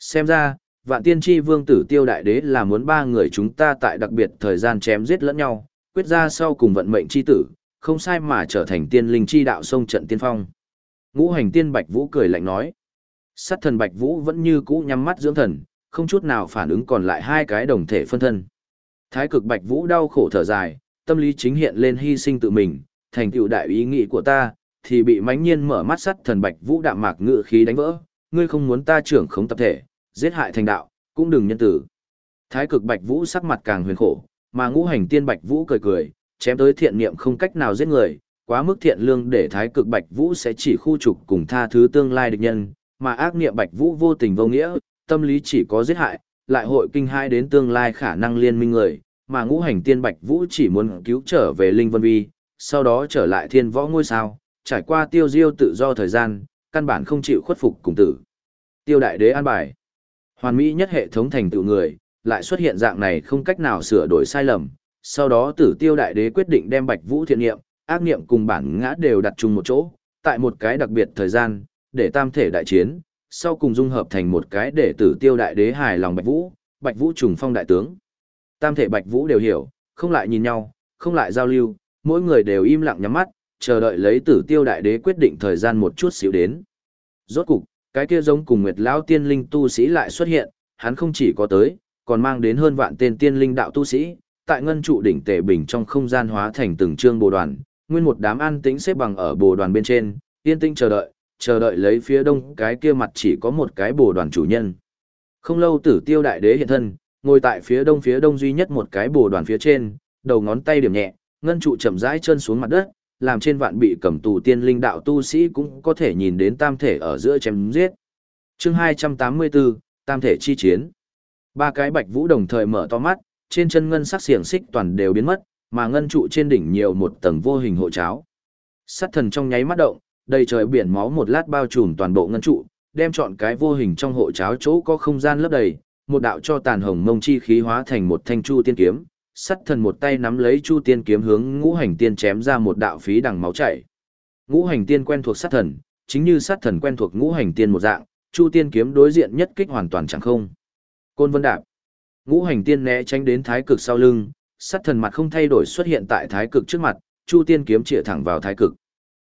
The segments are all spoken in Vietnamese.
Xem ra, vạn tiên tri vương tử tiêu đại đế là muốn ba người chúng ta tại đặc biệt thời gian chém giết lẫn nhau, quyết ra sau cùng vận mệnh chi tử, không sai mà trở thành tiên linh chi đạo sông trận tiên phong. Ngũ hành tiên Bạch Vũ cười lạnh nói. Sát thần Bạch Vũ vẫn như cũ nhắm mắt dưỡng thần, không chút nào phản ứng còn lại hai cái đồng thể phân thân. Thái cực Bạch Vũ đau khổ thở dài, tâm lý chính hiện lên hy sinh tự mình, thành tựu đại ý nghĩ của ta, thì bị mãnh nhiên mở mắt sắt thần Bạch Vũ đạm mạc ngự khí đánh vỡ, ngươi không muốn ta trưởng khống tập thể, giết hại thành đạo, cũng đừng nhân tử. Thái cực Bạch Vũ sắc mặt càng huyền khổ, mà ngũ hành tiên Bạch Vũ cười cười, chém tới thiện niệm không cách nào giết người, quá mức thiện lương để thái cực Bạch Vũ sẽ chỉ khu trục cùng tha thứ tương lai địch nhân, mà ác niệm Bạch Vũ vô tình vô nghĩa, tâm lý chỉ có giết hại, lại hội kinh hai đến tương lai khả năng liên minh người, mà ngũ hành tiên Bạch Vũ chỉ muốn cứu trở về Linh Vân Vi, sau đó trở lại thiên võ ngôi sao, trải qua tiêu diêu tự do thời gian, căn bản không chịu khuất phục cùng tử. Tiêu đại đế an bài. Hoàn mỹ nhất hệ thống thành tựu người, lại xuất hiện dạng này không cách nào sửa đổi sai lầm. Sau đó tử tiêu đại đế quyết định đem bạch vũ thiện nghiệm, ác nghiệm cùng bản ngã đều đặt chung một chỗ, tại một cái đặc biệt thời gian, để tam thể đại chiến, sau cùng dung hợp thành một cái để tử tiêu đại đế hài lòng bạch vũ, bạch vũ trùng phong đại tướng. Tam thể bạch vũ đều hiểu, không lại nhìn nhau, không lại giao lưu, mỗi người đều im lặng nhắm mắt, chờ đợi lấy tử tiêu đại đế quyết định thời gian một chút xíu đến. Rốt cục, cái kia giống cùng Nguyệt lão tiên linh tu sĩ lại xuất hiện, hắn không chỉ có tới, còn mang đến hơn vạn tên tiên linh đạo tu sĩ, tại ngân trụ đỉnh tề bình trong không gian hóa thành từng trương bồ đoàn, nguyên một đám an tĩnh xếp bằng ở bồ đoàn bên trên, yên tĩnh chờ đợi, chờ đợi lấy phía đông cái kia mặt chỉ có một cái bồ đoàn chủ nhân. Không lâu tử tiêu đại đế hiện thân, ngồi tại phía đông phía đông duy nhất một cái bồ đoàn phía trên, đầu ngón tay điểm nhẹ, ngân trụ chậm rãi chân xuống mặt đất, làm trên vạn bị cầm tù tiên linh đạo tu sĩ cũng có thể nhìn đến tam thể ở giữa chém giết. Chương 284, Tam thể chi chiến. Ba cái bạch vũ đồng thời mở to mắt, trên chân ngân sắc xiềng xích toàn đều biến mất, mà ngân trụ trên đỉnh nhiều một tầng vô hình hộ cháo. Sát thần trong nháy mắt động, đầy trời biển máu một lát bao trùm toàn bộ ngân trụ, đem chọn cái vô hình trong hộ cháo chỗ có không gian lấp đầy, một đạo cho tàn hồng mông chi khí hóa thành một thanh chu tiên kiếm, sắt thần một tay nắm lấy chu tiên kiếm hướng ngũ hành tiên chém ra một đạo phí đằng máu chảy. Ngũ hành tiên quen thuộc sát thần, chính như sát thần quen thuộc ngũ hành tiên một dạng, chu tiên kiếm đối diện nhất kích hoàn toàn chẳng không. Côn vân đạp. Ngũ hành tiên né tránh đến thái cực sau lưng, sát thần mặt không thay đổi xuất hiện tại thái cực trước mặt, chu tiên kiếm chĩa thẳng vào thái cực.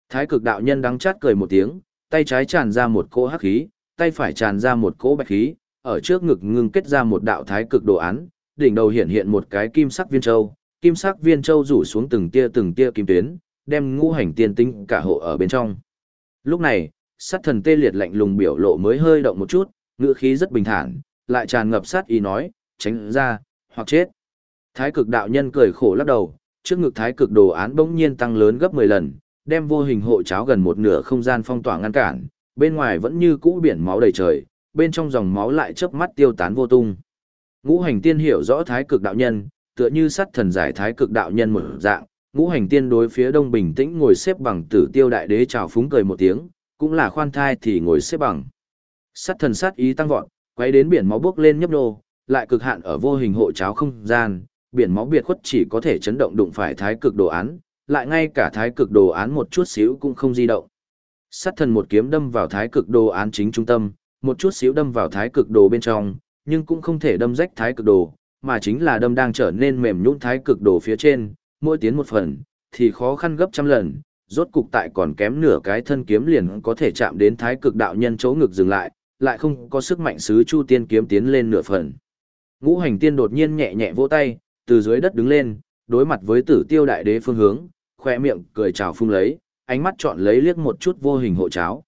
Thái cực đạo nhân đắng chát cười một tiếng, tay trái tràn ra một cỗ hắc khí, tay phải tràn ra một cỗ bạch khí, ở trước ngực ngưng kết ra một đạo thái cực đồ án, đỉnh đầu hiện hiện một cái kim sắc viên châu, kim sắc viên châu rủ xuống từng tia từng tia kim tuyến, đem ngũ hành tiên tinh cả hộ ở bên trong. Lúc này, sát thần tê liệt lạnh lùng biểu lộ mới hơi động một chút, ngữ khí rất bình thản, lại tràn ngập sát ý nói, tránh ra, hoặc chết. Thái cực đạo nhân cười khổ lắc đầu, trước ngực thái cực đồ án bỗng nhiên tăng lớn gấp 10 lần, đem vô hình hộ cháo gần một nửa không gian phong tỏa ngăn cản, bên ngoài vẫn như cũ biển máu đầy trời, bên trong dòng máu lại chớp mắt tiêu tán vô tung. Ngũ hành tiên hiểu rõ thái cực đạo nhân, tựa như sát thần giải thái cực đạo nhân một dạng, ngũ hành tiên đối phía đông bình tĩnh ngồi xếp bằng tử tiêu đại đế chào phúng cười một tiếng, cũng là khoan thai thì ngồi xếp bằng. Sát thần sát ý tăng vọt, quay đến biển máu bước lên nhấp nô, lại cực hạn ở vô hình hộ cháo không gian, biển máu biệt khuất chỉ có thể chấn động đụng phải thái cực đồ án, lại ngay cả thái cực đồ án một chút xíu cũng không di động. Sát thần một kiếm đâm vào thái cực đồ án chính trung tâm, một chút xíu đâm vào thái cực đồ bên trong, nhưng cũng không thể đâm rách thái cực đồ, mà chính là đâm đang trở nên mềm nhũn thái cực đồ phía trên, mỗi tiến một phần, thì khó khăn gấp trăm lần, rốt cục tại còn kém nửa cái thân kiếm liền có thể chạm đến thái cực đạo nhân chỗ ngực dừng lại, lại không có sức mạnh sứ chu tiên kiếm tiến lên nửa phần. Ngũ hành tiên đột nhiên nhẹ nhẹ vỗ tay, từ dưới đất đứng lên, đối mặt với tử tiêu đại đế phương hướng, khoe miệng cười chào phung lấy, ánh mắt chọn lấy liếc một chút vô hình hộ cháo.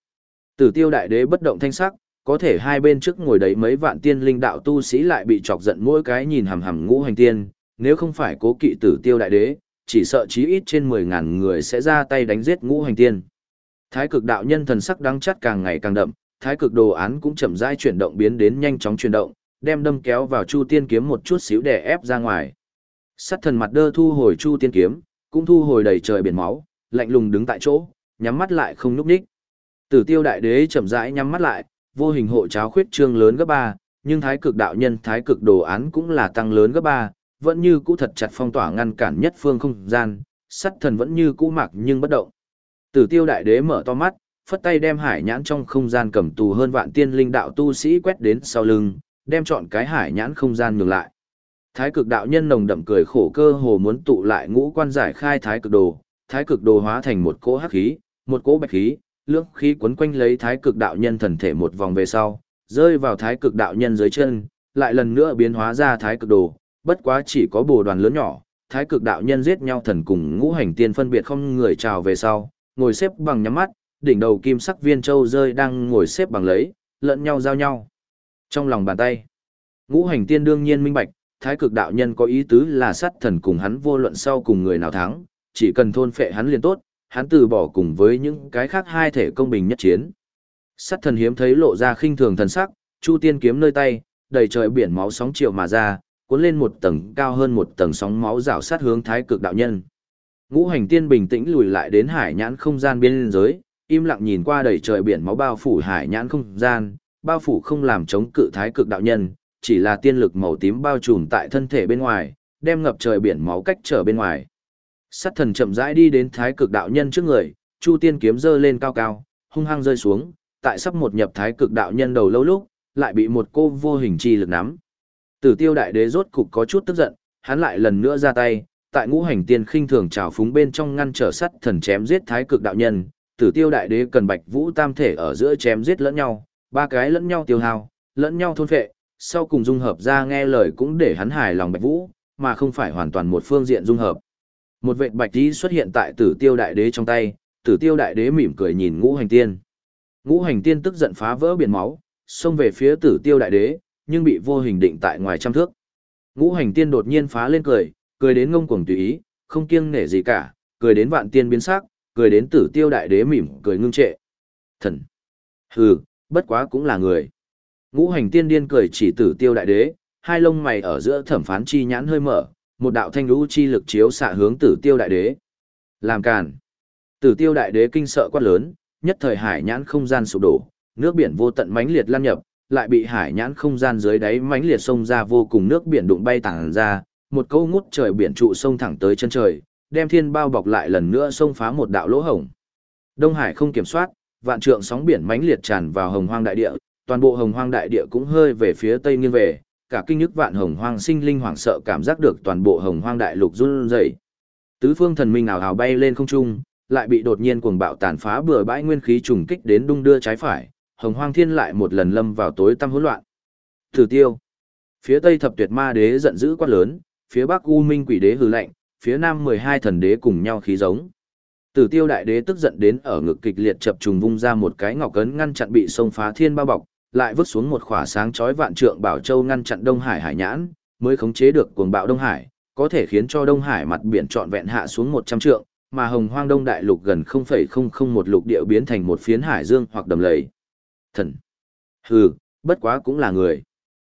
Tử tiêu đại đế bất động thanh sắc, có thể hai bên trước ngồi đấy mấy vạn tiên linh đạo tu sĩ lại bị chọc giận mỗi cái nhìn hằm hằm ngũ hành tiên, nếu không phải cố kỵ tử tiêu đại đế, chỉ sợ chí ít trên 10.000 người sẽ ra tay đánh giết ngũ hành tiên. Thái cực đạo nhân thần sắc đắng chát càng ngày càng đậm, thái cực đồ án cũng chậm rãi chuyển động biến đến nhanh chóng chuyển động, đem đâm kéo vào chu tiên kiếm một chút xíu để ép ra ngoài. Sắt thần mặt đơ thu hồi chu tiên kiếm, cũng thu hồi đầy trời biển máu, lạnh lùng đứng tại chỗ, nhắm mắt lại không nhúc nhích. Tử tiêu đại đế chậm rãi nhắm mắt lại, vô hình hộ cháo khuyết trương lớn gấp ba, nhưng thái cực đạo nhân thái cực đồ án cũng là tăng lớn gấp ba, vẫn như cũ thật chặt phong tỏa ngăn cản nhất phương không gian, sắt thần vẫn như cũ mặc nhưng bất động. Tử tiêu đại đế mở to mắt, phất tay đem hải nhãn trong không gian cầm tù hơn vạn tiên linh đạo tu sĩ quét đến sau lưng, đem chọn cái hải nhãn không gian nhường lại. Thái cực đạo nhân nồng đậm cười khổ cơ hồ muốn tụ lại ngũ quan giải khai thái cực đồ, thái cực đồ hóa thành một cỗ hắc khí, một cỗ bạch khí, lưỡng khí quấn quanh lấy thái cực đạo nhân thần thể một vòng về sau, rơi vào thái cực đạo nhân dưới chân, lại lần nữa biến hóa ra thái cực đồ, bất quá chỉ có bồ đoàn lớn nhỏ, thái cực đạo nhân giết nhau thần cùng ngũ hành tiên phân biệt không người chào về sau, ngồi xếp bằng nhắm mắt, đỉnh đầu kim sắc viên châu rơi đang ngồi xếp bằng lấy, lẫn nhau giao nhau. Trong lòng bàn tay, ngũ hành tiên đương nhiên minh bạch, thái cực đạo nhân có ý tứ là sát thần cùng hắn vô luận sau cùng người nào thắng, chỉ cần thôn phệ hắn liền tốt, hắn từ bỏ cùng với những cái khác hai thể công bình nhất chiến. Sát thần hiếm thấy lộ ra khinh thường thần sắc, chu tiên kiếm nơi tay, đầy trời biển máu sóng triệu mà ra, cuốn lên một tầng cao hơn một tầng sóng máu rảo sát hướng thái cực đạo nhân. Ngũ hành tiên bình tĩnh lùi lại đến hải nhãn không gian biên giới, im lặng nhìn qua đầy trời biển máu bao phủ hải nhãn không gian, bao phủ không làm chống cự thái cực đạo nhân, chỉ là tiên lực màu tím bao trùm tại thân thể bên ngoài, đem ngập trời biển máu cách trở bên ngoài. Sát thần chậm rãi đi đến thái cực đạo nhân trước người, chu tiên kiếm giơ lên cao cao, hung hăng rơi xuống, tại sắp một nhập thái cực đạo nhân đầu lâu lúc, lại bị một cô vô hình chi lực nắm. Tử tiêu đại đế rốt cục có chút tức giận, hắn lại lần nữa ra tay, tại ngũ hành tiên khinh thường trào phúng bên trong ngăn trở sắt thần chém giết thái cực đạo nhân, tử tiêu đại đế cần bạch vũ tam thể ở giữa chém giết lẫn nhau, ba cái lẫn nhau tiêu hao, lẫn nhau thôn phệ, sau cùng dung hợp ra nghe lời cũng để hắn hài lòng bạch vũ, mà không phải hoàn toàn một phương diện dung hợp. Một vệt bạch tí xuất hiện tại tử tiêu đại đế trong tay, tử tiêu đại đế mỉm cười nhìn ngũ hành tiên. Ngũ hành tiên tức giận phá vỡ biển máu, xông về phía tử tiêu đại đế, nhưng bị vô hình định tại ngoài trăm thước. Ngũ hành tiên đột nhiên phá lên cười, cười đến ngông cuồng tùy ý, không kiêng nể gì cả, cười đến vạn tiên biến sắc, cười đến tử tiêu đại đế mỉm cười ngưng trệ. Thần! Hừ, bất quá cũng là người. Ngũ hành tiên điên cười chỉ tử tiêu đại đế, hai lông mày ở giữa thẩm phán chi nhãn hơi mở, một đạo thanh lũ chi lực chiếu xạ hướng tử tiêu đại đế. Làm càn. Tử tiêu đại đế kinh sợ quát lớn, nhất thời hải nhãn không gian sụp đổ, nước biển vô tận mãnh liệt lan nhập, lại bị hải nhãn không gian dưới đáy mãnh liệt sông ra vô cùng nước biển đụng bay tàng ra, một câu ngút trời biển trụ sông thẳng tới chân trời, đem thiên bao bọc lại lần nữa sông phá một đạo lỗ hổng. Đông Hải không kiểm soát, vạn trượng sóng biển mãnh liệt tràn vào hồng hoang đại địa, toàn bộ hồng hoang đại địa cũng hơi về phía tây nghiêng về, cả kinh nhức vạn hồng hoang sinh linh hoảng sợ cảm giác được toàn bộ hồng hoang đại lục run rẩy. Tứ phương thần minh ảo ảo bay lên không trung, lại bị đột nhiên cuồng bạo tàn phá bừa bãi nguyên khí trùng kích đến đung đưa trái phải, hồng hoang thiên lại một lần lâm vào tối tăm hỗn loạn. Thử tiêu. Phía tây thập tuyệt ma đế giận dữ quát lớn, phía bắc u minh quỷ đế hừ lạnh, phía nam mười hai thần đế cùng nhau khí giống. Tử tiêu đại đế tức giận đến ở ngực kịch liệt chập trùng vung ra một cái ngọc cấn ngăn chặn bị sông phá thiên bao bọc, lại vứt xuống một khỏa sáng chói vạn trượng bảo châu ngăn chặn Đông Hải hải nhãn, mới khống chế được cuồng bạo Đông Hải, có thể khiến cho Đông Hải mặt biển trọn vẹn hạ xuống một trăm trượng, mà Hồng Hoang Đông Đại Lục gần không không không một lục địa biến thành một phiến hải dương hoặc đầm lầy. Thần. Hừ, bất quá cũng là người.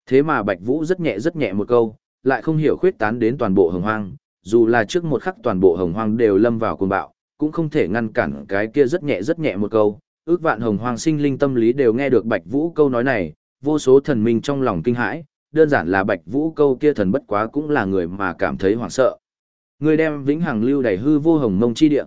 Thế mà Bạch Vũ rất nhẹ rất nhẹ một câu, lại không hiểu khuyết tán đến toàn bộ Hồng Hoang, dù là trước một khắc toàn bộ Hồng Hoang đều lâm vào cuồng bạo, cũng không thể ngăn cản cái kia rất nhẹ rất nhẹ một câu, ước vạn hồng hoang sinh linh tâm lý đều nghe được Bạch Vũ câu nói này, vô số thần minh trong lòng kinh hãi, đơn giản là Bạch Vũ câu kia thần bất quá cũng là người mà cảm thấy hoảng sợ. Người đem vĩnh hằng lưu đầy hư vô hồng mông chi địa.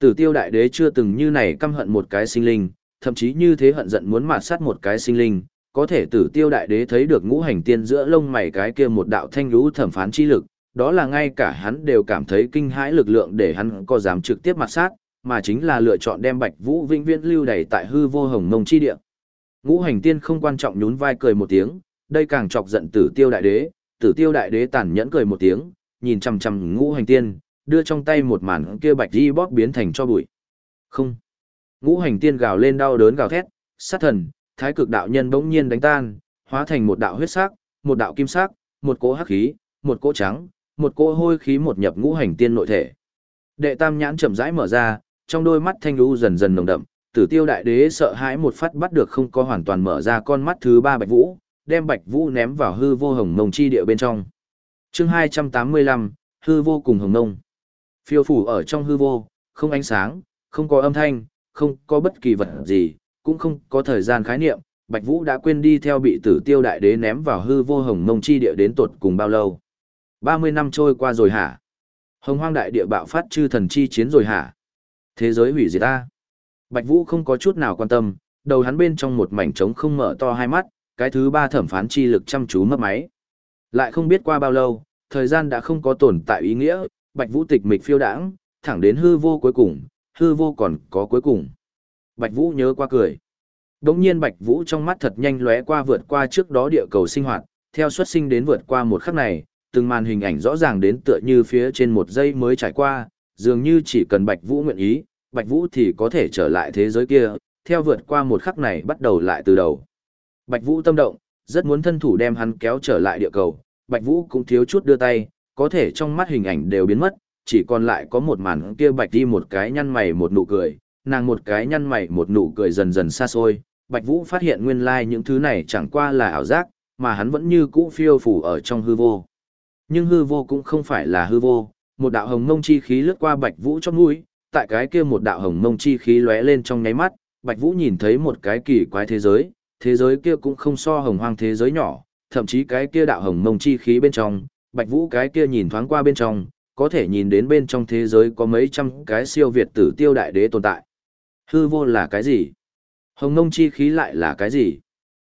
Tử Tiêu đại đế chưa từng như này căm hận một cái sinh linh, thậm chí như thế hận giận muốn mạt sát một cái sinh linh, có thể Tử Tiêu đại đế thấy được ngũ hành tiên giữa lông mày cái kia một đạo thanh lũ thẩm phán chi lực, đó là ngay cả hắn đều cảm thấy kinh hãi lực lượng để hắn có dám trực tiếp mặt sát, mà chính là lựa chọn đem Bạch Vũ vĩnh viễn lưu đày tại hư vô hồng mông chi địa. Ngũ hành tiên không quan trọng nhún vai cười một tiếng, đây càng chọc giận Tử Tiêu đại đế, Tử Tiêu đại đế tàn nhẫn cười một tiếng, nhìn chằm chằm Ngũ hành tiên, đưa trong tay một màn kia bạch di bóp biến thành cho bụi. Không. Ngũ hành tiên gào lên đau đớn gào thét, sát thần, thái cực đạo nhân bỗng nhiên đánh tan, hóa thành một đạo huyết sắc, một đạo kim sắc, một cỗ hắc khí, một cỗ trắng, một cỗ hôi khí một nhập ngũ hành tiên nội thể. Đệ tam nhãn chậm rãi mở ra, trong đôi mắt thanh lũ dần dần nồng đậm, tử tiêu đại đế sợ hãi một phát bắt được không có hoàn toàn mở ra con mắt thứ ba bạch vũ, đem bạch vũ ném vào hư vô hồng mông chi địa bên trong. chương hai trăm tám mươi lăm hư vô cùng hồng mông. Phiêu phủ ở trong hư vô, không ánh sáng, không có âm thanh, không có bất kỳ vật gì, cũng không có thời gian khái niệm, Bạch Vũ đã quên đi theo bị tử tiêu đại đế ném vào hư vô hồng mông chi địa đến tuột cùng bao lâu. ba mươi năm trôi qua rồi hả? Hồng hoang đại địa bạo phát chư thần chi chiến rồi hả? Thế giới hủy diệt ta. Bạch Vũ không có chút nào quan tâm, đầu hắn bên trong một mảnh trống không mở to hai mắt, cái thứ ba thẩm phán chi lực chăm chú mất máy. Lại không biết qua bao lâu, thời gian đã không có tồn tại ý nghĩa, Bạch Vũ tịch mịch phiêu đãng, thẳng đến hư vô cuối cùng, hư vô còn có cuối cùng. Bạch Vũ nhớ qua cười. Đống nhiên Bạch Vũ trong mắt thật nhanh lóe qua vượt qua trước đó địa cầu sinh hoạt, theo xuất sinh đến vượt qua một khắc này, từng màn hình ảnh rõ ràng đến tựa như phía trên một giây mới trải qua, dường như chỉ cần Bạch Vũ nguyện ý, Bạch Vũ thì có thể trở lại thế giới kia, theo vượt qua một khắc này bắt đầu lại từ đầu. Bạch Vũ tâm động, rất muốn thân thủ đem hắn kéo trở lại địa cầu, Bạch Vũ cũng thiếu chút đưa tay, có thể trong mắt hình ảnh đều biến mất, chỉ còn lại có một màn kia Bạch đi một cái nhăn mày một nụ cười, nàng một cái nhăn mày một nụ cười dần dần xa xôi, Bạch Vũ phát hiện nguyên lai like những thứ này chẳng qua là ảo giác, mà hắn vẫn như cũ phiêu phù ở trong hư vô. Nhưng hư vô cũng không phải là hư vô, một đạo hồng mông chi khí lướt qua Bạch Vũ trong mũi, tại cái kia một đạo hồng mông chi khí lóe lên trong nháy mắt, Bạch Vũ nhìn thấy một cái kỳ quái thế giới, thế giới kia cũng không so hồng hoang thế giới nhỏ, thậm chí cái kia đạo hồng mông chi khí bên trong, Bạch Vũ cái kia nhìn thoáng qua bên trong, có thể nhìn đến bên trong thế giới có mấy trăm cái siêu việt tử tiêu đại đế tồn tại. Hư vô là cái gì? Hồng mông chi khí lại là cái gì?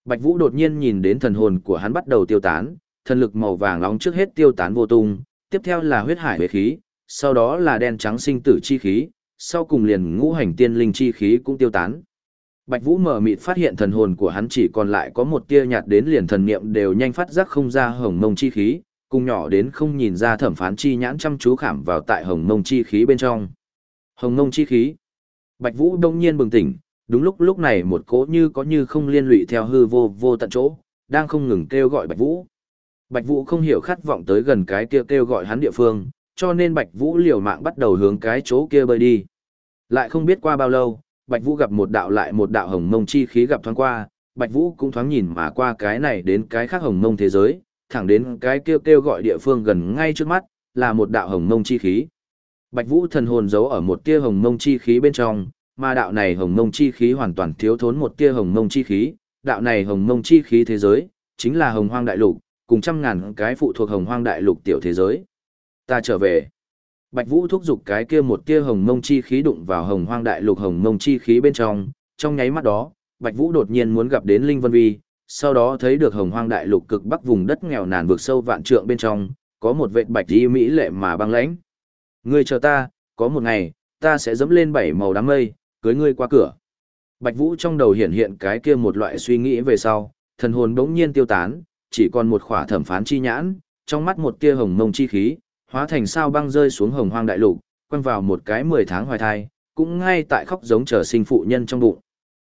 Bạch Vũ đột nhiên nhìn đến thần hồn của hắn bắt đầu tiêu tán, thần lực màu vàng nóng trước hết tiêu tán vô tung, tiếp theo là huyết hải huyết khí, sau đó là đen trắng sinh tử chi khí, sau cùng liền ngũ hành tiên linh chi khí cũng tiêu tán. Bạch Vũ mở mịt phát hiện thần hồn của hắn chỉ còn lại có một tia nhạt đến liền thần niệm đều nhanh phát giác không ra hồng mông chi khí, cùng nhỏ đến không nhìn ra thẩm phán chi nhãn chăm chú khảm vào tại hồng mông chi khí bên trong. Hồng mông chi khí. Bạch Vũ đông nhiên bừng tỉnh, đúng lúc lúc này một cỗ như có như không liên lụy theo hư vô vô tận chỗ, đang không ngừng kêu gọi Bạch Vũ. Bạch Vũ không hiểu khát vọng tới gần cái kia kêu gọi hắn địa phương, cho nên Bạch Vũ liều mạng bắt đầu hướng cái chỗ kia bơi đi. Lại không biết qua bao lâu, Bạch Vũ gặp một đạo lại một đạo hồng mông chi khí gặp thoáng qua, Bạch Vũ cũng thoáng nhìn mà qua cái này đến cái khác hồng mông thế giới, thẳng đến cái kêu kêu gọi địa phương gần ngay trước mắt, là một đạo hồng mông chi khí. Bạch Vũ thần hồn giấu ở một tia hồng mông chi khí bên trong, mà đạo này hồng mông chi khí hoàn toàn thiếu thốn một tia hồng mông chi khí, đạo này hồng mông chi khí thế giới, chính là hồng hoang đại lục, cùng trăm ngàn cái phụ thuộc hồng hoang đại lục tiểu thế giới. Ta trở về. Bạch Vũ thúc giục cái kia một tia hồng mông chi khí đụng vào hồng hoang đại lục hồng mông chi khí bên trong, trong nháy mắt đó, Bạch Vũ đột nhiên muốn gặp đến Linh Vân Vi, sau đó thấy được hồng hoang đại lục cực bắc vùng đất nghèo nàn vực sâu vạn trượng bên trong, có một vệt bạch y mỹ lệ mà băng lãnh. Ngươi chờ ta, có một ngày, ta sẽ dẫm lên bảy màu đám mây, cưới ngươi qua cửa. Bạch Vũ trong đầu hiện hiện cái kia một loại suy nghĩ về sau, thần hồn bỗng nhiên tiêu tán, chỉ còn một khỏa thẩm phán chi nhãn, trong mắt một tia hồng mông chi khí, hóa thành sao băng rơi xuống hồng hoang đại lục, quăng vào một cái mười tháng hoài thai, cũng ngay tại khóc giống chờ sinh phụ nhân trong bụng.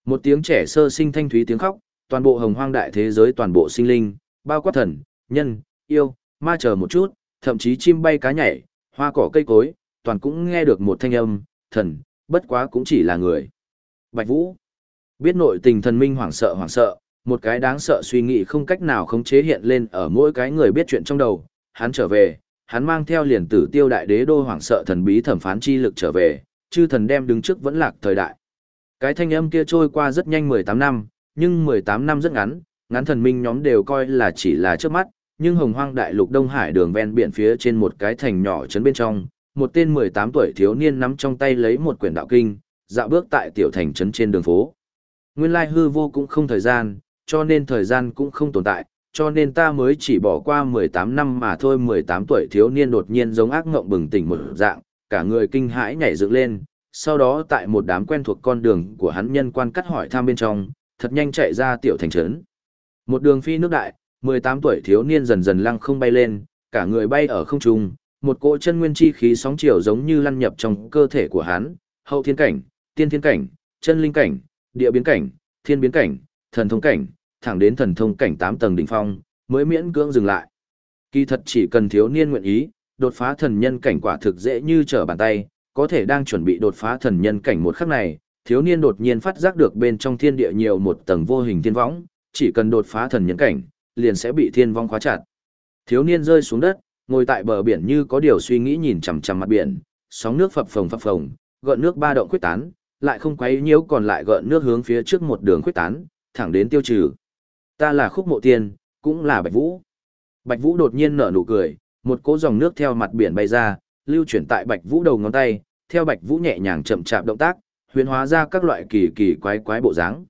Một tiếng trẻ sơ sinh thanh thúy tiếng khóc, toàn bộ hồng hoang đại thế giới toàn bộ sinh linh, bao quát thần, nhân, yêu, ma chờ một chút, thậm chí chim bay cá nhảy, hoa cỏ cây cối, toàn cũng nghe được một thanh âm, thần, bất quá cũng chỉ là người. Bạch Vũ biết nội tình thần minh hoảng sợ hoảng sợ, một cái đáng sợ suy nghĩ không cách nào khống chế hiện lên ở mỗi cái người biết chuyện trong đầu, hắn trở về, hắn mang theo liền tử tiêu đại đế đô hoảng sợ thần bí thẩm phán chi lực trở về, chư thần đem đứng trước vẫn lạc thời đại. Cái thanh âm kia trôi qua rất nhanh 18 năm, nhưng 18 năm rất ngắn, ngắn thần minh nhóm đều coi là chỉ là trước mắt, nhưng hồng hoang đại lục Đông Hải đường ven biển phía trên một cái thành nhỏ trấn bên trong, một tên 18 tuổi thiếu niên nắm trong tay lấy một quyển đạo kinh, dạo bước tại tiểu thành trấn trên đường phố. Nguyên lai hư vô cũng không thời gian, cho nên thời gian cũng không tồn tại, cho nên ta mới chỉ bỏ qua 18 năm mà thôi. 18 tuổi thiếu niên đột nhiên giống ác ngộng bừng tỉnh một dạng, cả người kinh hãi nhảy dựng lên, sau đó tại một đám quen thuộc con đường của hắn nhân quan cắt hỏi thăm bên trong, thật nhanh chạy ra tiểu thành trấn. Một đường phi nước đại, 18 tuổi thiếu niên dần dần lăng không bay lên, cả người bay ở không trung, một cỗ chân nguyên chi khí sóng chiều giống như lăn nhập trong cơ thể của hắn, hậu thiên cảnh, tiên thiên cảnh, chân linh cảnh, địa biến cảnh, thiên biến cảnh, thần thông cảnh, thẳng đến thần thông cảnh 8 tầng đỉnh phong, mới miễn cưỡng dừng lại. Kỳ thật chỉ cần thiếu niên nguyện ý, đột phá thần nhân cảnh quả thực dễ như trở bàn tay, có thể đang chuẩn bị đột phá thần nhân cảnh một khắc này, thiếu niên đột nhiên phát giác được bên trong thiên địa nhiều một tầng vô hình thiên võng, chỉ cần đột phá thần nhân cảnh, liền sẽ bị thiên vong khóa chặt. Thiếu niên rơi xuống đất, ngồi tại bờ biển như có điều suy nghĩ nhìn chằm chằm mặt biển, sóng nước phập phồng phập phồng, gợn nước ba động quyết tán, lại không quấy nhiễu còn lại gợn nước hướng phía trước một đường quyết tán, thẳng đến tiêu trừ. Ta là khúc mộ tiên, cũng là Bạch Vũ. Bạch Vũ đột nhiên nở nụ cười, một cỗ dòng nước theo mặt biển bay ra, lưu chuyển tại Bạch Vũ đầu ngón tay, theo Bạch Vũ nhẹ nhàng chậm chạp động tác, huyễn hóa ra các loại kỳ kỳ quái quái bộ dáng.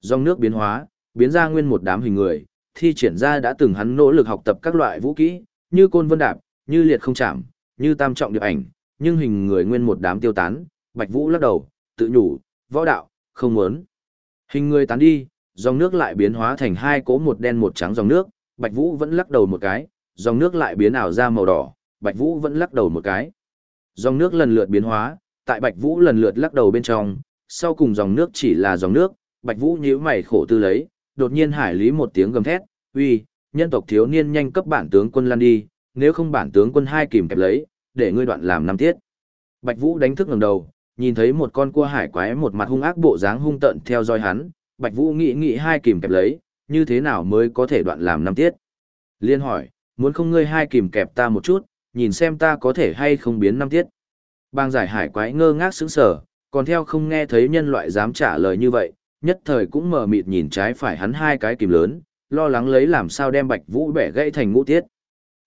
Dòng nước biến hóa, biến ra nguyên một đám hình người, thi triển ra đã từng hắn nỗ lực học tập các loại vũ kỹ, như côn vân đạp, như liệt không chạm, như tam trọng điệp ảnh, nhưng hình người nguyên một đám tiêu tán, Bạch Vũ lắc đầu, tự nhủ, võ đạo, không muốn. Hình người tán đi, dòng nước lại biến hóa thành hai cỗ một đen một trắng dòng nước, Bạch Vũ vẫn lắc đầu một cái, dòng nước lại biến ảo ra màu đỏ, Bạch Vũ vẫn lắc đầu một cái. Dòng nước lần lượt biến hóa, tại Bạch Vũ lần lượt lắc đầu bên trong, sau cùng dòng nước chỉ là dòng nước, Bạch Vũ nhíu mày khổ tư lấy, đột nhiên hải lý một tiếng gầm thét, "Uy, nhân tộc thiếu niên nhanh cấp bản tướng quân lan đi, nếu không bản tướng quân hai kìm kẹp lấy, để ngươi đoạn làm năm tiết." Bạch Vũ đánh thức ngẩng đầu, nhìn thấy một con cua hải quái một mặt hung ác bộ dáng hung tợn theo dõi hắn, Bạch Vũ nghĩ nghĩ hai kìm kẹp lấy, như thế nào mới có thể đoạn làm năm tiết. Liên hỏi, muốn không ngươi hai kìm kẹp ta một chút, nhìn xem ta có thể hay không biến năm tiết. Bang giải hải quái ngơ ngác sững sờ, còn theo không nghe thấy nhân loại dám trả lời như vậy, nhất thời cũng mờ mịt nhìn trái phải hắn hai cái kìm lớn, lo lắng lấy làm sao đem Bạch Vũ bẻ gãy thành ngũ tiết.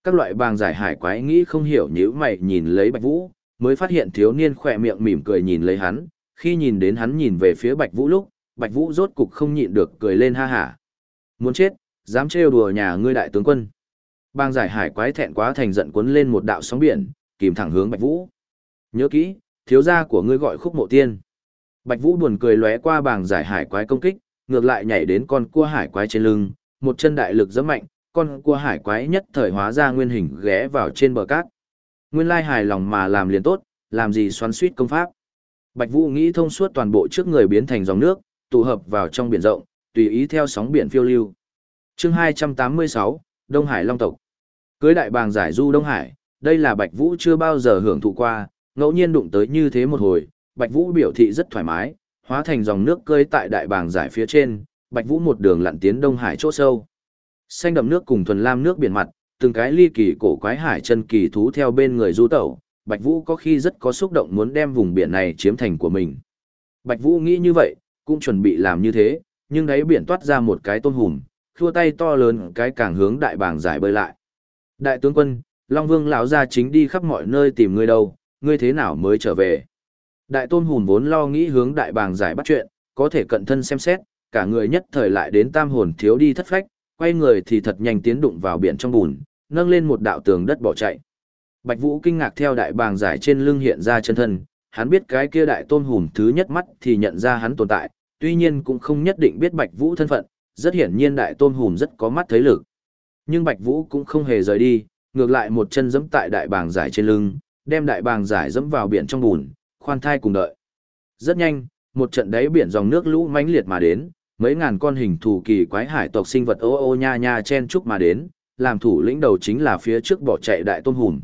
Các loại bang giải hải quái nghĩ không hiểu nhíu mày nhìn lấy Bạch Vũ, mới phát hiện thiếu niên khỏe miệng mỉm cười nhìn lấy hắn, khi nhìn đến hắn nhìn về phía Bạch Vũ lúc, Bạch Vũ rốt cục không nhịn được cười lên ha hả. Muốn chết, dám trêu đùa nhà ngươi đại tướng quân. Bang giải hải quái thẹn quá thành giận cuốn lên một đạo sóng biển, kìm thẳng hướng Bạch Vũ. Nhớ kỹ, thiếu gia của ngươi gọi khúc mộ tiên. Bạch Vũ buồn cười lóe qua bàng giải hải quái công kích, ngược lại nhảy đến con cua hải quái trên lưng, một chân đại lực giẫm mạnh, con cua hải quái nhất thời hóa ra nguyên hình ghé vào trên bờ cát. Nguyên lai hài lòng mà làm liền tốt, làm gì xoắn suýt công pháp. Bạch Vũ nghĩ thông suốt toàn bộ trước người biến thành dòng nước, tụ hợp vào trong biển rộng, tùy ý theo sóng biển phiêu lưu. Chương 286, Đông Hải Long tộc. Cưới đại bàng giải du Đông Hải, đây là Bạch Vũ chưa bao giờ hưởng thụ qua, ngẫu nhiên đụng tới như thế một hồi, Bạch Vũ biểu thị rất thoải mái, hóa thành dòng nước cơi tại đại bàng giải phía trên, Bạch Vũ một đường lặn tiến Đông Hải chỗ sâu. Xanh đậm nước cùng thuần lam nước biển mặt, từng cái ly kỳ cổ quái hải chân kỳ thú theo bên người du tẩu, Bạch Vũ có khi rất có xúc động muốn đem vùng biển này chiếm thành của mình. Bạch Vũ nghĩ như vậy, cũng chuẩn bị làm như thế, nhưng đáy biển toát ra một cái tôn hùm, khua tay to lớn cái càng hướng đại bàng giải bơi lại. Đại tướng quân, Long Vương lão gia chính đi khắp mọi nơi tìm ngươi đâu, ngươi thế nào mới trở về? Đại tôn hùm vốn lo nghĩ hướng đại bàng giải bắt chuyện, có thể cận thân xem xét, cả người nhất thời lại đến tam hồn thiếu đi thất phách, quay người thì thật nhanh tiến đụng vào biển trong bùn, nâng lên một đạo tường đất bỏ chạy. Bạch Vũ kinh ngạc theo đại bàng giải trên lưng hiện ra chân thân, hắn biết cái kia đại tôn hùm thứ nhất mắt thì nhận ra hắn tồn tại, tuy nhiên cũng không nhất định biết Bạch Vũ thân phận, rất hiển nhiên đại tôn hùm rất có mắt thấy lực. Nhưng Bạch Vũ cũng không hề rời đi, ngược lại một chân giẫm tại đại bàng giải trên lưng, đem đại bàng giải dẫm vào biển trong bùn, khoan thai cùng đợi. Rất nhanh, một trận đáy biển dòng nước lũ mãnh liệt mà đến, mấy ngàn con hình thù kỳ quái hải tộc sinh vật ô ô nha nha chen chúc mà đến, làm thủ lĩnh đầu chính là phía trước bỏ chạy đại tôn hùm.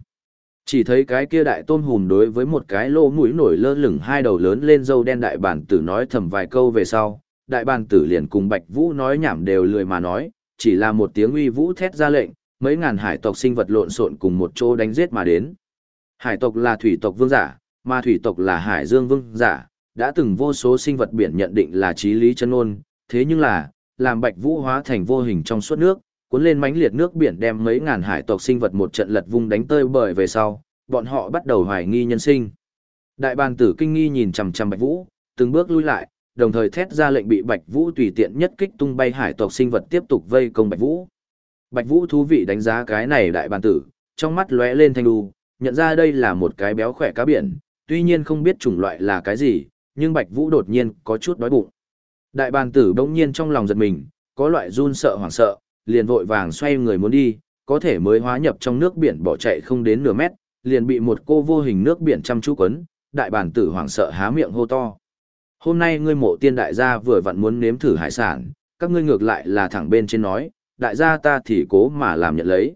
Chỉ thấy cái kia đại tôn hùm đối với một cái lô mũi nổi lơ lửng hai đầu lớn lên dâu đen đại bản tử nói thầm vài câu về sau, đại bản tử liền cùng Bạch Vũ nói nhảm đều lười mà nói, chỉ là một tiếng uy vũ thét ra lệnh, mấy ngàn hải tộc sinh vật lộn xộn cùng một chỗ đánh giết mà đến. Hải tộc là thủy tộc vương giả, mà thủy tộc là hải dương vương giả, đã từng vô số sinh vật biển nhận định là trí lý chân ôn, thế nhưng là, làm bạch vũ hóa thành vô hình trong suốt nước, cuốn lên mãnh liệt nước biển đem mấy ngàn hải tộc sinh vật một trận lật vung đánh tơi bời về sau, bọn họ bắt đầu hoài nghi nhân sinh. Đại bàn tử kinh nghi nhìn chằm chằm bạch vũ, từng bước lui lại, đồng thời thét ra lệnh bị bạch vũ tùy tiện nhất kích tung bay hải tộc sinh vật tiếp tục vây công bạch vũ. Bạch vũ thú vị đánh giá cái này đại bàn tử, trong mắt lóe lên thanh đu, nhận ra đây là một cái béo khỏe cá biển, tuy nhiên không biết chủng loại là cái gì, nhưng Bạch Vũ đột nhiên có chút đói bụng. Đại bàn tử bỗng nhiên trong lòng giật mình, có loại run sợ hoảng sợ, liền vội vàng xoay người muốn đi, có thể mới hóa nhập trong nước biển bỏ chạy không đến nửa mét, liền bị một cô vô hình nước biển chăm chú quấn, đại bản tử hoảng sợ há miệng hô to. Hôm nay ngươi mộ tiên đại gia vừa vặn muốn nếm thử hải sản, các ngươi ngược lại là thẳng bên trên nói, đại gia ta thì cố mà làm nhận lấy.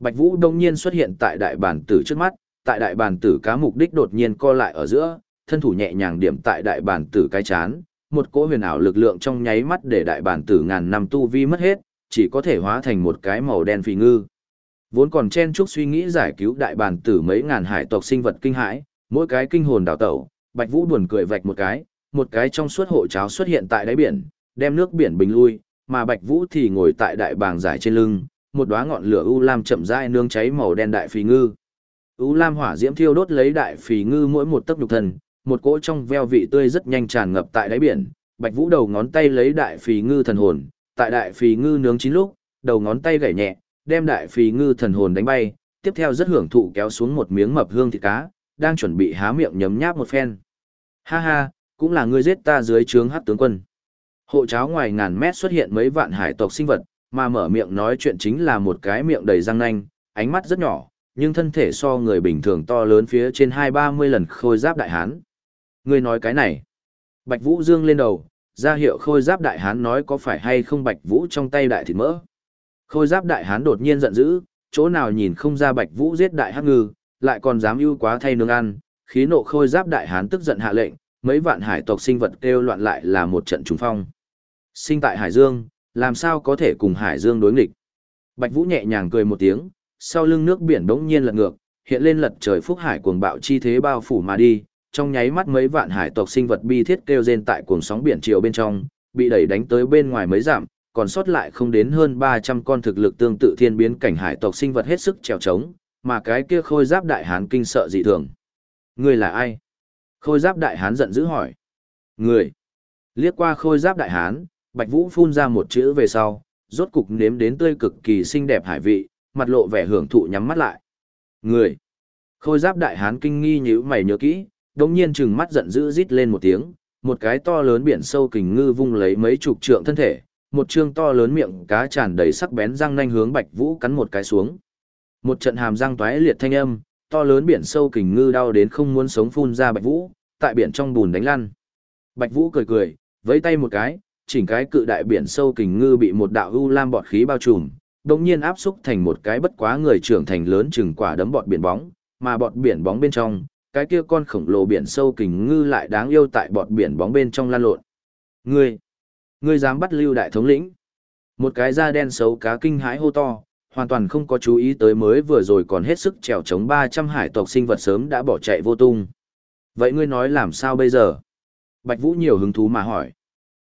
Bạch Vũ đông nhiên xuất hiện tại đại bản tử trước mắt, tại đại bản tử cá mục đích đột nhiên co lại ở giữa, thân thủ nhẹ nhàng điểm tại đại bản tử cái chán, một cỗ huyền ảo lực lượng trong nháy mắt để đại bản tử ngàn năm tu vi mất hết, chỉ có thể hóa thành một cái màu đen phì ngư. Vốn còn chen chúc suy nghĩ giải cứu đại bàn tử mấy ngàn hải tộc sinh vật kinh hãi, mỗi cái kinh hồn đào tẩu, Bạch Vũ buồn cười vạch một cái, một cái trong suốt hộ cháo xuất hiện tại đáy biển, đem nước biển bình lui, mà Bạch Vũ thì ngồi tại đại bàng giải trên lưng, một đóa ngọn lửa u lam chậm rãi nương cháy màu đen đại phì ngư. U lam hỏa diễm thiêu đốt lấy đại phì ngư mỗi một tấc nhục thân, một cỗ trong veo vị tươi rất nhanh tràn ngập tại đáy biển, Bạch Vũ đầu ngón tay lấy đại phì ngư thần hồn, tại đại phì ngư nướng chín lúc, đầu ngón tay gảy nhẹ, đem đại phì ngư thần hồn đánh bay, tiếp theo rất hưởng thụ kéo xuống một miếng mập hương thịt cá, đang chuẩn bị há miệng nhấm nháp một phen. Ha ha, cũng là ngươi giết ta dưới trướng hát tướng quân. Hộ cháo ngoài ngàn mét xuất hiện mấy vạn hải tộc sinh vật, mà mở miệng nói chuyện chính là một cái miệng đầy răng nanh, ánh mắt rất nhỏ, nhưng thân thể so người bình thường to lớn phía trên hai ba mươi lần khôi giáp đại hán. Ngươi nói cái này. Bạch Vũ dương lên đầu, ra hiệu khôi giáp đại hán nói có phải hay không Bạch Vũ trong tay đại thịt mỡ. Khôi giáp đại hán đột nhiên giận dữ, chỗ nào nhìn không ra Bạch Vũ giết đại hắc ngư, lại còn dám ưu quá thay nương ăn, khí nộ khôi giáp đại hán tức giận hạ lệnh, mấy vạn hải tộc sinh vật kêu loạn lại là một trận trùng phong. Sinh tại Hải Dương, làm sao có thể cùng Hải Dương đối nghịch. Bạch Vũ nhẹ nhàng cười một tiếng, sau lưng nước biển đống nhiên lật ngược, hiện lên lật trời phúc hải cuồng bạo chi thế bao phủ mà đi, trong nháy mắt mấy vạn hải tộc sinh vật bi thiết kêu rên tại cuồng sóng biển chiều bên trong, bị đẩy đánh tới bên ngoài mấy giảm, còn sót lại không đến hơn 300 con thực lực tương tự thiên biến cảnh hải tộc sinh vật hết sức trèo trống, mà cái kia khôi giáp đại hán kinh sợ dị thường. Người là ai? Khôi giáp đại hán giận dữ hỏi. Người. Liếc qua khôi giáp đại hán, Bạch Vũ phun ra một chữ về sau, rốt cục nếm đến tươi cực kỳ xinh đẹp hải vị, mặt lộ vẻ hưởng thụ nhắm mắt lại. Người. Khôi giáp đại hán kinh nghi nhíu mày nhớ kỹ, đống nhiên trừng mắt giận dữ rít lên một tiếng, một cái to lớn biển sâu kình ngư vung lấy mấy chục trượng thân thể, một trương to lớn miệng cá tràn đầy sắc bén răng nanh hướng Bạch Vũ cắn một cái xuống. Một trận hàm răng toé liệt thanh âm, to lớn biển sâu kình ngư đau đến không muốn sống phun ra Bạch Vũ, tại biển trong bùn đánh lăn. Bạch Vũ cười cười, vẫy tay một cái, chỉnh cái cự đại biển sâu kình ngư bị một đạo u lam bọt khí bao trùm, đồng nhiên áp xúc thành một cái bất quá người trưởng thành lớn chừng quả đấm bọt biển bóng, mà bọt biển bóng bên trong, cái kia con khổng lồ biển sâu kình ngư lại đáng yêu tại bọt biển bóng bên trong lan lộn. Ngươi, ngươi dám bắt lưu đại thống lĩnh? Một cái da đen xấu cá kinh hãi hô to, hoàn toàn không có chú ý tới mới vừa rồi còn hết sức trèo chống 300 hải tộc sinh vật sớm đã bỏ chạy vô tung. Vậy ngươi nói làm sao bây giờ? Bạch Vũ nhiều hứng thú mà hỏi.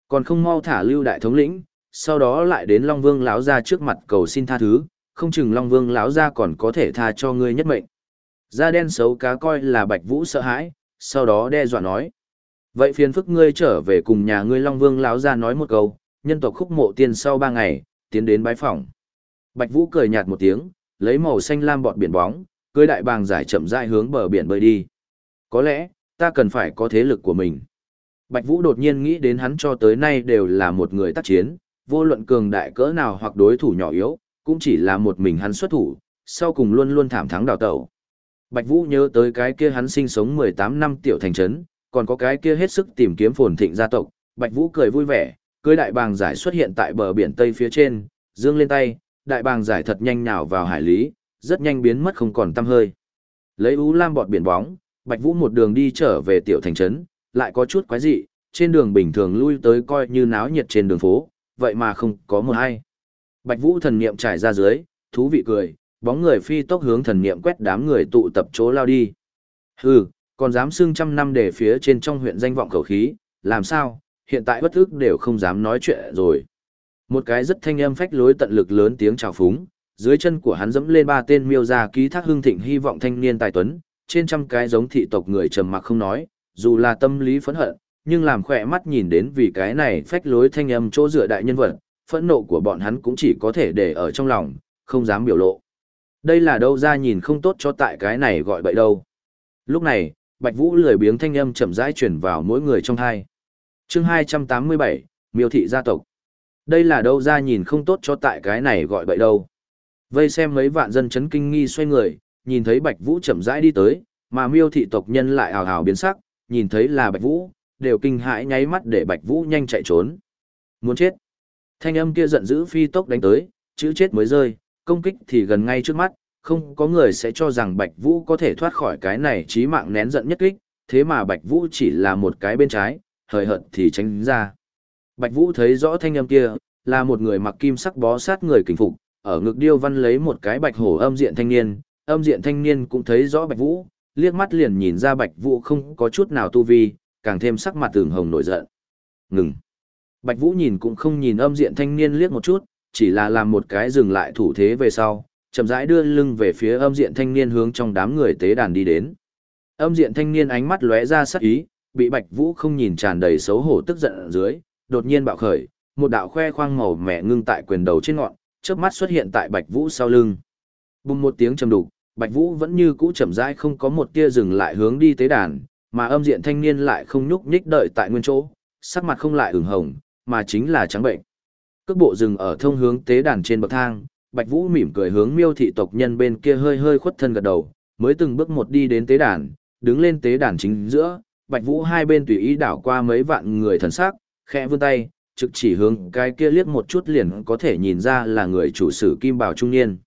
Còn không mau thả lưu đại thống lĩnh, sau đó lại đến Long Vương lão ra trước mặt cầu xin tha thứ, không chừng Long Vương lão ra còn có thể tha cho ngươi nhất mệnh. Da đen xấu cá coi là Bạch Vũ sợ hãi, sau đó đe dọa nói. Vậy phiền phức ngươi trở về cùng nhà ngươi Long Vương lão ra nói một câu, nhân tộc khúc mộ tiên sau ba ngày, tiến đến bái phỏng. Bạch Vũ cười nhạt một tiếng, lấy màu xanh lam bọt biển bóng, cưới đại bàng giải chậm rãi hướng bờ biển bơi đi. Có lẽ, ta cần phải có thế lực của mình. Bạch Vũ đột nhiên nghĩ đến hắn cho tới nay đều là một người tác chiến, vô luận cường đại cỡ nào hoặc đối thủ nhỏ yếu, cũng chỉ là một mình hắn xuất thủ, sau cùng luôn luôn thảm thắng đào tẩu. Bạch Vũ nhớ tới cái kia hắn sinh sống 18 năm tiểu thành trấn, còn có cái kia hết sức tìm kiếm phồn thịnh gia tộc. Bạch Vũ cười vui vẻ, cưới đại bàng giải xuất hiện tại bờ biển tây phía trên, dương lên tay, đại bàng giải thật nhanh nhào vào hải lý, rất nhanh biến mất không còn tăm hơi. Lấy ú lam bọt biển bóng, Bạch Vũ một đường đi trở về tiểu thành trấn, lại có chút quái dị, trên đường bình thường lui tới coi như náo nhiệt trên đường phố, vậy mà không có một ai. Bạch Vũ thần niệm trải ra dưới, thú vị cười, bóng người phi tốc hướng thần niệm quét đám người tụ tập chỗ lao đi. Hừ, còn dám xưng trăm năm để phía trên trong huyện danh vọng khẩu khí, làm sao, hiện tại bất ức đều không dám nói chuyện rồi. Một cái rất thanh âm phách lối tận lực lớn tiếng chào phúng, dưới chân của hắn dẫm lên ba tên miêu gia ký thác hưng thịnh hy vọng thanh niên tài tuấn, trên trăm cái giống thị tộc người trầm mặc không nói, dù là tâm lý phẫn hận, nhưng làm khỏe mắt nhìn đến vì cái này phách lối thanh âm chỗ dựa đại nhân vật, phẫn nộ của bọn hắn cũng chỉ có thể để ở trong lòng, không dám biểu lộ. Đây là đâu ra nhìn không tốt cho tại cái này gọi bậy đâu. Lúc này, Bạch Vũ lười biếng thanh âm chậm rãi truyền vào mỗi người trong hai. Chương 287, Miêu thị gia tộc. Đây là đâu ra nhìn không tốt cho tại cái này gọi bậy đâu. Vây xem mấy vạn dân chấn kinh nghi xoay người, nhìn thấy Bạch Vũ chậm rãi đi tới, mà Miêu thị tộc nhân lại hào hào biến sắc, nhìn thấy là Bạch Vũ, đều kinh hãi nháy mắt để Bạch Vũ nhanh chạy trốn. Muốn chết. Thanh âm kia giận dữ phi tốc đánh tới, chữ chết mới rơi, công kích thì gần ngay trước mắt, không có người sẽ cho rằng Bạch Vũ có thể thoát khỏi cái này chí mạng nén giận nhất kích, thế mà Bạch Vũ chỉ là một cái bên trái, hời hợt thì tránh ra. Bạch Vũ thấy rõ thanh âm kia, là một người mặc kim sắc bó sát người kính phục, ở ngực điêu văn lấy một cái bạch hổ âm diện thanh niên, âm diện thanh niên cũng thấy rõ Bạch Vũ, liếc mắt liền nhìn ra Bạch Vũ không có chút nào tu vi, càng thêm sắc mặt tường hồng nổi giận. Ngừng. Bạch Vũ nhìn cũng không nhìn âm diện thanh niên liếc một chút, chỉ là làm một cái dừng lại thủ thế về sau, chậm rãi đưa lưng về phía âm diện thanh niên hướng trong đám người tế đàn đi đến. Âm diện thanh niên ánh mắt lóe ra sắc ý, bị Bạch Vũ không nhìn tràn đầy xấu hổ tức giận ở dưới, đột nhiên bạo khởi, một đạo khoe khoang màu mẹ ngưng tại quyền đầu trên ngọn, chớp mắt xuất hiện tại Bạch Vũ sau lưng. Bùng một tiếng trầm đục, Bạch Vũ vẫn như cũ chậm rãi không có một tia dừng lại hướng đi tế đàn, mà âm diện thanh niên lại không nhúc nhích đợi tại nguyên chỗ, sắc mặt không lại ửng hồng, mà chính là trắng bệnh. Cước bộ dừng ở thông hướng tế đàn trên bậc thang, Bạch Vũ mỉm cười hướng Miêu thị tộc nhân bên kia hơi hơi khuất thân gật đầu, mới từng bước một đi đến tế đàn, đứng lên tế đàn chính giữa, Bạch Vũ hai bên tùy ý đảo qua mấy vạn người thần sắc, khẽ vươn tay, trực chỉ hướng cái kia liếc một chút liền có thể nhìn ra là người chủ sử kim bảo trung niên.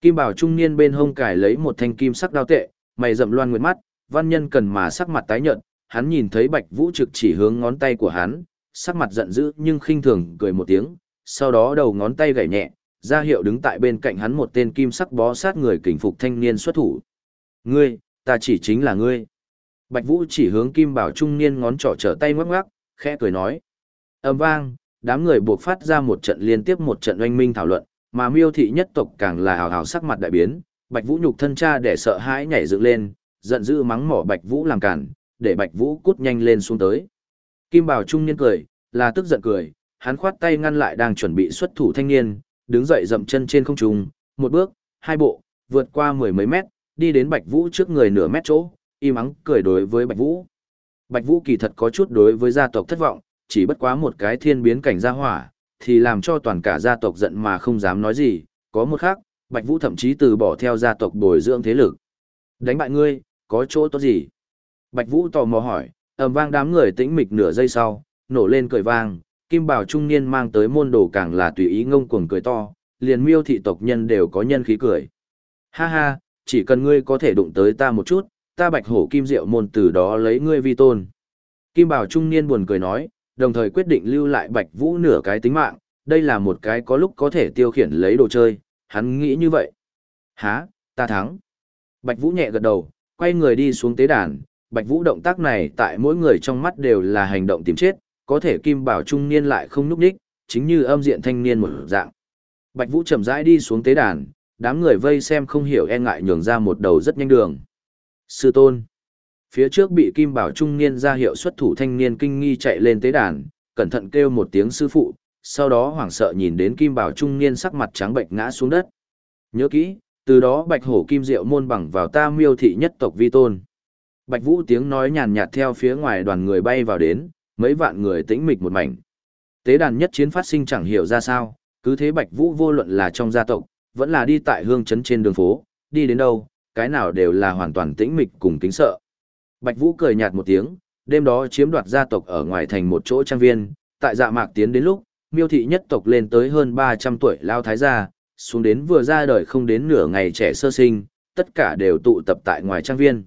Kim bảo trung niên bên hông cải lấy một thanh kim sắc đao tệ, mày rậm loan nguyệt mắt, văn nhân cần mà sắc mặt tái nhợt, hắn nhìn thấy Bạch Vũ trực chỉ hướng ngón tay của hắn, sắc mặt giận dữ nhưng khinh thường cười một tiếng, sau đó đầu ngón tay gảy nhẹ, ra hiệu đứng tại bên cạnh hắn một tên kim sắc bó sát người kình phục thanh niên xuất thủ. Ngươi, ta chỉ chính là ngươi. Bạch Vũ chỉ hướng kim bảo trung niên ngón trỏ trở tay ngoắc ngoắc, khẽ cười nói. ầm vang, đám người buộc phát ra một trận liên tiếp một trận oanh minh thảo luận, mà miêu thị nhất tộc càng là hào hào sắc mặt đại biến, Bạch Vũ nhục thân cha để sợ hãi nhảy dựng lên, giận dữ mắng mỏ Bạch Vũ làm cản, để Bạch Vũ cút nhanh lên xuống tới. Kim Bảo trung niên cười, là tức giận cười, hắn khoát tay ngăn lại đang chuẩn bị xuất thủ thanh niên, đứng dậy dậm chân trên không trung, một bước, hai bộ, vượt qua mười mấy mét, đi đến Bạch Vũ trước người nửa mét chỗ, im ắng cười đối với Bạch Vũ. Bạch Vũ kỳ thật có chút đối với gia tộc thất vọng, chỉ bất quá một cái thiên biến cảnh gia hỏa, thì làm cho toàn cả gia tộc giận mà không dám nói gì, có một khác, Bạch Vũ thậm chí từ bỏ theo gia tộc bồi dưỡng thế lực. Đánh bại ngươi, có chỗ tốt gì? Bạch Vũ tò mò hỏi, ầm vang đám người tĩnh mịch nửa giây sau, nổ lên cười vang, kim bảo trung niên mang tới môn đồ càng là tùy ý ngông cuồng cười to, liền miêu thị tộc nhân đều có nhân khí cười. Ha ha, chỉ cần ngươi có thể đụng tới ta một chút, ta bạch hổ kim diệu môn từ đó lấy ngươi vi tôn. Kim bảo trung niên buồn cười nói, đồng thời quyết định lưu lại bạch vũ nửa cái tính mạng, đây là một cái có lúc có thể tiêu khiển lấy đồ chơi, hắn nghĩ như vậy. Há, ta thắng. Bạch vũ nhẹ gật đầu, quay người đi xuống tế đàn, bạch vũ động tác này tại mỗi người trong mắt đều là hành động tìm chết, có thể kim bảo trung niên lại không núp đích, chính như âm diện thanh niên một dạng. Bạch vũ chậm rãi đi xuống tế đàn, đám người vây xem không hiểu e ngại nhường ra một đầu rất nhanh đường. Sư tôn. Phía trước bị kim bảo trung niên ra hiệu xuất thủ thanh niên kinh nghi chạy lên tế đàn, cẩn thận kêu một tiếng sư phụ, sau đó hoảng sợ nhìn đến kim bảo trung niên sắc mặt trắng bệch ngã xuống đất. Nhớ kỹ, từ đó bạch hổ kim diệu môn bằng vào ta miêu thị nhất tộc vi tôn. Bạch vũ tiếng nói nhàn nhạt theo phía ngoài đoàn người bay vào đến, mấy vạn người tĩnh mịch một mảnh. Tế đàn nhất chiến phát sinh chẳng hiểu ra sao, cứ thế bạch vũ vô luận là trong gia tộc, vẫn là đi tại hương trấn trên đường phố, đi đến đâu, cái nào đều là hoàn toàn tĩnh mịch cùng kính sợ. Bạch Vũ cười nhạt một tiếng, đêm đó chiếm đoạt gia tộc ở ngoài thành một chỗ trang viên, tại dạ mạc tiến đến lúc, miêu thị nhất tộc lên tới hơn 300 tuổi lao thái gia, xuống đến vừa ra đời không đến nửa ngày trẻ sơ sinh, tất cả đều tụ tập tại ngoài trang viên.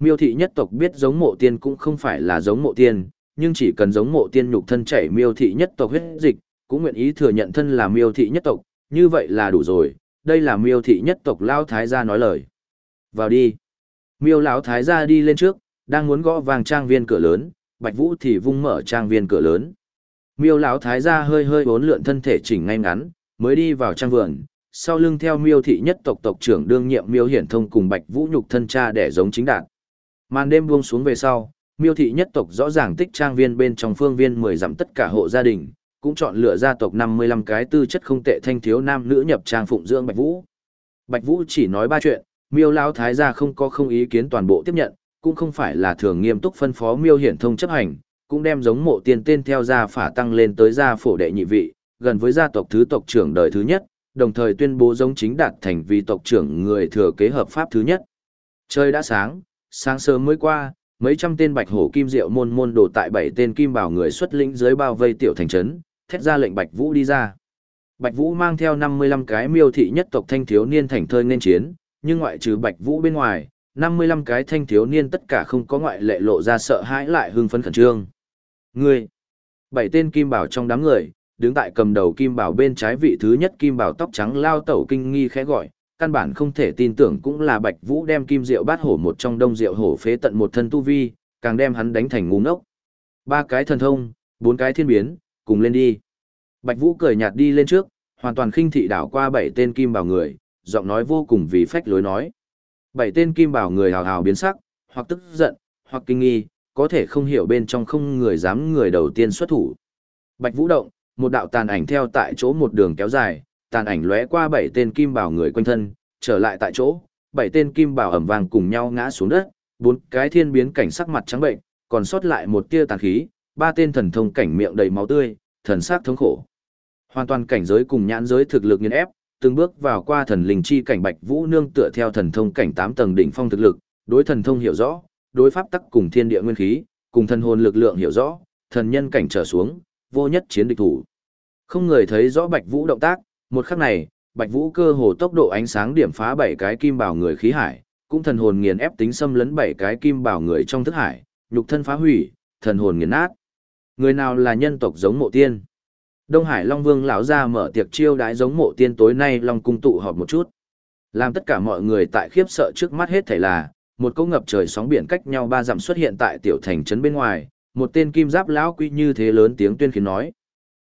Miêu thị nhất tộc biết giống mộ tiên cũng không phải là giống mộ tiên, nhưng chỉ cần giống mộ tiên nhục thân chảy miêu thị nhất tộc huyết dịch, cũng nguyện ý thừa nhận thân là miêu thị nhất tộc, như vậy là đủ rồi, đây là miêu thị nhất tộc lao thái gia nói lời. Vào đi. Miêu lão thái gia đi lên trước, đang muốn gõ vàng trang viên cửa lớn, Bạch Vũ thì vung mở trang viên cửa lớn. Miêu lão thái gia hơi hơi bốn lượn thân thể chỉnh ngay ngắn, mới đi vào trang vườn, sau lưng theo Miêu thị nhất tộc tộc trưởng đương nhiệm Miêu Hiển Thông cùng Bạch Vũ nhục thân cha để giống chính đạt. Màn đêm buông xuống về sau, Miêu thị nhất tộc rõ ràng tích trang viên bên trong phương viên mười dặm tất cả hộ gia đình, cũng chọn lựa gia tộc năm mươi lăm cái tư chất không tệ thanh thiếu nam nữ nhập trang phụng dưỡng Bạch Vũ. Bạch Vũ chỉ nói ba chuyện, miêu lao thái gia không có không ý kiến toàn bộ tiếp nhận cũng không phải là thường nghiêm túc phân phó miêu hiển thông chấp hành cũng đem giống mộ tiên tên theo gia phả tăng lên tới gia phổ đệ nhị vị gần với gia tộc thứ tộc trưởng đời thứ nhất đồng thời tuyên bố giống chính đạt thành vì tộc trưởng người thừa kế hợp pháp thứ nhất trời đã sáng sáng sớm mới qua mấy trăm tên bạch hổ kim diệu môn môn đồ tại bảy tên kim bảo người xuất lĩnh dưới bao vây tiểu thành trấn thét ra lệnh bạch vũ đi ra bạch vũ mang theo năm mươi lăm cái miêu thị nhất tộc thanh thiếu niên thành thơi nên chiến nhưng ngoại trừ Bạch Vũ bên ngoài, 55 cái thanh thiếu niên tất cả không có ngoại lệ lộ ra sợ hãi lại hưng phấn khẩn trương. Ngươi, bảy tên kim bảo trong đám người, đứng tại cầm đầu kim bảo bên trái vị thứ nhất kim bảo tóc trắng lao tẩu kinh nghi khẽ gọi, căn bản không thể tin tưởng cũng là Bạch Vũ đem kim diệu bát hổ một trong đông diệu hổ phế tận một thân tu vi, càng đem hắn đánh thành ngu ngốc. Ba cái thần thông, bốn cái thiên biến, cùng lên đi. Bạch Vũ cười nhạt đi lên trước, hoàn toàn khinh thị đảo qua bảy tên kim bảo người, giọng nói vô cùng vì phách lối nói. Bảy tên kim bảo người hào hào biến sắc, hoặc tức giận, hoặc kinh nghi, có thể không hiểu bên trong không người dám người đầu tiên xuất thủ. Bạch Vũ động, một đạo tàn ảnh theo tại chỗ một đường kéo dài, tàn ảnh lóe qua bảy tên kim bảo người quanh thân, trở lại tại chỗ, bảy tên kim bảo ẩm vàng cùng nhau ngã xuống đất, bốn cái thiên biến cảnh sắc mặt trắng bệnh, còn sót lại một tia tàn khí, ba tên thần thông cảnh miệng đầy máu tươi, thần sắc thống khổ. Hoàn toàn cảnh giới cùng nhãn giới thực lực nghiền ép, từng bước vào qua thần linh chi cảnh Bạch Vũ nương tựa theo thần thông cảnh 8 tầng đỉnh phong thực lực, đối thần thông hiểu rõ, đối pháp tắc cùng thiên địa nguyên khí, cùng thần hồn lực lượng hiểu rõ, thần nhân cảnh trở xuống, vô nhất chiến địch thủ. Không người thấy rõ Bạch Vũ động tác, một khắc này, Bạch Vũ cơ hồ tốc độ ánh sáng điểm phá bảy cái kim bảo người khí hải, cũng thần hồn nghiền ép tính xâm lấn bảy cái kim bảo người trong thức hải, nhục thân phá hủy, thần hồn nghiền nát. Người nào là nhân tộc giống mộ tiên? Đông Hải Long Vương lão ra mở tiệc chiêu đãi giống mộ tiên tối nay Long cung tụ họp một chút. Làm tất cả mọi người tại khiếp sợ trước mắt hết thảy là, một cỗ ngập trời sóng biển cách nhau ba dặm xuất hiện tại tiểu thành trấn bên ngoài, một tên kim giáp lão quy như thế lớn tiếng tuyên khiến nói.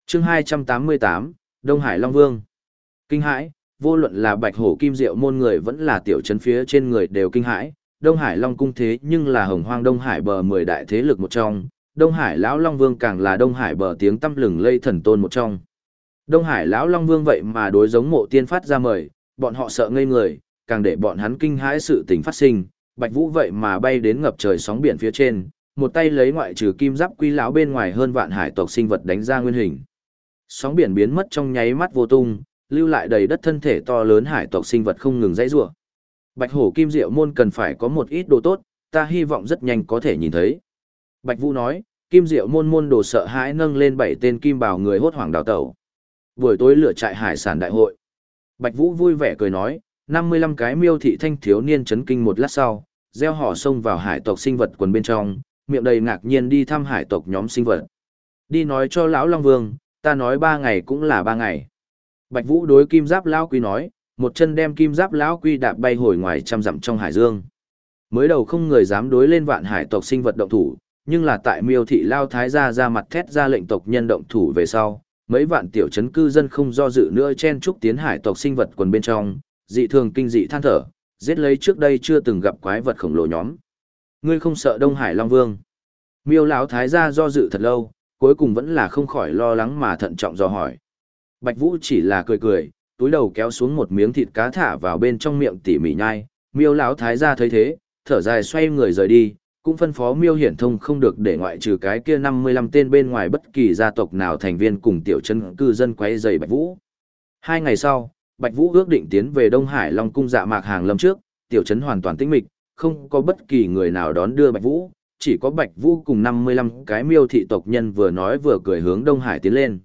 Chương 288, Đông Hải Long Vương. Kinh hãi, vô luận là Bạch Hổ Kim Diệu môn người vẫn là tiểu trấn phía trên người đều kinh hãi. Đông Hải Long cung thế nhưng là Hồng Hoang Đông Hải bờ 10 đại thế lực một trong, Đông Hải lão Long Vương càng là Đông Hải bờ tiếng tăm lừng lây thần tôn một trong. Đông Hải lão Long Vương vậy mà đối giống mộ tiên phát ra mời, bọn họ sợ ngây người, càng để bọn hắn kinh hãi sự tình phát sinh, Bạch Vũ vậy mà bay đến ngập trời sóng biển phía trên, một tay lấy ngoại trừ kim giáp quý lão bên ngoài hơn vạn hải tộc sinh vật đánh ra nguyên hình. Sóng biển biến mất trong nháy mắt vô tung, lưu lại đầy đất thân thể to lớn hải tộc sinh vật không ngừng dãy rủa. Bạch Hổ Kim Diệu môn cần phải có một ít đồ tốt, ta hy vọng rất nhanh có thể nhìn thấy. Bạch Vũ nói, Kim Diệu môn môn đồ sợ hãi nâng lên bảy tên kim bào người hốt hoảng đào tẩu. Buổi tối lửa trại hải sản đại hội. Bạch Vũ vui vẻ cười nói, 55 cái miêu thị thanh thiếu niên chấn kinh một lát sau, gieo họ xông vào hải tộc sinh vật quần bên trong, miệng đầy ngạc nhiên đi thăm hải tộc nhóm sinh vật. Đi nói cho lão Long Vương, ta nói ba ngày cũng là ba ngày. Bạch Vũ đối kim giáp lão quy nói, một chân đem kim giáp lão quy đạp bay hồi ngoài trăm dặm trong hải dương. Mới đầu không người dám đối lên vạn hải tộc sinh vật động thủ, nhưng là tại miêu thị lao thái gia ra mặt thét ra lệnh tộc nhân động thủ về sau, mấy vạn tiểu chấn cư dân không do dự nữa chen chúc tiến hải tộc sinh vật quần bên trong, dị thường kinh dị than thở, giết lấy trước đây chưa từng gặp quái vật khổng lồ nhóm. Ngươi không sợ Đông Hải Long Vương? Miêu lão thái gia do dự thật lâu, cuối cùng vẫn là không khỏi lo lắng mà thận trọng do hỏi. Bạch Vũ chỉ là cười cười, túi đầu kéo xuống một miếng thịt cá thả vào bên trong miệng tỉ mỉ nhai, Miêu lão thái gia thấy thế, thở dài xoay người rời đi, cũng phân phó Miêu Hiển Thông không được để ngoại trừ cái kia 55 tên bên ngoài bất kỳ gia tộc nào thành viên cùng tiểu chân cư dân quấy rầy Bạch Vũ. Hai ngày sau, Bạch Vũ ước định tiến về Đông Hải Long cung dạ mạc hàng lâm trước, tiểu trấn hoàn toàn tĩnh mịch, không có bất kỳ người nào đón đưa Bạch Vũ, chỉ có Bạch Vũ cùng 55 cái miêu thị tộc nhân vừa nói vừa cười hướng Đông Hải tiến lên.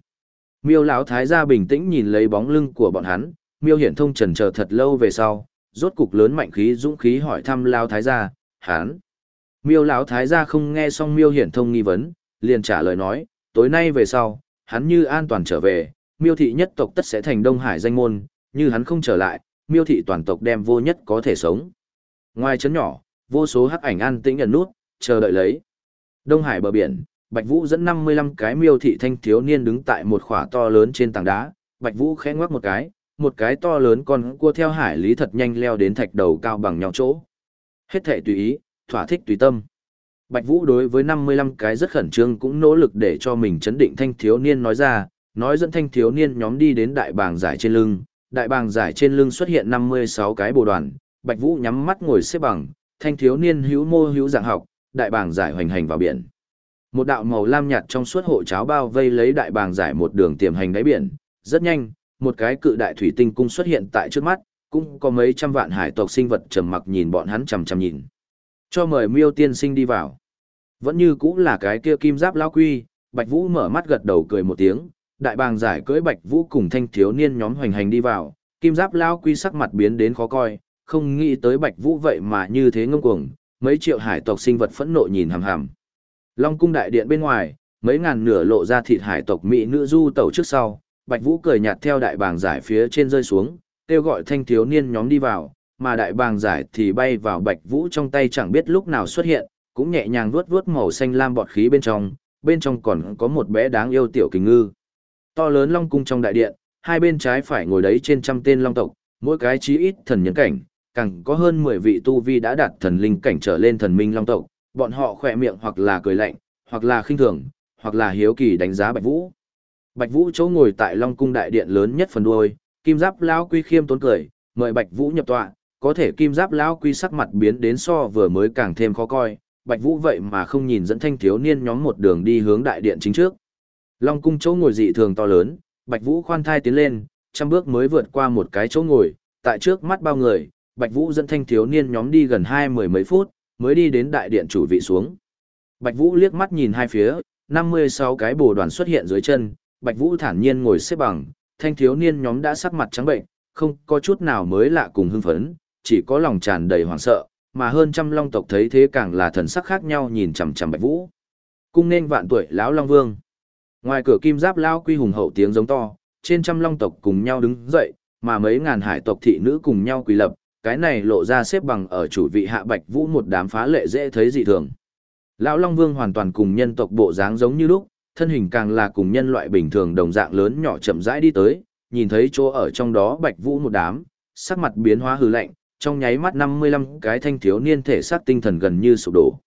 Miêu lão thái gia bình tĩnh nhìn lấy bóng lưng của bọn hắn, Miêu Hiển Thông trần chờ thật lâu về sau, rốt cục lớn mạnh khí dũng khí hỏi thăm lão thái gia, Hán, Miêu lão thái gia không nghe xong Miêu Hiển Thông nghi vấn, liền trả lời nói, "Tối nay về sau, hắn như an toàn trở về, Miêu thị nhất tộc tất sẽ thành Đông Hải danh môn, như hắn không trở lại, miêu thị toàn tộc đem vô nhất có thể sống. Ngoài chấn nhỏ, vô số hắc ảnh an tĩnh nhận nút, chờ đợi lấy. Đông Hải bờ biển, Bạch Vũ dẫn 55 cái miêu thị thanh thiếu niên đứng tại một khỏa to lớn trên tảng đá, Bạch Vũ khẽ ngoắc một cái, một cái to lớn con cua theo hải lý thật nhanh leo đến thạch đầu cao bằng nhau chỗ. Hết thể tùy ý, thỏa thích tùy tâm. Bạch Vũ đối với 55 cái rất khẩn trương cũng nỗ lực để cho mình chấn định thanh thiếu niên nói ra, nói dẫn thanh thiếu niên nhóm đi đến đại bàng giải trên lưng, đại bàng giải trên lưng xuất hiện 56 cái bồ đoàn, Bạch Vũ nhắm mắt ngồi xếp bằng, thanh thiếu niên hữu mô hữu dạng học, đại bàng giải hoành hành vào biển. Một đạo màu lam nhạt trong suốt hộ cháo bao vây lấy đại bàng giải một đường tiềm hành đáy biển, rất nhanh, một cái cự đại thủy tinh cung xuất hiện tại trước mắt, cũng có mấy trăm vạn hải tộc sinh vật trầm mặc nhìn bọn hắn chằm chằm nhìn. Cho mời Miêu tiên sinh đi vào. Vẫn như cũng là cái kia kim giáp lão quy, Bạch Vũ mở mắt gật đầu cười một tiếng, đại bàng giải cưỡi bạch vũ cùng thanh thiếu niên nhóm hoành hành đi vào, kim giáp lao quy sắc mặt biến đến khó coi, không nghĩ tới bạch vũ vậy mà như thế ngông cuồng, mấy triệu hải tộc sinh vật phẫn nộ nhìn hằm hằm. Long cung đại điện bên ngoài, mấy ngàn nửa lộ ra thịt hải tộc mỹ nữ du tẩu trước sau, bạch vũ cười nhạt theo đại bàng giải phía trên rơi xuống, kêu gọi thanh thiếu niên nhóm đi vào, mà đại bàng giải thì bay vào bạch vũ trong tay chẳng biết lúc nào xuất hiện, cũng nhẹ nhàng vuốt vuốt màu xanh lam bọt khí bên trong, bên trong còn có một bé đáng yêu tiểu kình ngư. To lớn long cung trong đại điện, hai bên trái phải ngồi đấy trên trăm tên long tộc, mỗi cái chí ít thần nhân cảnh, càng có hơn 10 vị tu vi đã đạt thần linh cảnh trở lên thần minh long tộc, bọn họ khỏe miệng hoặc là cười lạnh, hoặc là khinh thường, hoặc là hiếu kỳ đánh giá Bạch Vũ. Bạch Vũ chỗ ngồi tại Long cung đại điện lớn nhất phần đuôi, Kim Giáp lão quy khiêm tốn cười, mời Bạch Vũ nhập tọa, có thể Kim Giáp lão quy sắc mặt biến đến so vừa mới càng thêm khó coi, Bạch Vũ vậy mà không nhìn dẫn thanh thiếu niên nhóm một đường đi hướng đại điện chính trước. Long cung chỗ ngồi dị thường to lớn, Bạch Vũ khoan thai tiến lên, trăm bước mới vượt qua một cái chỗ ngồi, tại trước mắt bao người, Bạch Vũ dẫn thanh thiếu niên nhóm đi gần hai mười mấy phút, mới đi đến đại điện chủ vị xuống. Bạch Vũ liếc mắt nhìn hai phía, 56 cái bồ đoàn xuất hiện dưới chân, Bạch Vũ thản nhiên ngồi xếp bằng, thanh thiếu niên nhóm đã sắc mặt trắng bệnh, không có chút nào mới lạ cùng hưng phấn, chỉ có lòng tràn đầy hoảng sợ, mà hơn trăm long tộc thấy thế càng là thần sắc khác nhau nhìn chằm chằm Bạch Vũ. Cung nên vạn tuổi lão long vương. Ngoài cửa kim giáp lao quy hùng hậu tiếng giống to, trên trăm long tộc cùng nhau đứng dậy, mà mấy ngàn hải tộc thị nữ cùng nhau quỳ lập, cái này lộ ra xếp bằng ở chủ vị hạ Bạch Vũ một đám phá lệ dễ thấy dị thường. Lão Long Vương hoàn toàn cùng nhân tộc bộ dáng giống như lúc, thân hình càng là cùng nhân loại bình thường đồng dạng lớn nhỏ chậm rãi đi tới, nhìn thấy chỗ ở trong đó Bạch Vũ một đám, sắc mặt biến hóa hư lạnh, trong nháy mắt 55 cái thanh thiếu niên thể xác tinh thần gần như sụp đổ.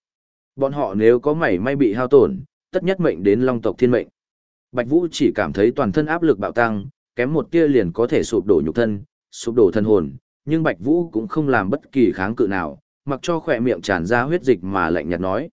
Bọn họ nếu có mảy may bị hao tổn, tất nhất mệnh đến Long tộc thiên mệnh. Bạch Vũ chỉ cảm thấy toàn thân áp lực bạo tăng, kém một tia liền có thể sụp đổ nhục thân, sụp đổ thân hồn, nhưng Bạch Vũ cũng không làm bất kỳ kháng cự nào, mặc cho khỏe miệng tràn ra huyết dịch mà lạnh nhạt nói.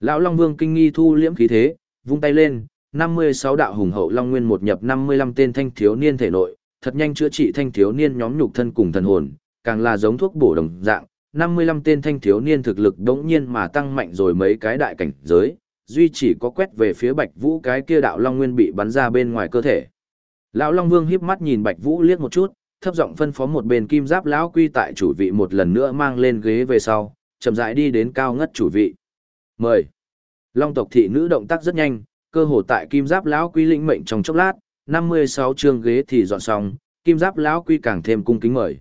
Lão Long Vương kinh nghi thu liễm khí thế, vung tay lên, 56 đạo hùng hậu Long Nguyên một nhập 55 tên thanh thiếu niên thể nội, thật nhanh chữa trị thanh thiếu niên nhóm nhục thân cùng thần hồn, càng là giống thuốc bổ đồng dạng, 55 tên thanh thiếu niên thực lực đống nhiên mà tăng mạnh rồi mấy cái đại cảnh giới, duy chỉ có quét về phía Bạch Vũ cái kia đạo Long Nguyên bị bắn ra bên ngoài cơ thể. Lão Long Vương híp mắt nhìn Bạch Vũ liếc một chút, thấp giọng phân phó một bên kim giáp lão quy tại chủ vị một lần nữa mang lên ghế về sau, chậm rãi đi đến cao ngất chủ vị. Mời. Long tộc thị nữ động tác rất nhanh, cơ hồ tại kim giáp lão quy lĩnh mệnh trong chốc lát, 56 chương ghế thì dọn xong, kim giáp lão quy càng thêm cung kính mời.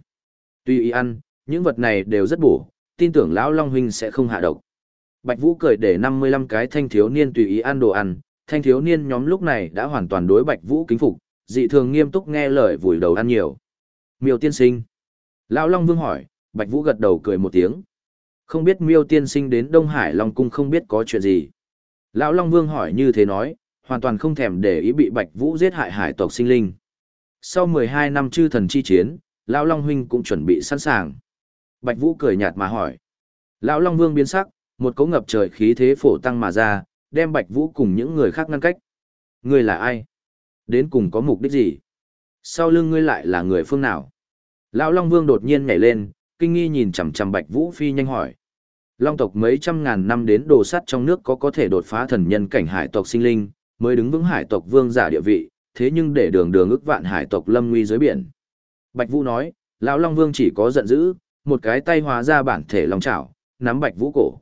Tuy ý ăn, những vật này đều rất bổ, tin tưởng lão Long huynh sẽ không hạ độc. Bạch Vũ cười để 55 cái thanh thiếu niên tùy ý ăn đồ ăn, thanh thiếu niên nhóm lúc này đã hoàn toàn đối Bạch Vũ kính phục, dị thường nghiêm túc nghe lời vùi đầu ăn nhiều. Miêu tiên sinh. Lão Long Vương hỏi, Bạch Vũ gật đầu cười một tiếng. Không biết Miêu tiên sinh đến Đông Hải Long Cung không biết có chuyện gì. Lão Long Vương hỏi như thế nói, hoàn toàn không thèm để ý bị Bạch Vũ giết hại hải tộc sinh linh. Sau 12 năm chư thần chi chiến, Lão Long Huynh cũng chuẩn bị sẵn sàng. Bạch Vũ cười nhạt mà hỏi. Lão Long Vương biến sắc, một cỗ ngập trời khí thế phổ tăng mà ra, đem Bạch Vũ cùng những người khác ngăn cách. Ngươi là ai? Đến cùng có mục đích gì? Sau lưng ngươi lại là người phương nào? Lão Long Vương đột nhiên nhảy lên, kinh nghi nhìn chằm chằm Bạch Vũ phi nhanh hỏi. Long tộc mấy trăm ngàn năm đến đồ sắt trong nước có có thể đột phá thần nhân cảnh hải tộc sinh linh, mới đứng vững hải tộc vương giả địa vị, thế nhưng để đường đường ức vạn hải tộc lâm nguy dưới biển. Bạch Vũ nói, lão Long Vương chỉ có giận dữ, một cái tay hóa ra bản thể long chảo, nắm Bạch Vũ cổ.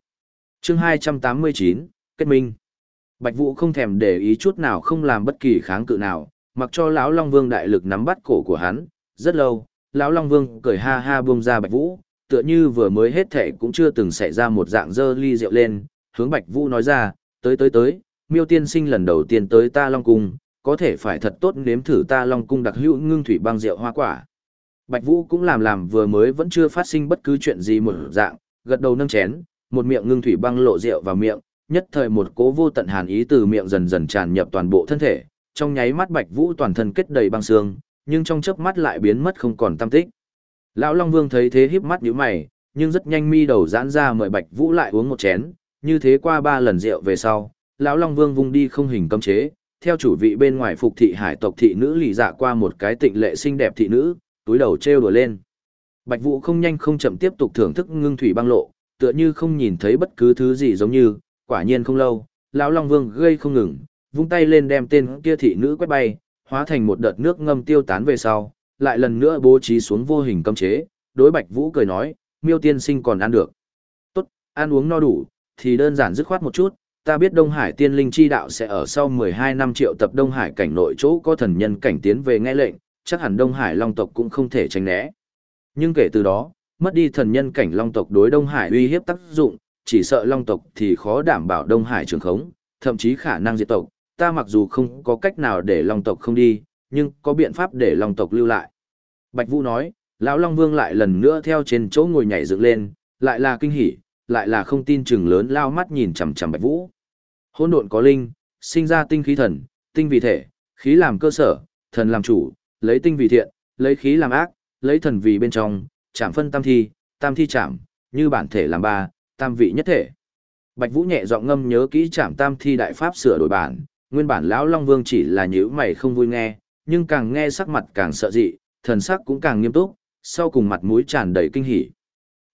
Chương 289, kết minh. Bạch Vũ không thèm để ý chút nào không làm bất kỳ kháng cự nào, mặc cho lão Long Vương đại lực nắm bắt cổ của hắn, rất lâu, lão Long Vương cười ha ha buông ra Bạch Vũ, tựa như vừa mới hết thệ cũng chưa từng xảy ra một dạng dơ ly rượu lên, hướng Bạch Vũ nói ra, tới tới tới, miêu tiên sinh lần đầu tiên tới ta Long Cung, có thể phải thật tốt nếm thử ta Long Cung đặc hữu ngưng thủy băng rượu hoa quả. Bạch Vũ cũng làm làm vừa mới vẫn chưa phát sinh bất cứ chuyện gì một dạng, gật đầu nâng chén, một miệng ngưng thủy băng lộ rượu vào miệng, nhất thời một cố vô tận hàn ý từ miệng dần dần tràn nhập toàn bộ thân thể, trong nháy mắt Bạch Vũ toàn thân kết đầy băng xương, nhưng trong chớp mắt lại biến mất không còn tâm tích. Lão Long Vương thấy thế híp mắt nhíu mày, nhưng rất nhanh mi đầu giãn ra mời Bạch Vũ lại uống một chén, như thế qua ba lần rượu về sau, lão Long Vương vung đi không hình cấm chế, theo chủ vị bên ngoài phục thị hải tộc thị nữ lì dạ qua một cái tịnh lệ xinh đẹp thị nữ, túi đầu trêu đùa lên. Bạch Vũ không nhanh không chậm tiếp tục thưởng thức ngưng thủy băng lộ, tựa như không nhìn thấy bất cứ thứ gì giống như, quả nhiên không lâu, lão Long Vương gây không ngừng, vung tay lên đem tên kia thị nữ quét bay, hóa thành một đợt nước ngâm tiêu tán về sau, lại lần nữa bố trí xuống vô hình cấm chế, đối Bạch Vũ cười nói, miêu tiên sinh còn ăn được. Tốt, ăn uống no đủ, thì đơn giản dứt khoát một chút, ta biết Đông Hải tiên linh chi đạo sẽ ở sau 12 năm triệu tập Đông Hải cảnh nội chỗ có thần nhân cảnh tiến về nghe lệnh, chắc hẳn Đông Hải Long tộc cũng không thể tránh né. Nhưng kể từ đó, mất đi thần nhân cảnh Long tộc đối Đông Hải uy hiếp tác dụng, chỉ sợ Long tộc thì khó đảm bảo Đông Hải trường khống, thậm chí khả năng diệt tộc, ta mặc dù không có cách nào để Long tộc không đi, nhưng có biện pháp để Long tộc lưu lại. Bạch Vũ nói, Lão Long Vương lại lần nữa theo trên chỗ ngồi nhảy dựng lên, lại là kinh hỉ, lại là không tin chừng lớn lao mắt nhìn chằm chằm Bạch Vũ. Hỗn độn có linh, sinh ra tinh khí thần, tinh vì thể, khí làm cơ sở, thần làm chủ, lấy tinh vì thiện, lấy khí làm ác, lấy thần vì bên trong, chạm phân tam thi, tam thi chạm, như bản thể làm ba, tam vị nhất thể. Bạch Vũ nhẹ giọng ngâm nhớ kỹ chạm tam thi đại pháp sửa đổi bản, nguyên bản lão Long Vương chỉ là nhữ mày không vui nghe, nhưng càng nghe sắc mặt càng sợ dị, thần sắc cũng càng nghiêm túc, sau cùng mặt mũi tràn đầy kinh hỉ.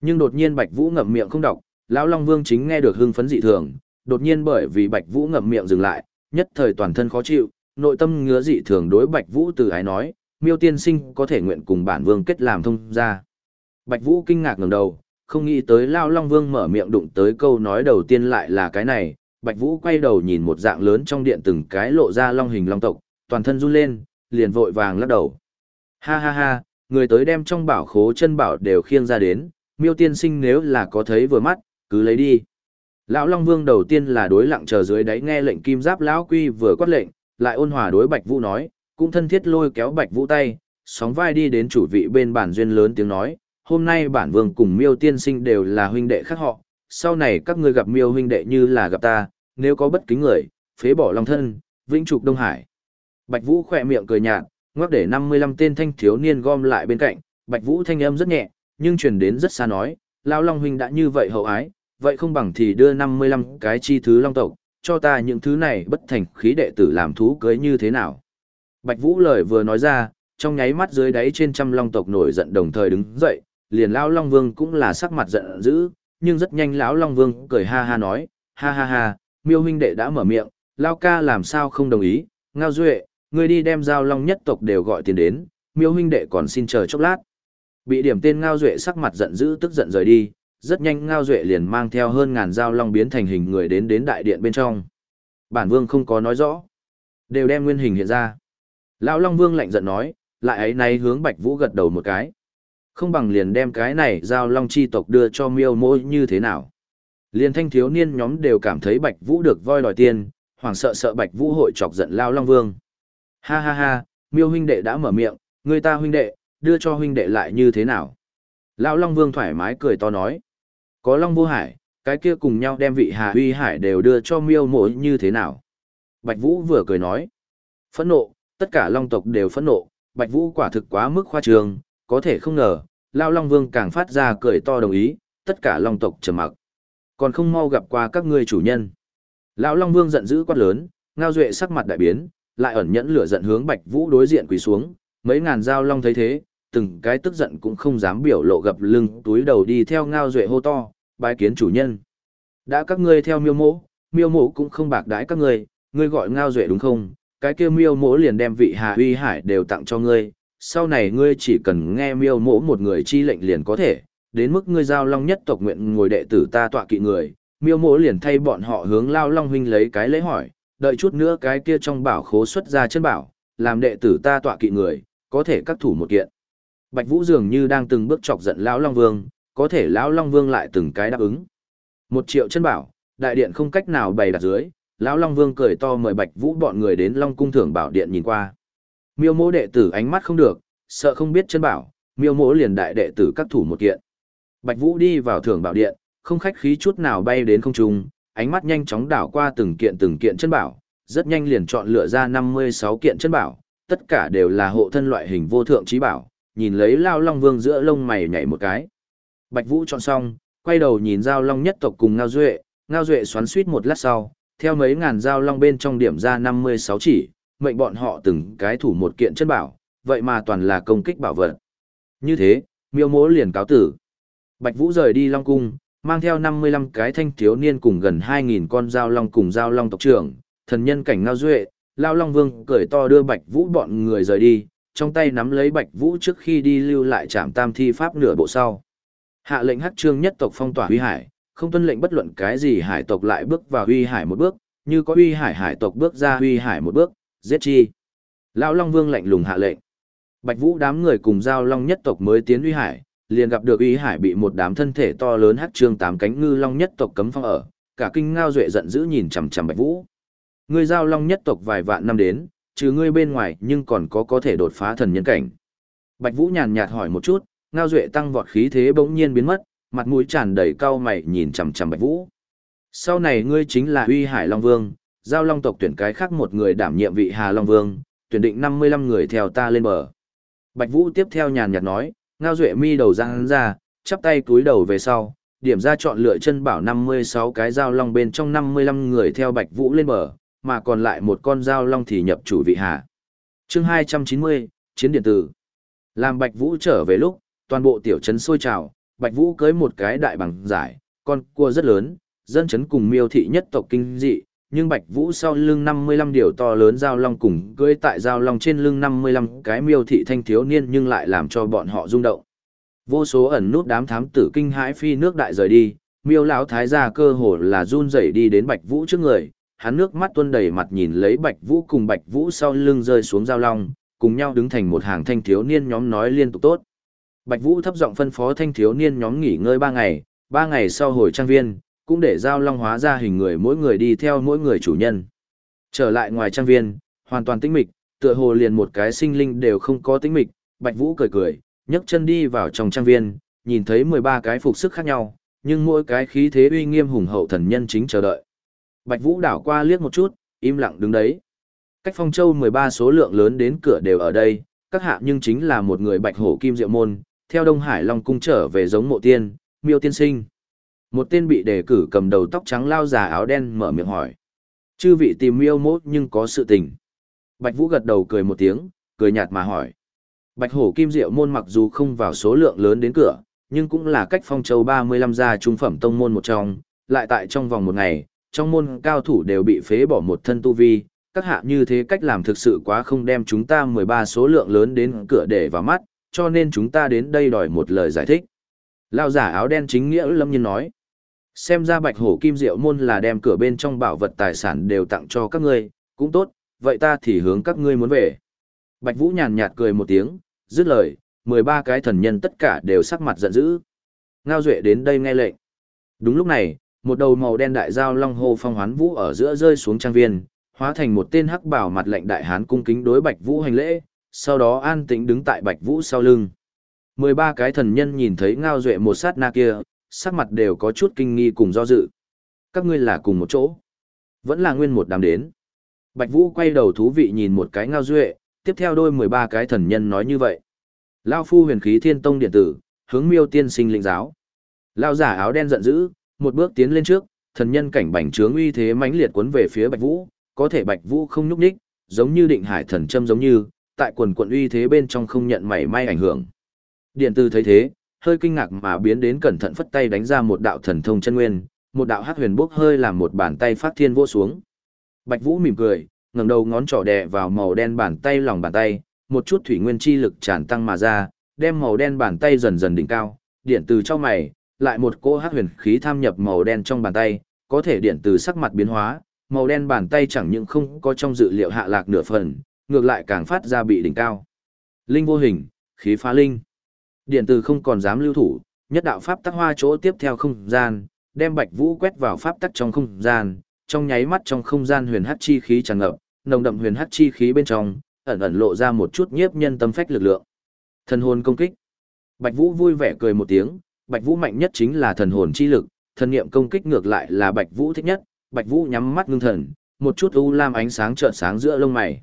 Nhưng đột nhiên Bạch Vũ ngậm miệng không đọc, lão Long Vương chính nghe được hưng phấn dị thường, đột nhiên bởi vì Bạch Vũ ngậm miệng dừng lại, nhất thời toàn thân khó chịu, nội tâm ngứa dị thường đối Bạch Vũ từ ái nói, Miêu tiên sinh có thể nguyện cùng bản vương kết làm thông gia. Bạch Vũ kinh ngạc ngẩng đầu, không nghĩ tới Lão Long Vương mở miệng đụng tới câu nói đầu tiên lại là cái này, Bạch Vũ quay đầu nhìn một dạng lớn trong điện từng cái lộ ra long hình long tộc, toàn thân run lên, liền vội vàng lắc đầu. Ha ha ha, người tới đem trong bảo khố chân bảo đều khiêng ra đến, miêu tiên sinh nếu là có thấy vừa mắt, cứ lấy đi. Lão Long Vương đầu tiên là đối lặng chờ dưới đáy nghe lệnh kim giáp lão quy vừa quát lệnh, lại ôn hòa đối Bạch Vũ nói, cũng thân thiết lôi kéo Bạch Vũ tay, sóng vai đi đến chủ vị bên bản duyên lớn tiếng nói, hôm nay bản vương cùng miêu tiên sinh đều là huynh đệ khác họ, sau này các ngươi gặp miêu huynh đệ như là gặp ta, nếu có bất kính người, phế bỏ lòng thân, vĩnh trục Đông Hải. Bạch Vũ khỏe miệng cười nhạt, ngoắc để 55 tên thanh thiếu niên gom lại bên cạnh, Bạch Vũ thanh âm rất nhẹ, nhưng truyền đến rất xa nói, lão Long huynh đã như vậy hậu ái, vậy không bằng thì đưa 55 cái chi thứ Long tộc, cho ta những thứ này bất thành khí đệ tử làm thú cưới như thế nào. Bạch Vũ lời vừa nói ra, trong nháy mắt dưới đáy trên trăm Long tộc nổi giận đồng thời đứng dậy, liền lão Long Vương cũng là sắc mặt giận dữ, nhưng rất nhanh lão Long Vương cười ha ha nói, ha ha ha, miêu huynh đệ đã mở miệng, Lao ca làm sao không đồng ý, ngao duệ, ngươi đi đem giao long nhất tộc đều gọi tiền đến, miêu huynh đệ còn xin chờ chốc lát. Bị điểm tên ngao duệ sắc mặt giận dữ tức giận rời đi, rất nhanh ngao duệ liền mang theo hơn ngàn giao long biến thành hình người đến đến đại điện bên trong. Bản vương không có nói rõ, đều đem nguyên hình hiện ra. Lão Long Vương lạnh giận nói, lại ấy nay hướng Bạch Vũ gật đầu một cái. Không bằng liền đem cái này giao long chi tộc đưa cho miêu môi như thế nào. Liên thanh thiếu niên nhóm đều cảm thấy Bạch Vũ được voi đòi tiền, hoảng sợ sợ Bạch Vũ hội chọc giận Lao Long Vương. Ha ha ha, miêu huynh đệ đã mở miệng, người ta huynh đệ, đưa cho huynh đệ lại như thế nào? Lão Long Vương thoải mái cười to nói. Có Long Vô Hải, cái kia cùng nhau đem vị Hà Huy Hải đều đưa cho miêu mỗi như thế nào? Bạch Vũ vừa cười nói. Phẫn nộ, tất cả Long tộc đều phẫn nộ, Bạch Vũ quả thực quá mức khoa trương, có thể không ngờ, Lão Long Vương càng phát ra cười to đồng ý, tất cả Long tộc trầm mặc còn không mau gặp qua các ngươi chủ nhân. Lão Long Vương giận dữ quát lớn, ngao duệ sắc mặt đại biến, lại ẩn nhẫn lửa giận hướng Bạch Vũ đối diện quỳ xuống, mấy ngàn dao long thấy thế, từng cái tức giận cũng không dám biểu lộ gập lưng, túi đầu đi theo ngao duệ hô to, bái kiến chủ nhân. Đã các ngươi theo miêu mỗ, miêu mỗ cũng không bạc đãi các ngươi, ngươi gọi ngao duệ đúng không? Cái kia miêu mỗ liền đem vị hà uy hải đều tặng cho ngươi, sau này ngươi chỉ cần nghe miêu mỗ một người chi lệnh liền có thể, đến mức ngươi giao long nhất tộc nguyện ngồi đệ tử ta tọa kỵ người, miêu mỗ liền thay bọn họ hướng lao long huynh lấy cái lễ hỏi, đợi chút nữa cái kia trong bảo khố xuất ra chân bảo, làm đệ tử ta tọa kỵ người, có thể cắt thủ một kiện. Bạch Vũ dường như đang từng bước chọc giận lão Long Vương, có thể lão Long Vương lại từng cái đáp ứng. Một triệu chân bảo, đại điện không cách nào bày đặt dưới, lão Long Vương cười to mời Bạch Vũ bọn người đến Long cung thưởng bảo điện nhìn qua. Miêu Mỗ đệ tử ánh mắt không được, sợ không biết chân bảo, Miêu Mỗ liền đại đệ tử cắt thủ một kiện. Bạch Vũ đi vào thưởng bảo điện, không khách khí chút nào bay đến không trung, ánh mắt nhanh chóng đảo qua từng kiện từng kiện chân bảo, rất nhanh liền chọn lựa ra 56 kiện chân bảo, tất cả đều là hộ thân loại hình vô thượng trí bảo, nhìn lấy Lao Long Vương giữa lông mày nhảy một cái. Bạch Vũ chọn xong, quay đầu nhìn Giao Long nhất tộc cùng Ngao Duệ, Ngao Duệ xoắn suýt một lát sau, theo mấy ngàn Giao Long bên trong điểm ra 56 chỉ, mệnh bọn họ từng cái thủ một kiện chân bảo, vậy mà toàn là công kích bảo vật. Như thế, miêu mố liền cáo tử. Bạch Vũ rời đi Long Cung, mang theo 55 cái thanh thiếu niên cùng gần 2.000 con dao long cùng dao long tộc trưởng, thần nhân cảnh ngao duệ, Lao Long Vương cười to đưa Bạch Vũ bọn người rời đi, trong tay nắm lấy Bạch Vũ trước khi đi lưu lại trạm tam thi pháp nửa bộ sau. Hạ lệnh hắc trương nhất tộc phong tỏa huy hải, không tuân lệnh bất luận cái gì hải tộc lại bước vào huy hải một bước, như có huy hải hải tộc bước ra huy hải một bước, giết chi. Lão Long Vương lạnh lùng hạ lệnh. Bạch Vũ đám người cùng giao long nhất tộc mới tiến uy hải, liền gặp được uy hải bị một đám thân thể to lớn hắc trương tám cánh ngư long nhất tộc cấm phong ở cả kinh ngao duệ giận dữ nhìn chằm chằm bạch vũ ngươi giao long nhất tộc vài vạn năm đến trừ ngươi bên ngoài nhưng còn có có thể đột phá thần nhân cảnh bạch vũ nhàn nhạt hỏi một chút Ngao Duệ tăng vọt khí thế bỗng nhiên biến mất, mặt mũi tràn đầy cau mày nhìn chằm chằm Bạch Vũ. Sau này ngươi chính là Uy Hải Long Vương, giao Long tộc tuyển cái khác một người đảm nhiệm vị Hà Long Vương, tuyển định 55 người theo ta lên bờ. Bạch Vũ tiếp theo nhàn nhạt nói, Ngao Duệ mi đầu ra hắn ra, chắp tay cúi đầu về sau, điểm ra chọn lựa chân bảo 56 cái giao long bên trong 55 người theo Bạch Vũ lên bờ, mà còn lại một con giao long thì nhập chủ vị hạ. Chương 290, Chiến điện tử. Làm Bạch Vũ trở về lúc, toàn bộ tiểu trấn sôi trào, Bạch Vũ cưới một cái đại bằng giải, con cua rất lớn, dân trấn cùng miêu thị nhất tộc kinh dị, nhưng Bạch Vũ sau lưng 55 điều to lớn giao long cùng cưỡi tại giao long trên lưng 55 cái miêu thị thanh thiếu niên nhưng lại làm cho bọn họ rung động. Vô số ẩn nút đám thám tử kinh hãi phi nước đại rời đi, miêu lão thái gia cơ hồ là run rẩy đi đến Bạch Vũ trước người, hắn nước mắt tuôn đầy mặt nhìn lấy Bạch Vũ cùng Bạch Vũ sau lưng rơi xuống giao long, cùng nhau đứng thành một hàng thanh thiếu niên nhóm nói liên tục tốt. Bạch Vũ thấp giọng phân phó thanh thiếu niên nhóm nghỉ ngơi ba ngày, ba ngày sau hồi trang viên, cũng để giao long hóa ra hình người mỗi người đi theo mỗi người chủ nhân. Trở lại ngoài trang viên, hoàn toàn tĩnh mịch, tựa hồ liền một cái sinh linh đều không có tĩnh mịch, Bạch Vũ cười cười, nhấc chân đi vào trong trang viên, nhìn thấy 13 cái phục sức khác nhau, nhưng mỗi cái khí thế uy nghiêm hùng hậu thần nhân chính chờ đợi. Bạch Vũ đảo qua liếc một chút, im lặng đứng đấy. Cách Phong Châu 13 số lượng lớn đến cửa đều ở đây, các hạ nhưng chính là một người Bạch Hổ Kim Diệu Môn, theo Đông Hải Long cung trở về giống mộ tiên, miêu tiên sinh. Một tên bị đề cử cầm đầu tóc trắng lao già áo đen mở miệng hỏi. Chư vị tìm miêu mốt nhưng có sự tình. Bạch Vũ gật đầu cười một tiếng, cười nhạt mà hỏi. Bạch hổ kim diệu môn mặc dù không vào số lượng lớn đến cửa, nhưng cũng là cách phong châu 35 gia trung phẩm tông môn một trong, lại tại trong vòng một ngày, trong môn cao thủ đều bị phế bỏ một thân tu vi, các hạ như thế cách làm thực sự quá không đem chúng ta 13 số lượng lớn đến cửa để vào mắt, cho nên chúng ta đến đây đòi một lời giải thích. Lao giả áo đen chính nghĩa lâm nhiên nói. Xem ra bạch hổ kim diệu môn là đem cửa bên trong bảo vật tài sản đều tặng cho các ngươi, cũng tốt, vậy ta thì hướng các ngươi muốn về. Bạch Vũ nhàn nhạt cười một tiếng, dứt lời, 13 cái thần nhân tất cả đều sắc mặt giận dữ. Ngao Duệ đến đây nghe lệnh. Đúng lúc này, một đầu màu đen đại giao long hô phong hoán vũ ở giữa rơi xuống trang viên, hóa thành một tên hắc bảo mặt lệnh đại hán cung kính đối Bạch Vũ hành lễ, sau đó an tĩnh đứng tại Bạch Vũ sau lưng. 13 cái thần nhân nhìn thấy Ngao Duệ một sát na kia, sắc mặt đều có chút kinh nghi cùng do dự. Các ngươi là cùng một chỗ. Vẫn là nguyên một đám đến. Bạch Vũ quay đầu thú vị nhìn một cái Ngao Duệ, tiếp theo đôi 13 cái thần nhân nói như vậy. Lao phu huyền khí thiên tông điện tử, hướng miêu tiên sinh lĩnh giáo. Lao giả áo đen giận dữ, một bước tiến lên trước, thần nhân cảnh bành trướng uy thế mãnh liệt cuốn về phía Bạch Vũ, có thể Bạch Vũ không nhúc nhích, giống như định hải thần châm giống như, tại quần quận uy thế bên trong không nhận mảy may ảnh hưởng. Điện tử thấy thế, hơi kinh ngạc mà biến đến cẩn thận phất tay đánh ra một đạo thần thông chân nguyên, một đạo hắc huyền bốc hơi làm một bàn tay phát thiên vô xuống. Bạch Vũ mỉm cười, ngẩng đầu ngón trỏ đè vào màu đen bàn tay lòng bàn tay, một chút thủy nguyên chi lực tràn tăng mà ra, đem màu đen bàn tay dần dần đỉnh cao, điện từ trong mày, lại một cỗ hắc huyền khí tham nhập màu đen trong bàn tay, có thể điện từ sắc mặt biến hóa, màu đen bàn tay chẳng những không có trong dự liệu hạ lạc nửa phần, ngược lại càng phát ra bị đỉnh cao. Linh vô hình, khí phá linh. Điện từ không còn dám lưu thủ, nhất đạo pháp tắc hoa chỗ tiếp theo không gian, đem Bạch Vũ quét vào pháp tắc trong không gian, trong nháy mắt trong không gian huyền hắc chi khí tràn ngập, nồng đậm huyền hắc chi khí bên trong, ẩn ẩn lộ ra một chút nhiếp nhân tâm phách lực lượng. Thần hồn công kích. Bạch Vũ vui vẻ cười một tiếng, Bạch Vũ mạnh nhất chính là thần hồn chi lực, thần niệm công kích ngược lại là Bạch Vũ thích nhất, Bạch Vũ nhắm mắt ngưng thần, một chút u lam ánh sáng chợt sáng giữa lông mày.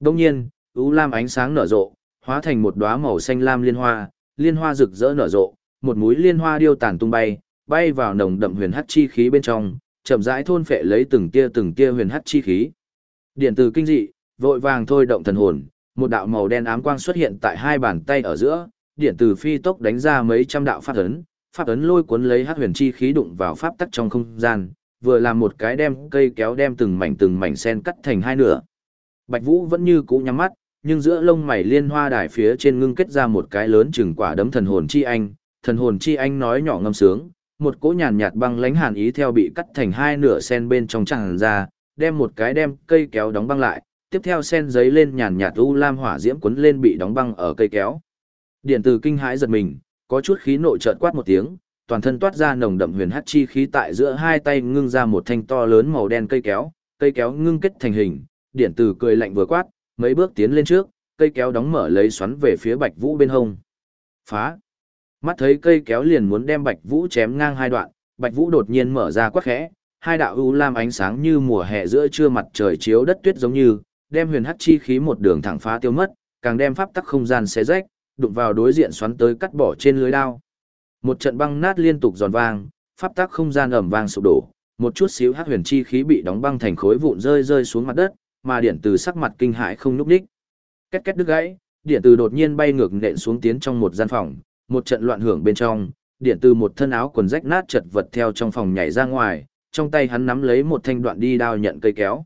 Đương nhiên, u lam ánh sáng nở rộ, hóa thành một đóa màu xanh lam liên hoa, liên hoa rực rỡ nở rộ, một mũi liên hoa điêu tàn tung bay, bay vào nồng đậm huyền hắc chi khí bên trong, chậm rãi thôn phệ lấy từng tia từng tia huyền hắc chi khí. Điện từ kinh dị, vội vàng thôi động thần hồn, một đạo màu đen ám quang xuất hiện tại hai bàn tay ở giữa, điện từ phi tốc đánh ra mấy trăm đạo pháp ấn, pháp ấn lôi cuốn lấy hắc huyền chi khí đụng vào pháp tắc trong không gian, vừa làm một cái đem cây kéo đem từng mảnh từng mảnh sen cắt thành hai nửa. Bạch Vũ vẫn như cũ nhắm mắt, nhưng giữa lông mày liên hoa đài phía trên ngưng kết ra một cái lớn chừng quả đấm thần hồn chi anh, thần hồn chi anh nói nhỏ ngâm sướng, một cỗ nhàn nhạt băng lãnh hàn ý theo bị cắt thành hai nửa sen bên trong tràn ra, đem một cái đem cây kéo đóng băng lại, tiếp theo sen giấy lên nhàn nhạt u lam hỏa diễm cuốn lên bị đóng băng ở cây kéo. Điện tử kinh hãi giật mình, có chút khí nội chợt quát một tiếng, toàn thân toát ra nồng đậm huyền hắc chi khí tại giữa hai tay ngưng ra một thanh to lớn màu đen cây kéo, cây kéo ngưng kết thành hình, điện tử cười lạnh vừa quát, mấy bước tiến lên trước, cây kéo đóng mở lấy xoắn về phía Bạch Vũ bên hông. Phá! Mắt thấy cây kéo liền muốn đem Bạch Vũ chém ngang hai đoạn, Bạch Vũ đột nhiên mở ra quắc khẽ, hai đạo u lam ánh sáng như mùa hè giữa trưa mặt trời chiếu đất tuyết giống như, đem huyền hắc chi khí một đường thẳng phá tiêu mất, càng đem pháp tắc không gian xé rách, đụng vào đối diện xoắn tới cắt bỏ trên lưới đao. Một trận băng nát liên tục giòn vang, pháp tắc không gian ầm vang sụp đổ, một chút xíu hắc huyền chi khí bị đóng băng thành khối vụn rơi rơi xuống mặt đất, mà điện từ sắc mặt kinh hãi không núp đích. Két két đứt gãy, điện từ đột nhiên bay ngược nện xuống tiến trong một gian phòng, một trận loạn hưởng bên trong, điện từ một thân áo quần rách nát chật vật theo trong phòng nhảy ra ngoài, trong tay hắn nắm lấy một thanh đoạn đi đao nhận cây kéo.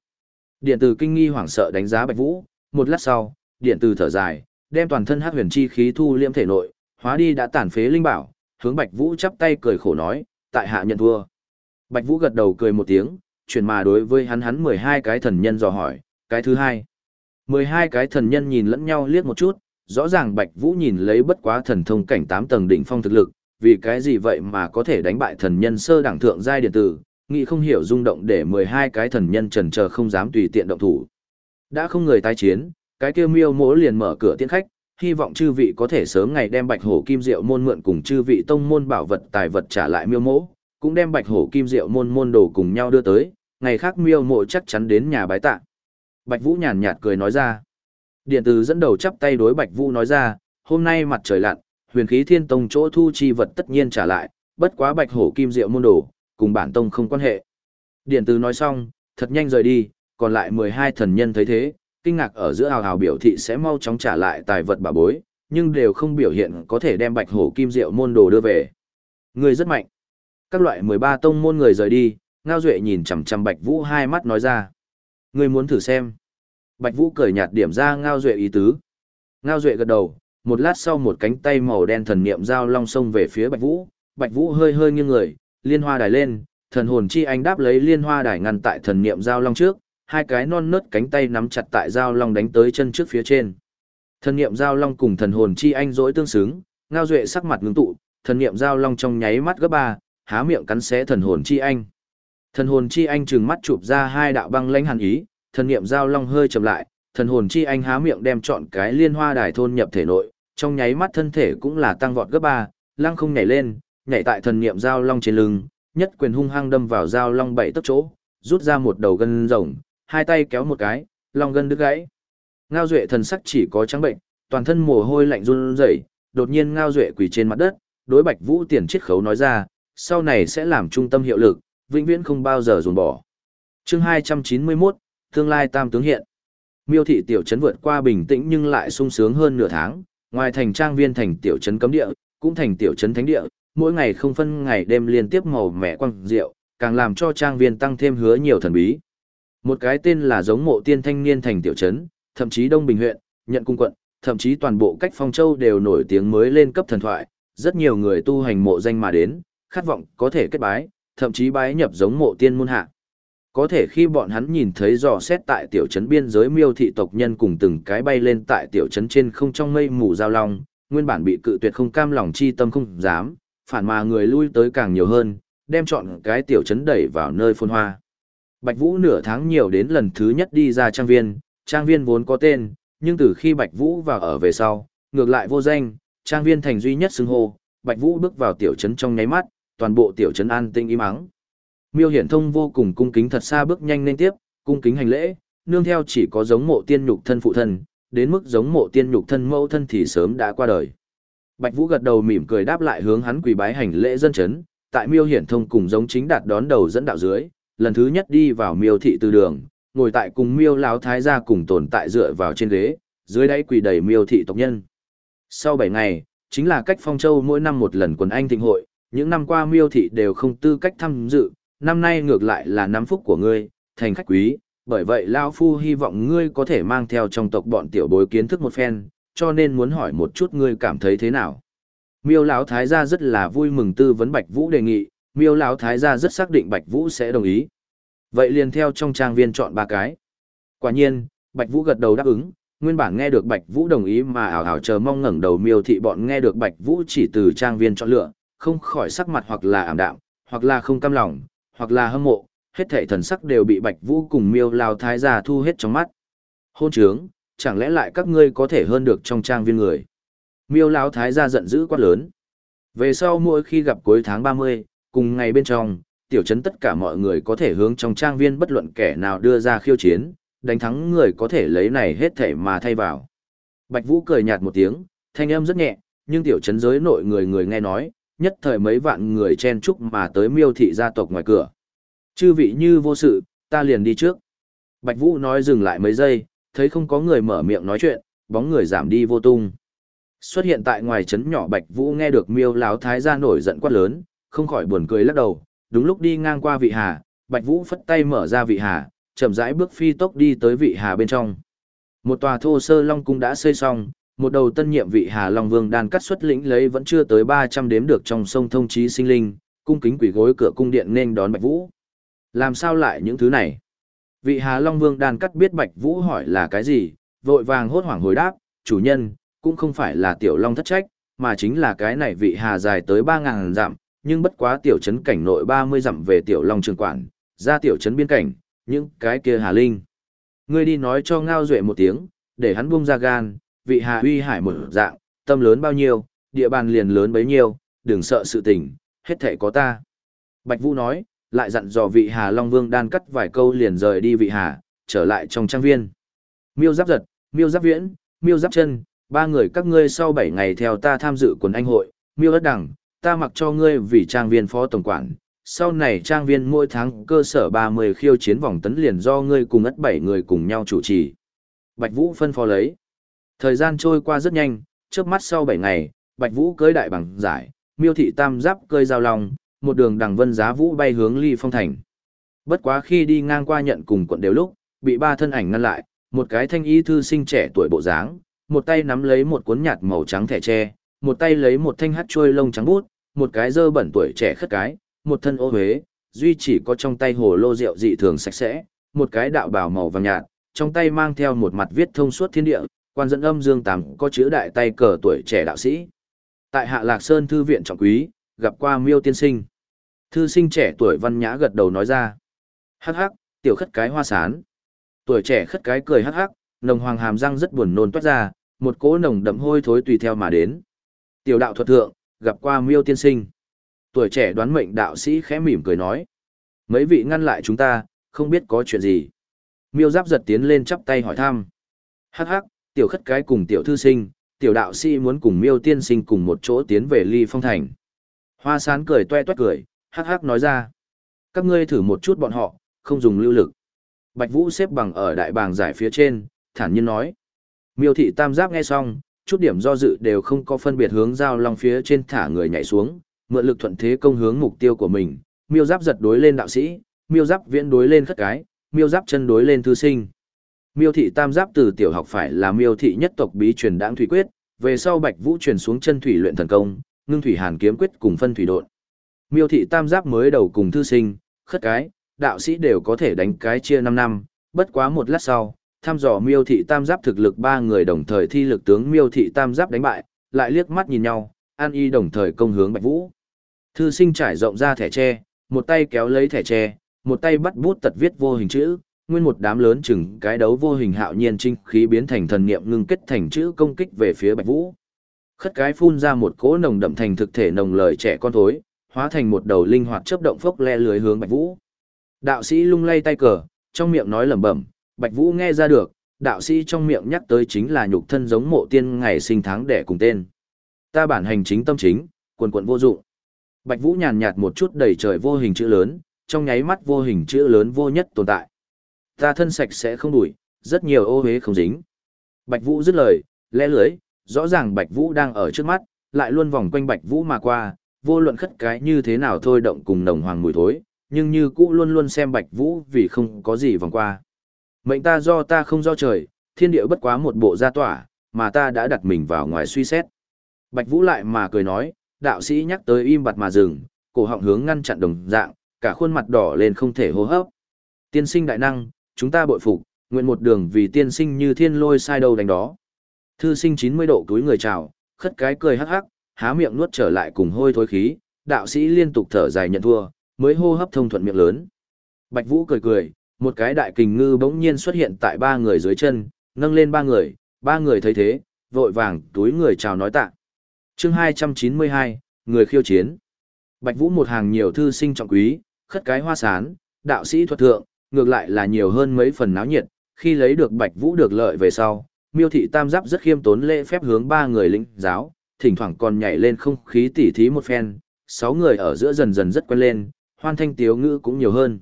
Điện từ kinh nghi hoảng sợ đánh giá Bạch Vũ, một lát sau, điện từ thở dài, đem toàn thân hắc huyền chi khí thu liễm thể nội, hóa đi đã tàn phế linh bảo, hướng Bạch Vũ chắp tay cười khổ nói, tại hạ nhận thua. Bạch Vũ gật đầu cười một tiếng, chuyển mà đối với hắn hắn 12 cái thần nhân dò hỏi, cái thứ hai. 12 cái thần nhân nhìn lẫn nhau liếc một chút, rõ ràng Bạch Vũ nhìn lấy bất quá thần thông cảnh 8 tầng đỉnh phong thực lực, vì cái gì vậy mà có thể đánh bại thần nhân sơ đẳng thượng giai điện tử, nghĩ không hiểu rung động để 12 cái thần nhân trần chờ không dám tùy tiện động thủ. Đã không người tái chiến, cái kia miêu mỗ liền mở cửa tiễn khách, hy vọng chư vị có thể sớm ngày đem bạch hổ kim diệu môn mượn cùng chư vị tông môn bảo vật tài vật trả lại miêu mỗ, cũng đem bạch hổ kim diệu môn môn đồ cùng nhau đưa tới, ngày khác miêu mộ chắc chắn đến nhà bái tạ. Bạch Vũ nhàn nhạt cười nói ra. Điện tử dẫn đầu chắp tay đối Bạch Vũ nói ra, hôm nay mặt trời lặn, huyền khí thiên tông chỗ thu chi vật tất nhiên trả lại, bất quá bạch hổ kim diệu môn đồ, cùng bản tông không quan hệ. Điện tử nói xong, thật nhanh rời đi, còn lại 12 thần nhân thấy thế, kinh ngạc ở giữa hào hào biểu thị sẽ mau chóng trả lại tài vật bà bối, nhưng đều không biểu hiện có thể đem bạch hổ kim diệu môn đồ đưa về. Người rất mạnh. Các loại 13 tông môn người rời đi, Ngao Duệ nhìn chằm chằm Bạch Vũ hai mắt nói ra ngươi muốn thử xem. Bạch Vũ cười nhạt điểm ra Ngao Duệ ý tứ. Ngao Duệ gật đầu, một lát sau một cánh tay màu đen thần niệm giao long sông về phía Bạch Vũ, Bạch Vũ hơi hơi nghiêng người, liên hoa đài lên, thần hồn chi anh đáp lấy liên hoa đài ngăn tại thần niệm giao long trước, hai cái non nớt cánh tay nắm chặt tại giao long đánh tới chân trước phía trên. Thần niệm giao long cùng thần hồn chi anh dỗi tương xứng, Ngao Duệ sắc mặt ngưng tụ, thần niệm giao long trong nháy mắt gấp ba, há miệng cắn xé thần hồn chi anh. Thần hồn chi anh trừng mắt chụp ra hai đạo băng lãnh hàn ý, thần niệm giao long hơi chậm lại, thần hồn chi anh há miệng đem chọn cái liên hoa đài thôn nhập thể nội, trong nháy mắt thân thể cũng là tăng vọt gấp ba, lăng không nhảy lên, nhảy tại thần niệm giao long trên lưng, nhất quyền hung hăng đâm vào giao long bảy tấc chỗ, rút ra một đầu gân rồng, hai tay kéo một cái, long gân đứt gãy. Ngao Duệ thần sắc chỉ có trắng bệnh, toàn thân mồ hôi lạnh run rẩy, đột nhiên Ngao Duệ quỳ trên mặt đất, đối Bạch Vũ tiền chiết khấu nói ra, sau này sẽ làm trung tâm hiệu lực, vĩnh viễn không bao giờ dồn bỏ. Chương 291, tương lai tam tướng hiện. Miêu thị tiểu trấn vượt qua bình tĩnh nhưng lại sung sướng hơn nửa tháng, ngoài thành trang viên thành tiểu trấn cấm địa, cũng thành tiểu trấn thánh địa, mỗi ngày không phân ngày đêm liên tiếp màu mẹ quăng rượu, càng làm cho trang viên tăng thêm hứa nhiều thần bí. Một cái tên là giống mộ tiên thanh niên thành tiểu trấn, thậm chí Đông Bình huyện, nhận cung quận, thậm chí toàn bộ cách phong châu đều nổi tiếng mới lên cấp thần thoại, rất nhiều người tu hành mộ danh mà đến, khát vọng có thể kết bái, thậm chí bái nhập giống mộ tiên môn hạ. Có thể khi bọn hắn nhìn thấy dò xét tại tiểu trấn biên giới miêu thị tộc nhân cùng từng cái bay lên tại tiểu trấn trên không trong mây mù giao long, nguyên bản bị cự tuyệt không cam lòng chi tâm không dám, phản mà người lui tới càng nhiều hơn, đem chọn cái tiểu trấn đẩy vào nơi phôn hoa. Bạch Vũ nửa tháng nhiều đến lần thứ nhất đi ra trang viên, trang viên vốn có tên, nhưng từ khi Bạch Vũ vào ở về sau, ngược lại vô danh, trang viên thành duy nhất xưng hô, Bạch Vũ bước vào tiểu trấn trong nháy mắt, toàn bộ tiểu trấn an tinh im ắng. Miêu Hiển Thông vô cùng cung kính thật xa bước nhanh lên tiếp, cung kính hành lễ, nương theo chỉ có giống mộ tiên nhục thân phụ thân, đến mức giống mộ tiên nhục thân mẫu thân thì sớm đã qua đời. Bạch Vũ gật đầu mỉm cười đáp lại hướng hắn quỳ bái hành lễ dân chấn, tại Miêu Hiển Thông cùng giống chính đạt đón đầu dẫn đạo dưới, lần thứ nhất đi vào Miêu thị từ đường, ngồi tại cùng Miêu lão thái gia cùng tồn tại dựa vào trên ghế, dưới đáy quỳ đầy Miêu thị tộc nhân. Sau 7 ngày, chính là cách Phong Châu mỗi năm một lần quần anh thịnh hội, những năm qua Miêu thị đều không tư cách tham dự, năm nay ngược lại là năm phúc của ngươi, thành khách quý, bởi vậy lão phu hy vọng ngươi có thể mang theo trong tộc bọn tiểu bối kiến thức một phen, cho nên muốn hỏi một chút ngươi cảm thấy thế nào. Miêu lão thái gia rất là vui mừng tư vấn Bạch Vũ đề nghị, Miêu lão thái gia rất xác định Bạch Vũ sẽ đồng ý. Vậy liền theo trong trang viên chọn ba cái. Quả nhiên, Bạch Vũ gật đầu đáp ứng, nguyên bản nghe được Bạch Vũ đồng ý mà ảo ảo chờ mong ngẩng đầu Miêu thị bọn nghe được Bạch Vũ chỉ từ trang viên chọn lựa, không khỏi sắc mặt hoặc là ảm đạm, hoặc là không cam lòng, hoặc là hâm mộ, hết thảy thần sắc đều bị Bạch Vũ cùng Miêu lão thái gia thu hết trong mắt. Hôn trướng, chẳng lẽ lại các ngươi có thể hơn được trong trang viên người. Miêu lão thái gia giận dữ quát lớn. Về sau mỗi khi gặp cuối tháng 30, cùng ngày bên trong, tiểu trấn tất cả mọi người có thể hướng trong trang viên bất luận kẻ nào đưa ra khiêu chiến, đánh thắng người có thể lấy này hết thể mà thay vào. Bạch Vũ cười nhạt một tiếng, thanh âm rất nhẹ, nhưng tiểu trấn giới nội người người nghe nói, nhất thời mấy vạn người chen chúc mà tới miêu thị gia tộc ngoài cửa. Chư vị như vô sự, ta liền đi trước. Bạch Vũ nói dừng lại mấy giây, thấy không có người mở miệng nói chuyện, bóng người giảm đi vô tung. Xuất hiện tại ngoài trấn nhỏ Bạch Vũ nghe được miêu láo thái gia nổi giận quát lớn, không khỏi buồn cười lắc đầu, đúng lúc đi ngang qua vị hà, Bạch Vũ phất tay mở ra vị hà, chậm rãi bước phi tốc đi tới vị hà bên trong. Một tòa thô sơ long cung đã xây xong, một đầu tân nhiệm vị Hà Long Vương đan cắt xuất lĩnh lấy vẫn chưa tới 300 đếm được trong sông thông chí sinh linh, cung kính quỷ gối cửa cung điện nên đón Bạch Vũ. Làm sao lại những thứ này? Vị Hà Long Vương đan cắt biết Bạch Vũ hỏi là cái gì, vội vàng hốt hoảng hồi đáp, chủ nhân, cũng không phải là tiểu long thất trách, mà chính là cái này vị Hà dài tới 3.000 dặm, nhưng bất quá tiểu trấn cảnh nội 30 dặm về tiểu long trường quản, ra tiểu trấn biên cảnh, những cái kia Hà Linh. Ngươi đi nói cho Ngao Duệ một tiếng, để hắn buông ra gan, vị Hà uy hải một dạng, tâm lớn bao nhiêu, địa bàn liền lớn bấy nhiêu, đừng sợ sự tình, hết thể có ta. Bạch Vũ nói, lại dặn dò vị Hà Long Vương đan cắt vài câu liền rời đi vị Hà, trở lại trong trang viên. Miêu Giáp Giật, Miêu Giáp Viễn, Miêu Giáp Chân, ba người các ngươi sau bảy ngày theo ta tham dự quần anh hội, Miêu đất đẳng, ta mặc cho ngươi vì trang viên phó tổng quản, sau này trang viên mỗi tháng cơ sở 30 khiêu chiến vòng tấn liền do ngươi cùng ất bảy người cùng nhau chủ trì. Bạch Vũ phân phó lấy. Thời gian trôi qua rất nhanh, trước mắt sau 7 ngày, Bạch Vũ cưới đại bằng giải, miêu thị tam giáp cơi giao long, một đường đằng vân giá vũ bay hướng ly phong thành. Bất quá khi đi ngang qua nhận cùng quận đều lúc, bị ba thân ảnh ngăn lại, một cái thanh y thư sinh trẻ tuổi bộ dáng, một tay nắm lấy một cuốn nhạt màu trắng thẻ tre, một tay lấy một thanh hát trôi lông trắng bút, một cái dơ bẩn tuổi trẻ khất cái, một thân ô huế, duy chỉ có trong tay hồ lô rượu dị thường sạch sẽ, một cái đạo bào màu vàng nhạt, trong tay mang theo một mặt viết thông suốt thiên địa, quan dẫn âm dương tám có chữ đại tay cờ tuổi trẻ đạo sĩ. Tại Hạ Lạc Sơn thư viện trọng quý, gặp qua Miêu tiên sinh. Thư sinh trẻ tuổi văn nhã gật đầu nói ra. Hắc hắc, tiểu khất cái hoa sán. Tuổi trẻ khất cái cười hắc hắc, nồng hoàng hàm răng rất buồn nôn toát ra, một cỗ nồng đậm hôi thối tùy theo mà đến. Tiểu đạo thuật thượng, gặp qua Miêu tiên sinh tuổi trẻ đoán mệnh đạo sĩ khẽ mỉm cười nói. Mấy vị ngăn lại chúng ta, không biết có chuyện gì. Miêu giáp giật tiến lên chắp tay hỏi thăm. Hắc hắc, tiểu khất cái cùng tiểu thư sinh, tiểu đạo sĩ muốn cùng miêu tiên sinh cùng một chỗ tiến về ly phong thành. Hoa sán cười toe toét cười, hắc hắc nói ra. Các ngươi thử một chút bọn họ, không dùng lưu lực. Bạch Vũ xếp bằng ở đại bàng giải phía trên, thản nhiên nói. Miêu thị tam giáp nghe xong, chút điểm do dự đều không có phân biệt hướng giao long phía trên thả người nhảy xuống, mượn lực thuận thế công hướng mục tiêu của mình, miêu giáp giật đối lên đạo sĩ, miêu giáp viễn đối lên khất cái, miêu giáp chân đối lên thư sinh. Miêu thị tam giáp từ tiểu học phải là miêu thị nhất tộc bí truyền đãng thủy quyết, về sau Bạch Vũ truyền xuống chân thủy luyện thần công, ngưng thủy hàn kiếm quyết cùng phân thủy độn. Miêu thị tam giáp mới đầu cùng thư sinh, khất cái, đạo sĩ đều có thể đánh cái chia 5 năm, bất quá một lát sau, thăm dò miêu thị tam giáp thực lực ba người đồng thời thi lực tướng miêu thị tam giáp đánh bại, lại liếc mắt nhìn nhau, an y đồng thời công hướng Bạch Vũ. Thư sinh trải rộng ra thẻ tre, một tay kéo lấy thẻ tre, một tay bắt bút tật viết vô hình chữ, nguyên một đám lớn chừng cái đấu vô hình hạo nhiên trinh khí biến thành thần niệm ngưng kết thành chữ công kích về phía Bạch Vũ. Khất cái phun ra một cỗ nồng đậm thành thực thể nồng lời trẻ con thối, hóa thành một đầu linh hoạt chớp động phốc le lưới hướng Bạch Vũ. Đạo sĩ lung lay tay cờ, trong miệng nói lẩm bẩm, Bạch Vũ nghe ra được, đạo sĩ trong miệng nhắc tới chính là nhục thân giống mộ tiên ngày sinh tháng đẻ cùng tên. Ta bản hành chính tâm chính, quần quần vô dụng. Bạch Vũ nhàn nhạt một chút đầy trời vô hình chữ lớn, trong nháy mắt vô hình chữ lớn vô nhất tồn tại. Ta thân sạch sẽ không đuổi, rất nhiều ô hế không dính. Bạch Vũ dứt lời, lẽ lưới, rõ ràng Bạch Vũ đang ở trước mắt, lại luôn vòng quanh Bạch Vũ mà qua, vô luận khất cái như thế nào thôi động cùng nồng hoàng mùi thối, nhưng như cũ luôn luôn xem Bạch Vũ vì không có gì vòng qua. Mệnh ta do ta không do trời, thiên địa bất quá một bộ gia tỏa, mà ta đã đặt mình vào ngoài suy xét. Bạch Vũ lại mà cười nói, đạo sĩ nhắc tới im bặt mà dừng, cổ họng hướng ngăn chặn đồng dạng, cả khuôn mặt đỏ lên không thể hô hấp. Tiên sinh đại năng, chúng ta bội phục, nguyện một đường vì tiên sinh như thiên lôi sai đầu đánh đó. Thư sinh 90 độ túi người chào, khất cái cười hắc hắc, há miệng nuốt trở lại cùng hôi thối khí, đạo sĩ liên tục thở dài nhận thua, mới hô hấp thông thuận miệng lớn. Bạch Vũ cười cười, một cái đại kình ngư bỗng nhiên xuất hiện tại ba người dưới chân, nâng lên ba người, ba người thấy thế, vội vàng túi người chào nói tạ chương 292, người khiêu chiến. Bạch Vũ một hàng nhiều thư sinh trọng quý, khất cái hoa sán, đạo sĩ thuật thượng, ngược lại là nhiều hơn mấy phần náo nhiệt, khi lấy được Bạch Vũ được lợi về sau, Miêu thị Tam Giáp rất khiêm tốn lễ phép hướng ba người lĩnh giáo, thỉnh thoảng còn nhảy lên không khí tỉ thí một phen, sáu người ở giữa dần dần rất quen lên, hoan thanh tiếu ngữ cũng nhiều hơn.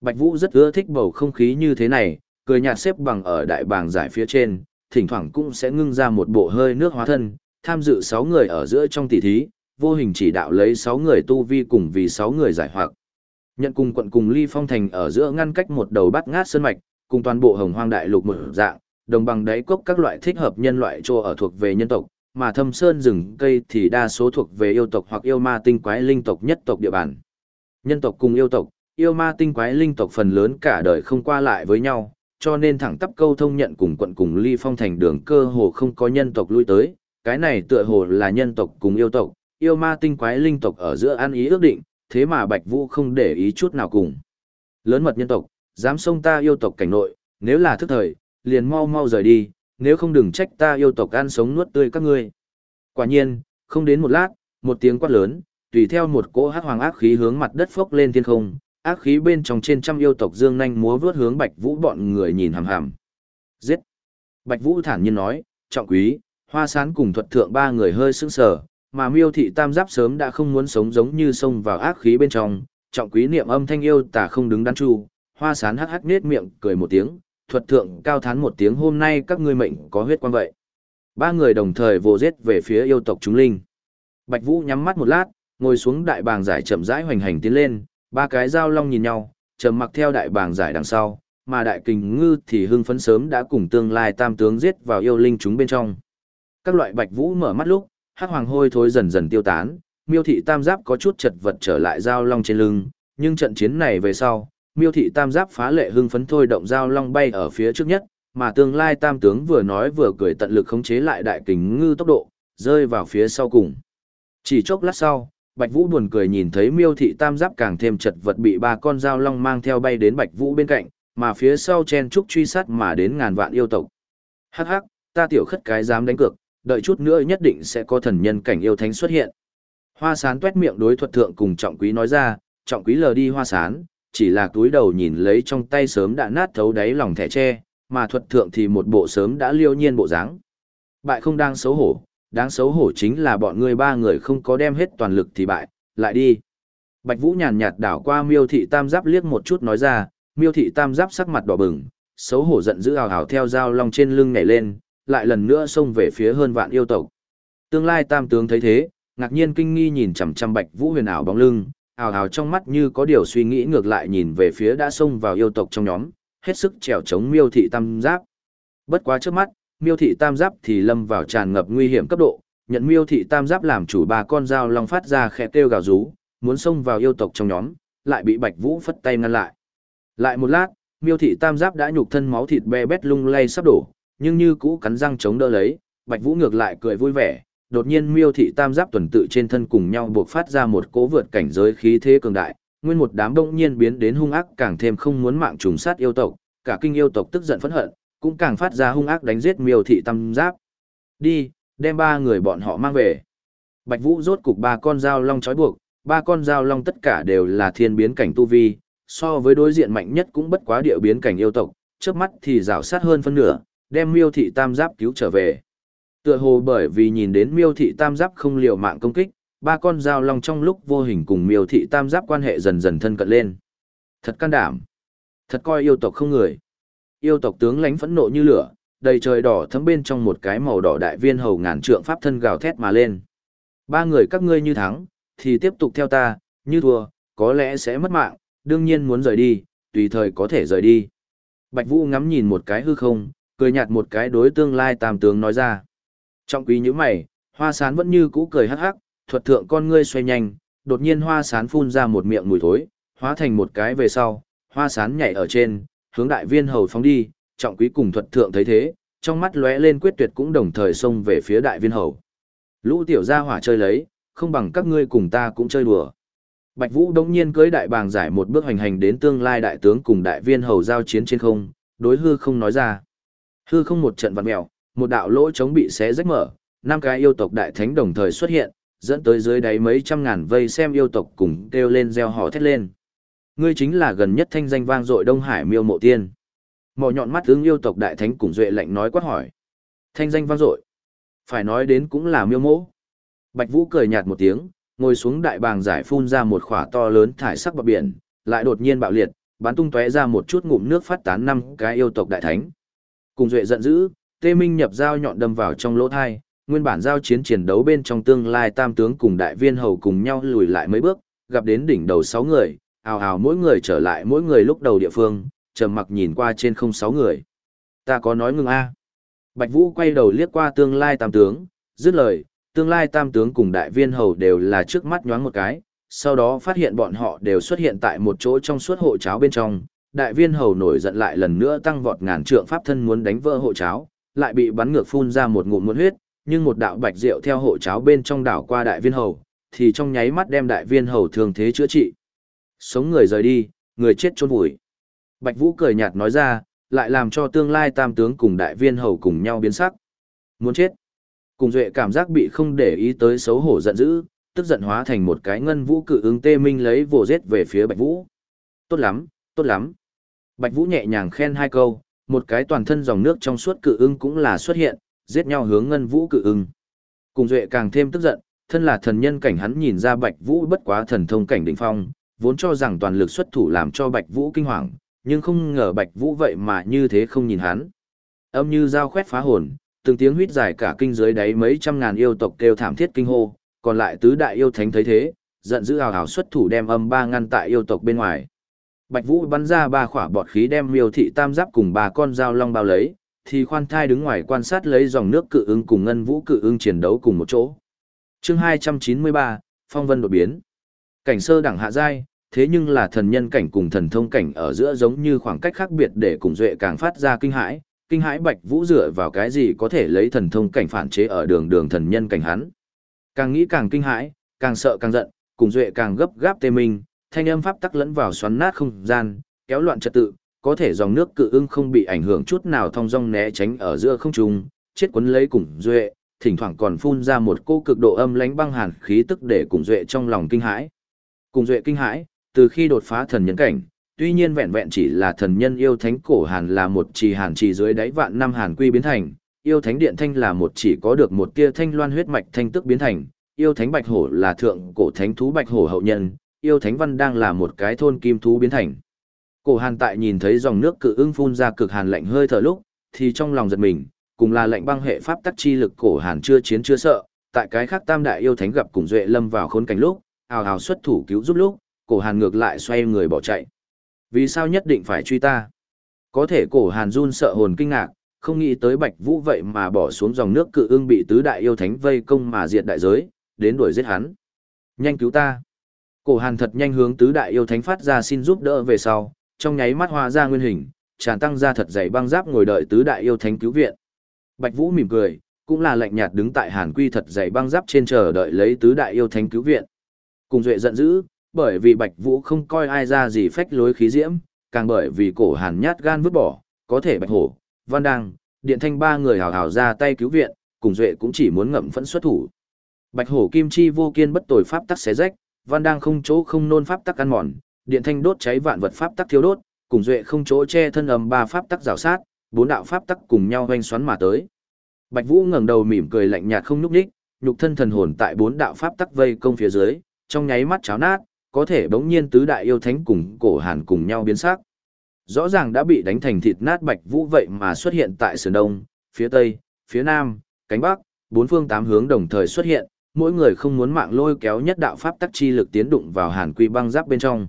Bạch Vũ rất ưa thích bầu không khí như thế này, cười nhạt xếp bằng ở đại bàng giải phía trên, thỉnh thoảng cũng sẽ ngưng ra một bộ hơi nước hóa thân, tham dự sáu người ở giữa trong tỷ thí, vô hình chỉ đạo lấy sáu người tu vi cùng vì sáu người giải hoặc. Nhận cùng quận cùng Ly Phong Thành ở giữa ngăn cách một đầu bát ngát sơn mạch, cùng toàn bộ hồng hoang đại lục một dạng, đồng bằng đáy cốc các loại thích hợp nhân loại cho ở thuộc về nhân tộc, mà thâm sơn rừng cây thì đa số thuộc về yêu tộc hoặc yêu ma tinh quái linh tộc nhất tộc địa bàn. Nhân tộc cùng yêu tộc, yêu ma tinh quái linh tộc phần lớn cả đời không qua lại với nhau, cho nên thẳng tắp câu thông nhận cùng quận cùng ly phong thành đường cơ hồ không có nhân tộc lui tới, cái này tựa hồ là nhân tộc cùng yêu tộc, yêu ma tinh quái linh tộc ở giữa ăn ý ước định, thế mà Bạch Vũ không để ý chút nào cùng. Lớn mật nhân tộc, dám xông ta yêu tộc cảnh nội, nếu là thức thời, liền mau mau rời đi, nếu không đừng trách ta yêu tộc ăn sống nuốt tươi các ngươi. Quả nhiên, không đến một lát, một tiếng quát lớn, tùy theo một cỗ hắc hoàng ác khí hướng mặt đất phốc lên thiên không, ác khí bên trong trên trăm yêu tộc dương nhanh múa vướt hướng Bạch Vũ bọn người nhìn hằm hằm. Giết! Bạch Vũ thản nhiên nói, trọng quý, hoa sán cùng thuật thượng ba người hơi sững sờ, mà miêu thị tam giáp sớm đã không muốn sống giống như xông vào ác khí bên trong, trọng quý niệm âm thanh yêu tả không đứng đắn chu, hoa sán hắc hắc nết miệng cười một tiếng, thuật thượng cao thán một tiếng hôm nay các ngươi mệnh có huyết quan vậy. Ba người đồng thời vồ giết về phía yêu tộc chúng linh. Bạch Vũ nhắm mắt một lát, ngồi xuống đại bàng giải chậm rãi hoành hành tiến lên, ba cái dao long nhìn nhau, trầm mặc theo đại bàng giải đằng sau, mà đại kình ngư thì hưng phấn sớm đã cùng tương lai tam tướng giết vào yêu linh chúng bên trong. Các loại bạch vũ mở mắt lúc, hắc hoàng hôi thối dần dần tiêu tán, miêu thị tam giáp có chút chật vật trở lại giao long trên lưng, nhưng trận chiến này về sau, miêu thị tam giáp phá lệ hưng phấn thôi động giao long bay ở phía trước nhất, mà tương lai tam tướng vừa nói vừa cười tận lực khống chế lại đại kính ngư tốc độ, rơi vào phía sau cùng. Chỉ chốc lát sau, Bạch Vũ buồn cười nhìn thấy miêu thị tam giáp càng thêm chật vật bị ba con dao long mang theo bay đến Bạch Vũ bên cạnh, mà phía sau chen trúc truy sát mà đến ngàn vạn yêu tộc. Hắc hắc, ta tiểu khất cái dám đánh cược, đợi chút nữa nhất định sẽ có thần nhân cảnh yêu thánh xuất hiện. Hoa sán tuét miệng đối thuật thượng cùng trọng quý nói ra, trọng quý lờ đi hoa sán, chỉ là túi đầu nhìn lấy trong tay sớm đã nát thấu đáy lòng thẻ tre, mà thuật thượng thì một bộ sớm đã liêu nhiên bộ dáng. Bại không đang xấu hổ, đáng xấu hổ chính là bọn ngươi ba người không có đem hết toàn lực thì bại, lại đi. Bạch Vũ nhàn nhạt đảo qua miêu thị tam giáp liếc một chút nói ra, miêu thị tam giáp sắc mặt đỏ bừng, xấu hổ giận dữ ào ào theo dao long trên lưng nhảy lên, lại lần nữa xông về phía hơn vạn yêu tộc. Tương lai tam tướng thấy thế, ngạc nhiên kinh nghi nhìn chằm chằm Bạch Vũ huyền ảo bóng lưng, ào ào trong mắt như có điều suy nghĩ ngược lại nhìn về phía đã xông vào yêu tộc trong nhóm, hết sức trèo chống miêu thị tam giáp. Bất quá trước mắt, miêu thị tam giáp thì lâm vào tràn ngập nguy hiểm cấp độ, nhận miêu thị tam giáp làm chủ ba con dao long phát ra khẽ kêu gào rú, muốn xông vào yêu tộc trong nhóm, lại bị Bạch Vũ phất tay ngăn lại. Lại một lát, miêu thị tam giáp đã nhục thân máu thịt be bét lung lay sắp đổ, nhưng như cũ cắn răng chống đỡ lấy, Bạch Vũ ngược lại cười vui vẻ, đột nhiên miêu thị tam giáp tuần tự trên thân cùng nhau buộc phát ra một cỗ vượt cảnh giới khí thế cường đại, nguyên một đám đông nhiên biến đến hung ác càng thêm không muốn mạng trùng sát yêu tộc, cả kinh yêu tộc tức giận phẫn hận, cũng càng phát ra hung ác đánh giết miêu thị tam giáp. Đi, đem ba người bọn họ mang về. Bạch Vũ rốt cục ba con dao long trói buộc, ba con dao long tất cả đều là thiên biến cảnh tu vi, so với đối diện mạnh nhất cũng bất quá địa biến cảnh yêu tộc, chớp mắt thì rào sát hơn phân nửa, đem miêu thị tam giáp cứu trở về. Tựa hồ bởi vì nhìn đến miêu thị tam giáp không liều mạng công kích, ba con dao long trong lúc vô hình cùng miêu thị tam giáp quan hệ dần dần thân cận lên. Thật can đảm. Thật coi yêu tộc không người yêu tộc tướng lãnh phẫn nộ như lửa, đầy trời đỏ thấm bên trong một cái màu đỏ đại viên hầu ngàn trượng pháp thân gào thét mà lên. Ba người các ngươi như thắng, thì tiếp tục theo ta, như thua, có lẽ sẽ mất mạng, đương nhiên muốn rời đi, tùy thời có thể rời đi. Bạch Vũ ngắm nhìn một cái hư không, cười nhạt một cái đối tương lai tam tướng nói ra. trọng quý như mày, hoa sán vẫn như cũ cười hắc hắc, thuật thượng con ngươi xoay nhanh, đột nhiên hoa sán phun ra một miệng mùi thối, hóa thành một cái về sau, hoa sán nhảy ở trên, hướng đại viên hầu phóng đi, trọng quý cùng thuật thượng thấy thế, trong mắt lóe lên quyết tuyệt cũng đồng thời xông về phía đại viên hầu. Lũ tiểu gia hỏa chơi lấy, không bằng các ngươi cùng ta cũng chơi đùa. Bạch Vũ đống nhiên cưới đại bàng giải một bước hành hành đến tương lai đại tướng cùng đại viên hầu giao chiến trên không, đối hư không nói ra. Hư không một trận vặn mèo, một đạo lỗ chống bị xé rách mở, năm cái yêu tộc đại thánh đồng thời xuất hiện, dẫn tới dưới đáy mấy trăm ngàn vây xem yêu tộc cùng kêu lên reo hò thét lên. Ngươi chính là gần nhất thanh danh vang dội Đông Hải Miêu Mộ Tiên. Mỏ nhọn mắt ứng yêu tộc đại thánh cùng duệ lạnh nói quát hỏi. Thanh danh vang dội. Phải nói đến cũng là Miêu Mộ. Bạch Vũ cười nhạt một tiếng, ngồi xuống đại bàng giải phun ra một khỏa to lớn thải sắc bọt biển, lại đột nhiên bạo liệt, bắn tung tóe ra một chút ngụm nước phát tán năm cái yêu tộc đại thánh. Cùng duệ giận dữ, Tê Minh nhập dao nhọn đâm vào trong lỗ thai, nguyên bản giao chiến chiến đấu bên trong tương lai tam tướng cùng đại viên hầu cùng nhau lùi lại mấy bước, gặp đến đỉnh đầu sáu người, ào ào mỗi người trở lại mỗi người lúc đầu địa phương, trầm mặc nhìn qua trên không sáu người. Ta có nói ngừng a. Bạch Vũ quay đầu liếc qua tương lai tam tướng, dứt lời, tương lai tam tướng cùng đại viên hầu đều là trước mắt nhoáng một cái, sau đó phát hiện bọn họ đều xuất hiện tại một chỗ trong suốt hộ cháo bên trong. Đại viên hầu nổi giận lại lần nữa tăng vọt ngàn trượng pháp thân muốn đánh vỡ hộ cháo, lại bị bắn ngược phun ra một ngụm muôn huyết, nhưng một đạo bạch rượu theo hộ cháo bên trong đảo qua đại viên hầu, thì trong nháy mắt đem đại viên hầu thường thế chữa trị. Sống người rời đi, người chết chôn vùi. Bạch Vũ cười nhạt nói ra, lại làm cho tương lai tam tướng cùng đại viên hầu cùng nhau biến sắc. Muốn chết. Cùng duệ cảm giác bị không để ý tới xấu hổ giận dữ, tức giận hóa thành một cái ngân vũ cự ứng tê minh lấy vồ giết về phía Bạch Vũ. Tốt lắm, tốt lắm. Bạch Vũ nhẹ nhàng khen hai câu, một cái toàn thân dòng nước trong suốt cự ưng cũng là xuất hiện, giết nhau hướng ngân vũ cự ưng. Cùng duệ càng thêm tức giận, thân là thần nhân cảnh hắn nhìn ra Bạch Vũ bất quá thần thông cảnh đỉnh phong, vốn cho rằng toàn lực xuất thủ làm cho Bạch Vũ kinh hoàng, nhưng không ngờ Bạch Vũ vậy mà như thế không nhìn hắn. Âm như dao khoét phá hồn, từng tiếng huýt dài cả kinh dưới đáy mấy trăm ngàn yêu tộc kêu thảm thiết kinh hô, còn lại tứ đại yêu thánh thấy thế, giận dữ hào hào xuất thủ đem âm ba ngăn tại yêu tộc bên ngoài. Bạch Vũ bắn ra ba khỏa bọt khí đem miêu thị tam giáp cùng ba con dao long bao lấy, thì khoan thai đứng ngoài quan sát lấy dòng nước cự ưng cùng ngân vũ cự ưng chiến đấu cùng một chỗ. Chương 293, Phong vân đột biến. Cảnh sơ đẳng hạ giai, thế nhưng là thần nhân cảnh cùng thần thông cảnh ở giữa giống như khoảng cách khác biệt để cùng duệ càng phát ra kinh hãi, kinh hãi Bạch Vũ dựa vào cái gì có thể lấy thần thông cảnh phản chế ở đường đường thần nhân cảnh hắn. Càng nghĩ càng kinh hãi, càng sợ càng giận, cùng duệ càng gấp gáp tê minh, thanh âm pháp tắc lẫn vào xoắn nát không gian, kéo loạn trật tự, có thể dòng nước cự ưng không bị ảnh hưởng chút nào thong dong né tránh ở giữa không trung, chết quấn lấy cùng duệ, thỉnh thoảng còn phun ra một cô cực độ âm lãnh băng hàn khí tức để cùng duệ trong lòng kinh hãi. Cùng duệ kinh hãi, từ khi đột phá thần nhân cảnh, tuy nhiên vẹn vẹn chỉ là thần nhân yêu thánh cổ hàn là một chỉ hàn trì dưới đáy vạn năm hàn quy biến thành, yêu thánh điện thanh là một chỉ có được một tia thanh loan huyết mạch thanh tức biến thành, yêu thánh bạch hổ là thượng cổ thánh thú bạch hổ hậu nhân, yêu thánh văn đang là một cái thôn kim thú biến thành. Cổ hàn tại nhìn thấy dòng nước cự ưng phun ra cực hàn lạnh hơi thở lúc, thì trong lòng giật mình, cùng là lệnh băng hệ pháp tắc chi lực cổ hàn chưa chiến chưa sợ, tại cái khác tam đại yêu thánh gặp cùng duệ lâm vào khốn cảnh lúc, ào ào xuất thủ cứu giúp lúc, cổ hàn ngược lại xoay người bỏ chạy. Vì sao nhất định phải truy ta? Có thể cổ hàn run sợ hồn kinh ngạc, không nghĩ tới bạch vũ vậy mà bỏ xuống dòng nước cự ưng bị tứ đại yêu thánh vây công mà diệt đại giới, đến đuổi giết hắn. Nhanh cứu ta! Cổ hàn thật nhanh hướng tứ đại yêu thánh phát ra xin giúp đỡ về sau, trong nháy mắt hóa ra nguyên hình, tràn tăng ra thật dày băng giáp ngồi đợi tứ đại yêu thánh cứu viện. Bạch Vũ mỉm cười, cũng là lạnh nhạt đứng tại Hàn Quy thật dày băng giáp trên chờ đợi lấy tứ đại yêu thánh cứu viện. Cùng duệ giận dữ, bởi vì Bạch Vũ không coi ai ra gì phách lối khí diễm, càng bởi vì cổ Hàn nhát gan vứt bỏ, có thể Bạch Hổ, Văn Đăng, Điện Thanh ba người hào hào ra tay cứu viện, cùng duệ cũng chỉ muốn ngậm phẫn xuất thủ. Bạch Hổ Kim Chi vô kiên bất tồi pháp tắc xé rách, Văn đang không chỗ không nôn pháp tắc ăn mòn, điện thanh đốt cháy vạn vật pháp tắc thiếu đốt, cùng duệ không chỗ che thân ầm ba pháp tắc rào sát, bốn đạo pháp tắc cùng nhau hoành xoắn mà tới. Bạch Vũ ngẩng đầu mỉm cười lạnh nhạt không nhúc nhích, nhục thân thần hồn tại bốn đạo pháp tắc vây công phía dưới, trong nháy mắt cháo nát, có thể bỗng nhiên tứ đại yêu thánh cùng cổ hàn cùng nhau biến sắc. Rõ ràng đã bị đánh thành thịt nát Bạch Vũ vậy mà xuất hiện tại sườn đông, phía tây, phía nam, cánh bắc, bốn phương tám hướng đồng thời xuất hiện, mỗi người không muốn mạng lôi kéo nhất đạo pháp tắc chi lực tiến đụng vào Hàn Quy băng giáp bên trong.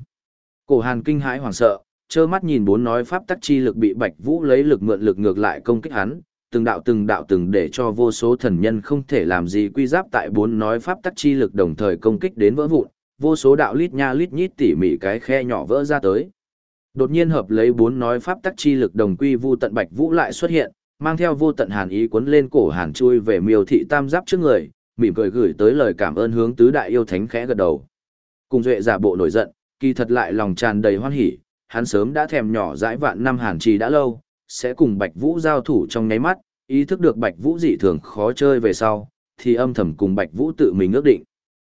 Cổ Hàn kinh hãi hoảng sợ, trơ mắt nhìn bốn nói pháp tắc chi lực bị Bạch Vũ lấy lực mượn lực ngược lại công kích hắn, từng đạo từng đạo từng để cho vô số thần nhân không thể làm gì quy giáp tại bốn nói pháp tắc chi lực đồng thời công kích đến vỡ vụn, vô số đạo lít nha lít nhít tỉ mỉ cái khe nhỏ vỡ ra tới. Đột nhiên hợp lấy bốn nói pháp tắc chi lực đồng quy vu tận Bạch Vũ lại xuất hiện, mang theo vô tận hàn ý cuốn lên cổ hàn chui về miêu thị tam giáp trước người, mỉm cười gửi tới lời cảm ơn hướng tứ đại yêu thánh khẽ gật đầu. Cùng duệ giả bộ nổi giận, kỳ thật lại lòng tràn đầy hoan hỉ, hắn sớm đã thèm nhỏ dãi vạn năm hàn trì đã lâu, sẽ cùng Bạch Vũ giao thủ trong nháy mắt, ý thức được Bạch Vũ dị thường khó chơi về sau, thì âm thầm cùng Bạch Vũ tự mình ước định.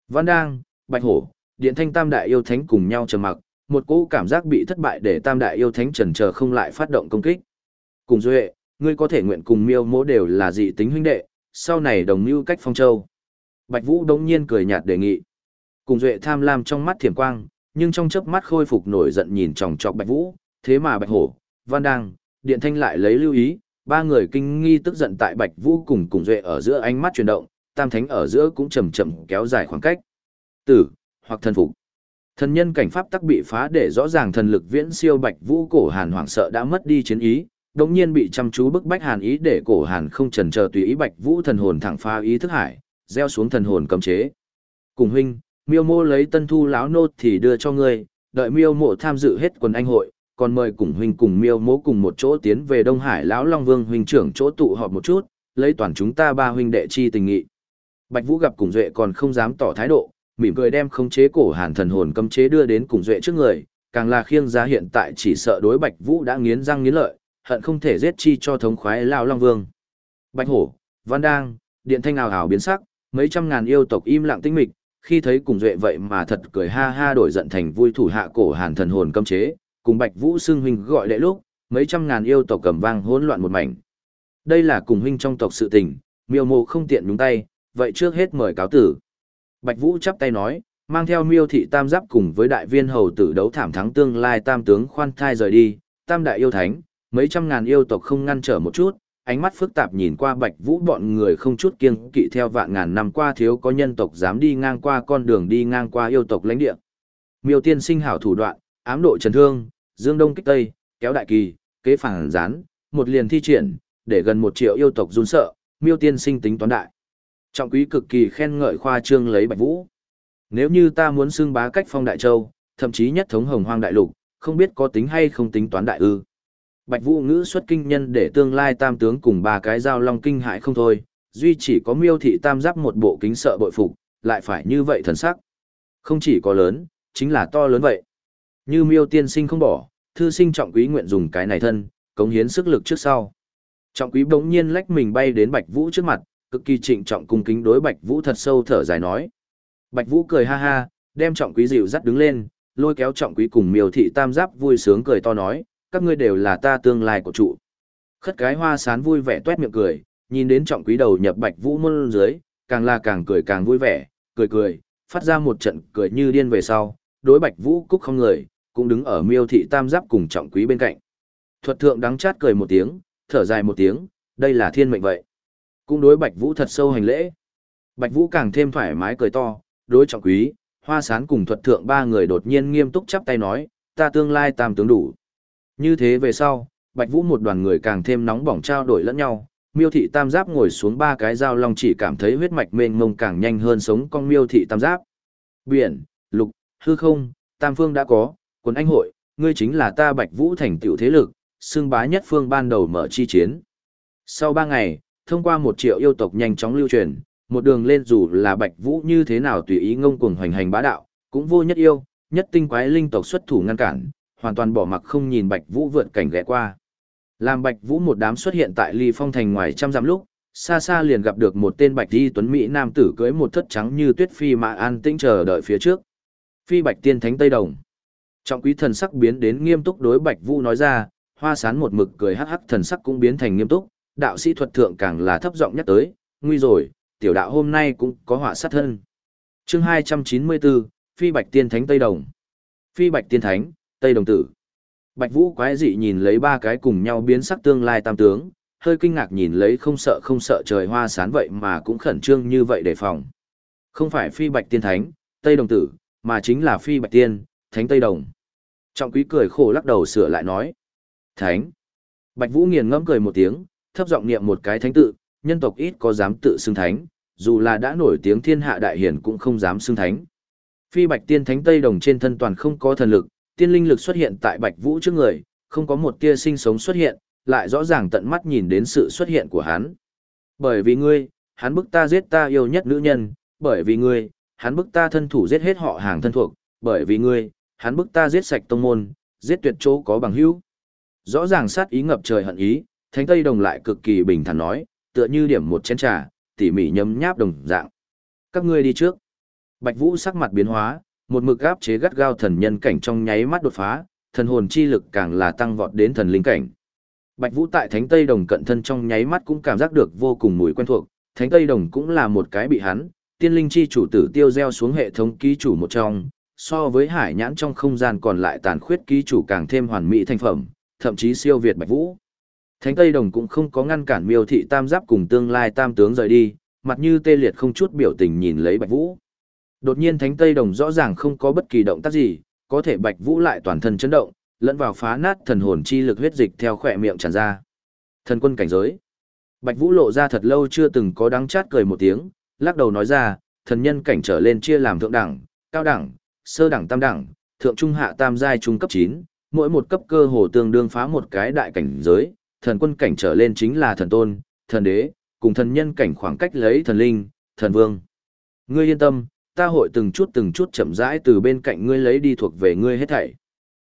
Văn Đang, Bạch Hổ, Điện Thanh Tam Đại Yêu Thánh cùng nhau trầm mặc, một cỗ cảm giác bị thất bại để Tam Đại Yêu Thánh chần chờ không lại phát động công kích. Cùng Duệ, ngươi có thể nguyện cùng miêu mỗ đều là dị tính huynh đệ, sau này đồng mưu cách phong châu. Bạch Vũ đống nhiên cười nhạt đề nghị. Cùng Duệ tham lam trong mắt thiểm quang, nhưng trong chớp mắt khôi phục nổi giận nhìn chòng chọc Bạch Vũ, thế mà Bạch Hổ, Văn đăng Điện Thanh lại lấy lưu ý, ba người kinh nghi tức giận tại Bạch Vũ cùng cùng Duệ ở giữa ánh mắt chuyển động, Tam Thánh ở giữa cũng chậm chậm kéo dài khoảng cách. Tử, hoặc thần phục. Thần nhân cảnh pháp tắc bị phá để rõ ràng thần lực viễn siêu Bạch Vũ cổ Hàn hoảng sợ đã mất đi chiến ý, đống nhiên bị chăm chú bức bách Hàn ý để cổ Hàn không chần chờ tùy ý Bạch Vũ thần hồn thẳng pha ý thức hải, gieo xuống thần hồn cấm chế. Cùng huynh, Miêu Mô lấy Tân Thu lão nô thì đưa cho ngươi, đợi Miêu Mộ tham dự hết quần anh hội, còn mời cùng huynh cùng Miêu Mô cùng một chỗ tiến về Đông Hải lão Long Vương huynh trưởng chỗ tụ họp một chút, lấy toàn chúng ta ba huynh đệ chi tình nghị. Bạch Vũ gặp cùng duệ còn không dám tỏ thái độ, mỉm cười đem khống chế cổ hàn thần hồn cấm chế đưa đến cùng duệ trước người, càng là khiêng ra hiện tại chỉ sợ đối Bạch Vũ đã nghiến răng nghiến lợi, hận không thể giết chi cho thống khoái lao Long Vương. Bạch Hổ, Văn Đang, điện thanh ảo ảo biến sắc, mấy trăm ngàn yêu tộc im lặng tĩnh mịch, khi thấy cùng duệ vậy mà thật cười ha ha đổi giận thành vui thủ hạ cổ hàn thần hồn cấm chế, cùng Bạch Vũ xưng huynh gọi đệ lúc, mấy trăm ngàn yêu tộc cầm vang hỗn loạn một mảnh. Đây là cùng huynh trong tộc sự tình, miêu mộ không tiện nhúng tay, vậy trước hết mời cáo tử. Bạch Vũ chắp tay nói, mang theo miêu thị tam giáp cùng với đại viên hầu tử đấu thảm thắng tương lai tam tướng khoan thai rời đi, tam đại yêu thánh, mấy trăm ngàn yêu tộc không ngăn trở một chút, ánh mắt phức tạp nhìn qua Bạch Vũ bọn người không chút kiêng kỵ theo vạn ngàn năm qua thiếu có nhân tộc dám đi ngang qua con đường đi ngang qua yêu tộc lãnh địa. Miêu tiên sinh hảo thủ đoạn, ám độ trần thương, dương đông kích tây, kéo đại kỳ, kế phản gián, một liền thi triển, để gần một triệu yêu tộc run sợ, miêu tiên sinh tính toán đại. Trọng quý cực kỳ khen ngợi khoa trương lấy Bạch Vũ. Nếu như ta muốn xưng bá cách phong đại châu, thậm chí nhất thống hồng hoang đại lục, không biết có tính hay không tính toán đại ư. Bạch Vũ ngữ xuất kinh nhân để tương lai tam tướng cùng ba cái giao long kinh hại không thôi, duy chỉ có miêu thị tam giáp một bộ kính sợ bội phục, lại phải như vậy thần sắc. Không chỉ có lớn, chính là to lớn vậy. Như miêu tiên sinh không bỏ, thư sinh trọng quý nguyện dùng cái này thân, cống hiến sức lực trước sau. Trọng quý bỗng nhiên lách mình bay đến Bạch Vũ trước mặt, cực kỳ trịnh trọng cung kính đối Bạch Vũ thật sâu thở dài nói. Bạch Vũ cười ha ha, đem trọng quý dịu dắt đứng lên, lôi kéo trọng quý cùng miêu thị tam giáp vui sướng cười to nói, các ngươi đều là ta tương lai của trụ. Khất cái hoa sán vui vẻ tuét miệng cười, nhìn đến trọng quý đầu nhập Bạch Vũ môn dưới, càng là càng cười càng vui vẻ, cười cười, phát ra một trận cười như điên về sau, đối Bạch Vũ cúc không người, cũng đứng ở miêu thị tam giáp cùng trọng quý bên cạnh. Thuật thượng đắng chát cười một tiếng, thở dài một tiếng, đây là thiên mệnh vậy. Cũng đối Bạch Vũ thật sâu hành lễ. Bạch Vũ càng thêm thoải mái cười to, đối trọng quý, hoa sán cùng thuật thượng ba người đột nhiên nghiêm túc chắp tay nói, ta tương lai tam tướng đủ. Như thế về sau, Bạch Vũ một đoàn người càng thêm nóng bỏng trao đổi lẫn nhau, miêu thị tam giáp ngồi xuống ba cái dao long chỉ cảm thấy huyết mạch mênh mông càng nhanh hơn sống con miêu thị tam giáp. Biển, lục, hư không, tam phương đã có, quân anh hội, ngươi chính là ta Bạch Vũ thành tiểu thế lực, xương bá nhất phương ban đầu mở chi chiến. Sau ba ngày, thông qua một triệu yêu tộc nhanh chóng lưu truyền, một đường lên dù là Bạch Vũ như thế nào tùy ý ngông cuồng hoành hành bá đạo, cũng vô nhất yêu, nhất tinh quái linh tộc xuất thủ ngăn cản, hoàn toàn bỏ mặc không nhìn Bạch Vũ vượt cảnh ghé qua. Làm Bạch Vũ một đám xuất hiện tại Ly Phong thành ngoài trăm dặm lúc, xa xa liền gặp được một tên Bạch Y tuấn mỹ nam tử cưỡi một thất trắng như tuyết phi mã an tĩnh chờ đợi phía trước. Phi Bạch Tiên Thánh Tây Đồng. Trọng quý thần sắc biến đến nghiêm túc đối Bạch Vũ nói ra, hoa sán một mực cười hắc hắc thần sắc cũng biến thành nghiêm túc, đạo sĩ thuật thượng càng là thấp giọng nhắc tới, nguy rồi, tiểu đạo hôm nay cũng có họa sát thân. Chương 294, Phi Bạch Tiên Thánh Tây Đồng. Phi Bạch Tiên Thánh, Tây Đồng Tử. Bạch Vũ quái dị nhìn lấy ba cái cùng nhau biến sắc tương lai tam tướng, hơi kinh ngạc nhìn lấy không sợ không sợ trời hoa sán vậy mà cũng khẩn trương như vậy đề phòng. Không phải Phi Bạch Tiên Thánh, Tây Đồng Tử, mà chính là Phi Bạch Tiên, Thánh Tây Đồng. Trọng quý cười khổ lắc đầu sửa lại nói. Thánh. Bạch Vũ nghiền ngẫm cười một tiếng, thấp giọng niệm một cái thánh tự, nhân tộc ít có dám tự xưng thánh, dù là đã nổi tiếng thiên hạ đại hiển cũng không dám xưng thánh. Phi Bạch Tiên Thánh Tây Đồng trên thân toàn không có thần lực, tiên linh lực xuất hiện tại Bạch Vũ trước người, không có một tia sinh sống xuất hiện, lại rõ ràng tận mắt nhìn đến sự xuất hiện của hắn. Bởi vì ngươi, hắn bức ta giết ta yêu nhất nữ nhân, bởi vì ngươi, hắn bức ta thân thủ giết hết họ hàng thân thuộc, bởi vì ngươi, hắn bức ta giết sạch tông môn, giết tuyệt chỗ có bằng hữu. Rõ ràng sát ý ngập trời hận ý, Thánh Tây Đồng lại cực kỳ bình thản nói, tựa như điểm một chén trà, tỉ mỉ nhấm nháp đồng dạng. Các ngươi đi trước. Bạch Vũ sắc mặt biến hóa, một mực áp chế gắt gao thần nhân cảnh trong nháy mắt đột phá, thần hồn chi lực càng là tăng vọt đến thần linh cảnh. Bạch Vũ tại Thánh Tây Đồng cận thân trong nháy mắt cũng cảm giác được vô cùng mùi quen thuộc, Thánh Tây Đồng cũng là một cái bị hắn, tiên linh chi chủ tử tiêu gieo xuống hệ thống ký chủ một trong, so với hải nhãn trong không gian còn lại tàn khuyết ký chủ càng thêm hoàn mỹ thành phẩm, thậm chí siêu việt Bạch Vũ. Thánh Tây Đồng cũng không có ngăn cản miêu thị tam giáp cùng tương lai tam tướng rời đi, mặt như tê liệt không chút biểu tình nhìn lấy Bạch Vũ. Đột nhiên Thánh Tây Đồng rõ ràng không có bất kỳ động tác gì, có thể Bạch Vũ lại toàn thân chấn động, lẫn vào phá nát thần hồn chi lực huyết dịch theo khỏe miệng tràn ra. Thần quân cảnh giới. Bạch Vũ lộ ra thật lâu chưa từng có đắng chát cười một tiếng, lắc đầu nói ra, thần nhân cảnh trở lên chia làm thượng đẳng, cao đẳng, sơ đẳng tam đẳng, thượng trung hạ tam giai trung cấp 9, mỗi một cấp cơ hồ tương đương phá một cái đại cảnh giới, thần quân cảnh trở lên chính là thần tôn, thần đế, cùng thần nhân cảnh khoảng cách lấy thần linh, thần vương. Ngươi yên tâm, ta hội từng chút từng chút chậm rãi từ bên cạnh ngươi lấy đi thuộc về ngươi hết thảy.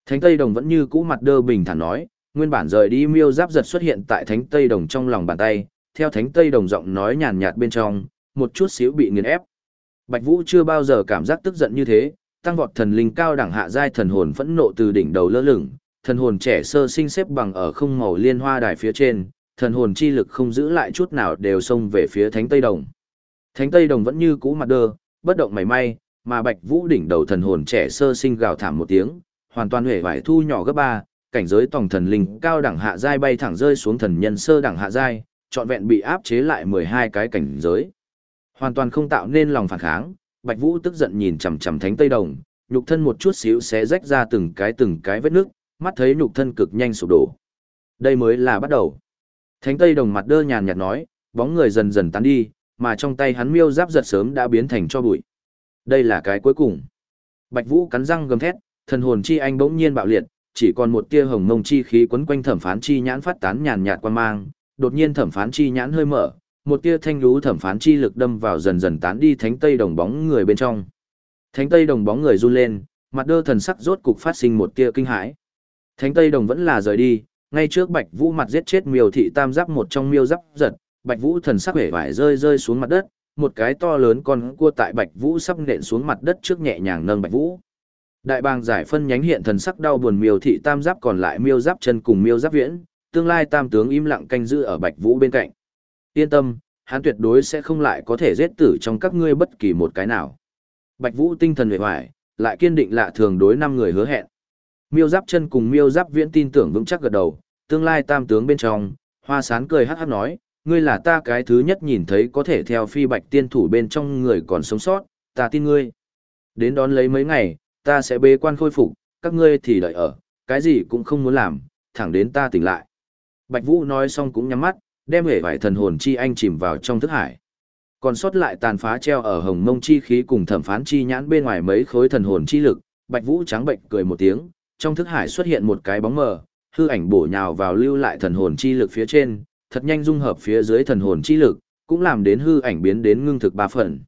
Thánh Tây Đồng vẫn như cũ mặt đơ bình thản nói, nguyên bản rời đi miêu giáp giật xuất hiện tại Thánh Tây Đồng trong lòng bàn tay, theo Thánh Tây Đồng giọng nói nhàn nhạt bên trong, một chút xíu bị nghiền ép. Bạch Vũ chưa bao giờ cảm giác tức giận như thế, tăng vọt thần linh cao đẳng hạ giai thần hồn phẫn nộ từ đỉnh đầu lơ lửng, thần hồn trẻ sơ sinh xếp bằng ở không màu liên hoa đài phía trên, thần hồn chi lực không giữ lại chút nào đều xông về phía Thánh Tây Đồng. Thánh Tây Đồng vẫn như cũ mặt đơ, bất động mảy may, mà Bạch Vũ đỉnh đầu thần hồn trẻ sơ sinh gào thảm một tiếng, hoàn toàn hề vải thu nhỏ gấp ba, cảnh giới tổng thần linh cao đẳng hạ giai bay thẳng rơi xuống thần nhân sơ đẳng hạ giai, trọn vẹn bị áp chế lại 12 cái cảnh giới. Hoàn toàn không tạo nên lòng phản kháng, Bạch Vũ tức giận nhìn chằm chằm Thánh Tây Đồng, nhục thân một chút xíu sẽ rách ra từng cái từng cái vết nước, mắt thấy nhục thân cực nhanh sụp đổ. Đây mới là bắt đầu. Thánh Tây Đồng mặt đơ nhàn nhạt nói, bóng người dần dần tán đi, mà trong tay hắn miêu giáp giật sớm đã biến thành cho bụi. Đây là cái cuối cùng. Bạch Vũ cắn răng gầm thét, thần hồn chi anh bỗng nhiên bạo liệt, chỉ còn một tia hồng mông chi khí quấn quanh thẩm phán chi nhãn phát tán nhàn nhạt quan mang, đột nhiên thẩm phán chi nhãn hơi mở, một tia thanh lũ thẩm phán chi lực đâm vào dần dần tán đi thánh tây đồng bóng người bên trong. Thánh tây đồng bóng người run lên, mặt đơ thần sắc rốt cục phát sinh một tia kinh hãi. Thánh tây đồng vẫn là rời đi, ngay trước Bạch Vũ mặt giết chết miêu thị tam giáp một trong miêu giáp giật, Bạch Vũ thần sắc vẻ vải rơi rơi xuống mặt đất, một cái to lớn con cua tại Bạch Vũ sắp nện xuống mặt đất trước nhẹ nhàng nâng Bạch Vũ. Đại bàng giải phân nhánh hiện thần sắc đau buồn miêu thị tam giáp còn lại miêu giáp chân cùng miêu giáp viễn, tương lai tam tướng im lặng canh giữ ở Bạch Vũ bên cạnh. Yên tâm, hắn tuyệt đối sẽ không lại có thể giết tử trong các ngươi bất kỳ một cái nào. Bạch Vũ tinh thần vẻ hoài, lại kiên định lạ thường đối năm người hứa hẹn. Miêu giáp chân cùng miêu giáp viễn tin tưởng vững chắc gật đầu, tương lai tam tướng bên trong, hoa sán cười hát hát nói, ngươi là ta cái thứ nhất nhìn thấy có thể theo phi bạch tiên thủ bên trong người còn sống sót, ta tin ngươi. Đến đón lấy mấy ngày, ta sẽ bế quan khôi phục, các ngươi thì đợi ở, cái gì cũng không muốn làm, thẳng đến ta tỉnh lại. Bạch Vũ nói xong cũng nhắm mắt, đem hể vải thần hồn chi anh chìm vào trong thức hải. Còn sót lại tàn phá treo ở hồng mông chi khí cùng thẩm phán chi nhãn bên ngoài mấy khối thần hồn chi lực, Bạch Vũ trắng bệnh cười một tiếng, trong thức hải xuất hiện một cái bóng mờ, hư ảnh bổ nhào vào lưu lại thần hồn chi lực phía trên, thật nhanh dung hợp phía dưới thần hồn chi lực, cũng làm đến hư ảnh biến đến ngưng thực ba phần.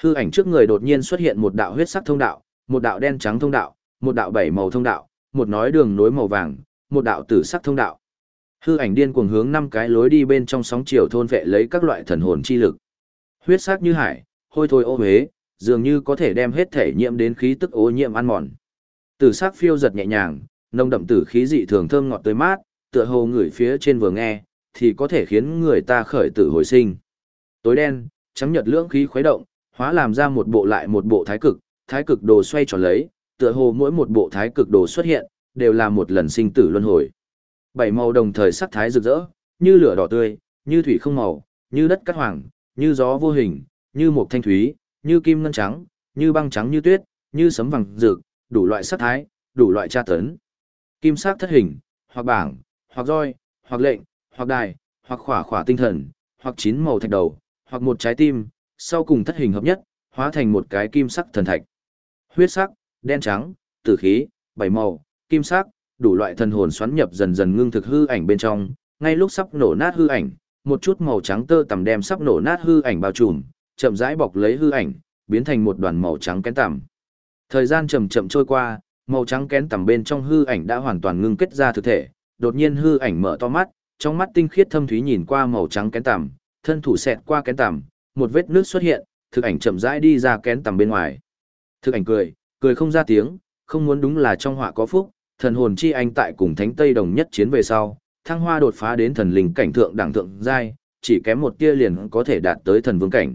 Hư ảnh trước người đột nhiên xuất hiện một đạo huyết sắc thông đạo, một đạo đen trắng thông đạo, một đạo bảy màu thông đạo, một nói đường nối màu vàng, một đạo tử sắc thông đạo. Hư ảnh điên cuồng hướng năm cái lối đi bên trong sóng chiều thôn vệ lấy các loại thần hồn chi lực. Huyết sắc như hải, hôi thối ô huế, dường như có thể đem hết thể nhiễm đến khí tức ô nhiễm ăn mòn. Tử sắc phiêu giật nhẹ nhàng, nồng đậm tử khí dị thường thơm ngọt tới mát, tựa hồ người phía trên vừa nghe, thì có thể khiến người ta khởi tử hồi sinh. Tối đen, trắng nhật lưỡng khí khuấy động, hóa làm ra một bộ lại một bộ thái cực, thái cực đồ xoay tròn lấy, tựa hồ mỗi một bộ thái cực đồ xuất hiện, đều là một lần sinh tử luân hồi. Bảy màu đồng thời sắc thái rực rỡ, như lửa đỏ tươi, như thủy không màu, như đất cát hoàng, như gió vô hình, như một thanh thúy, như kim ngân trắng, như băng trắng như tuyết, như sấm vàng rực, đủ loại sắc thái, đủ loại tra tấn. Kim sắc thất hình, hoặc bảng, hoặc roi, hoặc lệnh, hoặc đài, hoặc khỏa khỏa tinh thần, hoặc chín màu thạch đầu, hoặc một trái tim, sau cùng thất hình hợp nhất, hóa thành một cái kim sắc thần thạch. Huyết sắc, đen trắng, tử khí, bảy màu, kim sắc, đủ loại thần hồn xoắn nhập dần dần ngưng thực hư ảnh bên trong, ngay lúc sắp nổ nát hư ảnh, một chút màu trắng tơ tằm đem sắp nổ nát hư ảnh bao trùm, chậm rãi bọc lấy hư ảnh, biến thành một đoàn màu trắng kén tằm. Thời gian chậm chậm trôi qua, màu trắng kén tằm bên trong hư ảnh đã hoàn toàn ngưng kết ra thực thể, đột nhiên hư ảnh mở to mắt, trong mắt tinh khiết thâm thúy nhìn qua màu trắng kén tằm, thân thủ xẹt qua kén tằm, một vết nước xuất hiện, thực ảnh chậm rãi đi ra kén tằm bên ngoài. Thực ảnh cười, cười không ra tiếng, không muốn đúng là trong họa có phúc, thần hồn chi anh tại cùng thánh Tây Đồng nhất chiến về sau, thăng hoa đột phá đến thần linh cảnh thượng đẳng thượng giai, chỉ kém một tia liền có thể đạt tới thần vương cảnh.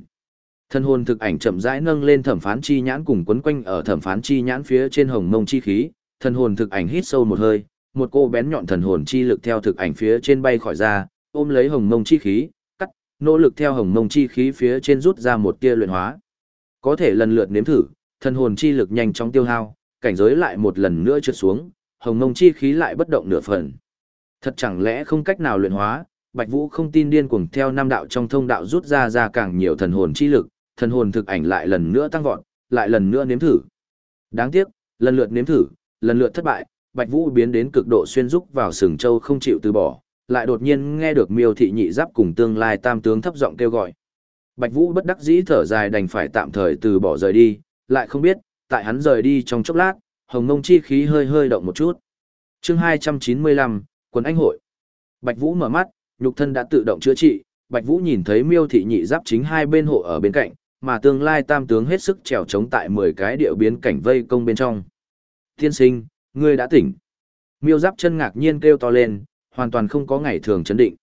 Thần hồn thực ảnh chậm rãi nâng lên thẩm phán chi nhãn cùng quấn quanh ở thẩm phán chi nhãn phía trên hồng mông chi khí, thần hồn thực ảnh hít sâu một hơi, một cô bén nhọn thần hồn chi lực theo thực ảnh phía trên bay khỏi ra, ôm lấy hồng mông chi khí, cắt, nỗ lực theo hồng mông chi khí phía trên rút ra một tia luyện hóa. Có thể lần lượt nếm thử, thần hồn chi lực nhanh chóng tiêu hao, cảnh giới lại một lần nữa trượt xuống, hồng mông chi khí lại bất động nửa phần. Thật chẳng lẽ không cách nào luyện hóa, Bạch Vũ không tin điên cuồng theo nam đạo trong thông đạo rút ra ra càng nhiều thần hồn chi lực, thần hồn thực ảnh lại lần nữa tăng vọt, lại lần nữa nếm thử. Đáng tiếc, lần lượt nếm thử, lần lượt thất bại, Bạch Vũ biến đến cực độ xuyên rúc vào sừng châu không chịu từ bỏ, lại đột nhiên nghe được Miêu thị nhị giáp cùng tương lai tam tướng thấp giọng kêu gọi. Bạch Vũ bất đắc dĩ thở dài đành phải tạm thời từ bỏ rời đi, lại không biết, tại hắn rời đi trong chốc lát, hồng ngông chi khí hơi hơi động một chút. Chương 295, Quân Anh Hội. Bạch Vũ mở mắt, nhục thân đã tự động chữa trị, Bạch Vũ nhìn thấy Miêu thị nhị giáp chính hai bên hộ ở bên cạnh, mà tương lai tam tướng hết sức trèo chống tại 10 cái điệu biến cảnh vây công bên trong. Thiên sinh, ngươi đã tỉnh. Miêu giáp chân ngạc nhiên kêu to lên, hoàn toàn không có ngày thường chấn định.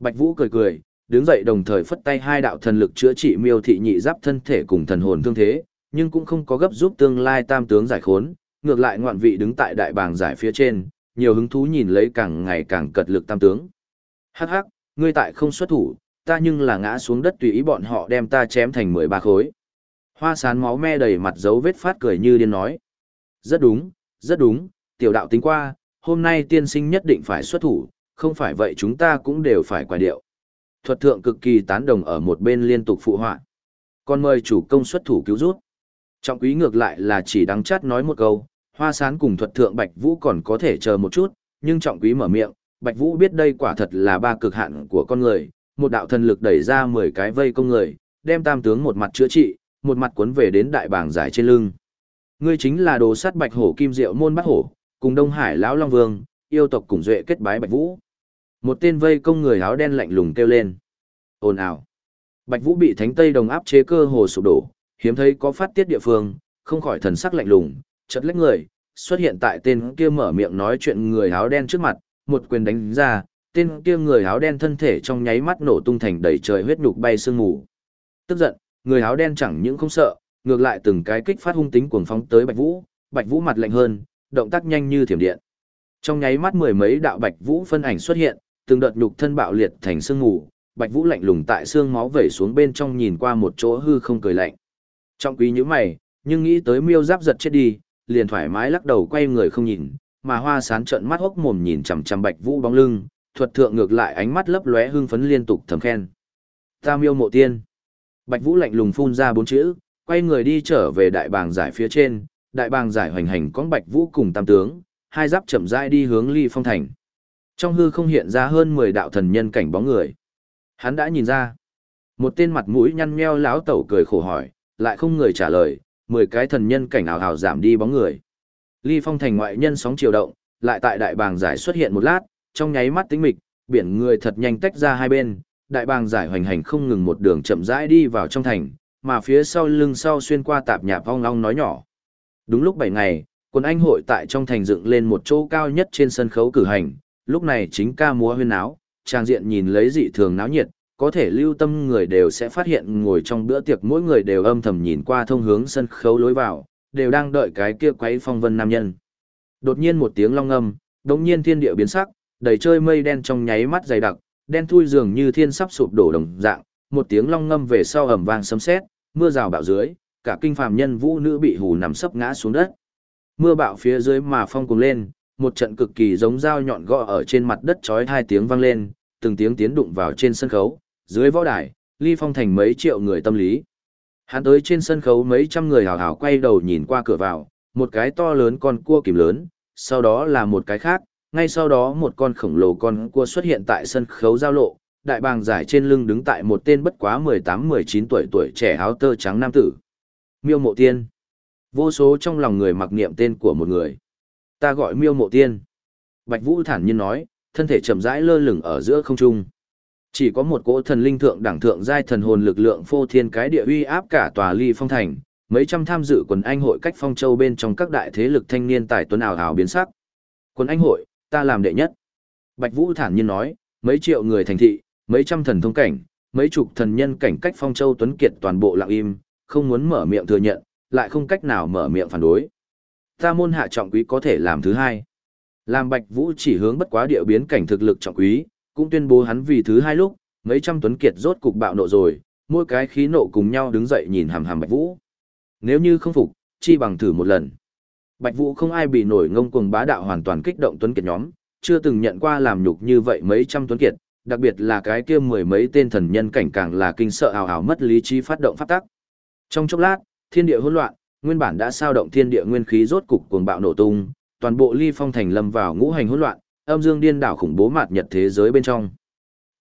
Bạch Vũ cười cười, đứng dậy đồng thời phất tay hai đạo thần lực chữa trị miêu thị nhị giáp thân thể cùng thần hồn thương thế, nhưng cũng không có gấp giúp tương lai tam tướng giải khốn, ngược lại ngoạn vị đứng tại đại bàng giải phía trên, nhiều hứng thú nhìn lấy càng ngày càng cật lực tam tướng. Hắc hắc, ngươi tại không xuất thủ, ta nhưng là ngã xuống đất tùy ý bọn họ đem ta chém thành mười ba khối. Hoa sán máu me đầy mặt dấu vết phát cười như điên nói. Rất đúng, rất đúng, tiểu đạo tính qua, hôm nay tiên sinh nhất định phải xuất thủ, không phải vậy chúng ta cũng đều phải quả điệu. Thuật thượng cực kỳ tán đồng ở một bên liên tục phụ họa. Còn mời chủ công xuất thủ cứu rút. Trọng quý ngược lại là chỉ đắng chát nói một câu, hoa sán cùng thuật thượng Bạch Vũ còn có thể chờ một chút, nhưng trọng quý mở miệng, Bạch Vũ biết đây quả thật là ba cực hạn của con người, một đạo thần lực đẩy ra 10 cái vây công người, đem tam tướng một mặt chữa trị, một mặt cuốn về đến đại bảng giải trên lưng. Ngươi chính là đồ sát Bạch Hổ Kim Diệu môn bát hổ, cùng Đông Hải lão Long Vương, yêu tộc cùng duệ kết bái Bạch Vũ. Một tên vây công người áo đen lạnh lùng kêu lên. Ồn ào. Bạch Vũ bị Thánh Tây Đồng áp chế cơ hồ sụp đổ, hiếm thấy có phát tiết địa phương, không khỏi thần sắc lạnh lùng, chợt lách người, xuất hiện tại tên kia mở miệng nói chuyện người áo đen trước mặt, một quyền đánh ra, tên kia người áo đen thân thể trong nháy mắt nổ tung thành đầy trời huyết nhục bay sương mù. Tức giận, người áo đen chẳng những không sợ, ngược lại từng cái kích phát hung tính cuồng phóng tới Bạch Vũ, Bạch Vũ mặt lạnh hơn, động tác nhanh như thiểm điện. Trong nháy mắt mười mấy đạo Bạch Vũ phân ảnh xuất hiện, từng đợt nhục thân bạo liệt thành sương mù, Bạch Vũ lạnh lùng tại xương máu vẩy xuống bên trong nhìn qua một chỗ hư không cười lạnh. Trong quý nhíu mày, nhưng nghĩ tới miêu giáp giật chết đi, liền thoải mái lắc đầu quay người không nhìn, mà hoa sán trợn mắt hốc mồm nhìn chằm chằm Bạch Vũ bóng lưng, thuật thượng ngược lại ánh mắt lấp lóe hưng phấn liên tục thầm khen. Ta miêu mộ tiên. Bạch Vũ lạnh lùng phun ra bốn chữ, quay người đi trở về đại bàng giải phía trên, đại bàng giải hoành hành con Bạch Vũ cùng tam tướng, hai giáp chậm rãi đi hướng Ly Phong Thành. Trong hư không hiện ra hơn 10 đạo thần nhân cảnh bóng người. Hắn đã nhìn ra. Một tên mặt mũi nhăn nheo láo tẩu cười khổ hỏi, lại không người trả lời, 10 cái thần nhân cảnh ảo hào giảm đi bóng người. Ly Phong Thành ngoại nhân sóng chiều động, lại tại đại bàng giải xuất hiện một lát, trong nháy mắt tính mịch, biển người thật nhanh tách ra hai bên, đại bàng giải hoành hành không ngừng một đường chậm rãi đi vào trong thành, mà phía sau lưng sau xuyên qua tạp nhạp vong long nói nhỏ. Đúng lúc 7 ngày, quân anh hội tại trong thành dựng lên một chỗ cao nhất trên sân khấu cử hành, lúc này chính ca múa huyên áo, trang diện nhìn lấy dị thường náo nhiệt, có thể lưu tâm người đều sẽ phát hiện ngồi trong bữa tiệc mỗi người đều âm thầm nhìn qua thông hướng sân khấu lối vào, đều đang đợi cái kia quấy phong vân nam nhân. Đột nhiên một tiếng long âm, đột nhiên thiên địa biến sắc, đầy chơi mây đen trong nháy mắt dày đặc, đen thui dường như thiên sắp sụp đổ đồng dạng, một tiếng long ngâm về sau ầm vang sấm sét, mưa rào bạo dưới, cả kinh phàm nhân vũ nữ bị hù nằm sấp ngã xuống đất. Mưa bạo phía dưới mà phong cùng lên, một trận cực kỳ giống dao nhọn gõ ở trên mặt đất chói hai tiếng vang lên, từng tiếng tiến đụng vào trên sân khấu, dưới võ đài, ly phong thành mấy triệu người tâm lý. Hắn tới trên sân khấu mấy trăm người hào hào quay đầu nhìn qua cửa vào, một cái to lớn con cua kìm lớn, sau đó là một cái khác, ngay sau đó một con khổng lồ con cua xuất hiện tại sân khấu giao lộ, đại bàng giải trên lưng đứng tại một tên bất quá 18-19 tuổi tuổi trẻ áo tơ trắng nam tử. Miêu Mộ Tiên. Vô số trong lòng người mặc niệm tên của một người. Ta gọi Miêu Mộ Tiên. Bạch Vũ thản nhiên nói, thân thể chậm rãi lơ lửng ở giữa không trung. Chỉ có một cỗ thần linh thượng đẳng thượng giai thần hồn lực lượng phô thiên cái địa uy áp cả tòa ly phong thành, mấy trăm tham dự quần anh hội cách phong châu bên trong các đại thế lực thanh niên tài tuấn ảo ảo biến sắc. Quần anh hội, ta làm đệ nhất. Bạch Vũ thản nhiên nói, mấy triệu người thành thị, mấy trăm thần thông cảnh, mấy chục thần nhân cảnh cách phong châu tuấn kiệt toàn bộ lặng im, không muốn mở miệng thừa nhận, lại không cách nào mở miệng phản đối. Ta môn hạ trọng quý có thể làm thứ hai. Làm Bạch Vũ chỉ hướng bất quá địa biến cảnh thực lực trọng quý, cũng tuyên bố hắn vì thứ hai lúc, mấy trăm tuấn kiệt rốt cục bạo nộ rồi, mỗi cái khí nộ cùng nhau đứng dậy nhìn hàm hàm Bạch Vũ. Nếu như không phục, chi bằng thử một lần. Bạch Vũ không ai bị nổi ngông cuồng bá đạo hoàn toàn kích động tuấn kiệt nhóm, chưa từng nhận qua làm nhục như vậy mấy trăm tuấn kiệt, đặc biệt là cái kia mười mấy tên thần nhân cảnh càng là kinh sợ ảo ảo mất lý trí phát động pháp tắc. Trong chốc lát, thiên địa hỗn loạn, nguyên bản đã sao động thiên địa nguyên khí rốt cục cuồng bạo nổ tung, toàn bộ ly phong thành lâm vào ngũ hành hỗn loạn, âm dương điên đảo khủng bố mạt nhật thế giới bên trong.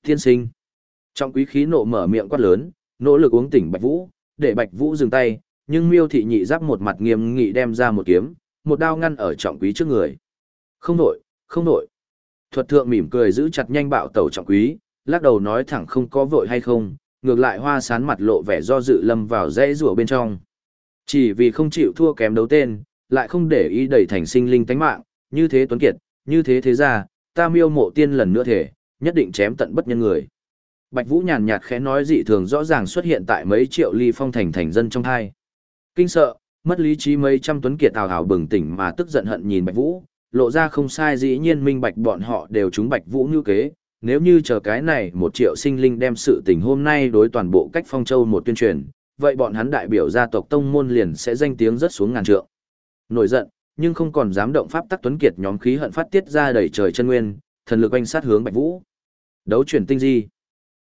Thiên sinh. Trong quý khí nộ mở miệng quát lớn, nỗ lực uống tỉnh Bạch Vũ, để Bạch Vũ dừng tay, nhưng Miêu thị nhị giáp một mặt nghiêm nghị đem ra một kiếm, một đao ngăn ở trọng quý trước người. Không nổi, không nổi. Thuật thượng mỉm cười giữ chặt nhanh bạo tẩu trọng quý, lắc đầu nói thẳng không có vội hay không, ngược lại hoa sán mặt lộ vẻ do dự lâm vào dãy rùa bên trong. Chỉ vì không chịu thua kém đấu tên, lại không để ý đẩy thành sinh linh tánh mạng, như thế tuấn kiệt, như thế thế ra, ta miêu mộ tiên lần nữa thể, nhất định chém tận bất nhân người. Bạch Vũ nhàn nhạt khẽ nói dị thường rõ ràng xuất hiện tại mấy triệu ly phong thành thành dân trong hai. Kinh sợ, mất lý trí mấy trăm tuấn kiệt tào hào bừng tỉnh mà tức giận hận nhìn Bạch Vũ, lộ ra không sai dĩ nhiên minh bạch bọn họ đều trúng Bạch Vũ như kế, nếu như chờ cái này một triệu sinh linh đem sự tình hôm nay đối toàn bộ cách phong châu một tuyên truyền, vậy bọn hắn đại biểu gia tộc tông môn liền sẽ danh tiếng rất xuống ngàn trượng. Nổi giận, nhưng không còn dám động pháp tắc tuấn kiệt nhóm khí hận phát tiết ra đầy trời chân nguyên, thần lực oanh sát hướng Bạch Vũ. Đấu chuyển tinh di.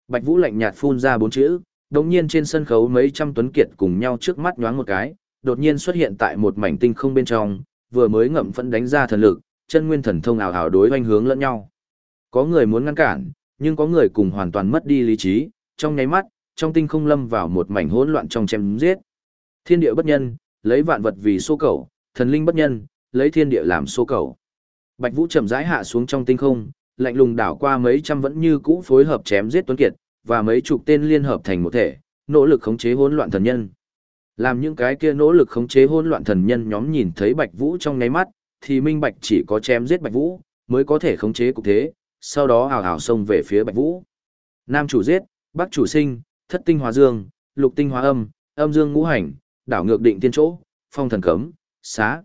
Bạch Vũ lạnh nhạt phun ra bốn chữ, đột nhiên trên sân khấu mấy trăm tuấn kiệt cùng nhau trước mắt nhoáng một cái, đột nhiên xuất hiện tại một mảnh tinh không bên trong, vừa mới ngậm phẫn đánh ra thần lực, chân nguyên thần thông ảo ảo đối oanh hướng lẫn nhau. Có người muốn ngăn cản, nhưng có người cùng hoàn toàn mất đi lý trí, trong nháy mắt, trong tinh không lâm vào một mảnh hỗn loạn trong chém giết. Thiên địa bất nhân, lấy vạn vật vì số cầu, thần linh bất nhân, lấy thiên địa làm số cầu. Bạch Vũ chậm rãi hạ xuống trong tinh không, lạnh lùng đảo qua mấy trăm vẫn như cũ phối hợp chém giết tuấn kiệt, và mấy chục tên liên hợp thành một thể, nỗ lực khống chế hỗn loạn thần nhân. Làm những cái kia nỗ lực khống chế hỗn loạn thần nhân nhóm nhìn thấy Bạch Vũ trong ngay mắt, thì minh bạch chỉ có chém giết Bạch Vũ mới có thể khống chế cục thế, sau đó hào hào xông về phía Bạch Vũ. Nam chủ giết, Bắc chủ sinh, thất tinh hóa dương, lục tinh hóa âm, âm dương ngũ hành, đảo ngược định tiên chỗ, phong thần cấm, xá.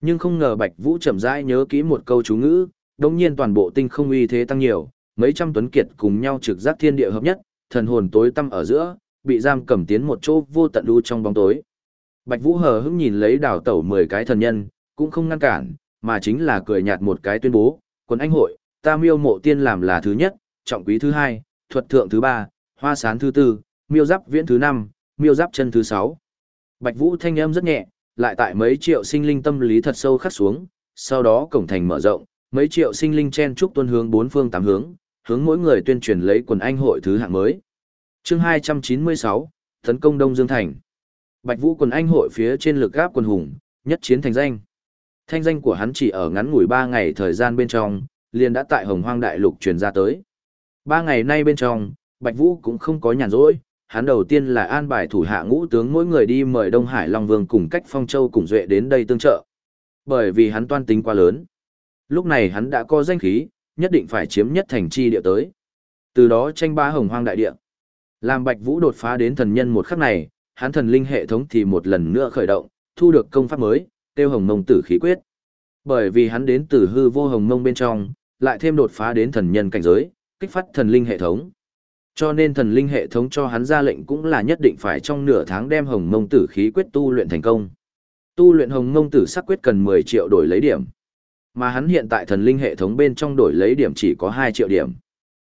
Nhưng không ngờ Bạch Vũ chậm rãi nhớ kỹ một câu chú ngữ, đồng nhiên toàn bộ tinh không uy thế tăng nhiều, mấy trăm tuấn kiệt cùng nhau trực giác thiên địa hợp nhất, thần hồn tối tâm ở giữa, bị giam cầm tiến một chỗ vô tận đu trong bóng tối. Bạch Vũ hờ hững nhìn lấy đảo tẩu 10 cái thần nhân, cũng không ngăn cản, mà chính là cười nhạt một cái tuyên bố, quân anh hội, ta miêu mộ tiên làm là thứ nhất, trọng quý thứ hai, thuật thượng thứ ba, hoa sán thứ tư, miêu giáp viễn thứ năm, miêu giáp chân thứ sáu. Bạch Vũ thanh âm rất nhẹ, lại tại mấy triệu sinh linh tâm lý thật sâu khắc xuống, sau đó cổng thành mở rộng, mấy triệu sinh linh chen trúc tuân hướng bốn phương tám hướng, hướng mỗi người tuyên truyền lấy quần anh hội thứ hạng mới. Chương 296, tấn công Đông Dương thành. Bạch Vũ quần anh hội phía trên lực gáp quần hùng, nhất chiến thành danh. Thanh danh của hắn chỉ ở ngắn ngủi 3 ngày thời gian bên trong, liền đã tại Hồng Hoang đại lục truyền ra tới. 3 ngày nay bên trong, Bạch Vũ cũng không có nhàn rỗi, hắn đầu tiên là an bài thủ hạ ngũ tướng mỗi người đi mời Đông Hải Long Vương cùng cách Phong Châu cùng Duệ đến đây tương trợ. Bởi vì hắn toan tính quá lớn. Lúc này hắn đã có danh khí, nhất định phải chiếm nhất thành chi địa tới. Từ đó tranh ba hồng hoang đại địa. Làm Bạch Vũ đột phá đến thần nhân một khắc này, hắn thần linh hệ thống thì một lần nữa khởi động, thu được công pháp mới, tiêu hồng mông tử khí quyết. Bởi vì hắn đến từ hư vô hồng mông bên trong, lại thêm đột phá đến thần nhân cảnh giới, kích phát thần linh hệ thống. Cho nên thần linh hệ thống cho hắn ra lệnh cũng là nhất định phải trong nửa tháng đem hồng mông tử khí quyết tu luyện thành công. Tu luyện hồng mông tử sắc quyết cần 10 triệu đổi lấy điểm. Mà hắn hiện tại thần linh hệ thống bên trong đổi lấy điểm chỉ có 2 triệu điểm.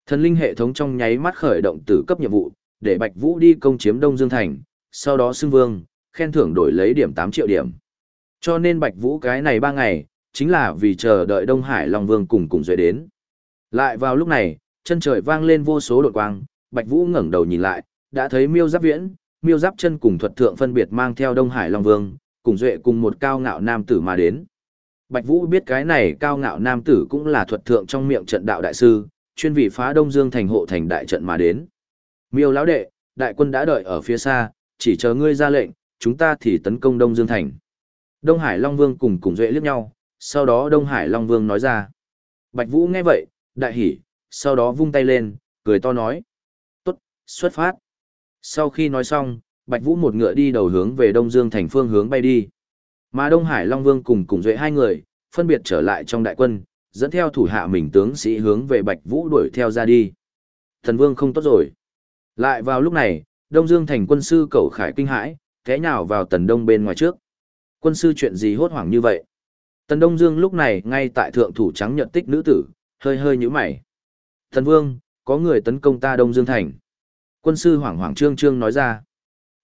Thần linh hệ thống trong nháy mắt khởi động tử cấp nhiệm vụ, để Bạch Vũ đi công chiếm Đông Dương Thành, sau đó xưng vương, khen thưởng đổi lấy điểm 8 triệu điểm. Cho nên Bạch Vũ cái này 3 ngày, chính là vì chờ đợi Đông Hải Long Vương cùng cùng duệ đến. Lại vào lúc này, chân trời vang lên vô số đột quang, Bạch Vũ ngẩng đầu nhìn lại, đã thấy Miêu Giáp Viễn, Miêu Giáp chân cùng thuật thượng phân biệt mang theo Đông Hải Long Vương, cùng duệ cùng một cao ngạo nam tử mà đến. Bạch Vũ biết cái này cao ngạo nam tử cũng là thuật thượng trong miệng trận đạo đại sư, chuyên vị phá Đông Dương thành hộ thành đại trận mà đến. Miêu lão đệ, đại quân đã đợi ở phía xa, chỉ chờ ngươi ra lệnh, chúng ta thì tấn công Đông Dương thành. Đông Hải Long Vương cùng cùng duệ liếc nhau, sau đó Đông Hải Long Vương nói ra. Bạch Vũ nghe vậy, đại hỉ, sau đó vung tay lên, cười to nói. Tốt, xuất phát. Sau khi nói xong, Bạch Vũ một ngựa đi đầu hướng về Đông Dương thành phương hướng bay đi. Mà Đông Hải Long Vương cùng cùng duệ hai người, phân biệt trở lại trong đại quân, dẫn theo thủ hạ mình tướng sĩ hướng về Bạch Vũ đuổi theo ra đi. Thần Vương không tốt rồi. Lại vào lúc này, Đông Dương thành quân sư cầu khải kinh hãi, té nhào vào tần đông bên ngoài trước. Quân sư chuyện gì hốt hoảng như vậy? Tần Đông Dương lúc này ngay tại thượng thủ trắng nhận tích nữ tử, hơi hơi nhíu mày. Thần Vương, có người tấn công ta Đông Dương thành. Quân sư hoảng hoảng trương trương nói ra.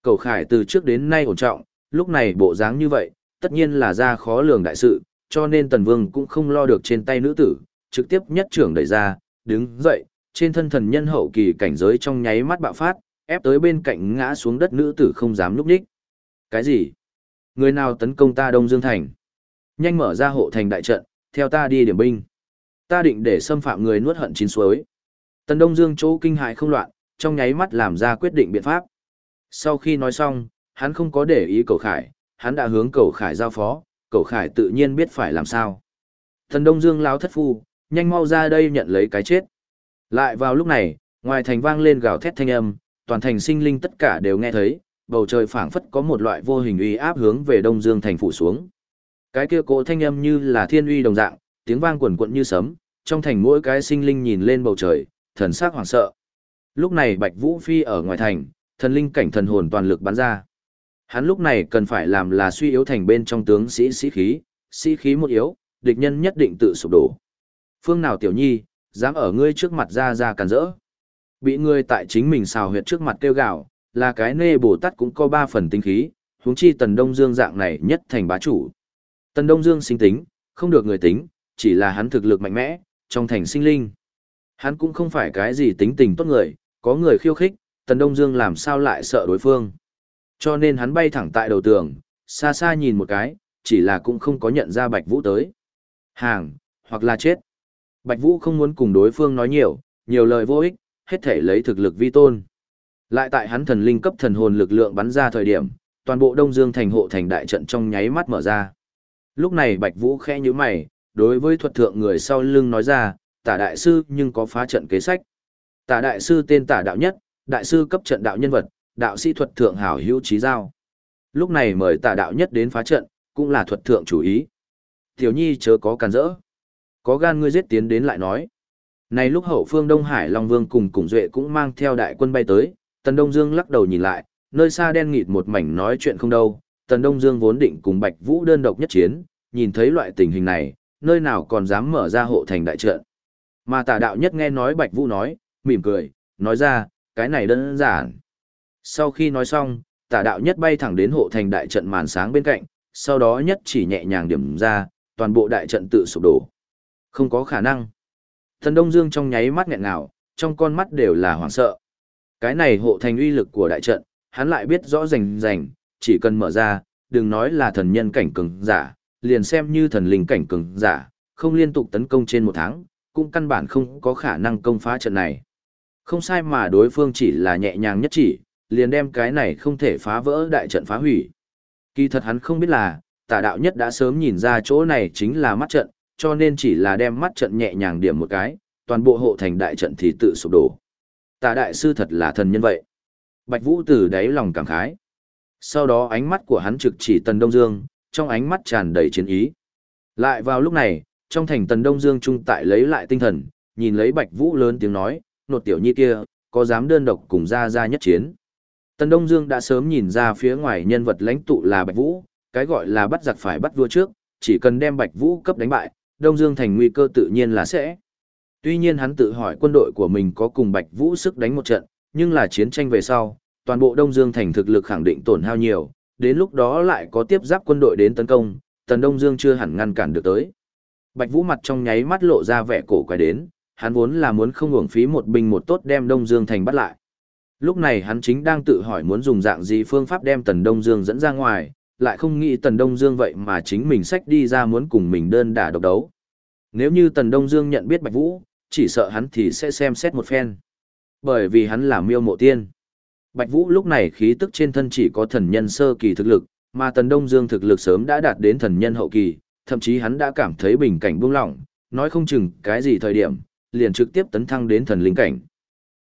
Cầu khải từ trước đến nay ổn trọng, lúc này bộ dáng như vậy, tất nhiên là ra khó lường đại sự, cho nên Tần Vương cũng không lo được trên tay nữ tử, trực tiếp nhất trưởng đẩy ra, đứng dậy, trên thân thần nhân hậu kỳ cảnh giới trong nháy mắt bạo phát, ép tới bên cạnh ngã xuống đất nữ tử không dám núp đích. Cái gì? Người nào tấn công ta Đông Dương Thành? Nhanh mở ra hộ thành đại trận, theo ta đi điểm binh. Ta định để xâm phạm người nuốt hận chín suối. Tần Đông Dương chỗ kinh hại không loạn, trong nháy mắt làm ra quyết định biện pháp. Sau khi nói xong, hắn không có để ý cầu khải, hắn đã hướng cầu khải giao phó, cậu khải tự nhiên biết phải làm sao. Thần Đông Dương láo thất phu, nhanh mau ra đây nhận lấy cái chết. Lại vào lúc này, ngoài thành vang lên gào thét thanh âm, toàn thành sinh linh tất cả đều nghe thấy, bầu trời phảng phất có một loại vô hình uy áp hướng về Đông Dương thành phủ xuống. Cái kia cỗ thanh âm như là thiên uy đồng dạng, tiếng vang quần quận như sấm, trong thành mỗi cái sinh linh nhìn lên bầu trời, thần sắc hoảng sợ. Lúc này Bạch Vũ Phi ở ngoài thành, thần linh cảnh thần hồn toàn lực bắn ra. Hắn lúc này cần phải làm là suy yếu thành bên trong tướng sĩ sĩ khí, sĩ khí một yếu, địch nhân nhất định tự sụp đổ. Phương nào tiểu nhi, dám ở ngươi trước mặt ra ra cản rỡ. Bị ngươi tại chính mình xào huyệt trước mặt kêu gạo, là cái nê bồ tát cũng có ba phần tinh khí, huống chi tần đông dương dạng này nhất thành bá chủ. Tần đông dương sinh tính, không được người tính, chỉ là hắn thực lực mạnh mẽ, trong thành sinh linh. Hắn cũng không phải cái gì tính tình tốt người, có người khiêu khích, tần đông dương làm sao lại sợ đối phương. Cho nên hắn bay thẳng tại đầu tường, xa xa nhìn một cái, chỉ là cũng không có nhận ra Bạch Vũ tới. Hàng, hoặc là chết. Bạch Vũ không muốn cùng đối phương nói nhiều, nhiều lời vô ích, hết thể lấy thực lực vi tôn. Lại tại hắn thần linh cấp thần hồn lực lượng bắn ra thời điểm, toàn bộ Đông Dương thành hộ thành đại trận trong nháy mắt mở ra. Lúc này Bạch Vũ khẽ nhíu mày, đối với thuật thượng người sau lưng nói ra, tả đại sư nhưng có phá trận kế sách. Tả đại sư tên tả đạo nhất, đại sư cấp trận đạo nhân vật, đạo sĩ thuật thượng hảo hữu trí giao. Lúc này mời tà đạo nhất đến phá trận, cũng là thuật thượng chủ ý. Tiểu nhi chớ có càn rỡ. Có gan ngươi giết tiến đến lại nói. Này lúc hậu phương Đông Hải Long Vương cùng cùng duệ cũng mang theo đại quân bay tới, Tần Đông Dương lắc đầu nhìn lại, nơi xa đen nghịt một mảnh nói chuyện không đâu. Tần Đông Dương vốn định cùng Bạch Vũ đơn độc nhất chiến, nhìn thấy loại tình hình này, nơi nào còn dám mở ra hộ thành đại trận. Mà tà đạo nhất nghe nói Bạch Vũ nói, mỉm cười, nói ra, cái này đơn giản. Sau khi nói xong, tả đạo nhất bay thẳng đến hộ thành đại trận màn sáng bên cạnh, sau đó nhất chỉ nhẹ nhàng điểm ra, toàn bộ đại trận tự sụp đổ. Không có khả năng. Thần Đông Dương trong nháy mắt nghẹn ngào, trong con mắt đều là hoảng sợ. Cái này hộ thành uy lực của đại trận, hắn lại biết rõ rành rành, chỉ cần mở ra, đừng nói là thần nhân cảnh cường giả, liền xem như thần linh cảnh cường giả, không liên tục tấn công trên một tháng, cũng căn bản không có khả năng công phá trận này. Không sai mà đối phương chỉ là nhẹ nhàng nhất chỉ, liền đem cái này không thể phá vỡ đại trận phá hủy. Kỳ thật hắn không biết là, tả đạo nhất đã sớm nhìn ra chỗ này chính là mắt trận, cho nên chỉ là đem mắt trận nhẹ nhàng điểm một cái, toàn bộ hộ thành đại trận thì tự sụp đổ. Tả đại sư thật là thần nhân vậy. Bạch Vũ từ đáy lòng cảm khái. Sau đó ánh mắt của hắn trực chỉ Tần Đông Dương, trong ánh mắt tràn đầy chiến ý. Lại vào lúc này, trong thành Tần Đông Dương trung tại lấy lại tinh thần, nhìn lấy Bạch Vũ lớn tiếng nói, nột tiểu nhi kia, có dám đơn độc cùng ra ra nhất chiến. Tần Đông Dương đã sớm nhìn ra phía ngoài nhân vật lãnh tụ là Bạch Vũ, cái gọi là bắt giặc phải bắt vua trước, chỉ cần đem Bạch Vũ cấp đánh bại, Đông Dương thành nguy cơ tự nhiên là sẽ. Tuy nhiên hắn tự hỏi quân đội của mình có cùng Bạch Vũ sức đánh một trận, nhưng là chiến tranh về sau, toàn bộ Đông Dương thành thực lực khẳng định tổn hao nhiều, đến lúc đó lại có tiếp giáp quân đội đến tấn công, Tần Đông Dương chưa hẳn ngăn cản được tới. Bạch Vũ mặt trong nháy mắt lộ ra vẻ cổ quái đến, hắn vốn là muốn không uổng phí một binh một tốt đem Đông Dương thành bắt lại. Lúc này hắn chính đang tự hỏi muốn dùng dạng gì phương pháp đem Tần Đông Dương dẫn ra ngoài, lại không nghĩ Tần Đông Dương vậy mà chính mình sách đi ra muốn cùng mình đơn đả độc đấu. Nếu như Tần Đông Dương nhận biết Bạch Vũ, chỉ sợ hắn thì sẽ xem xét một phen. Bởi vì hắn là miêu mộ tiên. Bạch Vũ lúc này khí tức trên thân chỉ có thần nhân sơ kỳ thực lực, mà Tần Đông Dương thực lực sớm đã đạt đến thần nhân hậu kỳ, thậm chí hắn đã cảm thấy bình cảnh buông lỏng, nói không chừng cái gì thời điểm, liền trực tiếp tấn thăng đến thần linh cảnh.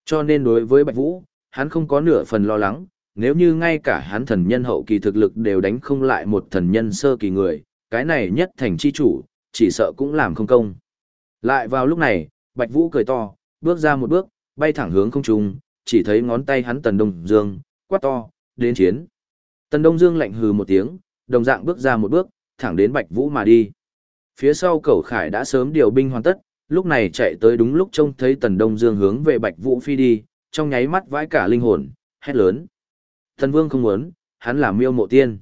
Cho nên đối với Bạch Vũ, hắn không có nửa phần lo lắng, nếu như ngay cả hắn thần nhân hậu kỳ thực lực đều đánh không lại một thần nhân sơ kỳ người, cái này nhất thành chi chủ, chỉ sợ cũng làm không công. Lại vào lúc này, Bạch Vũ cười to, bước ra một bước, bay thẳng hướng không trung, chỉ thấy ngón tay hắn Tần Đông Dương, quát to, đến chiến. Tần Đông Dương lạnh hừ một tiếng, đồng dạng bước ra một bước, thẳng đến Bạch Vũ mà đi. Phía sau Cẩu Khải đã sớm điều binh hoàn tất, lúc này chạy tới đúng lúc trông thấy Tần Đông Dương hướng về Bạch Vũ phi đi, trong nháy mắt vãi cả linh hồn, hét lớn. thần Vương không muốn, hắn là miêu mộ tiên.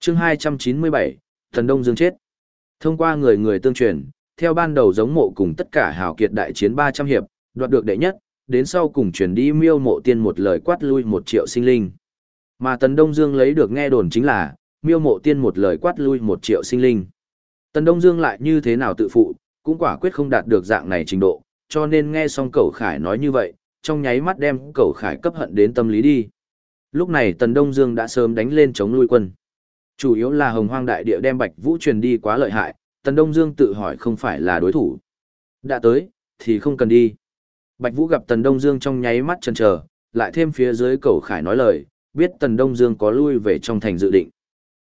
Chương 297, thần Đông Dương chết. Thông qua người người tương truyền, theo ban đầu giống mộ cùng tất cả hào kiệt đại chiến 300 hiệp, đoạt được đệ nhất, đến sau cùng truyền đi miêu mộ tiên một lời quát lui một triệu sinh linh. Mà Tần Đông Dương lấy được nghe đồn chính là, miêu mộ tiên một lời quát lui một triệu sinh linh. Tần Đông Dương lại như thế nào tự phụ, cũng quả quyết không đạt được dạng này trình độ, cho nên nghe xong cẩu khải nói như vậy, trong nháy mắt đem cậu khải cấp hận đến tâm lý đi. Lúc này Tần Đông Dương đã sớm đánh lên chống lui quân. Chủ yếu là hồng hoang đại địa đem Bạch Vũ truyền đi quá lợi hại, Tần Đông Dương tự hỏi không phải là đối thủ. Đã tới, thì không cần đi. Bạch Vũ gặp Tần Đông Dương trong nháy mắt chần chờ, lại thêm phía dưới cầu khải nói lời, biết Tần Đông Dương có lui về trong thành dự định.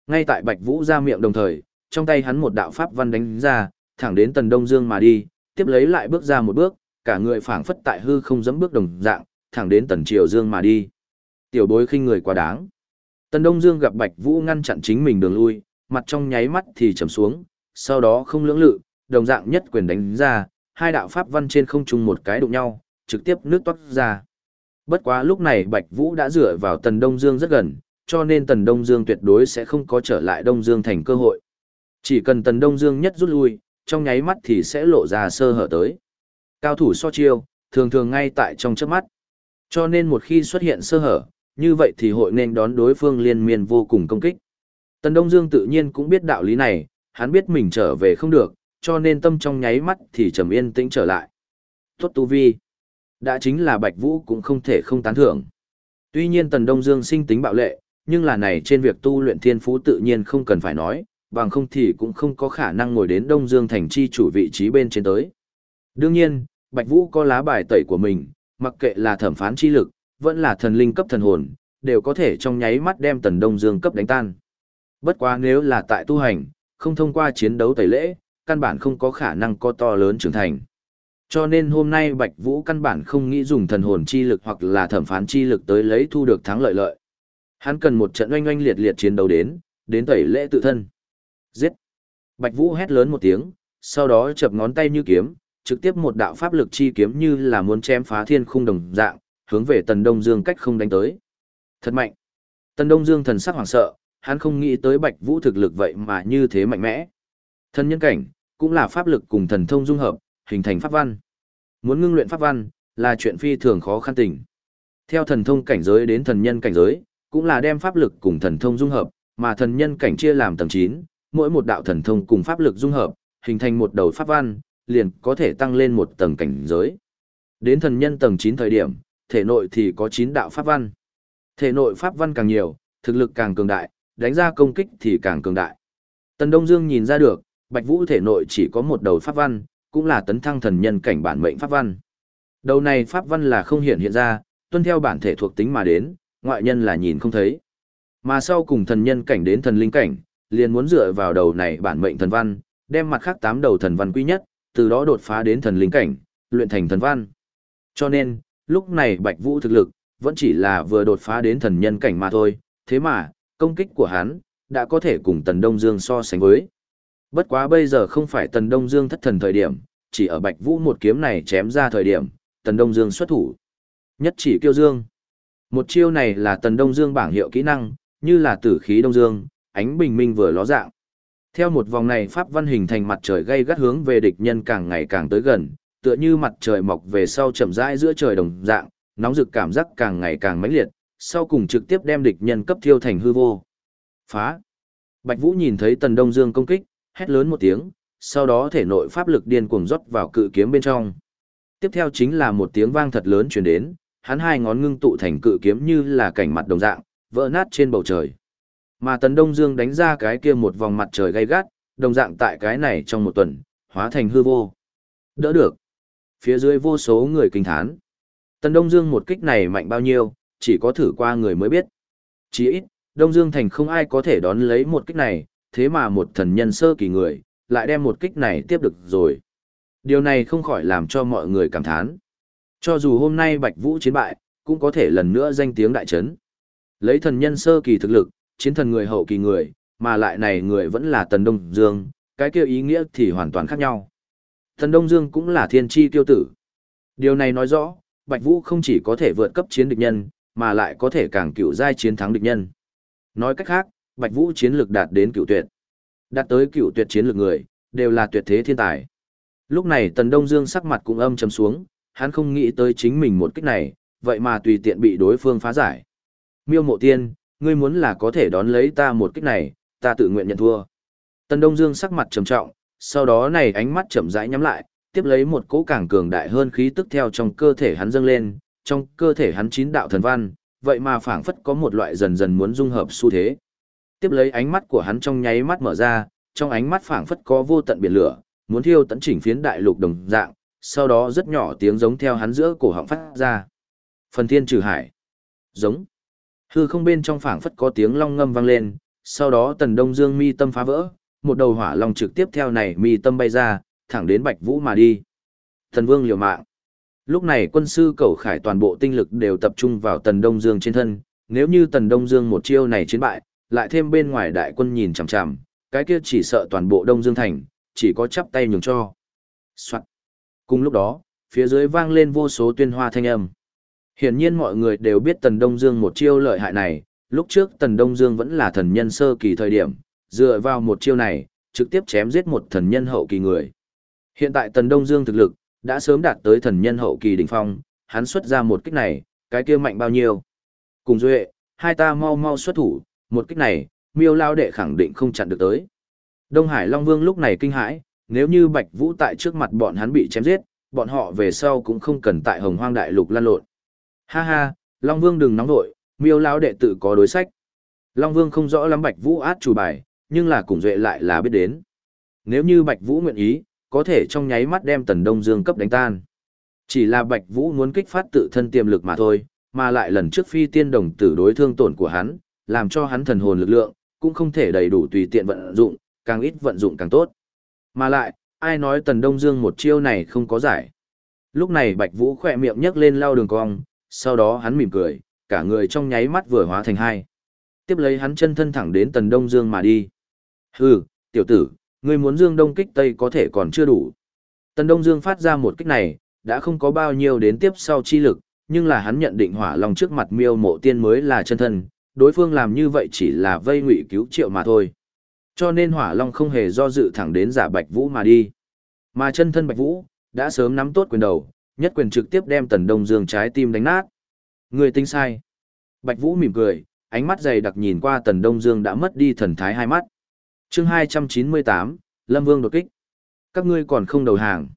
Ngay tại Bạch Vũ ra miệng đồng thời, trong tay hắn một đạo pháp văn đánh ra, thẳng đến Tần Đông Dương mà đi, tiếp lấy lại bước ra một bước, cả người phảng phất tại hư không dẫm bước đồng dạng, thẳng đến Tần Triều Dương mà đi. Tiểu bối khinh người quá đáng. Tần Đông Dương gặp Bạch Vũ ngăn chặn chính mình đường lui, mặt trong nháy mắt thì trầm xuống, sau đó không lưỡng lự, đồng dạng nhất quyền đánh ra, hai đạo pháp văn trên không trung một cái đụng nhau, trực tiếp nước toát ra. Bất quá lúc này Bạch Vũ đã dựa vào Tần Đông Dương rất gần, cho nên Tần Đông Dương tuyệt đối sẽ không có trở lại Đông Dương thành cơ hội. Chỉ cần Tần Đông Dương nhất rút lui, trong nháy mắt thì sẽ lộ ra sơ hở tới. Cao thủ so chiêu, thường thường ngay tại trong chớp mắt. Cho nên một khi xuất hiện sơ hở, như vậy thì hội nên đón đối phương liên miên vô cùng công kích. Tần Đông Dương tự nhiên cũng biết đạo lý này, hắn biết mình trở về không được, cho nên tâm trong nháy mắt thì trầm yên tĩnh trở lại. Tốt tu vi. Đã chính là Bạch Vũ cũng không thể không tán thưởng. Tuy nhiên Tần Đông Dương sinh tính bạo lệ, nhưng là này trên việc tu luyện thiên phú tự nhiên không cần phải nói, bằng không thì cũng không có khả năng ngồi đến Đông Dương thành chi chủ vị trí bên trên tới. Đương nhiên, Bạch Vũ có lá bài tẩy của mình, mặc kệ là thẩm phán chi lực, vẫn là thần linh cấp thần hồn, đều có thể trong nháy mắt đem Tần Đông Dương cấp đánh tan. Bất quá nếu là tại tu hành, không thông qua chiến đấu tẩy lễ, căn bản không có khả năng có to lớn trưởng thành. Cho nên hôm nay Bạch Vũ căn bản không nghĩ dùng thần hồn chi lực hoặc là thẩm phán chi lực tới lấy thu được thắng lợi lợi. Hắn cần một trận oanh oanh liệt liệt chiến đấu đến, đến tẩy lễ tự thân. Giết! Bạch Vũ hét lớn một tiếng, sau đó chập ngón tay như kiếm, trực tiếp một đạo pháp lực chi kiếm như là muốn chém phá thiên khung đồng dạng, hướng về Tần Đông Dương cách không đánh tới. Thật mạnh! Tần Đông Dương thần sắc hoảng sợ, hắn không nghĩ tới Bạch Vũ thực lực vậy mà như thế mạnh mẽ. Thần nhân cảnh, cũng là pháp lực cùng thần thông dung hợp, hình thành pháp văn. Muốn ngưng luyện pháp văn, là chuyện phi thường khó khăn tình. Theo thần thông cảnh giới đến thần nhân cảnh giới, cũng là đem pháp lực cùng thần thông dung hợp, mà thần nhân cảnh chia làm tầng 9, mỗi một đạo thần thông cùng pháp lực dung hợp, hình thành một đầu pháp văn, liền có thể tăng lên một tầng cảnh giới. Đến thần nhân tầng 9 thời điểm, thể nội thì có 9 đạo pháp văn. Thể nội pháp văn càng nhiều, thực lực càng cường đại, đánh ra công kích thì càng cường đại. Tần Đông Dương nhìn ra được, Bạch Vũ thể nội chỉ có một đầu pháp văn, cũng là tấn thăng thần nhân cảnh bản mệnh pháp văn. Đầu này pháp văn là không hiện hiện ra, tuân theo bản thể thuộc tính mà đến, ngoại nhân là nhìn không thấy. Mà sau cùng thần nhân cảnh đến thần linh cảnh, liền muốn dựa vào đầu này bản mệnh thần văn, đem mặt khác tám đầu thần văn quy nhất, từ đó đột phá đến thần linh cảnh, luyện thành thần văn. Cho nên, lúc này Bạch Vũ thực lực, vẫn chỉ là vừa đột phá đến thần nhân cảnh mà thôi, thế mà, công kích của hắn, đã có thể cùng Tần Đông Dương so sánh với. Bất quá bây giờ không phải Tần Đông Dương thất thần thời điểm, chỉ ở Bạch Vũ một kiếm này chém ra thời điểm, Tần Đông Dương xuất thủ. Nhất chỉ kiêu dương. Một chiêu này là Tần Đông Dương bảng hiệu kỹ năng, như là tử khí Đông Dương, ánh bình minh vừa ló dạng. Theo một vòng này pháp văn hình thành mặt trời gây gắt hướng về địch nhân càng ngày càng tới gần, tựa như mặt trời mọc về sau chậm rãi giữa trời đồng dạng, nóng rực cảm giác càng ngày càng mãnh liệt, sau cùng trực tiếp đem địch nhân cấp thiêu thành hư vô. Phá! Bạch Vũ nhìn thấy Tần Đông Dương công kích, hét lớn một tiếng, sau đó thể nội pháp lực điên cuồng rót vào cự kiếm bên trong. Tiếp theo chính là một tiếng vang thật lớn truyền đến, hắn hai ngón ngưng tụ thành cự kiếm như là cảnh mặt đồng dạng, vỡ nát trên bầu trời. Mà Tần Đông Dương đánh ra cái kia một vòng mặt trời gay gắt, đồng dạng tại cái này trong một tuần, hóa thành hư vô. Đỡ được. Phía dưới vô số người kinh thán. Tần Đông Dương một kích này mạnh bao nhiêu, chỉ có thử qua người mới biết. Chỉ ít, Đông Dương Thành không ai có thể đón lấy một kích này, thế mà một thần nhân sơ kỳ người, lại đem một kích này tiếp được rồi. Điều này không khỏi làm cho mọi người cảm thán. Cho dù hôm nay Bạch Vũ chiến bại, cũng có thể lần nữa danh tiếng đại chấn. Lấy thần nhân sơ kỳ thực lực, chiến thần người hậu kỳ người, mà lại này người vẫn là Tần Đông Dương, cái kia ý nghĩa thì hoàn toàn khác nhau. Tần Đông Dương cũng là thiên tri tiêu tử. Điều này nói rõ, Bạch Vũ không chỉ có thể vượt cấp chiến địch nhân, mà lại có thể càng cựu giai chiến thắng địch nhân. Nói cách khác, Bạch Vũ chiến lược đạt đến cựu tuyệt. Đạt tới cựu tuyệt chiến lược người, đều là tuyệt thế thiên tài. Lúc này Tần Đông Dương sắc mặt cũng âm trầm xuống, hắn không nghĩ tới chính mình một cách này, vậy mà tùy tiện bị đối phương phá giải. Miêu Mộ Tiên, ngươi muốn là có thể đón lấy ta một kích này, ta tự nguyện nhận thua. Tần Đông Dương sắc mặt trầm trọng, sau đó này ánh mắt chậm rãi nhắm lại, tiếp lấy một cỗ càng cường đại hơn khí tức theo trong cơ thể hắn dâng lên, trong cơ thể hắn chín đạo thần văn, vậy mà phảng phất có một loại dần dần muốn dung hợp xu thế. Tiếp lấy ánh mắt của hắn trong nháy mắt mở ra, trong ánh mắt phảng phất có vô tận biển lửa, muốn thiêu tận chỉnh phiến đại lục đồng dạng, sau đó rất nhỏ tiếng giống theo hắn giữa cổ họng phát ra. Phần thiên trừ hải. Giống. Hư không bên trong phảng phất có tiếng long ngâm vang lên, sau đó tần đông dương mi tâm phá vỡ, một đầu hỏa long trực tiếp theo này mi tâm bay ra, thẳng đến Bạch Vũ mà đi. Thần vương liều mạng. Lúc này quân sư cầu khải toàn bộ tinh lực đều tập trung vào tần đông dương trên thân, nếu như tần đông dương một chiêu này chiến bại, lại thêm bên ngoài đại quân nhìn chằm chằm, cái kia chỉ sợ toàn bộ đông dương thành, chỉ có chắp tay nhường cho. Soạn. Cùng lúc đó, phía dưới vang lên vô số tuyên hoa thanh âm. Hiển nhiên mọi người đều biết Tần Đông Dương một chiêu lợi hại này, lúc trước Tần Đông Dương vẫn là thần nhân sơ kỳ thời điểm, dựa vào một chiêu này, trực tiếp chém giết một thần nhân hậu kỳ người. Hiện tại Tần Đông Dương thực lực, đã sớm đạt tới thần nhân hậu kỳ đỉnh phong, hắn xuất ra một kích này, cái kia mạnh bao nhiêu. Cùng Duệ, hai ta mau mau xuất thủ, một kích này, miêu lao đệ khẳng định không chặn được tới. Đông Hải Long Vương lúc này kinh hãi, nếu như Bạch Vũ tại trước mặt bọn hắn bị chém giết, bọn họ về sau cũng không cần tại Hồng Hoang Đại Lục lan lộn. Ha ha, Long Vương đừng nóng vội, miêu Lão đệ tự có đối sách. Long Vương không rõ lắm Bạch Vũ át chủ bài, nhưng là cùng duệ lại là biết đến. Nếu như Bạch Vũ nguyện ý, có thể trong nháy mắt đem Tần Đông Dương cấp đánh tan. Chỉ là Bạch Vũ muốn kích phát tự thân tiềm lực mà thôi, mà lại lần trước phi tiên đồng tử đối thương tổn của hắn, làm cho hắn thần hồn lực lượng, cũng không thể đầy đủ tùy tiện vận dụng, càng ít vận dụng càng tốt. Mà lại, ai nói Tần Đông Dương một chiêu này không có giải. Lúc này Bạch Vũ khỏe miệng nhấc lên lau đường cong, sau đó hắn mỉm cười, cả người trong nháy mắt vừa hóa thành hai. Tiếp lấy hắn chân thân thẳng đến Tần Đông Dương mà đi. Hừ, tiểu tử, ngươi muốn Dương Đông kích Tây có thể còn chưa đủ. Tần Đông Dương phát ra một kích này, đã không có bao nhiêu đến tiếp sau chi lực, nhưng là hắn nhận định hỏa long trước mặt miêu mộ tiên mới là chân thân, đối phương làm như vậy chỉ là vây ngụy cứu triệu mà thôi. Cho nên hỏa long không hề do dự thẳng đến giả Bạch Vũ mà đi. Mà chân thân Bạch Vũ, đã sớm nắm tốt quyền đầu, nhất quyền trực tiếp đem Tần Đông Dương trái tim đánh nát. Người tính sai. Bạch Vũ mỉm cười, ánh mắt dày đặc nhìn qua Tần Đông Dương đã mất đi thần thái hai mắt. Chương 298, Lâm Vương đột kích. Các ngươi còn không đầu hàng.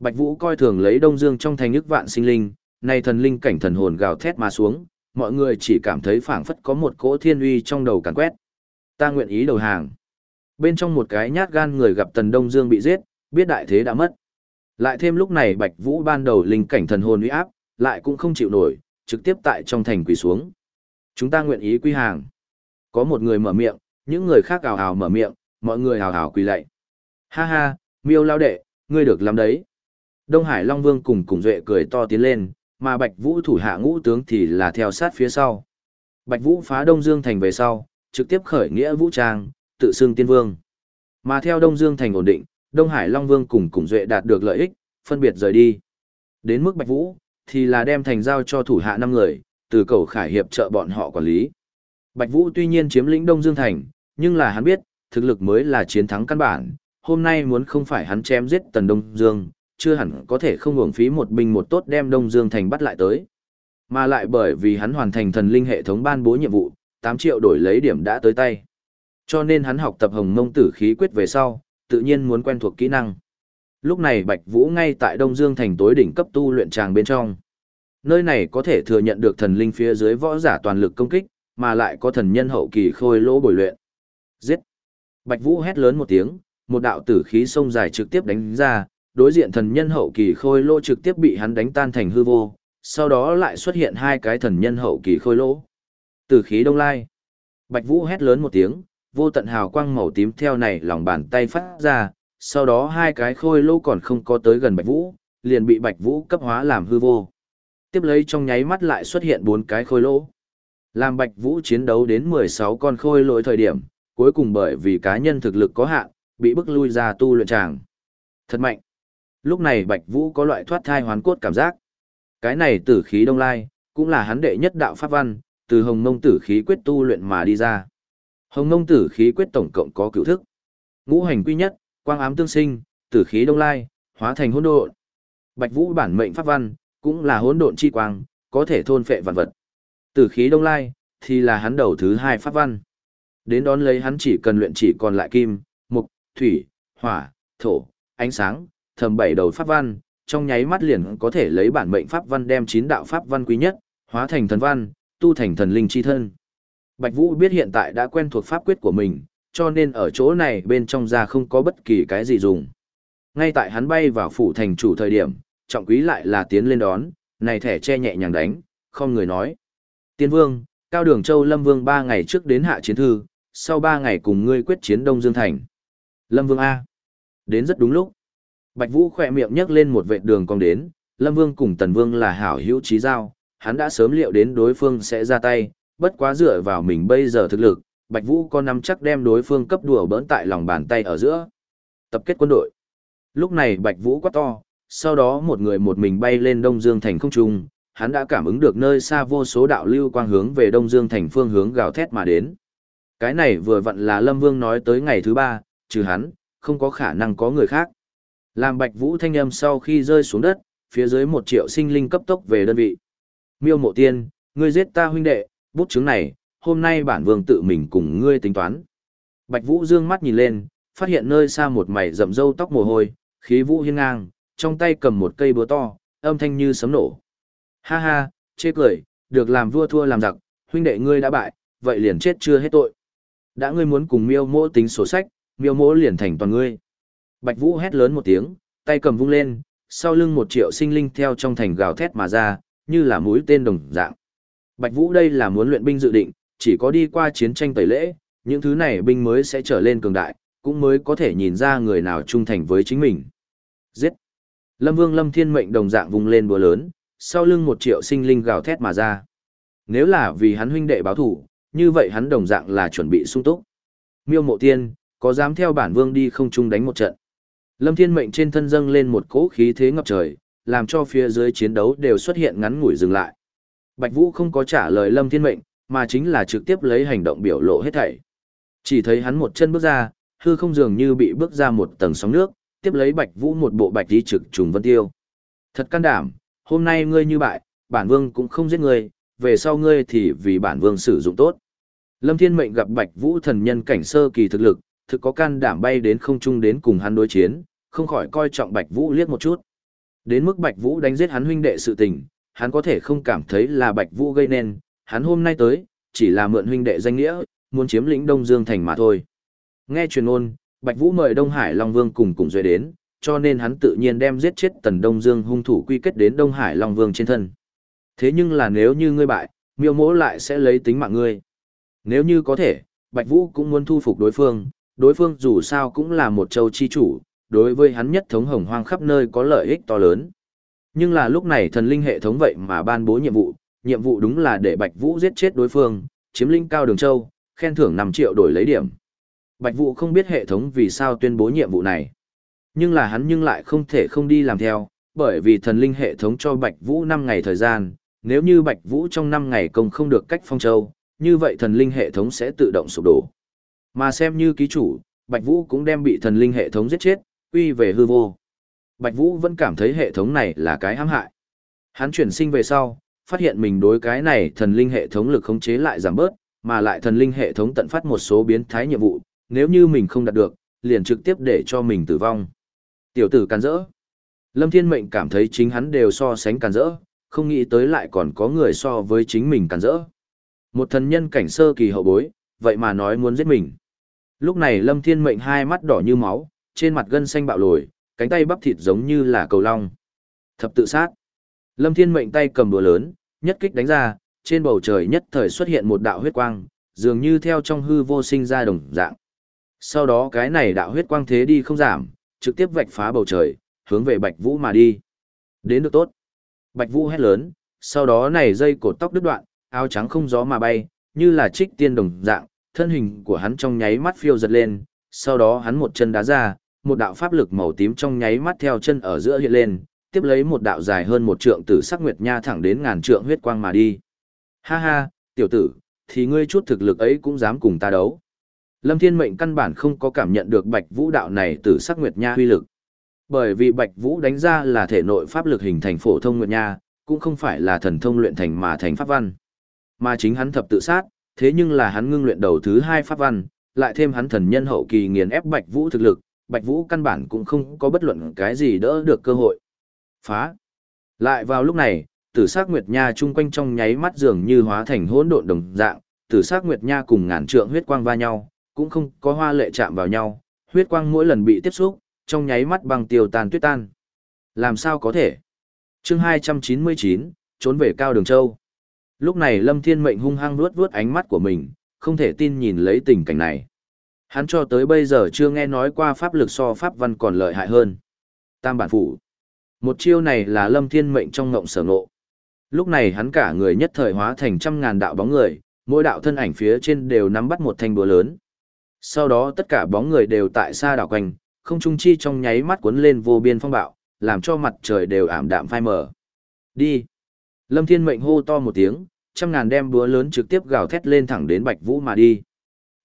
Bạch Vũ coi thường lấy Đông Dương trong thành ức vạn sinh linh, nay thần linh cảnh thần hồn gào thét mà xuống, mọi người chỉ cảm thấy phảng phất có một cỗ thiên uy trong đầu càn quét. Ta nguyện ý đầu hàng. Bên trong một cái nhát gan người gặp Tần Đông Dương bị giết, biết đại thế đã mất. Lại thêm lúc này Bạch Vũ ban đầu linh cảnh thần hồn uy áp, lại cũng không chịu nổi, trực tiếp tại trong thành quỳ xuống. Chúng ta nguyện ý quy hàng. Có một người mở miệng, những người khác ào ào mở miệng, mọi người ào ào quỳ lạy. Ha ha, miêu lao đệ, ngươi được làm đấy. Đông Hải Long Vương cùng cùng duệ cười to tiến lên, mà Bạch Vũ thủ hạ ngũ tướng thì là theo sát phía sau. Bạch Vũ phá Đông Dương thành về sau, trực tiếp khởi nghĩa vũ trang, tự xưng tiên vương. Mà theo Đông Dương thành ổn định, Đông Hải Long Vương cùng Củng duệ đạt được lợi ích, phân biệt rời đi. Đến mức Bạch Vũ, thì là đem thành giao cho thủ hạ năm người, từ cầu khải hiệp trợ bọn họ quản lý. Bạch Vũ tuy nhiên chiếm lĩnh Đông Dương Thành, nhưng là hắn biết, thực lực mới là chiến thắng căn bản, hôm nay muốn không phải hắn chém giết Tần Đông Dương, chưa hẳn có thể không hưởng phí một binh một tốt đem Đông Dương Thành bắt lại tới. Mà lại bởi vì hắn hoàn thành thần linh hệ thống ban bố nhiệm vụ, 8 triệu đổi lấy điểm đã tới tay. Cho nên hắn học tập hồng mông tử khí quyết về sau, tự nhiên muốn quen thuộc kỹ năng. Lúc này Bạch Vũ ngay tại Đông Dương thành tối đỉnh cấp tu luyện tràng bên trong. Nơi này có thể thừa nhận được thần linh phía dưới võ giả toàn lực công kích, mà lại có thần nhân hậu kỳ khôi lỗ bồi luyện. Giết! Bạch Vũ hét lớn một tiếng, một đạo tử khí sông dài trực tiếp đánh ra, đối diện thần nhân hậu kỳ khôi lỗ trực tiếp bị hắn đánh tan thành hư vô, sau đó lại xuất hiện hai cái thần nhân hậu kỳ khôi lỗ. Tử khí đông lai. Bạch Vũ hét lớn một tiếng, vô tận hào quang màu tím theo này lòng bàn tay phát ra, sau đó hai cái khôi lỗ còn không có tới gần Bạch Vũ, liền bị Bạch Vũ cấp hóa làm hư vô. Tiếp lấy trong nháy mắt lại xuất hiện bốn cái khôi lỗ. Làm Bạch Vũ chiến đấu đến 16 con khôi lỗi thời điểm, cuối cùng bởi vì cá nhân thực lực có hạn, bị bức lui ra tu luyện tràng. Thật mạnh. Lúc này Bạch Vũ có loại thoát thai hoán cốt cảm giác. Cái này tử khí đông lai, cũng là hắn đệ nhất đạo pháp văn, từ hồng mông tử khí quyết tu luyện mà đi ra. Hồng Nông tử khí quyết tổng cộng có cửu thức. Ngũ hành quy nhất, quang ám tương sinh, tử khí đông lai, hóa thành hỗn độn. Bạch Vũ bản mệnh pháp văn, cũng là hỗn độn chi quang, có thể thôn phệ vạn vật. Tử khí đông lai, thì là hắn đầu thứ hai pháp văn. Đến đón lấy hắn chỉ cần luyện chỉ còn lại kim, mộc, thủy, hỏa, thổ, ánh sáng, thầm bảy đầu pháp văn, trong nháy mắt liền có thể lấy bản mệnh pháp văn đem chín đạo pháp văn quý nhất, hóa thành thần văn, tu thành thần linh chi thân. Bạch Vũ biết hiện tại đã quen thuộc pháp quyết của mình, cho nên ở chỗ này bên trong ra không có bất kỳ cái gì dùng. Ngay tại hắn bay vào phủ thành chủ thời điểm, trọng quý lại là tiến lên đón, này thẻ che nhẹ nhàng đánh, không người nói. Tiên vương, Cao Đường Châu Lâm Vương ba ngày trước đến hạ chiến thư, sau ba ngày cùng ngươi quyết chiến Đông Dương Thành. Lâm Vương A. Đến rất đúng lúc. Bạch Vũ khỏe miệng nhấc lên một vệt đường cong đến, Lâm Vương cùng Tần Vương là hảo hữu trí giao, hắn đã sớm liệu đến đối phương sẽ ra tay, bất quá dựa vào mình bây giờ thực lực, Bạch Vũ có nắm chắc đem đối phương cấp đùa bỡn tại lòng bàn tay ở giữa. Tập kết quân đội. Lúc này Bạch Vũ quá to, sau đó một người một mình bay lên Đông Dương thành không trung, hắn đã cảm ứng được nơi xa vô số đạo lưu quang hướng về Đông Dương thành phương hướng gào thét mà đến. Cái này vừa vặn là Lâm Vương nói tới ngày thứ ba, trừ hắn, không có khả năng có người khác. Làm Bạch Vũ thanh âm sau khi rơi xuống đất, phía dưới một triệu sinh linh cấp tốc về đơn vị. Miêu Mộ Tiên, ngươi giết ta huynh đệ, bút chứng này, hôm nay bản vương tự mình cùng ngươi tính toán. Bạch Vũ dương mắt nhìn lên, phát hiện nơi xa một mảy rậm râu tóc mồ hôi, khí vũ hiên ngang, trong tay cầm một cây búa to, âm thanh như sấm nổ. Ha ha, chê cười, được làm vua thua làm giặc, huynh đệ ngươi đã bại, vậy liền chết chưa hết tội. Đã ngươi muốn cùng miêu mỗ tính sổ sách, miêu mỗ liền thành toàn ngươi. Bạch Vũ hét lớn một tiếng, tay cầm vung lên, sau lưng một triệu sinh linh theo trong thành gào thét mà ra, như là mũi tên đồng dạng. Bạch Vũ đây là muốn luyện binh dự định, chỉ có đi qua chiến tranh tẩy lễ, những thứ này binh mới sẽ trở lên cường đại, cũng mới có thể nhìn ra người nào trung thành với chính mình. Giết! Lâm Vương Lâm Thiên mệnh đồng dạng vung lên búa lớn, sau lưng một triệu sinh linh gào thét mà ra. Nếu là vì hắn huynh đệ báo thủ, như vậy hắn đồng dạng là chuẩn bị sung túc. Miêu Mộ Tiên, có dám theo bản vương đi không chung đánh một trận. Lâm Thiên Mệnh trên thân dâng lên một cỗ khí thế ngập trời, làm cho phía dưới chiến đấu đều xuất hiện ngắn ngủi dừng lại. Bạch Vũ không có trả lời Lâm Thiên Mệnh, mà chính là trực tiếp lấy hành động biểu lộ hết thảy. Chỉ thấy hắn một chân bước ra, hư không dường như bị bước ra một tầng sóng nước, tiếp lấy Bạch Vũ một bộ bạch tí trực trùng vân tiêu. Thật can đảm, hôm nay ngươi như bại, bản vương cũng không giết ngươi, về sau ngươi thì vì bản vương sử dụng tốt. Lâm Thiên Mệnh gặp Bạch Vũ thần nhân cảnh sơ kỳ thực lực, thực có can đảm bay đến không trung đến cùng hắn đối chiến, không khỏi coi trọng Bạch Vũ liếc một chút. Đến mức Bạch Vũ đánh giết hắn huynh đệ sự tình, hắn có thể không cảm thấy là Bạch Vũ gây nên, hắn hôm nay tới, chỉ là mượn huynh đệ danh nghĩa, muốn chiếm lĩnh Đông Dương thành mà thôi. Nghe truyền ngôn, Bạch Vũ mời Đông Hải Long Vương cùng cùng duệ đến, cho nên hắn tự nhiên đem giết chết Tần Đông Dương hung thủ quy kết đến Đông Hải Long Vương trên thân. Thế nhưng là nếu như ngươi bại, miêu mỗ lại sẽ lấy tính mạng ngươi. Nếu như có thể, Bạch Vũ cũng muốn thu phục đối phương, đối phương dù sao cũng là một châu chi chủ, đối với hắn nhất thống hồng hoang khắp nơi có lợi ích to lớn. Nhưng là lúc này thần linh hệ thống vậy mà ban bố nhiệm vụ, nhiệm vụ đúng là để Bạch Vũ giết chết đối phương, chiếm linh cao đường châu, khen thưởng 5 triệu đổi lấy điểm. Bạch Vũ không biết hệ thống vì sao tuyên bố nhiệm vụ này. Nhưng là hắn nhưng lại không thể không đi làm theo, bởi vì thần linh hệ thống cho Bạch Vũ 5 ngày thời gian, nếu như Bạch Vũ trong 5 ngày công không được cách phong châu, như vậy thần linh hệ thống sẽ tự động sụp đổ. Mà xem như ký chủ, Bạch Vũ cũng đem bị thần linh hệ thống giết chết, quy về hư vô. Bạch Vũ vẫn cảm thấy hệ thống này là cái hãm hại. Hắn chuyển sinh về sau, phát hiện mình đối cái này thần linh hệ thống lực khống chế lại giảm bớt, mà lại thần linh hệ thống tận phát một số biến thái nhiệm vụ, nếu như mình không đạt được, liền trực tiếp để cho mình tử vong. Tiểu tử càn rỡ. Lâm Thiên Mệnh cảm thấy chính hắn đều so sánh càn rỡ, không nghĩ tới lại còn có người so với chính mình càn rỡ. Một thần nhân cảnh sơ kỳ hậu bối, vậy mà nói muốn giết mình. Lúc này Lâm Thiên Mệnh hai mắt đỏ như máu, trên mặt gân xanh bạo lồi, cánh tay bắp thịt giống như là cầu long. Thập tự sát. Lâm Thiên Mệnh tay cầm đùa lớn, nhất kích đánh ra, trên bầu trời nhất thời xuất hiện một đạo huyết quang, dường như theo trong hư vô sinh ra đồng dạng. Sau đó cái này đạo huyết quang thế đi không giảm, trực tiếp vạch phá bầu trời, hướng về Bạch Vũ mà đi. Đến được tốt. Bạch Vũ hét lớn, sau đó này dây cột tóc đứt đoạn, áo trắng không gió mà bay, như là trích tiên đồng dạng, thân hình của hắn trong nháy mắt phiêu giật lên, sau đó hắn một chân đá ra, một đạo pháp lực màu tím trong nháy mắt theo chân ở giữa hiện lên, tiếp lấy một đạo dài hơn một trượng tử sắc nguyệt nha thẳng đến ngàn trượng huyết quang mà đi. Ha ha, tiểu tử, thì ngươi chút thực lực ấy cũng dám cùng ta đấu. Lâm Thiên Mệnh căn bản không có cảm nhận được Bạch Vũ đạo này tử sắc nguyệt nha huy lực. Bởi vì Bạch Vũ đánh ra là thể nội pháp lực hình thành phổ thông nguyệt nha, cũng không phải là thần thông luyện thành mà thành pháp văn. Mà chính hắn thập tự sát, thế nhưng là hắn ngưng luyện đầu thứ hai pháp văn, lại thêm hắn thần nhân hậu kỳ nghiền ép Bạch Vũ thực lực, Bạch Vũ căn bản cũng không có bất luận cái gì đỡ được cơ hội. Phá. Lại vào lúc này, tử sắc nguyệt nha chung quanh trong nháy mắt dường như hóa thành hỗn độn đồng dạng, tử sắc nguyệt nha cùng ngàn trượng huyết quang va nhau, cũng không có hoa lệ chạm vào nhau, huyết quang mỗi lần bị tiếp xúc, trong nháy mắt bằng tiêu tàn tuyết tan. Làm sao có thể? Chương 299, trốn về cao đường châu. Lúc này Lâm Thiên Mệnh hung hăng vuốt vuốt ánh mắt của mình, không thể tin nhìn lấy tình cảnh này. Hắn cho tới bây giờ chưa nghe nói qua pháp lực so pháp văn còn lợi hại hơn. Tam bản phủ. Một chiêu này là Lâm Thiên Mệnh trong ngộng sở ngộ. Lúc này hắn cả người nhất thời hóa thành trăm ngàn đạo bóng người, mỗi đạo thân ảnh phía trên đều nắm bắt một thanh búa lớn. Sau đó tất cả bóng người đều tại xa đảo quanh, không trung chi trong nháy mắt cuốn lên vô biên phong bạo, làm cho mặt trời đều ảm đạm phai mờ. Đi! Lâm Thiên Mệnh hô to một tiếng, trăm ngàn đem búa lớn trực tiếp gào thét lên thẳng đến Bạch Vũ mà đi.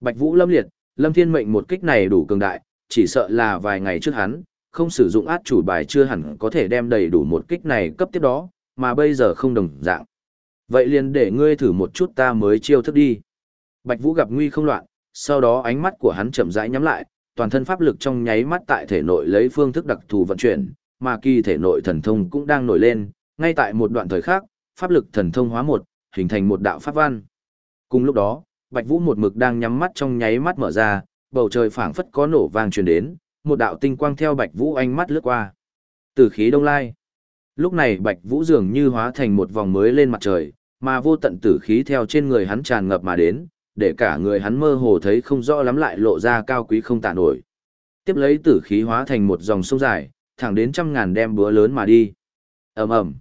Bạch Vũ lâm liệt, Lâm Thiên Mệnh một kích này đủ cường đại, chỉ sợ là vài ngày trước hắn, không sử dụng át chủ bài chưa hẳn có thể đem đầy đủ một kích này cấp tiếp đó, mà bây giờ không đồng dạng. Vậy liền để ngươi thử một chút ta mới chiêu thức đi. Bạch Vũ gặp nguy không loạn, sau đó ánh mắt của hắn chậm rãi nhắm lại, toàn thân pháp lực trong nháy mắt tại thể nội lấy phương thức đặc thù vận chuyển, mà kỳ thể nội thần thông cũng đang nổi lên, ngay tại một đoạn thời khác, pháp lực thần thông hóa một, hình thành một đạo pháp văn. Cùng lúc đó, Bạch Vũ một mực đang nhắm mắt trong nháy mắt mở ra, bầu trời phảng phất có nổ vang truyền đến, một đạo tinh quang theo Bạch Vũ ánh mắt lướt qua. Từ khí đông lai. Lúc này Bạch Vũ dường như hóa thành một vòng mới lên mặt trời, mà vô tận tử khí theo trên người hắn tràn ngập mà đến, để cả người hắn mơ hồ thấy không rõ lắm lại lộ ra cao quý không tả nổi. Tiếp lấy tử khí hóa thành một dòng sông dài, thẳng đến trăm ngàn đem búa lớn mà đi. ầm ầm,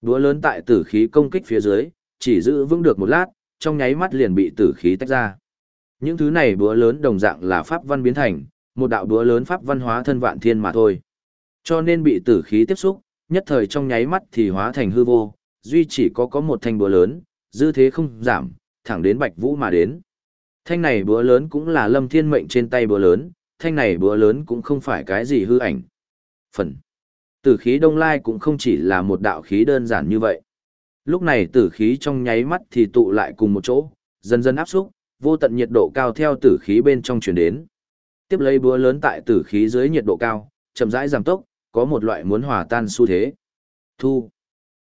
búa lớn tại tử khí công kích phía dưới, chỉ giữ vững được một lát, trong nháy mắt liền bị tử khí tách ra. Những thứ này búa lớn đồng dạng là pháp văn biến thành, một đạo búa lớn pháp văn hóa thân vạn thiên mà thôi. Cho nên bị tử khí tiếp xúc, nhất thời trong nháy mắt thì hóa thành hư vô, duy chỉ có có một thanh búa lớn, dư thế không giảm, thẳng đến Bạch Vũ mà đến. Thanh này búa lớn cũng là Lâm Thiên mệnh trên tay búa lớn, thanh này búa lớn cũng không phải cái gì hư ảnh. Phần Tử khí đông lai cũng không chỉ là một đạo khí đơn giản như vậy. Lúc này tử khí trong nháy mắt thì tụ lại cùng một chỗ, dần dần áp xúc, vô tận nhiệt độ cao theo tử khí bên trong chuyển đến. Tiếp lấy búa lớn tại tử khí dưới nhiệt độ cao, chậm rãi giảm tốc, có một loại muốn hòa tan xu thế. Thu.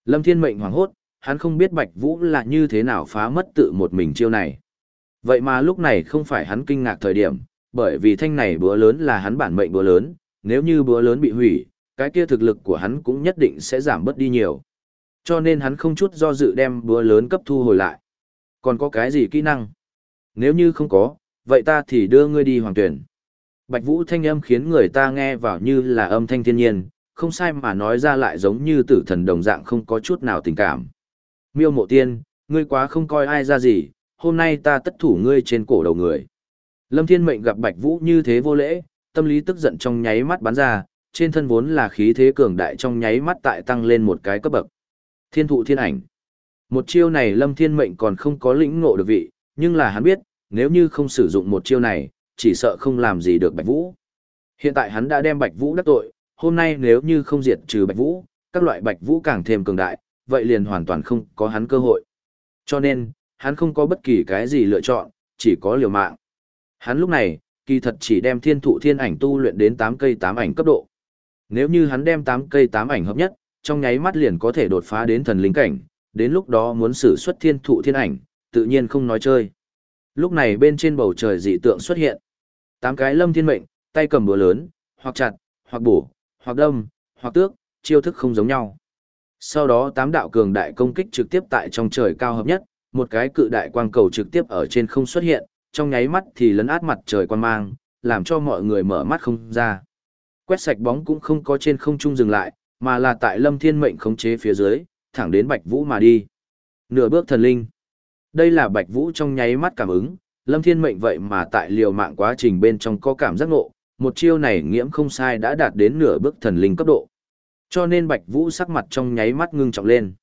Lâm Thiên mệnh hoảng hốt, hắn không biết Bạch Vũ là như thế nào phá mất tự một mình chiêu này. Vậy mà lúc này không phải hắn kinh ngạc thời điểm, bởi vì thanh này búa lớn là hắn bản mệnh búa lớn, nếu như búa lớn bị hủy, cái kia thực lực của hắn cũng nhất định sẽ giảm bớt đi nhiều. Cho nên hắn không chút do dự đem búa lớn cấp thu hồi lại. Còn có cái gì kỹ năng? Nếu như không có, vậy ta thì đưa ngươi đi hoàng tuyển. Bạch Vũ thanh âm khiến người ta nghe vào như là âm thanh thiên nhiên, không sai mà nói ra lại giống như tử thần đồng dạng không có chút nào tình cảm. Miêu mộ tiên, ngươi quá không coi ai ra gì, hôm nay ta tất thủ ngươi trên cổ đầu người. Lâm Thiên Mệnh gặp Bạch Vũ như thế vô lễ, tâm lý tức giận trong nháy mắt bắn ra, trên thân vốn là khí thế cường đại trong nháy mắt tại tăng lên một cái cấp bậc. Thiên thụ thiên ảnh. Một chiêu này Lâm Thiên Mệnh còn không có lĩnh ngộ được vị, nhưng là hắn biết, nếu như không sử dụng một chiêu này, chỉ sợ không làm gì được Bạch Vũ. Hiện tại hắn đã đem Bạch Vũ đắc tội, hôm nay nếu như không diệt trừ Bạch Vũ, các loại Bạch Vũ càng thêm cường đại, vậy liền hoàn toàn không có hắn cơ hội. Cho nên, hắn không có bất kỳ cái gì lựa chọn, chỉ có liều mạng. Hắn lúc này, kỳ thật chỉ đem thiên thụ thiên ảnh tu luyện đến 8 cây 8 ảnh cấp độ. Nếu như hắn đem 8 cây 8 ảnh hợp nhất, trong nháy mắt liền có thể đột phá đến thần linh cảnh, đến lúc đó muốn sử xuất thiên thụ thiên ảnh, tự nhiên không nói chơi. Lúc này bên trên bầu trời dị tượng xuất hiện. Tám cái lâm thiên mệnh, tay cầm búa lớn, hoặc chặt, hoặc bổ, hoặc đâm, hoặc tước, chiêu thức không giống nhau. Sau đó tám đạo cường đại công kích trực tiếp tại trong trời cao hợp nhất, một cái cự đại quang cầu trực tiếp ở trên không xuất hiện, trong nháy mắt thì lấn át mặt trời quan mang, làm cho mọi người mở mắt không ra. Quét sạch bóng cũng không có trên không trung dừng lại, mà là tại Lâm Thiên Mệnh khống chế phía dưới, thẳng đến Bạch Vũ mà đi. Nửa bước thần linh. Đây là Bạch Vũ trong nháy mắt cảm ứng, Lâm Thiên Mệnh vậy mà tại liều mạng quá trình bên trong có cảm giác ngộ, một chiêu này nghiễm không sai đã đạt đến nửa bước thần linh cấp độ. Cho nên Bạch Vũ sắc mặt trong nháy mắt ngưng trọng lên.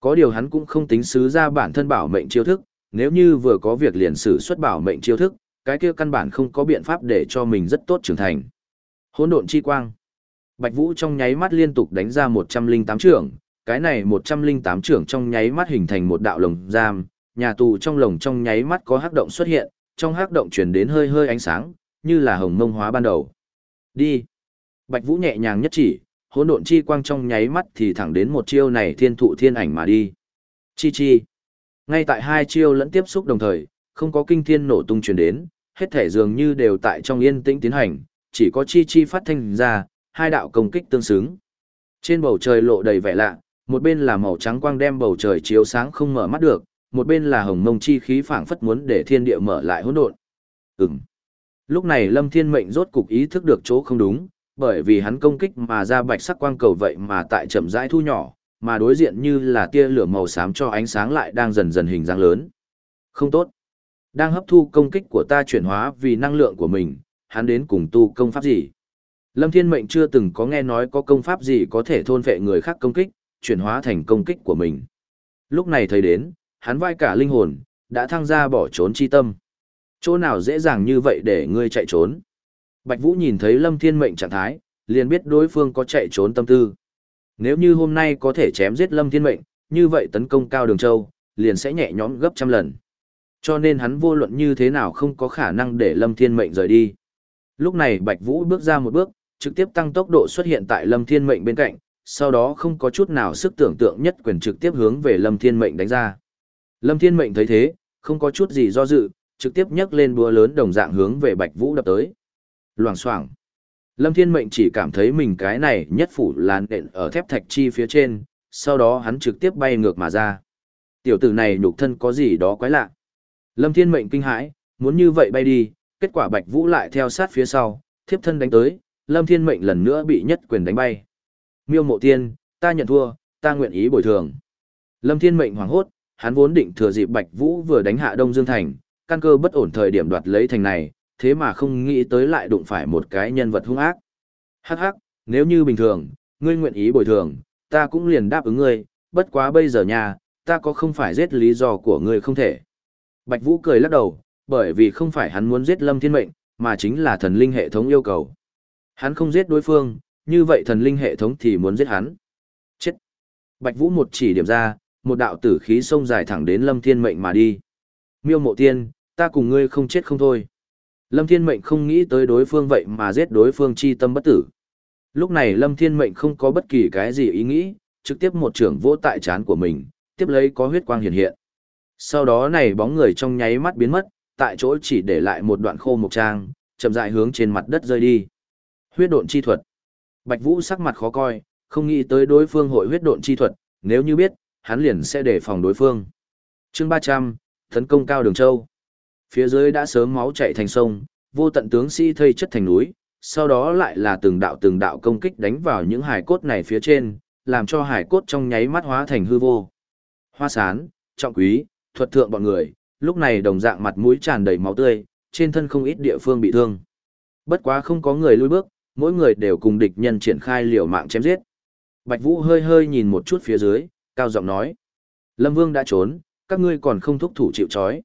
Có điều hắn cũng không tính xứ ra bản thân bảo mệnh chiêu thức, nếu như vừa có việc liền sử xuất bảo mệnh chiêu thức, cái kia căn bản không có biện pháp để cho mình rất tốt trưởng thành. Hỗn độn chi quang. Bạch Vũ trong nháy mắt liên tục đánh ra 108 trưởng, cái này 108 trưởng trong nháy mắt hình thành một đạo lồng giam, nhà tù trong lồng trong nháy mắt có hắc động xuất hiện, trong hắc động truyền đến hơi hơi ánh sáng, như là hồng mông hóa ban đầu. Đi. Bạch Vũ nhẹ nhàng nhất chỉ, hỗn độn chi quang trong nháy mắt thì thẳng đến một chiêu này thiên thụ thiên ảnh mà đi. Chi chi. Ngay tại hai chiêu lẫn tiếp xúc đồng thời, không có kinh thiên nổ tung truyền đến, hết thể dường như đều tại trong yên tĩnh tiến hành, chỉ có chi chi phát thanh ra, hai đạo công kích tương xứng. Trên bầu trời lộ đầy vẻ lạ, một bên là màu trắng quang đem bầu trời chiếu sáng không mở mắt được, một bên là hồng mông chi khí phảng phất muốn để thiên địa mở lại hỗn độn. Ừm. Lúc này Lâm Thiên Mệnh rốt cục ý thức được chỗ không đúng, bởi vì hắn công kích mà ra bạch sắc quang cầu vậy mà tại chậm rãi thu nhỏ, mà đối diện như là tia lửa màu xám cho ánh sáng lại đang dần dần hình dáng lớn. Không tốt. Đang hấp thu công kích của ta chuyển hóa vì năng lượng của mình, hắn đến cùng tu công pháp gì? Lâm Thiên Mệnh chưa từng có nghe nói có công pháp gì có thể thôn vệ người khác công kích, chuyển hóa thành công kích của mình. Lúc này thấy đến, hắn vai cả linh hồn, đã thăng ra bỏ trốn chi tâm. Chỗ nào dễ dàng như vậy để ngươi chạy trốn? Bạch Vũ nhìn thấy Lâm Thiên Mệnh trạng thái, liền biết đối phương có chạy trốn tâm tư. Nếu như hôm nay có thể chém giết Lâm Thiên Mệnh, như vậy tấn công cao đường châu, liền sẽ nhẹ nhõm gấp trăm lần. Cho nên hắn vô luận như thế nào không có khả năng để Lâm Thiên Mệnh rời đi. Lúc này Bạch Vũ bước ra một bước, trực tiếp tăng tốc độ xuất hiện tại Lâm Thiên Mệnh bên cạnh, sau đó không có chút nào sức tưởng tượng nhất quyền trực tiếp hướng về Lâm Thiên Mệnh đánh ra. Lâm Thiên Mệnh thấy thế, không có chút gì do dự, trực tiếp nhấc lên búa lớn đồng dạng hướng về Bạch Vũ đập tới. Loảng xoảng. Lâm Thiên Mệnh chỉ cảm thấy mình cái này nhất phủ làn đện ở thép thạch chi phía trên, sau đó hắn trực tiếp bay ngược mà ra. Tiểu tử này nhục thân có gì đó quái lạ. Lâm Thiên Mệnh kinh hãi, muốn như vậy bay đi, kết quả Bạch Vũ lại theo sát phía sau, thiếp thân đánh tới, Lâm Thiên Mệnh lần nữa bị nhất quyền đánh bay. Miêu Mộ Tiên, ta nhận thua, ta nguyện ý bồi thường. Lâm Thiên Mệnh hoảng hốt, hắn vốn định thừa dịp Bạch Vũ vừa đánh hạ Đông Dương Thành, căn cơ bất ổn thời điểm đoạt lấy thành này, thế mà không nghĩ tới lại đụng phải một cái nhân vật hung ác. Hắc hắc, nếu như bình thường, ngươi nguyện ý bồi thường, ta cũng liền đáp ứng ngươi, bất quá bây giờ nha, ta có không phải giết lý do của ngươi không thể. Bạch Vũ cười lắc đầu, bởi vì không phải hắn muốn giết Lâm Thiên Mệnh, mà chính là thần linh hệ thống yêu cầu. Hắn không giết đối phương, như vậy thần linh hệ thống thì muốn giết hắn. Chết. Bạch Vũ một chỉ điểm ra, một đạo tử khí sông dài thẳng đến Lâm Thiên Mệnh mà đi. Miêu Mộ Tiên, ta cùng ngươi không chết không thôi. Lâm Thiên Mệnh không nghĩ tới đối phương vậy mà giết đối phương chi tâm bất tử. Lúc này Lâm Thiên Mệnh không có bất kỳ cái gì ý nghĩ, trực tiếp một trưởng vỗ tại chán của mình, tiếp lấy có huyết quang hiện hiện. Sau đó này bóng người trong nháy mắt biến mất, tại chỗ chỉ để lại một đoạn khô mục trang, chậm rãi hướng trên mặt đất rơi đi. Huyết độn chi thuật. Bạch Vũ sắc mặt khó coi, không nghĩ tới đối phương hội huyết độn chi thuật, nếu như biết, hắn liền sẽ đề phòng đối phương. Chương 300, tấn công cao đường châu. Phía dưới đã sớm máu chảy thành sông, vô tận tướng sĩ thây chất thành núi, sau đó lại là từng đạo từng đạo công kích đánh vào những hải cốt này phía trên, làm cho hải cốt trong nháy mắt hóa thành hư vô. Hoa sán, trọng quý, thuật thượng bọn người, lúc này đồng dạng mặt mũi tràn đầy máu tươi, trên thân không ít địa phương bị thương. Bất quá không có người lui bước, mỗi người đều cùng địch nhân triển khai liều mạng chém giết. Bạch Vũ hơi hơi nhìn một chút phía dưới, cao giọng nói. Lâm Vương đã trốn, các ngươi còn không thúc thủ chịu chói.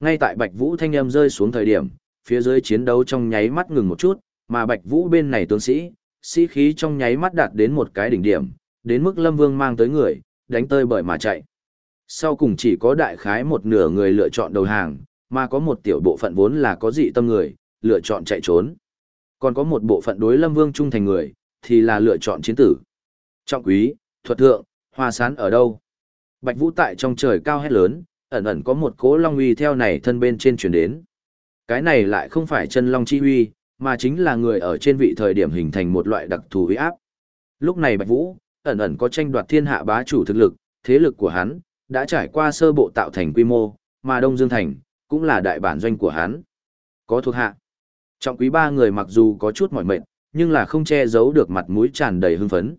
Ngay tại Bạch Vũ thanh âm rơi xuống thời điểm, phía dưới chiến đấu trong nháy mắt ngừng một chút, mà Bạch Vũ bên này tướng sĩ, sĩ khí trong nháy mắt đạt đến một cái đỉnh điểm, đến mức Lâm Vương mang tới người, đánh tơi bởi mà chạy. Sau cùng chỉ có đại khái một nửa người lựa chọn đầu hàng, mà có một tiểu bộ phận vốn là có dị tâm người, lựa chọn chạy trốn. Còn có một bộ phận đối Lâm Vương trung thành người, thì là lựa chọn chiến tử. Trọng quý, thuật thượng, hoa sán ở đâu? Bạch Vũ tại trong trời cao hét lớn, ẩn ẩn có một cỗ long uy theo này thân bên trên chuyển đến. Cái này lại không phải chân long chi uy, mà chính là người ở trên vị thời điểm hình thành một loại đặc thù uy áp. Lúc này Bạch Vũ, ẩn ẩn có tranh đoạt thiên hạ bá chủ thực lực, thế lực của hắn đã trải qua sơ bộ tạo thành quy mô, mà Đông Dương Thành cũng là đại bản doanh của hắn. Có thuộc hạ. Trọng quý ba người mặc dù có chút mỏi mệt, nhưng là không che giấu được mặt mũi tràn đầy hưng phấn.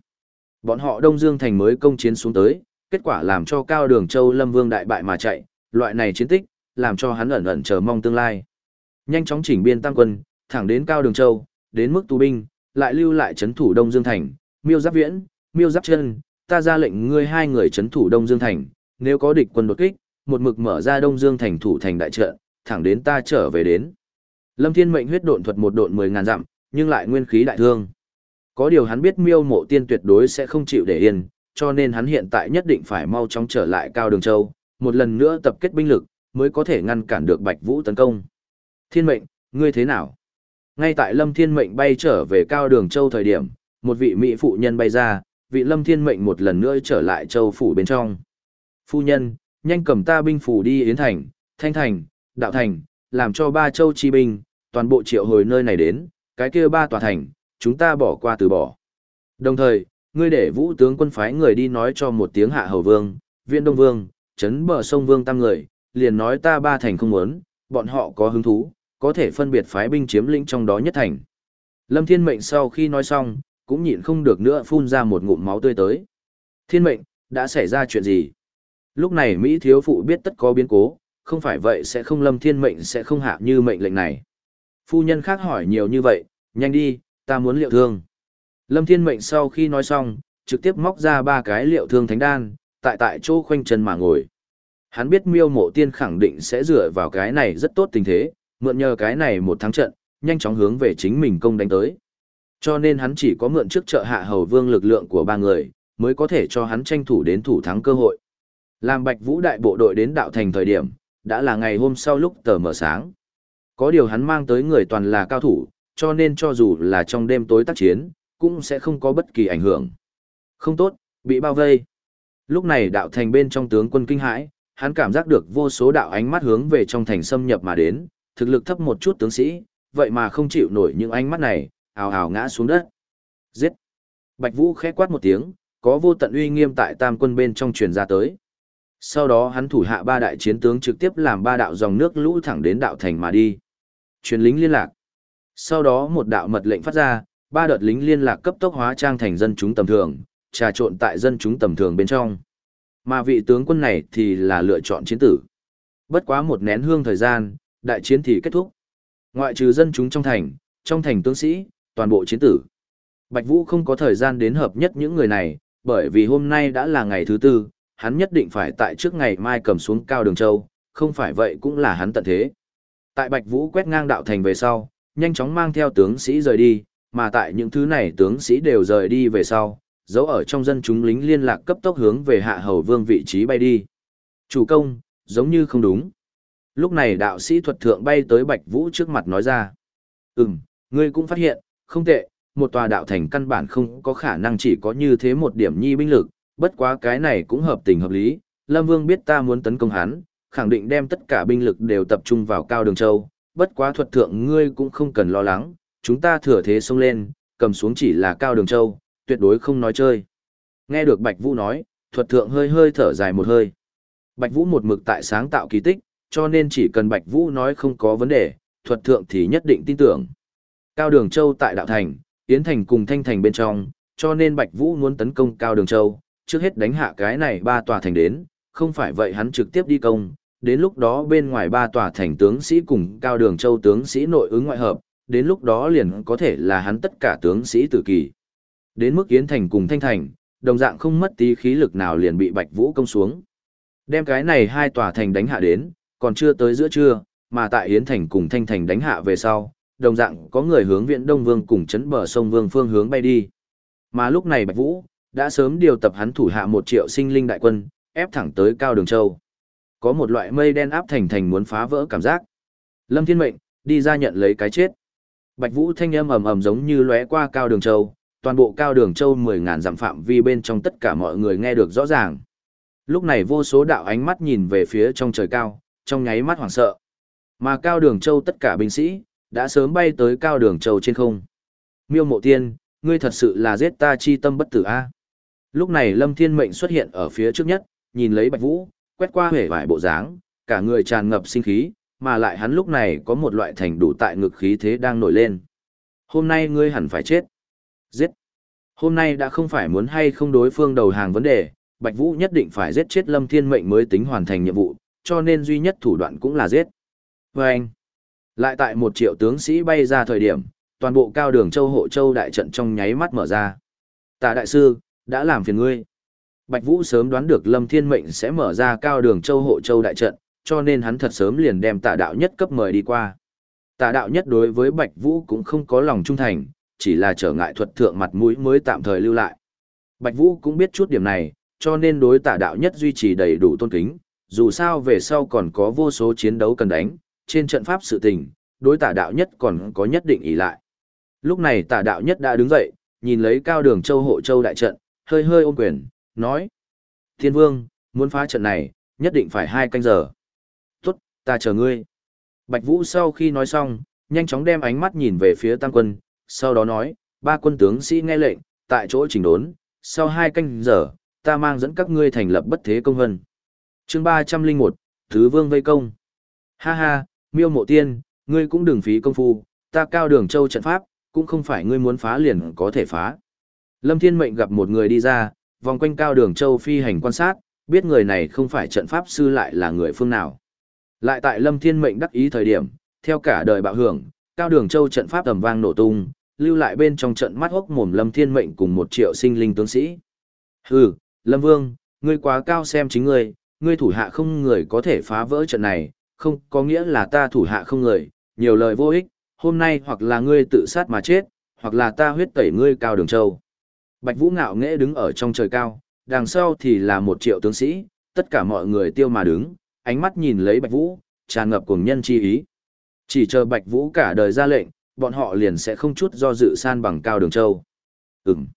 Bọn họ Đông Dương Thành mới công chiến xuống tới, kết quả làm cho Cao Đường Châu Lâm Vương đại bại mà chạy, loại này chiến tích, làm cho hắn ẩn ẩn chờ mong tương lai. Nhanh chóng chỉnh biên tăng quân, thẳng đến Cao Đường Châu, đến mức tù binh, lại lưu lại chấn thủ Đông Dương Thành, Miêu Giáp Viễn, Miêu Giáp Chân, ta ra lệnh ngươi hai người chấn thủ Đông Dương Thành, nếu có địch quân đột kích, một mực mở ra Đông Dương Thành thủ thành đại trận, thẳng đến ta trở về đến. Lâm Thiên mệnh huyết độn thuật một độn mười ngàn dặm, nhưng lại nguyên khí đại thương. Có điều hắn biết Miêu Mộ Tiên tuyệt đối sẽ không chịu để yên, cho nên hắn hiện tại nhất định phải mau chóng trở lại Cao Đường Châu, một lần nữa tập kết binh lực, mới có thể ngăn cản được Bạch Vũ tấn công. Thiên mệnh, ngươi thế nào? Ngay tại Lâm Thiên mệnh bay trở về Cao Đường Châu thời điểm, một vị mỹ phụ nhân bay ra, vị Lâm Thiên mệnh một lần nữa trở lại châu phủ bên trong. Phu nhân, nhanh cầm ta binh phủ đi Yến Thành, Thanh Thành, Đạo Thành, làm cho ba châu chi binh, toàn bộ triệu hồi nơi này đến, cái kia ba tòa thành, chúng ta bỏ qua từ bỏ. Đồng thời, ngươi để vũ tướng quân phái người đi nói cho một tiếng hạ hầu vương, viện đông vương, chấn bờ sông vương tam người, liền nói ta ba thành không muốn, bọn họ có hứng thú, có thể phân biệt phái binh chiếm lĩnh trong đó nhất thành. Lâm Thiên Mệnh sau khi nói xong, cũng nhịn không được nữa phun ra một ngụm máu tươi tới. Thiên Mệnh, đã xảy ra chuyện gì? Lúc này Mỹ thiếu phụ biết tất có biến cố, không phải vậy sẽ không Lâm Thiên Mệnh sẽ không hạ như mệnh lệnh này. Phu nhân khác hỏi nhiều như vậy, nhanh đi, ta muốn liệu thương. Lâm Thiên Mệnh sau khi nói xong, trực tiếp móc ra ba cái liệu thương thánh đan, tại tại chỗ khoanh chân mà ngồi. Hắn biết miêu mộ tiên khẳng định sẽ dựa vào cái này rất tốt tình thế, mượn nhờ cái này một thắng trận, nhanh chóng hướng về chính mình công đánh tới. Cho nên hắn chỉ có mượn trước trợ hạ hầu vương lực lượng của ba người, mới có thể cho hắn tranh thủ đến thủ thắng cơ hội. Làm bạch vũ đại bộ đội đến đạo thành thời điểm, đã là ngày hôm sau lúc tờ mở sáng. Có điều hắn mang tới người toàn là cao thủ, cho nên cho dù là trong đêm tối tác chiến, cũng sẽ không có bất kỳ ảnh hưởng. Không tốt, bị bao vây. Lúc này đạo thành bên trong tướng quân kinh hãi, hắn cảm giác được vô số đạo ánh mắt hướng về trong thành xâm nhập mà đến, thực lực thấp một chút tướng sĩ, vậy mà không chịu nổi những ánh mắt này, ào ào ngã xuống đất. Giết! Bạch Vũ khẽ quát một tiếng, có vô tận uy nghiêm tại tam quân bên trong truyền ra tới. Sau đó hắn thủ hạ ba đại chiến tướng trực tiếp làm ba đạo dòng nước lũ thẳng đến đạo thành mà đi. Truyền lính liên lạc. Sau đó một đạo mật lệnh phát ra, ba đợt lính liên lạc cấp tốc hóa trang thành dân chúng tầm thường, trà trộn tại dân chúng tầm thường bên trong. Mà vị tướng quân này thì là lựa chọn chiến tử. Bất quá một nén hương thời gian, đại chiến thì kết thúc. Ngoại trừ dân chúng trong thành, trong thành tướng sĩ, toàn bộ chiến tử. Bạch Vũ không có thời gian đến hợp nhất những người này, bởi vì hôm nay đã là ngày thứ tư, hắn nhất định phải tại trước ngày mai cầm xuống cao đường châu, không phải vậy cũng là hắn tận thế. Tại Bạch Vũ quét ngang đạo thành về sau, nhanh chóng mang theo tướng sĩ rời đi, mà tại những thứ này tướng sĩ đều rời đi về sau, dấu ở trong dân chúng lính liên lạc cấp tốc hướng về hạ hầu vương vị trí bay đi. Chủ công, giống như không đúng. Lúc này đạo sĩ thuật thượng bay tới Bạch Vũ trước mặt nói ra. Ừm, ngươi cũng phát hiện, không tệ, một tòa đạo thành căn bản không có khả năng chỉ có như thế một điểm nhi binh lực, bất quá cái này cũng hợp tình hợp lý. Lâm Vương biết ta muốn tấn công hắn, khẳng định đem tất cả binh lực đều tập trung vào Cao Đường Châu, bất quá thuật thượng ngươi cũng không cần lo lắng, chúng ta thừa thế xông lên, cầm xuống chỉ là Cao Đường Châu, tuyệt đối không nói chơi. Nghe được Bạch Vũ nói, thuật thượng hơi hơi thở dài một hơi. Bạch Vũ một mực tại sáng tạo kỳ tích, cho nên chỉ cần Bạch Vũ nói không có vấn đề, thuật thượng thì nhất định tin tưởng. Cao Đường Châu tại Đạo Thành, Yến Thành cùng Thanh Thành bên trong, cho nên Bạch Vũ muốn tấn công Cao Đường Châu, trước hết đánh hạ cái này ba tòa thành đến, không phải vậy hắn trực tiếp đi công, đến lúc đó bên ngoài ba tòa thành tướng sĩ cùng Cao Đường Châu tướng sĩ nội ứng ngoại hợp, đến lúc đó liền có thể là hắn tất cả tướng sĩ tử kỳ. Đến mức Yến Thành cùng Thanh Thành, đồng dạng không mất tí khí lực nào liền bị Bạch Vũ công xuống. Đem cái này hai tòa thành đánh hạ đến, còn chưa tới giữa trưa, mà tại Yến Thành cùng Thanh Thành đánh hạ về sau, đồng dạng có người hướng viện Đông Vương cùng chấn bờ sông Vương phương hướng bay đi. Mà lúc này Bạch Vũ, đã sớm điều tập hắn thủ hạ một triệu sinh linh đại quân, ép thẳng tới Cao Đường Châu. Có một loại mây đen áp thành thành muốn phá vỡ cảm giác. Lâm Thiên Mệnh, đi ra nhận lấy cái chết. Bạch Vũ thanh âm ầm ầm giống như lóe qua Cao Đường Châu, toàn bộ cao đường châu 10 ngàn dặm phạm vi bên trong tất cả mọi người nghe được rõ ràng. Lúc này vô số đạo ánh mắt nhìn về phía trong trời cao, trong nháy mắt hoảng sợ. Mà cao đường châu tất cả binh sĩ, đã sớm bay tới cao đường châu trên không. Miêu mộ tiên, ngươi thật sự là giết ta chi tâm bất tử a. Lúc này Lâm Thiên Mệnh xuất hiện ở phía trước nhất, nhìn lấy Bạch Vũ, quét qua hể vải bộ dáng, cả người tràn ngập sinh khí, mà lại hắn lúc này có một loại thành đủ tại ngực khí thế đang nổi lên. Hôm nay ngươi hẳn phải chết. Giết. Hôm nay đã không phải muốn hay không đối phương đầu hàng vấn đề, Bạch Vũ nhất định phải giết chết Lâm Thiên Mệnh mới tính hoàn thành nhiệm vụ, cho nên duy nhất thủ đoạn cũng là giết. Và anh, lại tại một triệu tướng sĩ bay ra thời điểm, toàn bộ cao đường châu hộ châu đại trận trong nháy mắt mở ra. Tạ đại sư, đã làm phiền ngươi. Bạch Vũ sớm đoán được Lâm Thiên Mệnh sẽ mở ra cao đường châu hộ châu đại trận, cho nên hắn thật sớm liền đem tạ đạo nhất cấp mời đi qua. Tạ đạo nhất đối với Bạch Vũ cũng không có lòng trung thành, chỉ là trở ngại thuật thượng mặt mũi mới tạm thời lưu lại. Bạch Vũ cũng biết chút điểm này, cho nên đối tạ đạo nhất duy trì đầy đủ tôn kính, dù sao về sau còn có vô số chiến đấu cần đánh, trên trận pháp sự tình, đối tạ đạo nhất còn có nhất định ý lại. Lúc này tạ đạo nhất đã đứng dậy, nhìn lấy cao đường châu hộ châu đại trận, hơi hơi ôm quyền, nói. Thiên vương, muốn phá trận này, nhất định phải hai canh giờ. Tốt, ta chờ ngươi. Bạch Vũ sau khi nói xong, nhanh chóng đem ánh mắt nhìn về phía tăng quân, sau đó nói, ba quân tướng sĩ nghe lệnh, tại chỗ chỉnh đốn, sau hai canh giờ, ta mang dẫn các ngươi thành lập bất thế công hân. chương ba trăm linh một Thứ Vương vây công. Ha ha, miêu mộ tiên, ngươi cũng đừng phí công phu, ta cao đường châu trận pháp, cũng không phải ngươi muốn phá liền có thể phá. Lâm Thiên Mệnh gặp một người đi ra, vòng quanh cao đường châu phi hành quan sát, biết người này không phải trận pháp sư lại là người phương nào. Lại tại Lâm Thiên Mệnh đắc ý thời điểm, theo cả đời bạo hưởng, cao đường châu trận pháp tầm vang nổ tung, lưu lại bên trong trận mắt hốc mồm Lâm Thiên Mệnh cùng một triệu sinh linh tướng sĩ. Hừ, Lâm Vương, ngươi quá cao xem chính ngươi, ngươi thủ hạ không người có thể phá vỡ trận này, không có nghĩa là ta thủ hạ không người, nhiều lời vô ích, hôm nay hoặc là ngươi tự sát mà chết, hoặc là ta huyết tẩy ngươi cao đường châu. Bạch Vũ ngạo nghễ đứng ở trong trời cao, đằng sau thì là một triệu tướng sĩ, tất cả mọi người tiêu mà đứng, ánh mắt nhìn lấy Bạch Vũ, tràn ngập cuồng nhân chi ý. Chỉ chờ Bạch Vũ cả đời ra lệnh, bọn họ liền sẽ không chút do dự san bằng cao đường châu. Ừm.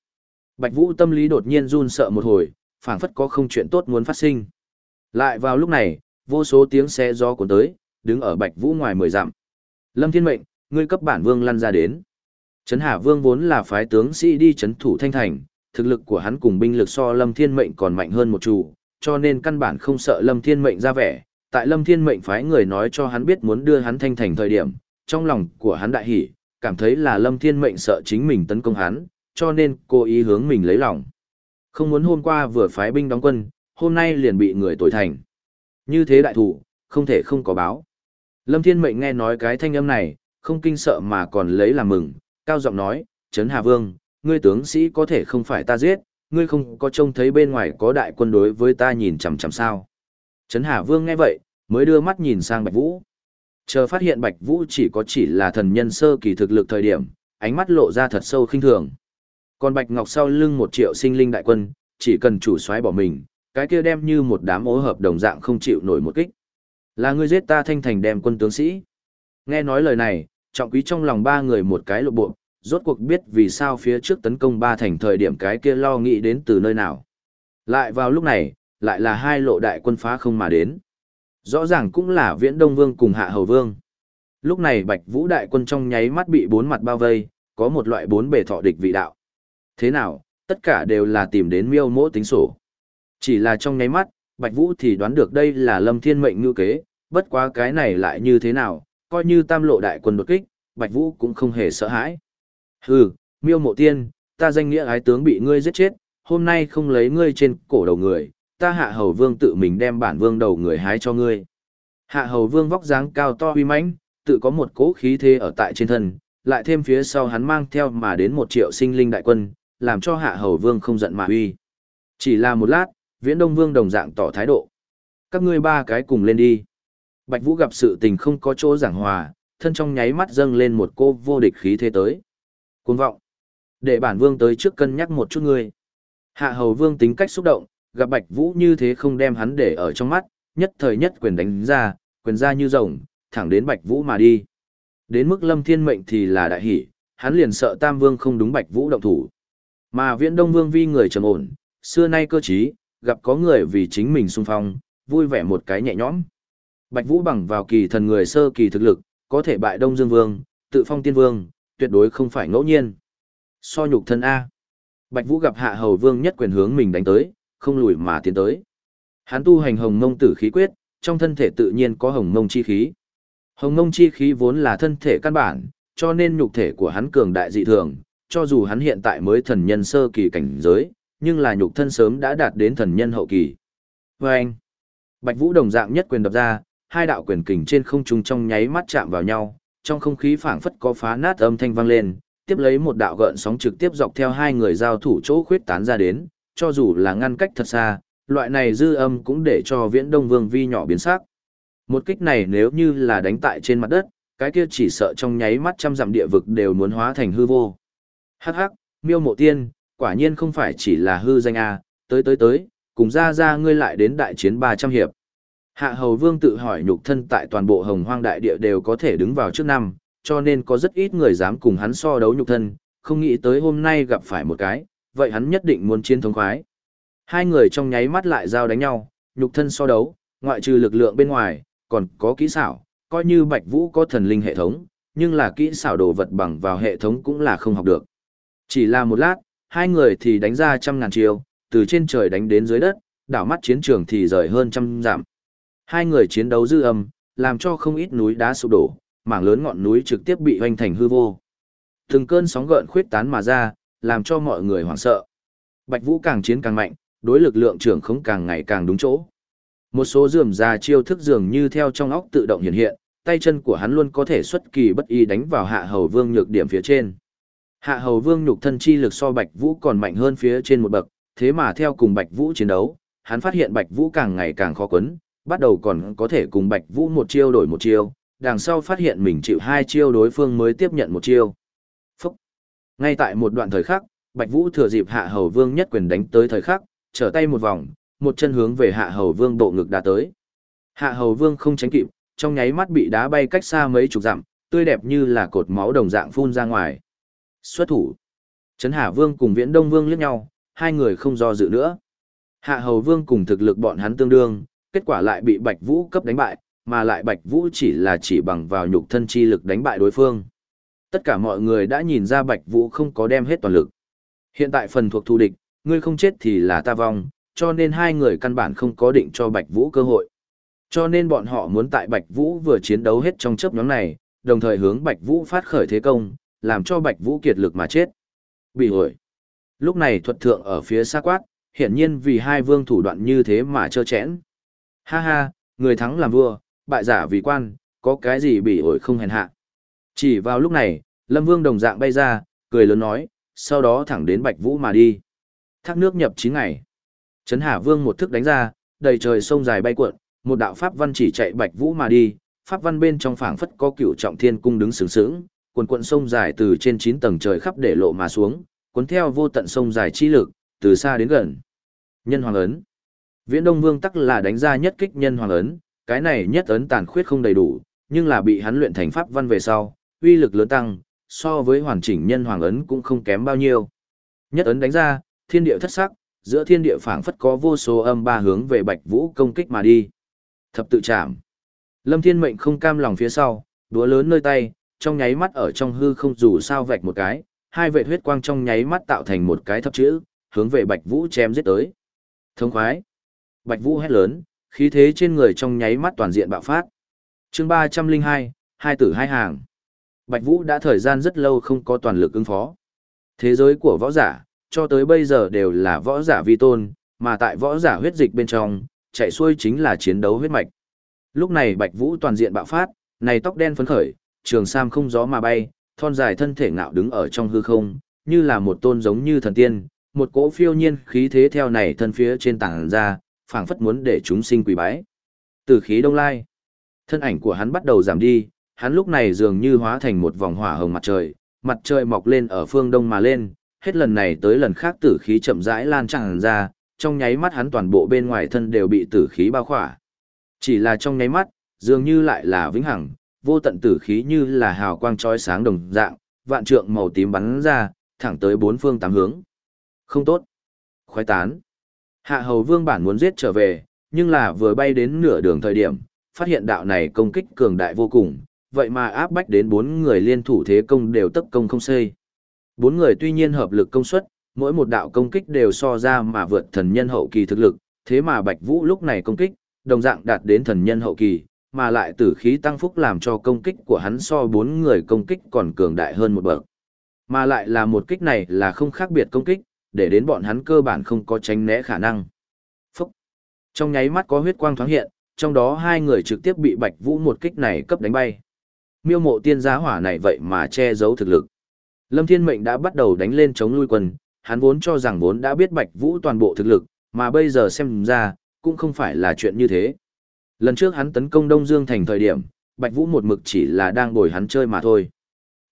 Bạch Vũ tâm lý đột nhiên run sợ một hồi, phảng phất có không chuyện tốt muốn phát sinh. Lại vào lúc này, vô số tiếng xe gió cuốn tới, đứng ở Bạch Vũ ngoài mười dặm. Lâm Thiên Mệnh, ngươi cấp bản vương lăn ra đến. Trấn Hà Vương vốn là phái tướng sĩ đi trấn thủ Thanh Thành, thực lực của hắn cùng binh lực so Lâm Thiên Mệnh còn mạnh hơn một chủ, cho nên căn bản không sợ Lâm Thiên Mệnh ra vẻ. Tại Lâm Thiên Mệnh phái người nói cho hắn biết muốn đưa hắn Thanh Thành thời điểm, trong lòng của hắn đại hỉ, cảm thấy là Lâm Thiên Mệnh sợ chính mình tấn công hắn, cho nên cố ý hướng mình lấy lòng. Không muốn hôm qua vừa phái binh đóng quân, hôm nay liền bị người tội thành. Như thế đại thủ, không thể không có báo. Lâm Thiên Mệnh nghe nói cái thanh âm này, không kinh sợ mà còn lấy làm mừng, cao giọng nói, Trấn Hà Vương, ngươi tướng sĩ có thể không phải ta giết, ngươi không có trông thấy bên ngoài có đại quân đối với ta nhìn chằm chằm sao. Trấn Hà Vương nghe vậy, mới đưa mắt nhìn sang Bạch Vũ. Chờ phát hiện Bạch Vũ chỉ có chỉ là thần nhân sơ kỳ thực lực thời điểm, ánh mắt lộ ra thật sâu khinh thường. Còn Bạch Ngọc sau lưng một triệu sinh linh đại quân, chỉ cần chủ soái bỏ mình, cái kia đem như một đám ố hợp đồng dạng không chịu nổi một kích. Là ngươi giết ta thanh thành đem quân tướng sĩ. Nghe nói lời này, trọng quý trong lòng ba người một cái lộ bộ, rốt cuộc biết vì sao phía trước tấn công ba thành thời điểm cái kia lo nghĩ đến từ nơi nào. Lại vào lúc này, lại là hai lộ đại quân phá không mà đến. Rõ ràng cũng là viễn đông vương cùng hạ hầu vương. Lúc này bạch vũ đại quân trong nháy mắt bị bốn mặt bao vây, có một loại bốn bề thọ địch vị đạo. Thế nào, tất cả đều là tìm đến miêu mỗ tính sổ. Chỉ là trong nháy mắt, bạch vũ thì đoán được đây là lâm thiên mệnh ngư kế, bất quá cái này lại như thế nào, coi như tam lộ đại quân đột kích, bạch vũ cũng không hề sợ hãi. Hừ, miêu mộ tiên, ta danh nghĩa ái tướng bị ngươi giết chết, hôm nay không lấy ngươi trên cổ đầu người, ta hạ hầu vương tự mình đem bản vương đầu người hái cho ngươi. Hạ hầu vương vóc dáng cao to uy mãnh, tự có một cỗ khí thế ở tại trên thân, lại thêm phía sau hắn mang theo mà đến một triệu sinh linh đại quân, làm cho hạ hầu vương không giận mà uy. Chỉ là một lát, viễn đông vương đồng dạng tỏ thái độ. Các ngươi ba cái cùng lên đi. Bạch Vũ gặp sự tình không có chỗ giảng hòa, thân trong nháy mắt dâng lên một cô vô địch khí thế tới. Cuồng vọng. Để bản vương tới trước cân nhắc một chút ngươi. Hạ hầu vương tính cách xúc động, gặp Bạch Vũ như thế không đem hắn để ở trong mắt, nhất thời nhất quyền đánh ra, quyền ra như rồng, thẳng đến Bạch Vũ mà đi. Đến mức Lâm Thiên Mệnh thì là đại hỷ, hắn liền sợ Tam Vương không đúng Bạch Vũ động thủ. Mà Viễn Đông Vương vi người trầm ổn, xưa nay cơ trí, gặp có người vì chính mình xung phong, vui vẻ một cái nhẹ nhõm. Bạch Vũ bằng vào kỳ thần người sơ kỳ thực lực, có thể bại Đông Dương Vương, tự phong tiên vương, tuyệt đối không phải ngẫu nhiên. So nhục thân A. Bạch Vũ gặp Hạ Hầu Vương nhất quyền hướng mình đánh tới, không lùi mà tiến tới. Hắn tu hành hồng mông tử khí quyết, trong thân thể tự nhiên có hồng mông chi khí. Hồng mông chi khí vốn là thân thể căn bản, cho nên nhục thể của hắn cường đại dị thường, cho dù hắn hiện tại mới thần nhân sơ kỳ cảnh giới, nhưng là nhục thân sớm đã đạt đến thần nhân hậu kỳ. Và anh, Bạch Vũ đồng dạng nhất quyền đập ra, hai đạo quyền kình trên không trung trong nháy mắt chạm vào nhau, trong không khí phảng phất có phá nát âm thanh vang lên, tiếp lấy một đạo gợn sóng trực tiếp dọc theo hai người giao thủ chỗ khuyết tán ra đến, cho dù là ngăn cách thật xa, loại này dư âm cũng để cho Viễn Đông Vương vi nhỏ biến sắc. Một kích này nếu như là đánh tại trên mặt đất, cái kia chỉ sợ trong nháy mắt trăm dặm địa vực đều muốn hóa thành hư vô. Hắc hắc, miêu mộ tiên, quả nhiên không phải chỉ là hư danh A, tới tới tới, cùng ra ra ngươi lại đến đại chiến 300 hiệp. Hạ hầu vương tự hỏi nhục thân tại toàn bộ hồng hoang đại địa đều có thể đứng vào trước năm, cho nên có rất ít người dám cùng hắn so đấu nhục thân, không nghĩ tới hôm nay gặp phải một cái, vậy hắn nhất định muốn chiến thống khoái. Hai người trong nháy mắt lại giao đánh nhau, nhục thân so đấu, ngoại trừ lực lượng bên ngoài, còn có kỹ xảo, coi như Bạch Vũ có thần linh hệ thống, nhưng là kỹ xảo đồ vật bằng vào hệ thống cũng là không học được. Chỉ là một lát, hai người thì đánh ra trăm ngàn chiêu, từ trên trời đánh đến dưới đất, đảo mắt chiến trường thì rời hơn trăm dặm. Hai người chiến đấu dư âm, làm cho không ít núi đá sụp đổ, mảng lớn ngọn núi trực tiếp bị hoành thành hư vô. Từng cơn sóng gợn khuyết tán mà ra, làm cho mọi người hoảng sợ. Bạch Vũ càng chiến càng mạnh, đối lực lượng trưởng không càng ngày càng đúng chỗ. Một số dườm ra chiêu thức dường như theo trong óc tự động hiện hiện, tay chân của hắn luôn có thể xuất kỳ bất y đánh vào hạ hầu vương nhược điểm phía trên. Hạ hầu vương nhục thân chi lực so Bạch Vũ còn mạnh hơn phía trên một bậc, thế mà theo cùng Bạch Vũ chiến đấu, hắn phát hiện Bạch Vũ càng ngày càng khó quấn, bắt đầu còn có thể cùng Bạch Vũ một chiêu đổi một chiêu, đằng sau phát hiện mình chịu hai chiêu đối phương mới tiếp nhận một chiêu. Phúc! Ngay tại một đoạn thời khắc, Bạch Vũ thừa dịp Hạ Hầu Vương nhất quyền đánh tới thời khắc, trở tay một vòng, một chân hướng về Hạ Hầu Vương bộ ngực đá tới. Hạ Hầu Vương không tránh kịp, trong nháy mắt bị đá bay cách xa mấy chục dặm, tươi đẹp như là cột máu đồng dạng phun ra ngoài. Xuất thủ. Trấn Hà Vương cùng Viễn Đông Vương liếc nhau, hai người không do dự nữa. Hạ Hầu Vương cùng thực lực bọn hắn tương đương, kết quả lại bị Bạch Vũ cấp đánh bại, mà lại Bạch Vũ chỉ là chỉ bằng vào nhục thân chi lực đánh bại đối phương. Tất cả mọi người đã nhìn ra Bạch Vũ không có đem hết toàn lực. Hiện tại phần thuộc thù địch, ngươi không chết thì là ta vong, cho nên hai người căn bản không có định cho Bạch Vũ cơ hội. Cho nên bọn họ muốn tại Bạch Vũ vừa chiến đấu hết trong chớp nhóm này, đồng thời hướng Bạch Vũ phát khởi thế công, làm cho Bạch Vũ kiệt lực mà chết. Bị hồi. Lúc này thuật thượng ở phía xa quát, hiển nhiên vì hai vương thủ đoạn như thế mà trơ chẽn. Ha ha, người thắng làm vua, bại giả vì quan, có cái gì bị ổi không hèn hạ. Chỉ vào lúc này, Lâm Vương đồng dạng bay ra, cười lớn nói, sau đó thẳng đến Bạch Vũ mà đi. Thác nước nhập 9 ngày. Trấn Hà Vương một thức đánh ra, đầy trời sông dài bay cuộn, một đạo pháp văn chỉ chạy Bạch Vũ mà đi, pháp văn bên trong phảng phất có cửu trọng thiên cung đứng sướng sướng, cuộn cuộn sông dài từ trên 9 tầng trời khắp để lộ mà xuống, cuốn theo vô tận sông dài chi lực, từ xa đến gần. Nhân Hoàng ấn. Viễn Đông Vương tắc là đánh ra nhất kích nhân Hoàng ấn, cái này nhất ấn tàn khuyết không đầy đủ, nhưng là bị hắn luyện thành pháp văn về sau, uy lực lớn tăng, so với hoàn chỉnh nhân Hoàng ấn cũng không kém bao nhiêu. Nhất ấn đánh ra, thiên địa thất sắc, giữa thiên địa phảng phất có vô số âm ba hướng về Bạch Vũ công kích mà đi. Thập tự chạm. Lâm Thiên Mệnh không cam lòng phía sau, đũa lớn nơi tay, trong nháy mắt ở trong hư không dù sao vạch một cái, hai vệ huyết quang trong nháy mắt tạo thành một cái thập chữ, hướng về Bạch Vũ chém giết tới. Thông khoái. Bạch Vũ hét lớn, khí thế trên người trong nháy mắt toàn diện bạo phát. Chương ba trăm linh hai, hai tử hai hàng. Bạch Vũ đã thời gian rất lâu không có toàn lực ứng phó. Thế giới của võ giả, cho tới bây giờ đều là võ giả vi tôn, mà tại võ giả huyết dịch bên trong, chạy xuôi chính là chiến đấu huyết mạch. Lúc này Bạch Vũ toàn diện bạo phát, này tóc đen phấn khởi, trường sam không gió mà bay, thon dài thân thể ngạo đứng ở trong hư không, như là một tôn giống như thần tiên, một cỗ phiêu nhiên khí thế theo này thân phía trên tảng ra, phảng phất muốn để chúng sinh quỳ bái. Từ khí đông lai, thân ảnh của hắn bắt đầu giảm đi, hắn lúc này dường như hóa thành một vòng hỏa hồng mặt trời, mặt trời mọc lên ở phương đông mà lên, hết lần này tới lần khác tử khí chậm rãi lan tràn ra, trong nháy mắt hắn toàn bộ bên ngoài thân đều bị tử khí bao khỏa. Chỉ là trong nháy mắt, dường như lại là vĩnh hằng, vô tận tử khí như là hào quang chói sáng đồng dạng, vạn trượng màu tím bắn ra, thẳng tới bốn phương tám hướng. Không tốt. Khoái tán. Hạ hầu vương bản muốn giết trở về, nhưng là vừa bay đến nửa đường thời điểm, phát hiện đạo này công kích cường đại vô cùng, vậy mà áp bách đến bốn người liên thủ thế công đều tấp công không xây. Bốn người tuy nhiên hợp lực công suất, mỗi một đạo công kích đều so ra mà vượt thần nhân hậu kỳ thực lực, thế mà Bạch Vũ lúc này công kích, đồng dạng đạt đến thần nhân hậu kỳ, mà lại tử khí tăng phúc làm cho công kích của hắn so bốn người công kích còn cường đại hơn một bậc. Mà lại là một kích này là không khác biệt công kích, để đến bọn hắn cơ bản không có tránh né khả năng. Phúc! Trong nháy mắt có huyết quang thoáng hiện, trong đó hai người trực tiếp bị Bạch Vũ một kích này cấp đánh bay. Miêu mộ tiên giá hỏa này vậy mà che giấu thực lực. Lâm Thiên Mệnh đã bắt đầu đánh lên chống lui quân, hắn vốn cho rằng vốn đã biết Bạch Vũ toàn bộ thực lực, mà bây giờ xem ra, cũng không phải là chuyện như thế. Lần trước hắn tấn công Đông Dương thành thời điểm, Bạch Vũ một mực chỉ là đang bồi hắn chơi mà thôi.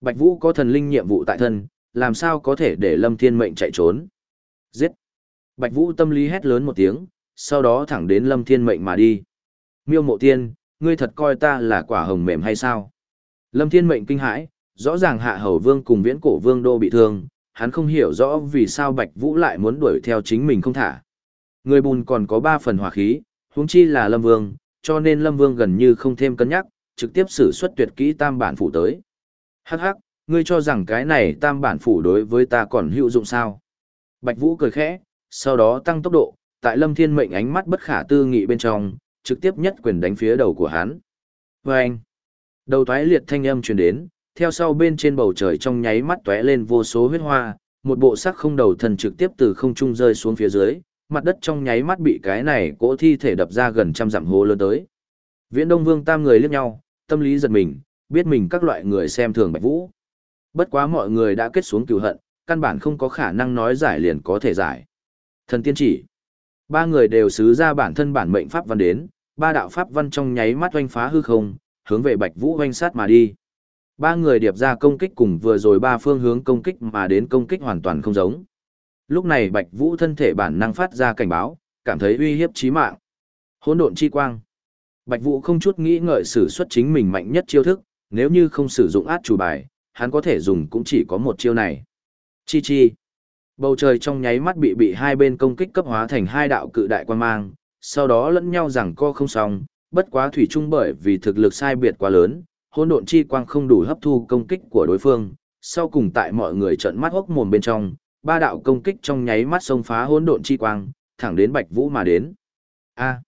Bạch Vũ có thần linh nhiệm vụ tại thân, làm sao có thể để Lâm Thiên Mệnh chạy trốn. Giết! Bạch Vũ tâm lý hét lớn một tiếng, sau đó thẳng đến Lâm Thiên Mệnh mà đi. Miêu mộ tiên, ngươi thật coi ta là quả hồng mềm hay sao? Lâm Thiên Mệnh kinh hãi, rõ ràng hạ hầu vương cùng viễn cổ vương đô bị thương, hắn không hiểu rõ vì sao Bạch Vũ lại muốn đuổi theo chính mình không thả. Người bùn còn có ba phần hỏa khí, huống chi là Lâm Vương, cho nên Lâm Vương gần như không thêm cân nhắc, trực tiếp sử xuất tuyệt kỹ tam bản phủ tới. Hắc hắc, ngươi cho rằng cái này tam bản phủ đối với ta còn hữu dụng sao? Bạch Vũ cười khẽ, sau đó tăng tốc độ, tại Lâm Thiên mệnh ánh mắt bất khả tư nghị bên trong, trực tiếp nhất quyền đánh phía đầu của hắn. Vâng! đầu toái liệt thanh âm truyền đến, theo sau bên trên bầu trời trong nháy mắt tóe lên vô số huyết hoa, một bộ sắc không đầu thần trực tiếp từ không trung rơi xuống phía dưới, mặt đất trong nháy mắt bị cái này cỗ thi thể đập ra gần trăm dặm hố lớn tới. Viễn Đông Vương tam người liếc nhau, tâm lý giật mình, biết mình các loại người xem thường Bạch Vũ. Bất quá mọi người đã kết xuống cừu hận, căn bản không có khả năng nói giải liền có thể giải. Thần tiên chỉ. Ba người đều xứ ra bản thân bản mệnh pháp văn đến, ba đạo pháp văn trong nháy mắt oanh phá hư không, hướng về Bạch Vũ oanh sát mà đi. Ba người điệp ra công kích cùng vừa rồi ba phương hướng công kích mà đến công kích hoàn toàn không giống. Lúc này Bạch Vũ thân thể bản năng phát ra cảnh báo, cảm thấy uy hiếp chí mạng. Hỗn độn chi quang. Bạch Vũ không chút nghĩ ngợi sử xuất chính mình mạnh nhất chiêu thức, nếu như không sử dụng át chủ bài, hắn có thể dùng cũng chỉ có một chiêu này. Chi chi. Bầu trời trong nháy mắt bị bị hai bên công kích cấp hóa thành hai đạo cự đại quan mang, sau đó lẫn nhau rằng co không xong, bất quá thủy chung bởi vì thực lực sai biệt quá lớn, hỗn độn chi quang không đủ hấp thu công kích của đối phương, sau cùng tại mọi người trợn mắt hốc mồm bên trong, ba đạo công kích trong nháy mắt xông phá hỗn độn chi quang, thẳng đến Bạch Vũ mà đến. A.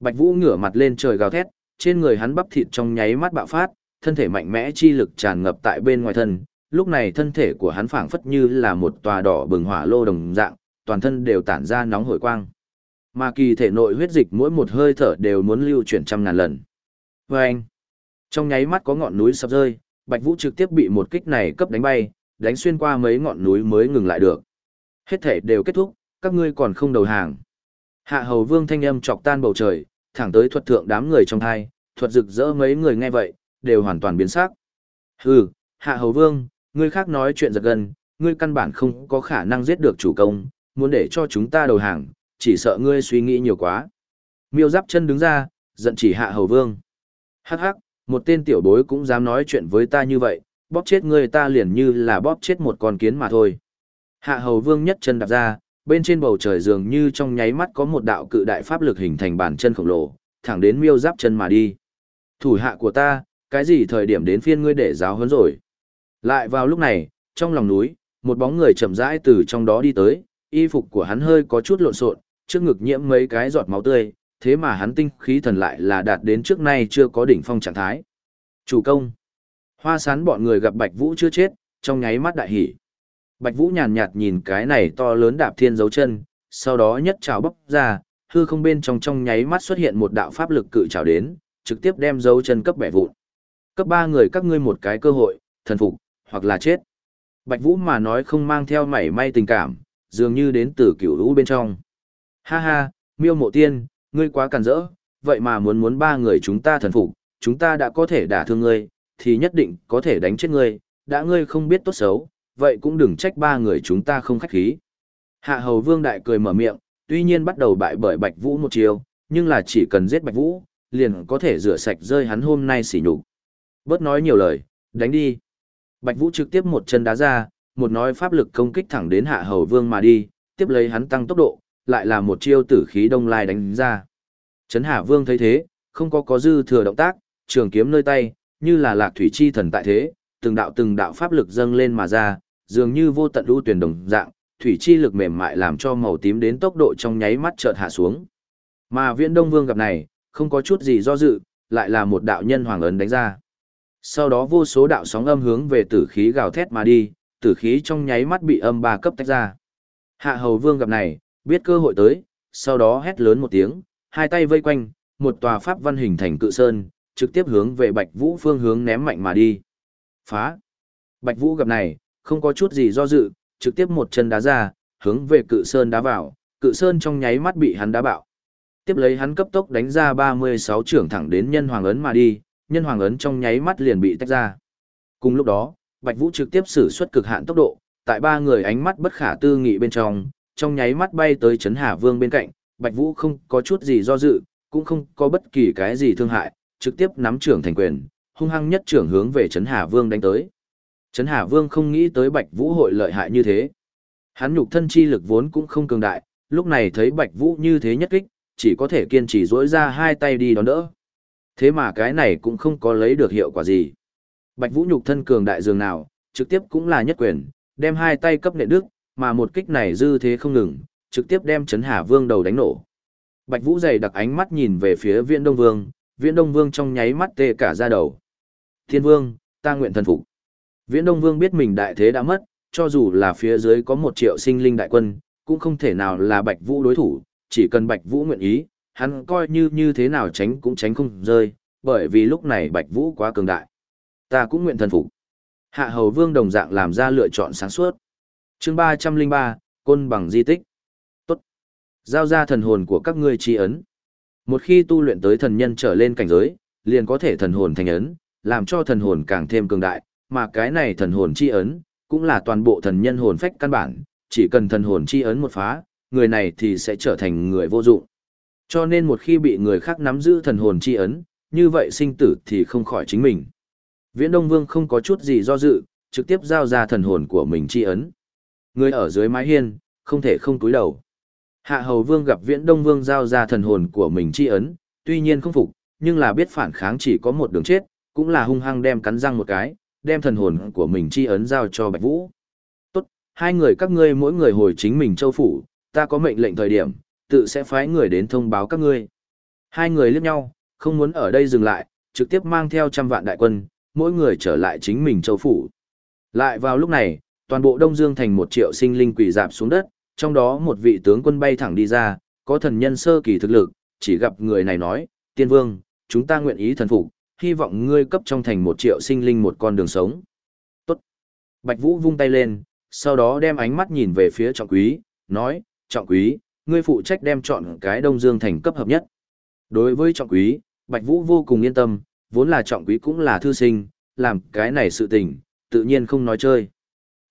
Bạch Vũ ngửa mặt lên trời gào thét, trên người hắn bắp thịt trong nháy mắt bạo phát, thân thể mạnh mẽ chi lực tràn ngập tại bên ngoài thân, lúc này thân thể của hắn phảng phất như là một tòa đỏ bừng hỏa lô đồng dạng, toàn thân đều tản ra nóng hổi quang. Mà kỳ thể nội huyết dịch mỗi một hơi thở đều muốn lưu chuyển trăm ngàn lần. Và anh, trong nháy mắt có ngọn núi sập rơi, Bạch Vũ trực tiếp bị một kích này cấp đánh bay, đánh xuyên qua mấy ngọn núi mới ngừng lại được. Hết thể đều kết thúc, các ngươi còn không đầu hàng. Hạ hầu vương thanh âm chọc tan bầu trời, thẳng tới thuật thượng đám người trong thai, thuật rực rỡ mấy người nghe vậy, đều hoàn toàn biến sắc. Hừ, hạ hầu vương, ngươi khác nói chuyện giật gân, ngươi căn bản không có khả năng giết được chủ công, muốn để cho chúng ta đầu hàng, chỉ sợ ngươi suy nghĩ nhiều quá. Miêu giáp chân đứng ra, giận chỉ hạ hầu vương. Hắc hắc, một tên tiểu bối cũng dám nói chuyện với ta như vậy, bóp chết ngươi ta liền như là bóp chết một con kiến mà thôi. Hạ hầu vương nhất chân đạp ra, bên trên bầu trời dường như trong nháy mắt có một đạo cự đại pháp lực hình thành bàn chân khổng lồ, thẳng đến miêu giáp chân mà đi. Thủ hạ của ta, cái gì thời điểm đến phiên ngươi để giáo huấn rồi. Lại vào lúc này, trong lòng núi, một bóng người chậm rãi từ trong đó đi tới, y phục của hắn hơi có chút lộn xộn, trước ngực nhiễm mấy cái giọt máu tươi, thế mà hắn tinh khí thần lại là đạt đến trước nay chưa có đỉnh phong trạng thái. Chủ công. Hoa sán bọn người gặp Bạch Vũ chưa chết, trong nháy mắt đại hỉ. Bạch Vũ nhàn nhạt nhìn cái này to lớn đạp thiên dấu chân, sau đó nhất trào bốc ra, hư không bên trong trong nháy mắt xuất hiện một đạo pháp lực cự trào đến, trực tiếp đem dấu chân cấp bẻ vụn. Cấp ba người các ngươi một cái cơ hội, thần phục, hoặc là chết. Bạch Vũ mà nói không mang theo mảy may tình cảm, dường như đến từ cửu lũ bên trong. Ha ha, miêu mộ tiên, ngươi quá càn rỡ, vậy mà muốn muốn ba người chúng ta thần phục, chúng ta đã có thể đả thương ngươi, thì nhất định có thể đánh chết ngươi, đã ngươi không biết tốt xấu, vậy cũng đừng trách ba người chúng ta không khách khí. Hạ hầu vương đại cười mở miệng, tuy nhiên bắt đầu bại bởi Bạch Vũ một chiều, nhưng là chỉ cần giết Bạch Vũ, liền có thể rửa sạch rơi hắn hôm nay xỉ nhục. Bớt nói nhiều lời, đánh đi. Bạch Vũ trực tiếp một chân đá ra, một nói pháp lực công kích thẳng đến hạ hầu vương mà đi, tiếp lấy hắn tăng tốc độ, lại là một chiêu tử khí đông lai đánh ra. Trấn hạ Vương thấy thế, không có có dư thừa động tác, trường kiếm nơi tay, như là lạc thủy chi thần tại thế, từng đạo từng đạo pháp lực dâng lên mà ra, dường như vô tận lưu tuyển đồng dạng, thủy chi lực mềm mại làm cho màu tím đến tốc độ trong nháy mắt chợt hạ xuống. Mà Viễn Đông Vương gặp này, không có chút gì do dự, lại là một đạo nhân hoàng ấn đánh ra. Sau đó vô số đạo sóng âm hướng về tử khí gào thét mà đi, tử khí trong nháy mắt bị âm ba cấp tách ra. Hạ Hầu Vương gặp này, biết cơ hội tới, sau đó hét lớn một tiếng, hai tay vây quanh, một tòa pháp văn hình thành cự sơn, trực tiếp hướng về Bạch Vũ phương hướng ném mạnh mà đi. Phá! Bạch Vũ gặp này, không có chút gì do dự, trực tiếp một chân đá ra, hướng về cự sơn đá vào, cự sơn trong nháy mắt bị hắn đá bạo. Tiếp lấy hắn cấp tốc đánh ra 36 trưởng thẳng đến nhân hoàng ấn mà đi, nhân hoàng ấn trong nháy mắt liền bị tách ra. Cùng lúc đó, Bạch Vũ trực tiếp sử xuất cực hạn tốc độ, tại ba người ánh mắt bất khả tư nghị bên trong, trong nháy mắt bay tới Trấn Hà Vương bên cạnh, Bạch Vũ không có chút gì do dự, cũng không có bất kỳ cái gì thương hại, trực tiếp nắm trưởng thành quyền, hung hăng nhất trưởng hướng về Trấn Hà Vương đánh tới. Trấn Hà Vương không nghĩ tới Bạch Vũ hội lợi hại như thế. Hắn nhục thân chi lực vốn cũng không cường đại, lúc này thấy Bạch Vũ như thế nhất kích, chỉ có thể kiên trì dỗi ra hai tay đi đón đỡ. Thế mà cái này cũng không có lấy được hiệu quả gì. Bạch Vũ nhục thân cường đại dường nào, trực tiếp cũng là nhất quyền, đem hai tay cấp nện đức, mà một kích này dư thế không ngừng, trực tiếp đem Trấn Hà Vương đầu đánh nổ. Bạch Vũ dày đặc ánh mắt nhìn về phía Viễn Đông Vương, Viễn Đông Vương trong nháy mắt tê cả da đầu. Thiên Vương, ta nguyện thần phục. Viễn Đông Vương biết mình đại thế đã mất, cho dù là phía dưới có một triệu sinh linh đại quân, cũng không thể nào là Bạch Vũ đối thủ, chỉ cần Bạch Vũ nguyện ý, hắn coi như như thế nào tránh cũng tránh không rơi, bởi vì lúc này Bạch Vũ quá cường đại. Ta cũng nguyện thần phục. Hạ Hầu Vương đồng dạng làm ra lựa chọn sáng suốt. Chương 303, Côn bằng di tích. Tốt. Giao ra thần hồn của các ngươi chi ấn. Một khi tu luyện tới thần nhân trở lên cảnh giới, liền có thể thần hồn thành ấn, làm cho thần hồn càng thêm cường đại, mà cái này thần hồn chi ấn, cũng là toàn bộ thần nhân hồn phách căn bản, chỉ cần thần hồn chi ấn một phá, người này thì sẽ trở thành người vô dụng. Cho nên một khi bị người khác nắm giữ thần hồn chi ấn, như vậy sinh tử thì không khỏi chính mình. Viễn Đông Vương không có chút gì do dự, trực tiếp giao ra thần hồn của mình chi ấn. Người ở dưới mái hiên, không thể không túi đầu. Hạ Hầu Vương gặp Viễn Đông Vương giao ra thần hồn của mình chi ấn, tuy nhiên không phục, nhưng là biết phản kháng chỉ có một đường chết, cũng là hung hăng đem cắn răng một cái, đem thần hồn của mình chi ấn giao cho Bạch Vũ. Tốt, hai người các ngươi mỗi người hồi chính mình châu phủ, ta có mệnh lệnh thời điểm, tự sẽ phái người đến thông báo các ngươi. Hai người liếc nhau, không muốn ở đây dừng lại, trực tiếp mang theo trăm vạn đại quân, mỗi người trở lại chính mình châu phủ. Lại vào lúc này, toàn bộ Đông Dương thành một triệu sinh linh quỷ dạp xuống đất, trong đó một vị tướng quân bay thẳng đi ra, có thần nhân sơ kỳ thực lực, chỉ gặp người này nói, tiên vương, chúng ta nguyện ý thần phục, hy vọng ngươi cấp trong thành một triệu sinh linh một con đường sống. Tốt. Bạch Vũ vung tay lên, sau đó đem ánh mắt nhìn về phía trọng quý, nói, trọng quý, ngươi phụ trách đem chọn cái Đông Dương thành cấp hợp nhất. Đối với trọng quý, Bạch Vũ vô cùng yên tâm, vốn là trọng quý cũng là thư sinh, làm cái này sự tình, tự nhiên không nói chơi.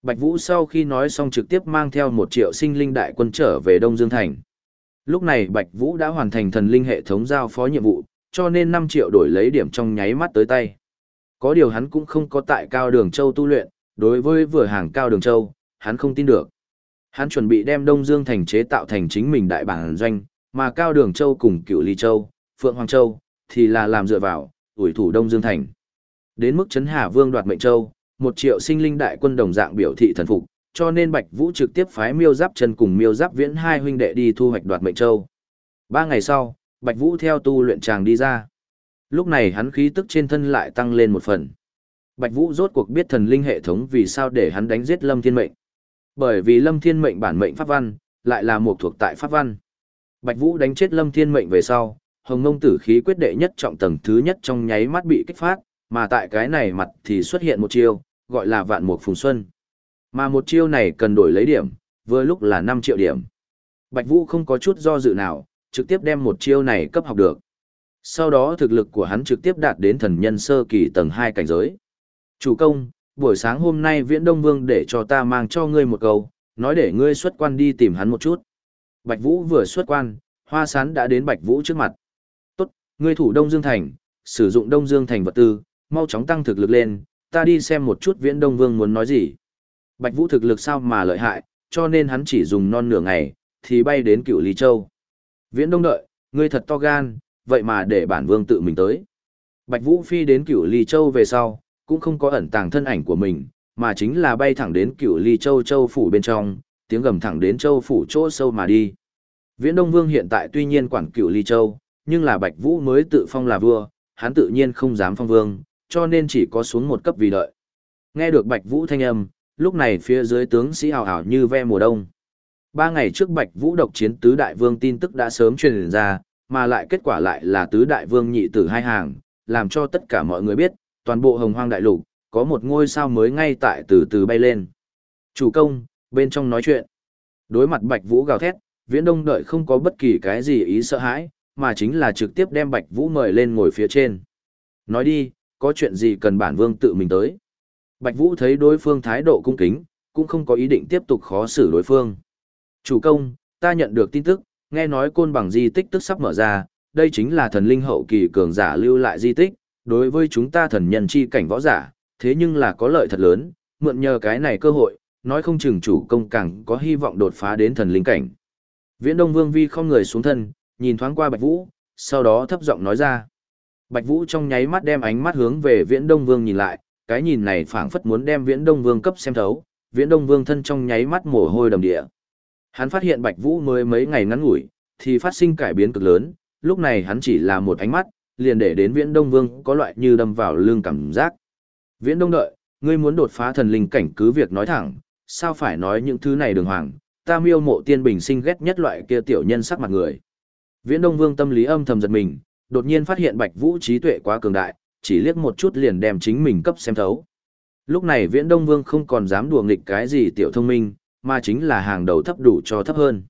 Bạch Vũ sau khi nói xong trực tiếp mang theo một triệu sinh linh đại quân trở về Đông Dương Thành. Lúc này Bạch Vũ đã hoàn thành thần linh hệ thống giao phó nhiệm vụ, cho nên 5 triệu đổi lấy điểm trong nháy mắt tới tay. Có điều hắn cũng không có tại Cao Đường Châu tu luyện, đối với vừa hàng Cao Đường Châu, hắn không tin được. Hắn chuẩn bị đem Đông Dương thành chế tạo thành chính mình đại bản doanh, mà Cao Đường Châu cùng Cựu Ly Châu, Phượng Hoàng Châu, thì là làm dựa vào, ủi thủ Đông Dương thành. Đến mức chấn Hà Vương đoạt mệnh Châu, một triệu sinh linh đại quân đồng dạng biểu thị thần phục, cho nên Bạch Vũ trực tiếp phái Miêu Giáp Chân cùng Miêu Giáp Viễn hai huynh đệ đi thu hoạch đoạt mệnh châu. Ba ngày sau, Bạch Vũ theo tu luyện tràng đi ra. Lúc này hắn khí tức trên thân lại tăng lên một phần. Bạch Vũ rốt cuộc biết thần linh hệ thống vì sao để hắn đánh giết Lâm Thiên Mệnh. Bởi vì Lâm Thiên Mệnh bản mệnh pháp văn, lại là một thuộc tại pháp văn. Bạch Vũ đánh chết Lâm Thiên Mệnh về sau, Hồng Ngông Tử khí quyết đệ nhất trọng tầng thứ nhất trong nháy mắt bị kích phát, mà tại cái này mặt thì xuất hiện một chiêu, gọi là vạn mục phùng xuân. Mà một chiêu này cần đổi lấy điểm, vừa lúc là 5 triệu điểm. Bạch Vũ không có chút do dự nào, trực tiếp đem một chiêu này cấp học được. Sau đó thực lực của hắn trực tiếp đạt đến thần nhân sơ kỳ tầng 2 cảnh giới. Chủ công, buổi sáng hôm nay Viễn Đông Vương để cho ta mang cho ngươi một câu, nói để ngươi xuất quan đi tìm hắn một chút. Bạch Vũ vừa xuất quan, Hoa Sán đã đến Bạch Vũ trước mặt. Tốt, ngươi thủ Đông Dương Thành, sử dụng Đông Dương Thành vật tư, mau chóng tăng thực lực lên, ta đi xem một chút viễn đông vương muốn nói gì. Bạch Vũ thực lực sao mà lợi hại, cho nên hắn chỉ dùng non nửa ngày, thì bay đến cựu Lý Châu. Viễn Đông đợi, ngươi thật to gan, vậy mà để bản vương tự mình tới. Bạch Vũ Phi đến cựu Lý Châu về sau, cũng không có ẩn tàng thân ảnh của mình, mà chính là bay thẳng đến cựu Ly Châu Châu phủ bên trong, tiếng gầm thẳng đến Châu phủ chỗ sâu mà đi. Viễn Đông Vương hiện tại tuy nhiên quản cựu Ly Châu, nhưng là Bạch Vũ mới tự phong là vua, hắn tự nhiên không dám phong vương, cho nên chỉ có xuống một cấp vì đợi. Nghe được Bạch Vũ thanh âm, lúc này phía dưới tướng sĩ hào hào như ve mùa đông. Ba ngày trước Bạch Vũ độc chiến tứ đại vương tin tức đã sớm truyền ra, mà lại kết quả lại là tứ đại vương nhị tử hai hàng, làm cho tất cả mọi người biết, toàn bộ hồng hoang đại lục, có một ngôi sao mới ngay tại từ từ bay lên. Chủ công, bên trong nói chuyện. Đối mặt Bạch Vũ gào thét, Viễn Đông đợi không có bất kỳ cái gì ý sợ hãi, mà chính là trực tiếp đem Bạch Vũ mời lên ngồi phía trên. Nói đi, có chuyện gì cần bản vương tự mình tới. Bạch Vũ thấy đối phương thái độ cung kính, cũng không có ý định tiếp tục khó xử đối phương. Chủ công, ta nhận được tin tức, nghe nói côn bằng di tích tức sắp mở ra, đây chính là thần linh hậu kỳ cường giả lưu lại di tích, đối với chúng ta thần nhân chi cảnh võ giả, thế nhưng là có lợi thật lớn, mượn nhờ cái này cơ hội, nói không chừng chủ công càng có hy vọng đột phá đến thần linh cảnh. Viễn Đông Vương Vi không người xuống thân, nhìn thoáng qua Bạch Vũ, sau đó thấp giọng nói ra. Bạch Vũ trong nháy mắt đem ánh mắt hướng về Viễn Đông Vương nhìn lại, cái nhìn này phảng phất muốn đem Viễn Đông Vương cấp xem thấu, Viễn Đông Vương thân trong nháy mắt mồ hôi đầm địa. Hắn phát hiện Bạch Vũ mới mấy ngày ngắn ngủi, thì phát sinh cải biến cực lớn, lúc này hắn chỉ là một ánh mắt, liền để đến Viễn Đông Vương có loại như đâm vào lưng cảm giác. Viễn Đông đợi, ngươi muốn đột phá thần linh cảnh cứ việc nói thẳng, sao phải nói những thứ này đường hoàng, ta miêu mộ tiên bình sinh ghét nhất loại kia tiểu nhân sắc mặt người. Viễn Đông Vương tâm lý âm thầm giật mình, đột nhiên phát hiện Bạch Vũ trí tuệ quá cường đại, chỉ liếc một chút liền đem chính mình cấp xem thấu. Lúc này Viễn Đông Vương không còn dám đùa nghịch cái gì tiểu thông minh, mà chính là hàng đầu thấp đủ cho thấp hơn.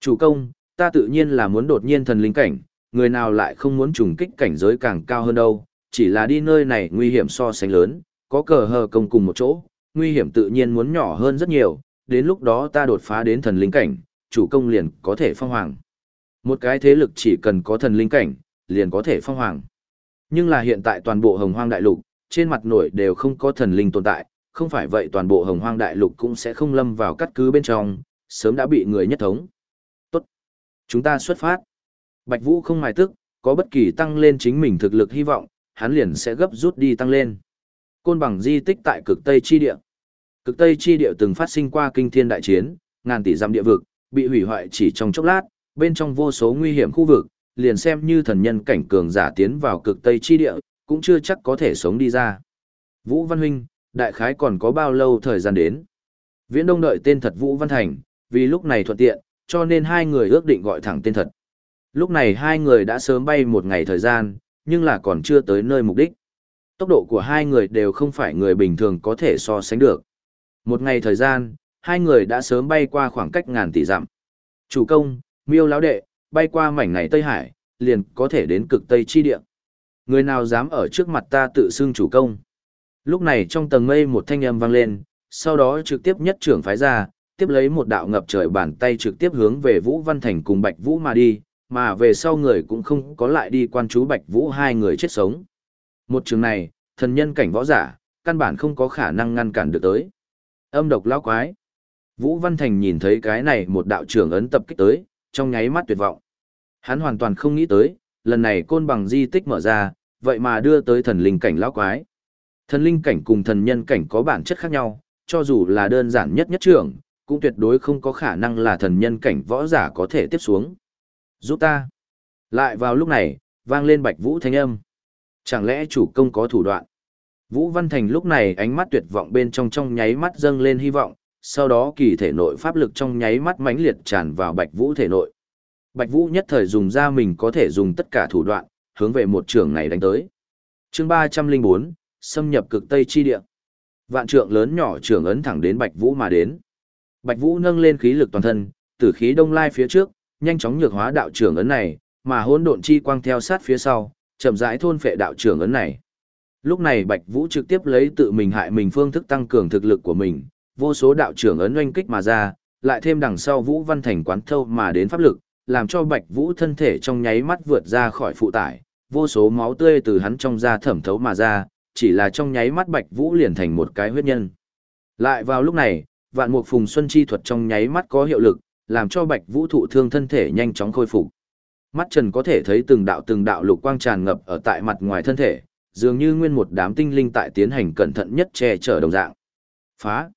Chủ công, ta tự nhiên là muốn đột nhiên thần linh cảnh, người nào lại không muốn trùng kích cảnh giới càng cao hơn đâu, chỉ là đi nơi này nguy hiểm so sánh lớn, có cờ hờ công cùng một chỗ, nguy hiểm tự nhiên muốn nhỏ hơn rất nhiều, đến lúc đó ta đột phá đến thần linh cảnh, chủ công liền có thể phong hoàng. Một cái thế lực chỉ cần có thần linh cảnh, liền có thể phong hoàng. Nhưng là hiện tại toàn bộ hồng hoang đại lục, trên mặt nổi đều không có thần linh tồn tại, không phải vậy toàn bộ hồng hoang đại lục cũng sẽ không lâm vào cắt cứ bên trong, sớm đã bị người nhất thống. Tốt. Chúng ta xuất phát. Bạch Vũ không mài tức, có bất kỳ tăng lên chính mình thực lực hy vọng, hắn liền sẽ gấp rút đi tăng lên. Côn bằng di tích tại cực Tây chi địa. Cực Tây chi địa từng phát sinh qua kinh thiên đại chiến, ngàn tỷ dặm địa vực, bị hủy hoại chỉ trong chốc lát, bên trong vô số nguy hiểm khu vực, liền xem như thần nhân cảnh cường giả tiến vào cực Tây chi địa, cũng chưa chắc có thể sống đi ra. Vũ Văn Huynh, đại khái còn có bao lâu thời gian đến? Viễn Đông đợi tên thật Vũ Văn Thành, vì lúc này thuận tiện, cho nên hai người ước định gọi thẳng tên thật. Lúc này hai người đã sớm bay một ngày thời gian, nhưng là còn chưa tới nơi mục đích. Tốc độ của hai người đều không phải người bình thường có thể so sánh được. Một ngày thời gian, hai người đã sớm bay qua khoảng cách ngàn tỷ dặm. Chủ công, miêu lão đệ, bay qua mảnh này Tây Hải, liền có thể đến cực Tây chi địa. Người nào dám ở trước mặt ta tự xưng chủ công. Lúc này trong tầng mây một thanh âm vang lên, sau đó trực tiếp nhất trưởng phái ra, tiếp lấy một đạo ngập trời bàn tay trực tiếp hướng về Vũ Văn Thành cùng Bạch Vũ mà đi, mà về sau người cũng không có lại đi quan chú Bạch Vũ hai người chết sống. Một trường này, thần nhân cảnh võ giả, căn bản không có khả năng ngăn cản được tới. Âm độc lão quái. Vũ Văn Thành nhìn thấy cái này một đạo trưởng ấn tập kích tới, trong nháy mắt tuyệt vọng. Hắn hoàn toàn không nghĩ tới, lần này côn bằng di tích mở ra, vậy mà đưa tới thần linh cảnh lão quái. Thần linh cảnh cùng thần nhân cảnh có bản chất khác nhau, cho dù là đơn giản nhất nhất trưởng, cũng tuyệt đối không có khả năng là thần nhân cảnh võ giả có thể tiếp xuống. Giúp ta. Lại vào lúc này, vang lên bạch vũ thanh âm. Chẳng lẽ chủ công có thủ đoạn? Vũ Văn Thành lúc này ánh mắt tuyệt vọng bên trong trong nháy mắt dâng lên hy vọng, sau đó kỳ thể nội pháp lực trong nháy mắt mãnh liệt tràn vào Bạch Vũ thể nội. Bạch Vũ nhất thời dùng ra mình có thể dùng tất cả thủ đoạn, hướng về một trường này đánh tới. Chương 304, xâm nhập cực Tây chi địa. Vạn trượng lớn nhỏ trường ấn thẳng đến Bạch Vũ mà đến. Bạch Vũ nâng lên khí lực toàn thân, tử khí đông lai phía trước, nhanh chóng nhược hóa đạo trường ấn này, mà hỗn độn chi quang theo sát phía sau, chậm rãi thôn phệ đạo trường ấn này. Lúc này Bạch Vũ trực tiếp lấy tự mình hại mình phương thức tăng cường thực lực của mình, vô số đạo trưởng ấn oanh kích mà ra, lại thêm đằng sau Vũ Văn Thành quán thâu mà đến pháp lực, làm cho Bạch Vũ thân thể trong nháy mắt vượt ra khỏi phụ tải, vô số máu tươi từ hắn trong da thẩm thấu mà ra, chỉ là trong nháy mắt Bạch Vũ liền thành một cái huyết nhân. Lại vào lúc này, vạn mục phùng xuân chi thuật trong nháy mắt có hiệu lực, làm cho Bạch Vũ thụ thương thân thể nhanh chóng khôi phục. Mắt Trần có thể thấy từng đạo từng đạo lục quang tràn ngập ở tại mặt ngoài thân thể, dường như nguyên một đám tinh linh tại tiến hành cẩn thận nhất che chở đồng dạng. Phá!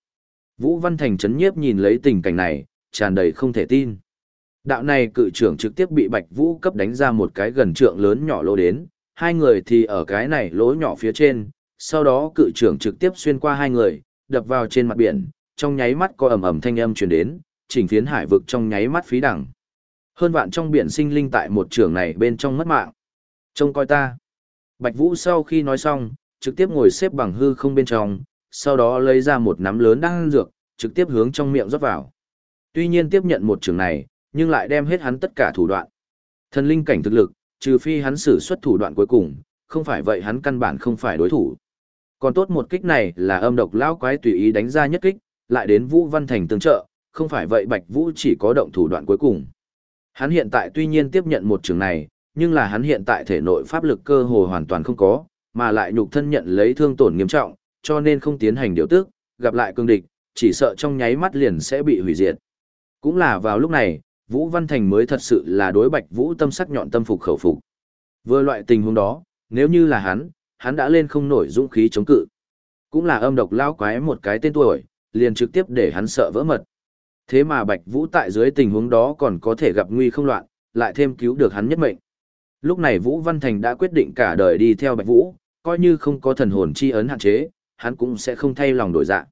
Vũ Văn Thành chấn nhiếp nhìn lấy tình cảnh này, tràn đầy không thể tin. Đạo này cự trưởng trực tiếp bị Bạch Vũ cấp đánh ra một cái gần trượng lớn nhỏ lỗ đến, hai người thì ở cái này lỗ nhỏ phía trên, sau đó cự trưởng trực tiếp xuyên qua hai người, đập vào trên mặt biển, trong nháy mắt có ầm ầm thanh âm truyền đến, chỉnh phiến hải vực trong nháy mắt phí đẳng. Hơn vạn trong biển sinh linh tại một trường này bên trong mất mạng. Trông coi ta. Bạch Vũ sau khi nói xong, trực tiếp ngồi xếp bằng hư không bên trong, sau đó lấy ra một nắm lớn đan dược, trực tiếp hướng trong miệng rót vào. Tuy nhiên tiếp nhận một trường này, nhưng lại đem hết hắn tất cả thủ đoạn. Thần linh cảnh thực lực, trừ phi hắn sử xuất thủ đoạn cuối cùng, không phải vậy hắn căn bản không phải đối thủ. Còn tốt một kích này là âm độc lão quái tùy ý đánh ra nhất kích, lại đến Vũ Văn Thành tương trợ, không phải vậy Bạch Vũ chỉ có động thủ đoạn cuối cùng. Hắn hiện tại tuy nhiên tiếp nhận một trường này, nhưng là hắn hiện tại thể nội pháp lực cơ hồ hoàn toàn không có, mà lại nhục thân nhận lấy thương tổn nghiêm trọng, cho nên không tiến hành điều tức, gặp lại cương địch, chỉ sợ trong nháy mắt liền sẽ bị hủy diệt. Cũng là vào lúc này, Vũ Văn Thành mới thật sự là đối Bạch Vũ tâm sắc nhọn tâm phục khẩu phục. Vừa loại tình huống đó, nếu như là hắn, hắn đã lên không nổi dũng khí chống cự. Cũng là âm độc lao quái một cái tên tuổi, liền trực tiếp để hắn sợ vỡ mật. Thế mà Bạch Vũ tại dưới tình huống đó còn có thể gặp nguy không loạn, lại thêm cứu được hắn nhất mệnh. Lúc này Vũ Văn Thành đã quyết định cả đời đi theo Bạch Vũ, coi như không có thần hồn chi ấn hạn chế, hắn cũng sẽ không thay lòng đổi dạ.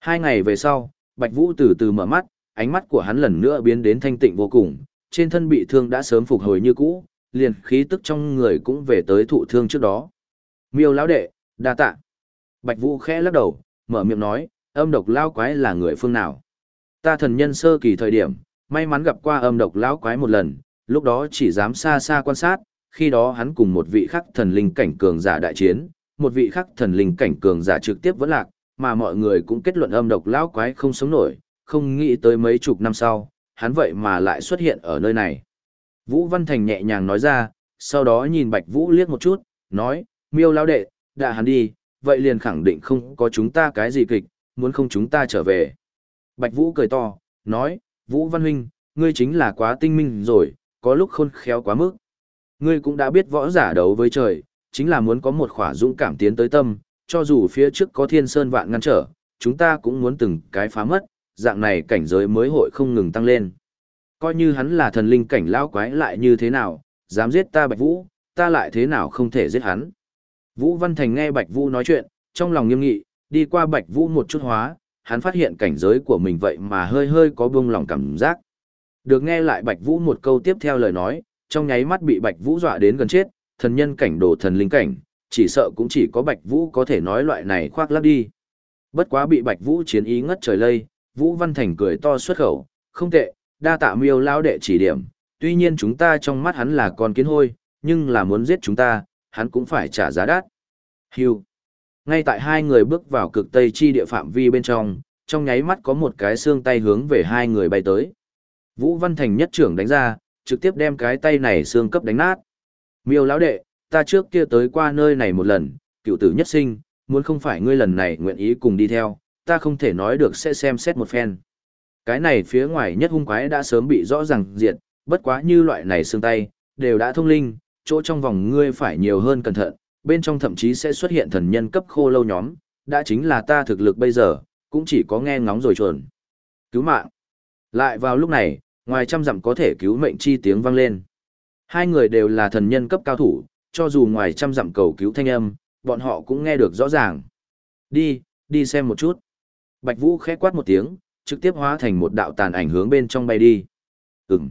Hai ngày về sau, Bạch Vũ từ từ mở mắt, ánh mắt của hắn lần nữa biến đến thanh tịnh vô cùng, trên thân bị thương đã sớm phục hồi như cũ, liền khí tức trong người cũng về tới thụ thương trước đó. Miêu lão đệ, đa tạ. Bạch Vũ khẽ lắc đầu, mở miệng nói, âm độc lao quái là người phương nào? Ta thần nhân sơ kỳ thời điểm, may mắn gặp qua âm độc lão quái một lần, lúc đó chỉ dám xa xa quan sát, khi đó hắn cùng một vị khắc thần linh cảnh cường giả đại chiến, một vị khắc thần linh cảnh cường giả trực tiếp vẫn lạc, mà mọi người cũng kết luận âm độc lão quái không sống nổi, không nghĩ tới mấy chục năm sau, hắn vậy mà lại xuất hiện ở nơi này. Vũ Văn Thành nhẹ nhàng nói ra, sau đó nhìn Bạch Vũ liếc một chút, nói, miêu lao đệ, đã hắn đi, vậy liền khẳng định không có chúng ta cái gì kịch, muốn không chúng ta trở về. Bạch Vũ cười to, nói, Vũ Văn Huynh, ngươi chính là quá tinh minh rồi, có lúc khôn khéo quá mức. Ngươi cũng đã biết võ giả đấu với trời, chính là muốn có một khỏa dũng cảm tiến tới tâm, cho dù phía trước có thiên sơn vạn ngăn trở, chúng ta cũng muốn từng cái phá mất, dạng này cảnh giới mới hội không ngừng tăng lên. Coi như hắn là thần linh cảnh lão quái lại như thế nào, dám giết ta Bạch Vũ, ta lại thế nào không thể giết hắn. Vũ Văn Thành nghe Bạch Vũ nói chuyện, trong lòng nghiêm nghị, đi qua Bạch Vũ một chút hóa, hắn phát hiện cảnh giới của mình vậy mà hơi hơi có buông lòng cảm giác. Được nghe lại Bạch Vũ một câu tiếp theo lời nói, trong nháy mắt bị Bạch Vũ dọa đến gần chết, thần nhân cảnh đồ thần linh cảnh, chỉ sợ cũng chỉ có Bạch Vũ có thể nói loại này khoác lác đi. Bất quá bị Bạch Vũ chiến ý ngất trời lây, Vũ Văn Thành cười to xuất khẩu, không tệ, đa tạ miêu lao đệ chỉ điểm, tuy nhiên chúng ta trong mắt hắn là con kiến hôi, nhưng là muốn giết chúng ta, hắn cũng phải trả giá đắt. Hưu. Ngay tại hai người bước vào cực tây chi địa phạm vi bên trong, trong nháy mắt có một cái xương tay hướng về hai người bay tới. Vũ Văn Thành nhất trưởng đánh ra, trực tiếp đem cái tay này xương cấp đánh nát. Miêu lão đệ, ta trước kia tới qua nơi này một lần, cựu tử nhất sinh, muốn không phải ngươi lần này nguyện ý cùng đi theo, ta không thể nói được sẽ xem xét một phen. Cái này phía ngoài nhất hung quái đã sớm bị rõ ràng diệt, bất quá như loại này xương tay, đều đã thông linh, chỗ trong vòng ngươi phải nhiều hơn cẩn thận, bên trong thậm chí sẽ xuất hiện thần nhân cấp khô lâu nhóm, đã chính là ta thực lực bây giờ, cũng chỉ có nghe ngóng rồi chuồn. Cứu mạng. Lại vào lúc này, ngoài trăm dặm có thể cứu mệnh chi tiếng vang lên. Hai người đều là thần nhân cấp cao thủ, cho dù ngoài trăm dặm cầu cứu thanh âm, bọn họ cũng nghe được rõ ràng. Đi, đi xem một chút. Bạch Vũ khẽ quát một tiếng, trực tiếp hóa thành một đạo tàn ảnh hướng bên trong bay đi. Ừm.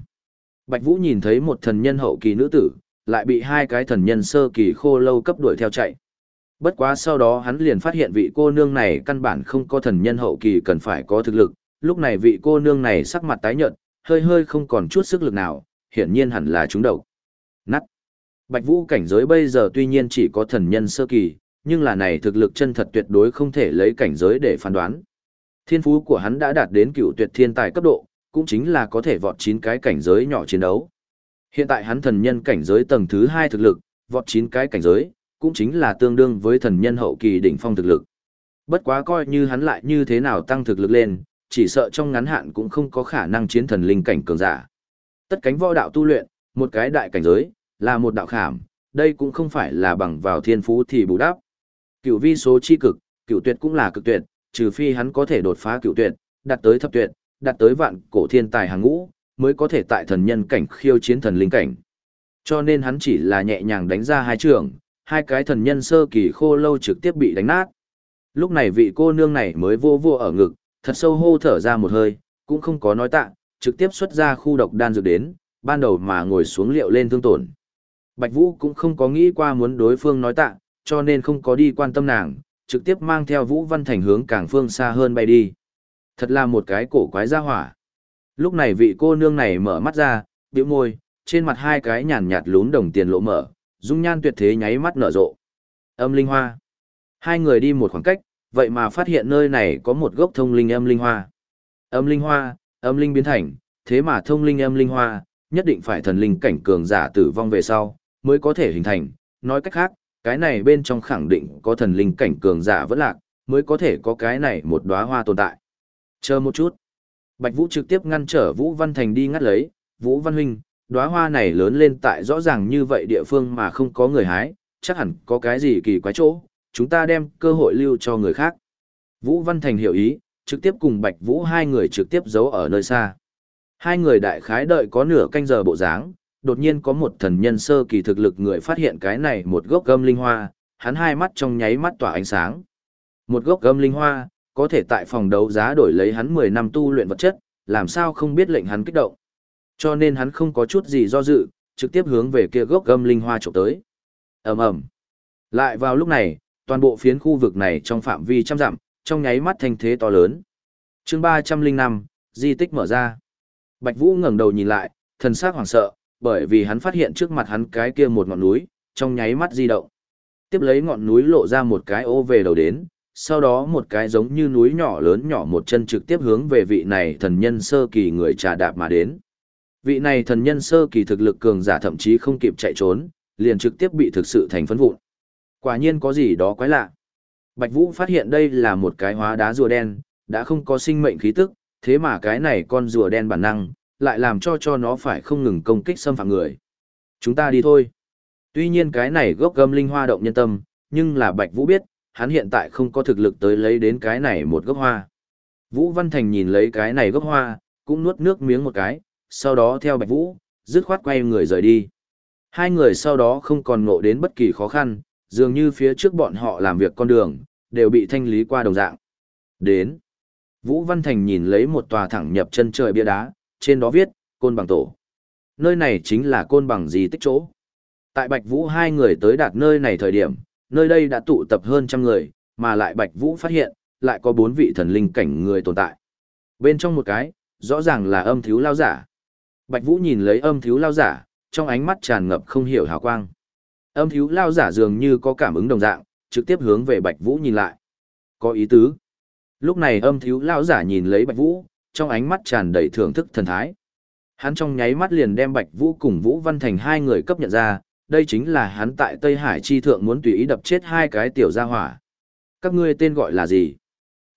Bạch Vũ nhìn thấy một thần nhân hậu kỳ nữ tử, lại bị hai cái thần nhân sơ kỳ khô lâu cấp đuổi theo chạy. Bất quá sau đó hắn liền phát hiện vị cô nương này căn bản không có thần nhân hậu kỳ cần phải có thực lực, lúc này vị cô nương này sắc mặt tái nhợt, hơi hơi không còn chút sức lực nào, hiển nhiên hẳn là trúng độc. Nắt. Bạch Vũ cảnh giới bây giờ tuy nhiên chỉ có thần nhân sơ kỳ, nhưng là này thực lực chân thật tuyệt đối không thể lấy cảnh giới để phán đoán. Thiên phú của hắn đã đạt đến cựu tuyệt thiên tài cấp độ, cũng chính là có thể vọt 9 cái cảnh giới nhỏ chiến đấu. Hiện tại hắn thần nhân cảnh giới tầng thứ 2 thực lực, vọt 9 cái cảnh giới, cũng chính là tương đương với thần nhân hậu kỳ đỉnh phong thực lực. Bất quá coi như hắn lại như thế nào tăng thực lực lên, chỉ sợ trong ngắn hạn cũng không có khả năng chiến thần linh cảnh cường giả. Tất cánh võ đạo tu luyện, một cái đại cảnh giới, là một đạo khảm, đây cũng không phải là bằng vào thiên phú thì bù đắp. Cửu vi số chi cực, cửu tuyệt cũng là cực tuyệt, trừ phi hắn có thể đột phá cửu tuyệt, đạt tới thập tuyệt, đạt tới vạn cổ thiên tài hàng ngũ, mới có thể tại thần nhân cảnh khiêu chiến thần linh cảnh. Cho nên hắn chỉ là nhẹ nhàng đánh ra hai trường, hai cái thần nhân sơ kỳ khô lâu trực tiếp bị đánh nát. Lúc này vị cô nương này mới vô vô ở ngực, thật sâu hô thở ra một hơi, cũng không có nói tạ, trực tiếp xuất ra khu độc đan dược đến, ban đầu mà ngồi xuống liệu lên thương tổn. Bạch Vũ cũng không có nghĩ qua muốn đối phương nói tạ, cho nên không có đi quan tâm nàng, trực tiếp mang theo Vũ Văn Thành hướng càng phương xa hơn bay đi. Thật là một cái cổ quái gia hỏa. Lúc này vị cô nương này mở mắt ra, biểu môi, trên mặt hai cái nhàn nhạt lún đồng tiền lộ mở, dung nhan tuyệt thế nháy mắt nở rộ. Âm linh hoa. Hai người đi một khoảng cách, vậy mà phát hiện nơi này có một gốc thông linh âm linh hoa. Âm linh hoa, âm linh biến thành, thế mà thông linh âm linh hoa, nhất định phải thần linh cảnh cường giả tử vong về sau, mới có thể hình thành. Nói cách khác, cái này bên trong khẳng định có thần linh cảnh cường giả vẫn lạc, mới có thể có cái này một đóa hoa tồn tại. Chờ một chút. Bạch Vũ trực tiếp ngăn trở Vũ Văn Thành đi ngắt lấy, Vũ Văn Huynh, đóa hoa này lớn lên tại rõ ràng như vậy địa phương mà không có người hái, chắc hẳn có cái gì kỳ quái chỗ, chúng ta đem cơ hội lưu cho người khác. Vũ Văn Thành hiểu ý, trực tiếp cùng Bạch Vũ hai người trực tiếp giấu ở nơi xa. Hai người đại khái đợi có nửa canh giờ bộ dáng, đột nhiên có một thần nhân sơ kỳ thực lực người phát hiện cái này một gốc gâm linh hoa, hắn hai mắt trong nháy mắt tỏa ánh sáng. Một gốc gâm linh hoa, có thể tại phòng đấu giá đổi lấy hắn 10 năm tu luyện vật chất, làm sao không biết lệnh hắn kích động. Cho nên hắn không có chút gì do dự, trực tiếp hướng về kia gốc gâm linh hoa chụp tới. ầm ầm. Lại vào lúc này, toàn bộ phiến khu vực này trong phạm vi trăm dặm, trong nháy mắt thành thế to lớn. chương 305, di tích mở ra. Bạch Vũ ngẩng đầu nhìn lại, thần sắc hoảng sợ, bởi vì hắn phát hiện trước mặt hắn cái kia một ngọn núi, trong nháy mắt di động. Tiếp lấy ngọn núi lộ ra một cái ô về đầu đến, sau đó một cái giống như núi nhỏ lớn nhỏ một chân trực tiếp hướng về vị này thần nhân sơ kỳ người trà đạp mà đến. Vị này thần nhân sơ kỳ thực lực cường giả thậm chí không kịp chạy trốn, liền trực tiếp bị thực sự thành phấn vụn. Quả nhiên có gì đó quái lạ. Bạch Vũ phát hiện đây là một cái hóa đá rùa đen, đã không có sinh mệnh khí tức, thế mà cái này con rùa đen bản năng, lại làm cho cho nó phải không ngừng công kích xâm phạm người. Chúng ta đi thôi. Tuy nhiên cái này gốc gâm linh hoa động nhân tâm, nhưng là Bạch Vũ biết, hắn hiện tại không có thực lực tới lấy đến cái này một gốc hoa. Vũ Văn Thành nhìn lấy cái này gốc hoa, cũng nuốt nước miếng một cái, sau đó theo Bạch Vũ, dứt khoát quay người rời đi. Hai người sau đó không còn ngộ đến bất kỳ khó khăn, dường như phía trước bọn họ làm việc con đường, đều bị thanh lý qua đồng dạng. Đến. Vũ Văn Thành nhìn lấy một tòa thẳng nhập chân trời bia đá, trên đó viết, côn bằng tổ. Nơi này chính là côn bằng di tích chỗ. Tại Bạch Vũ hai người tới đạt nơi này thời điểm, nơi đây đã tụ tập hơn trăm người, mà lại Bạch Vũ phát hiện, lại có bốn vị thần linh cảnh người tồn tại. Bên trong một cái, rõ ràng là âm thiếu lao giả. Bạch Vũ nhìn lấy âm thiếu lao giả, trong ánh mắt tràn ngập không hiểu hào quang. Âm thiếu lao giả dường như có cảm ứng đồng dạng, trực tiếp hướng về Bạch Vũ nhìn lại. Có ý tứ. Lúc này âm thiếu lao giả nhìn lấy Bạch Vũ, trong ánh mắt tràn đầy thưởng thức thần thái. Hắn trong nháy mắt liền đem Bạch Vũ cùng Vũ Văn Thành hai người cấp nhận ra, đây chính là hắn tại Tây Hải chi thượng muốn tùy ý đập chết hai cái tiểu gia hỏa. Các ngươi tên gọi là gì?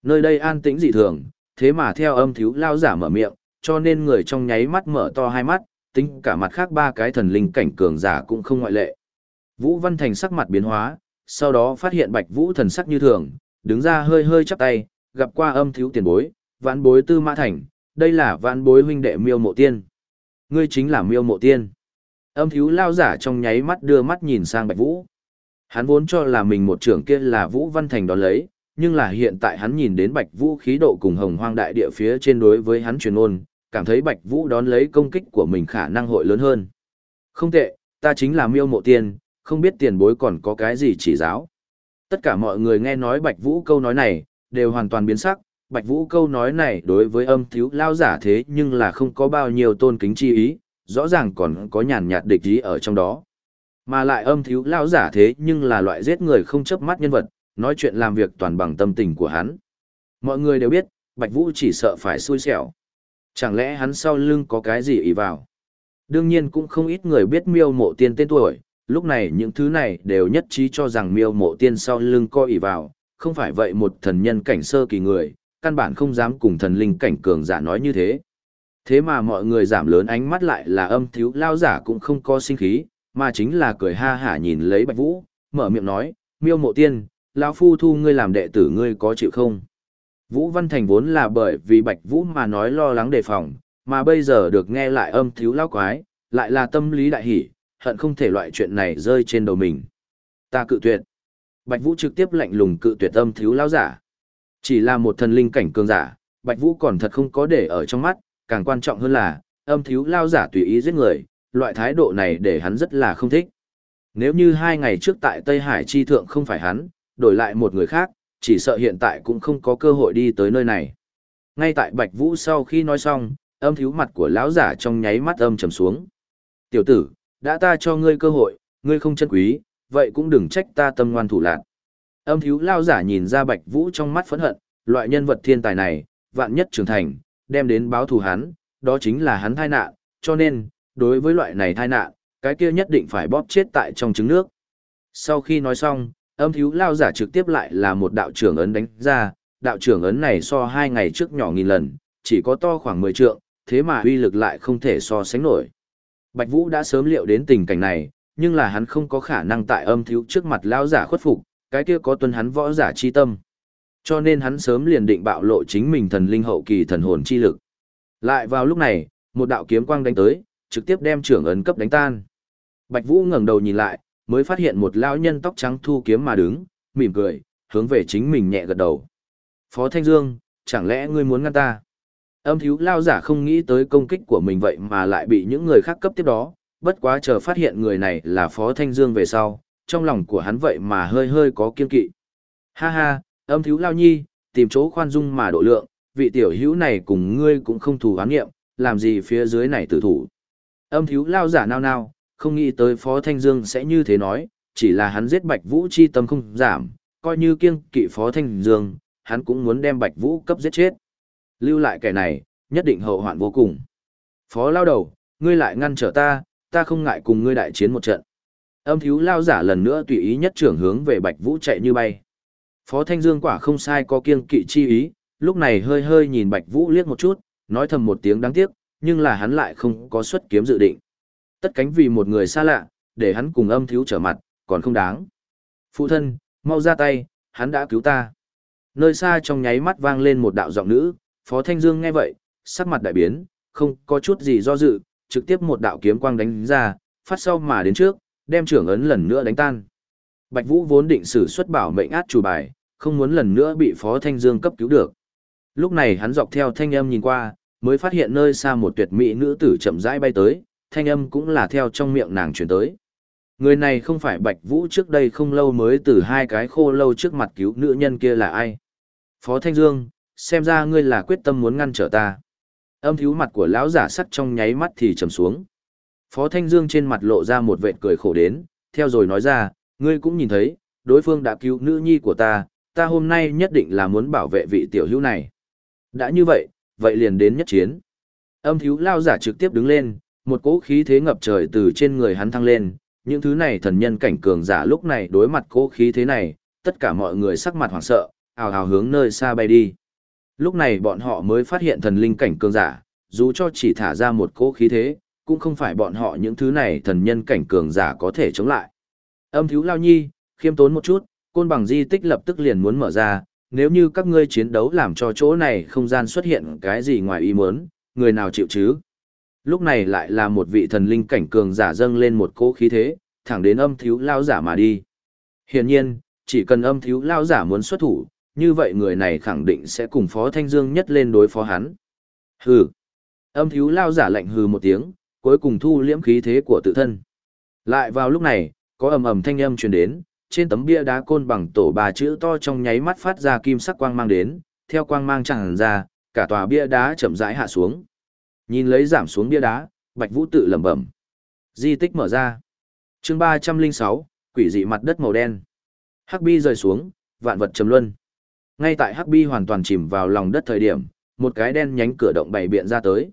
Nơi đây an tĩnh dị thường, thế mà theo âm thiếu lao giả mở miệng, cho nên người trong nháy mắt mở to hai mắt, tính cả mặt khác ba cái thần linh cảnh cường giả cũng không ngoại lệ. Vũ Văn Thành sắc mặt biến hóa, sau đó phát hiện Bạch Vũ thần sắc như thường, đứng ra hơi hơi chắp tay, gặp qua âm thiếu tiền bối, vãn bối tư mã thành, đây là vãn bối huynh đệ miêu mộ tiên. Ngươi chính là miêu mộ tiên. Âm thiếu lao giả trong nháy mắt đưa mắt nhìn sang Bạch Vũ. Hắn vốn cho là mình một trưởng kia là Vũ Văn Thành đón lấy, nhưng là hiện tại hắn nhìn đến Bạch Vũ khí độ cùng hồng hoang đại địa phía trên đối với hắn truyền ôn, cảm thấy Bạch Vũ đón lấy công kích của mình khả năng hội lớn hơn. Không tệ, ta chính là miêu mộ tiên, không biết tiền bối còn có cái gì chỉ giáo. Tất cả mọi người nghe nói Bạch Vũ câu nói này, đều hoàn toàn biến sắc, Bạch Vũ câu nói này đối với âm thiếu lao giả thế nhưng là không có bao nhiêu tôn kính chi ý, rõ ràng còn có nhàn nhạt địch ý ở trong đó. Mà lại âm thiếu lao giả thế nhưng là loại giết người không chấp mắt nhân vật, nói chuyện làm việc toàn bằng tâm tình của hắn. Mọi người đều biết, Bạch Vũ chỉ sợ phải xui xẻo. Chẳng lẽ hắn sau lưng có cái gì ý vào? Đương nhiên cũng không ít người biết miêu mộ tiên tên tuổi, lúc này những thứ này đều nhất trí cho rằng miêu mộ tiên sau lưng có ý vào, không phải vậy một thần nhân cảnh sơ kỳ người, căn bản không dám cùng thần linh cảnh cường giả nói như thế. Thế mà mọi người giảm lớn ánh mắt lại là âm thiếu lao giả cũng không có sinh khí, mà chính là cười ha hả nhìn lấy Bạch Vũ, mở miệng nói, miêu mộ tiên, lão phu thu ngươi làm đệ tử ngươi có chịu không? Vũ Văn Thành vốn là bởi vì Bạch Vũ mà nói lo lắng đề phòng, mà bây giờ được nghe lại âm thiếu lao quái, lại là tâm lý đại hỉ, hận không thể loại chuyện này rơi trên đầu mình. Ta cự tuyệt. Bạch Vũ trực tiếp lạnh lùng cự tuyệt âm thiếu lao giả. Chỉ là một thần linh cảnh cường giả, Bạch Vũ còn thật không có để ở trong mắt, càng quan trọng hơn là, âm thiếu lao giả tùy ý giết người, loại thái độ này để hắn rất là không thích. Nếu như hai ngày trước tại Tây Hải chi thượng không phải hắn, đổi lại một người khác, chỉ sợ hiện tại cũng không có cơ hội đi tới nơi này. Ngay tại Bạch Vũ sau khi nói xong, âm thiếu mặt của lão giả trong nháy mắt âm trầm xuống. Tiểu tử, đã ta cho ngươi cơ hội, ngươi không chân quý, vậy cũng đừng trách ta tâm ngoan thủ lạc. Âm thiếu lao giả nhìn ra Bạch Vũ trong mắt phẫn hận, loại nhân vật thiên tài này, vạn nhất trưởng thành, đem đến báo thù hắn, đó chính là hắn thai nạn, cho nên, đối với loại này thai nạn, cái kia nhất định phải bóp chết tại trong trứng nước. Sau khi nói xong, âm thiếu lao giả trực tiếp lại là một đạo trưởng ấn đánh ra, đạo trưởng ấn này so hai ngày trước nhỏ nghìn lần, chỉ có to khoảng 10 trượng, thế mà uy lực lại không thể so sánh nổi. Bạch Vũ đã sớm liệu đến tình cảnh này, nhưng là hắn không có khả năng tại âm thiếu trước mặt lao giả khuất phục, cái kia có tuân hắn võ giả chi tâm. Cho nên hắn sớm liền định bạo lộ chính mình thần linh hậu kỳ thần hồn chi lực. Lại vào lúc này, một đạo kiếm quang đánh tới, trực tiếp đem trưởng ấn cấp đánh tan. Bạch Vũ ngẩng đầu nhìn lại, mới phát hiện một lão nhân tóc trắng thu kiếm mà đứng, mỉm cười, hướng về chính mình nhẹ gật đầu. Phó Thanh Dương, chẳng lẽ ngươi muốn ngăn ta? Âm thiếu lao giả không nghĩ tới công kích của mình vậy mà lại bị những người khác cấp tiếp đó, bất quá chờ phát hiện người này là Phó Thanh Dương về sau, trong lòng của hắn vậy mà hơi hơi có kiên kỵ. Ha ha, âm thiếu lao nhi, tìm chỗ khoan dung mà độ lượng, vị tiểu hữu này cùng ngươi cũng không thù oán nghiệm, làm gì phía dưới này tử thủ. Âm thiếu lao giả nao nao, không nghĩ tới Phó Thanh Dương sẽ như thế nói, chỉ là hắn giết Bạch Vũ chi tâm không giảm, coi như kiêng kỵ Phó Thanh Dương, hắn cũng muốn đem Bạch Vũ cấp giết chết. Lưu lại kẻ này, nhất định hậu hoạn vô cùng. Phó lao đầu, ngươi lại ngăn trở ta, ta không ngại cùng ngươi đại chiến một trận. Âm thiếu lao giả lần nữa tùy ý nhất trưởng hướng về Bạch Vũ chạy như bay. Phó Thanh Dương quả không sai có kiêng kỵ chi ý, lúc này hơi hơi nhìn Bạch Vũ liếc một chút, nói thầm một tiếng đáng tiếc, nhưng là hắn lại không có xuất kiếm dự định. Tất cánh vì một người xa lạ, để hắn cùng âm thiếu trở mặt, còn không đáng. Phụ thân, mau ra tay, hắn đã cứu ta. Nơi xa trong nháy mắt vang lên một đạo giọng nữ, Phó Thanh Dương nghe vậy, sắc mặt đại biến, không có chút gì do dự, trực tiếp một đạo kiếm quang đánh ra, phát sau mà đến trước, đem trưởng ấn lần nữa đánh tan. Bạch Vũ vốn định sử xuất bảo mệnh át chủ bài, không muốn lần nữa bị Phó Thanh Dương cấp cứu được. Lúc này hắn dọc theo thanh âm nhìn qua, mới phát hiện nơi xa một tuyệt mỹ nữ tử chậm rãi bay tới, thanh âm cũng là theo trong miệng nàng truyền tới. Người này không phải Bạch Vũ trước đây không lâu mới từ hai cái khô lâu trước mặt cứu nữ nhân kia là ai. Phó Thanh Dương, xem ra ngươi là quyết tâm muốn ngăn trở ta. Âm thiếu mặt của lão giả sắt trong nháy mắt thì trầm xuống. Phó Thanh Dương trên mặt lộ ra một vệt cười khổ đến, theo rồi nói ra, ngươi cũng nhìn thấy, đối phương đã cứu nữ nhi của ta, ta hôm nay nhất định là muốn bảo vệ vị tiểu hữu này. Đã như vậy, vậy liền đến nhất chiến. Âm thiếu lao giả trực tiếp đứng lên, một cỗ khí thế ngập trời từ trên người hắn thăng lên, những thứ này thần nhân cảnh cường giả lúc này đối mặt cỗ khí thế này, tất cả mọi người sắc mặt hoảng sợ, ào ào hướng nơi xa bay đi. Lúc này bọn họ mới phát hiện thần linh cảnh cường giả, dù cho chỉ thả ra một cỗ khí thế, cũng không phải bọn họ những thứ này thần nhân cảnh cường giả có thể chống lại. Âm thiếu lao nhi, khiêm tốn một chút, côn bằng di tích lập tức liền muốn mở ra, nếu như các ngươi chiến đấu làm cho chỗ này không gian xuất hiện cái gì ngoài ý muốn, người nào chịu chứ? Lúc này lại là một vị thần linh cảnh cường giả dâng lên một cỗ khí thế, thẳng đến âm thiếu lao giả mà đi. Hiển nhiên, chỉ cần âm thiếu lao giả muốn xuất thủ, như vậy người này khẳng định sẽ cùng Phó Thanh Dương nhất lên đối phó hắn. Hừ. Âm thiếu lao giả lạnh hừ một tiếng, cuối cùng thu liễm khí thế của tự thân. Lại vào lúc này, có ầm ầm thanh âm truyền đến, trên tấm bia đá côn bằng tổ bà chữ to trong nháy mắt phát ra kim sắc quang mang đến, theo quang mang tràn ra, cả tòa bia đá chậm rãi hạ xuống. Nhìn lấy giảm xuống bia đá, Bạch Vũ tự lẩm bẩm. Di tích mở ra. Chương 306, quỷ dị mặt đất màu đen. Hắc bi rơi xuống, vạn vật trầm luân. Ngay tại Hắc bi hoàn toàn chìm vào lòng đất thời điểm, một cái đen nhánh cửa động bày biện ra tới.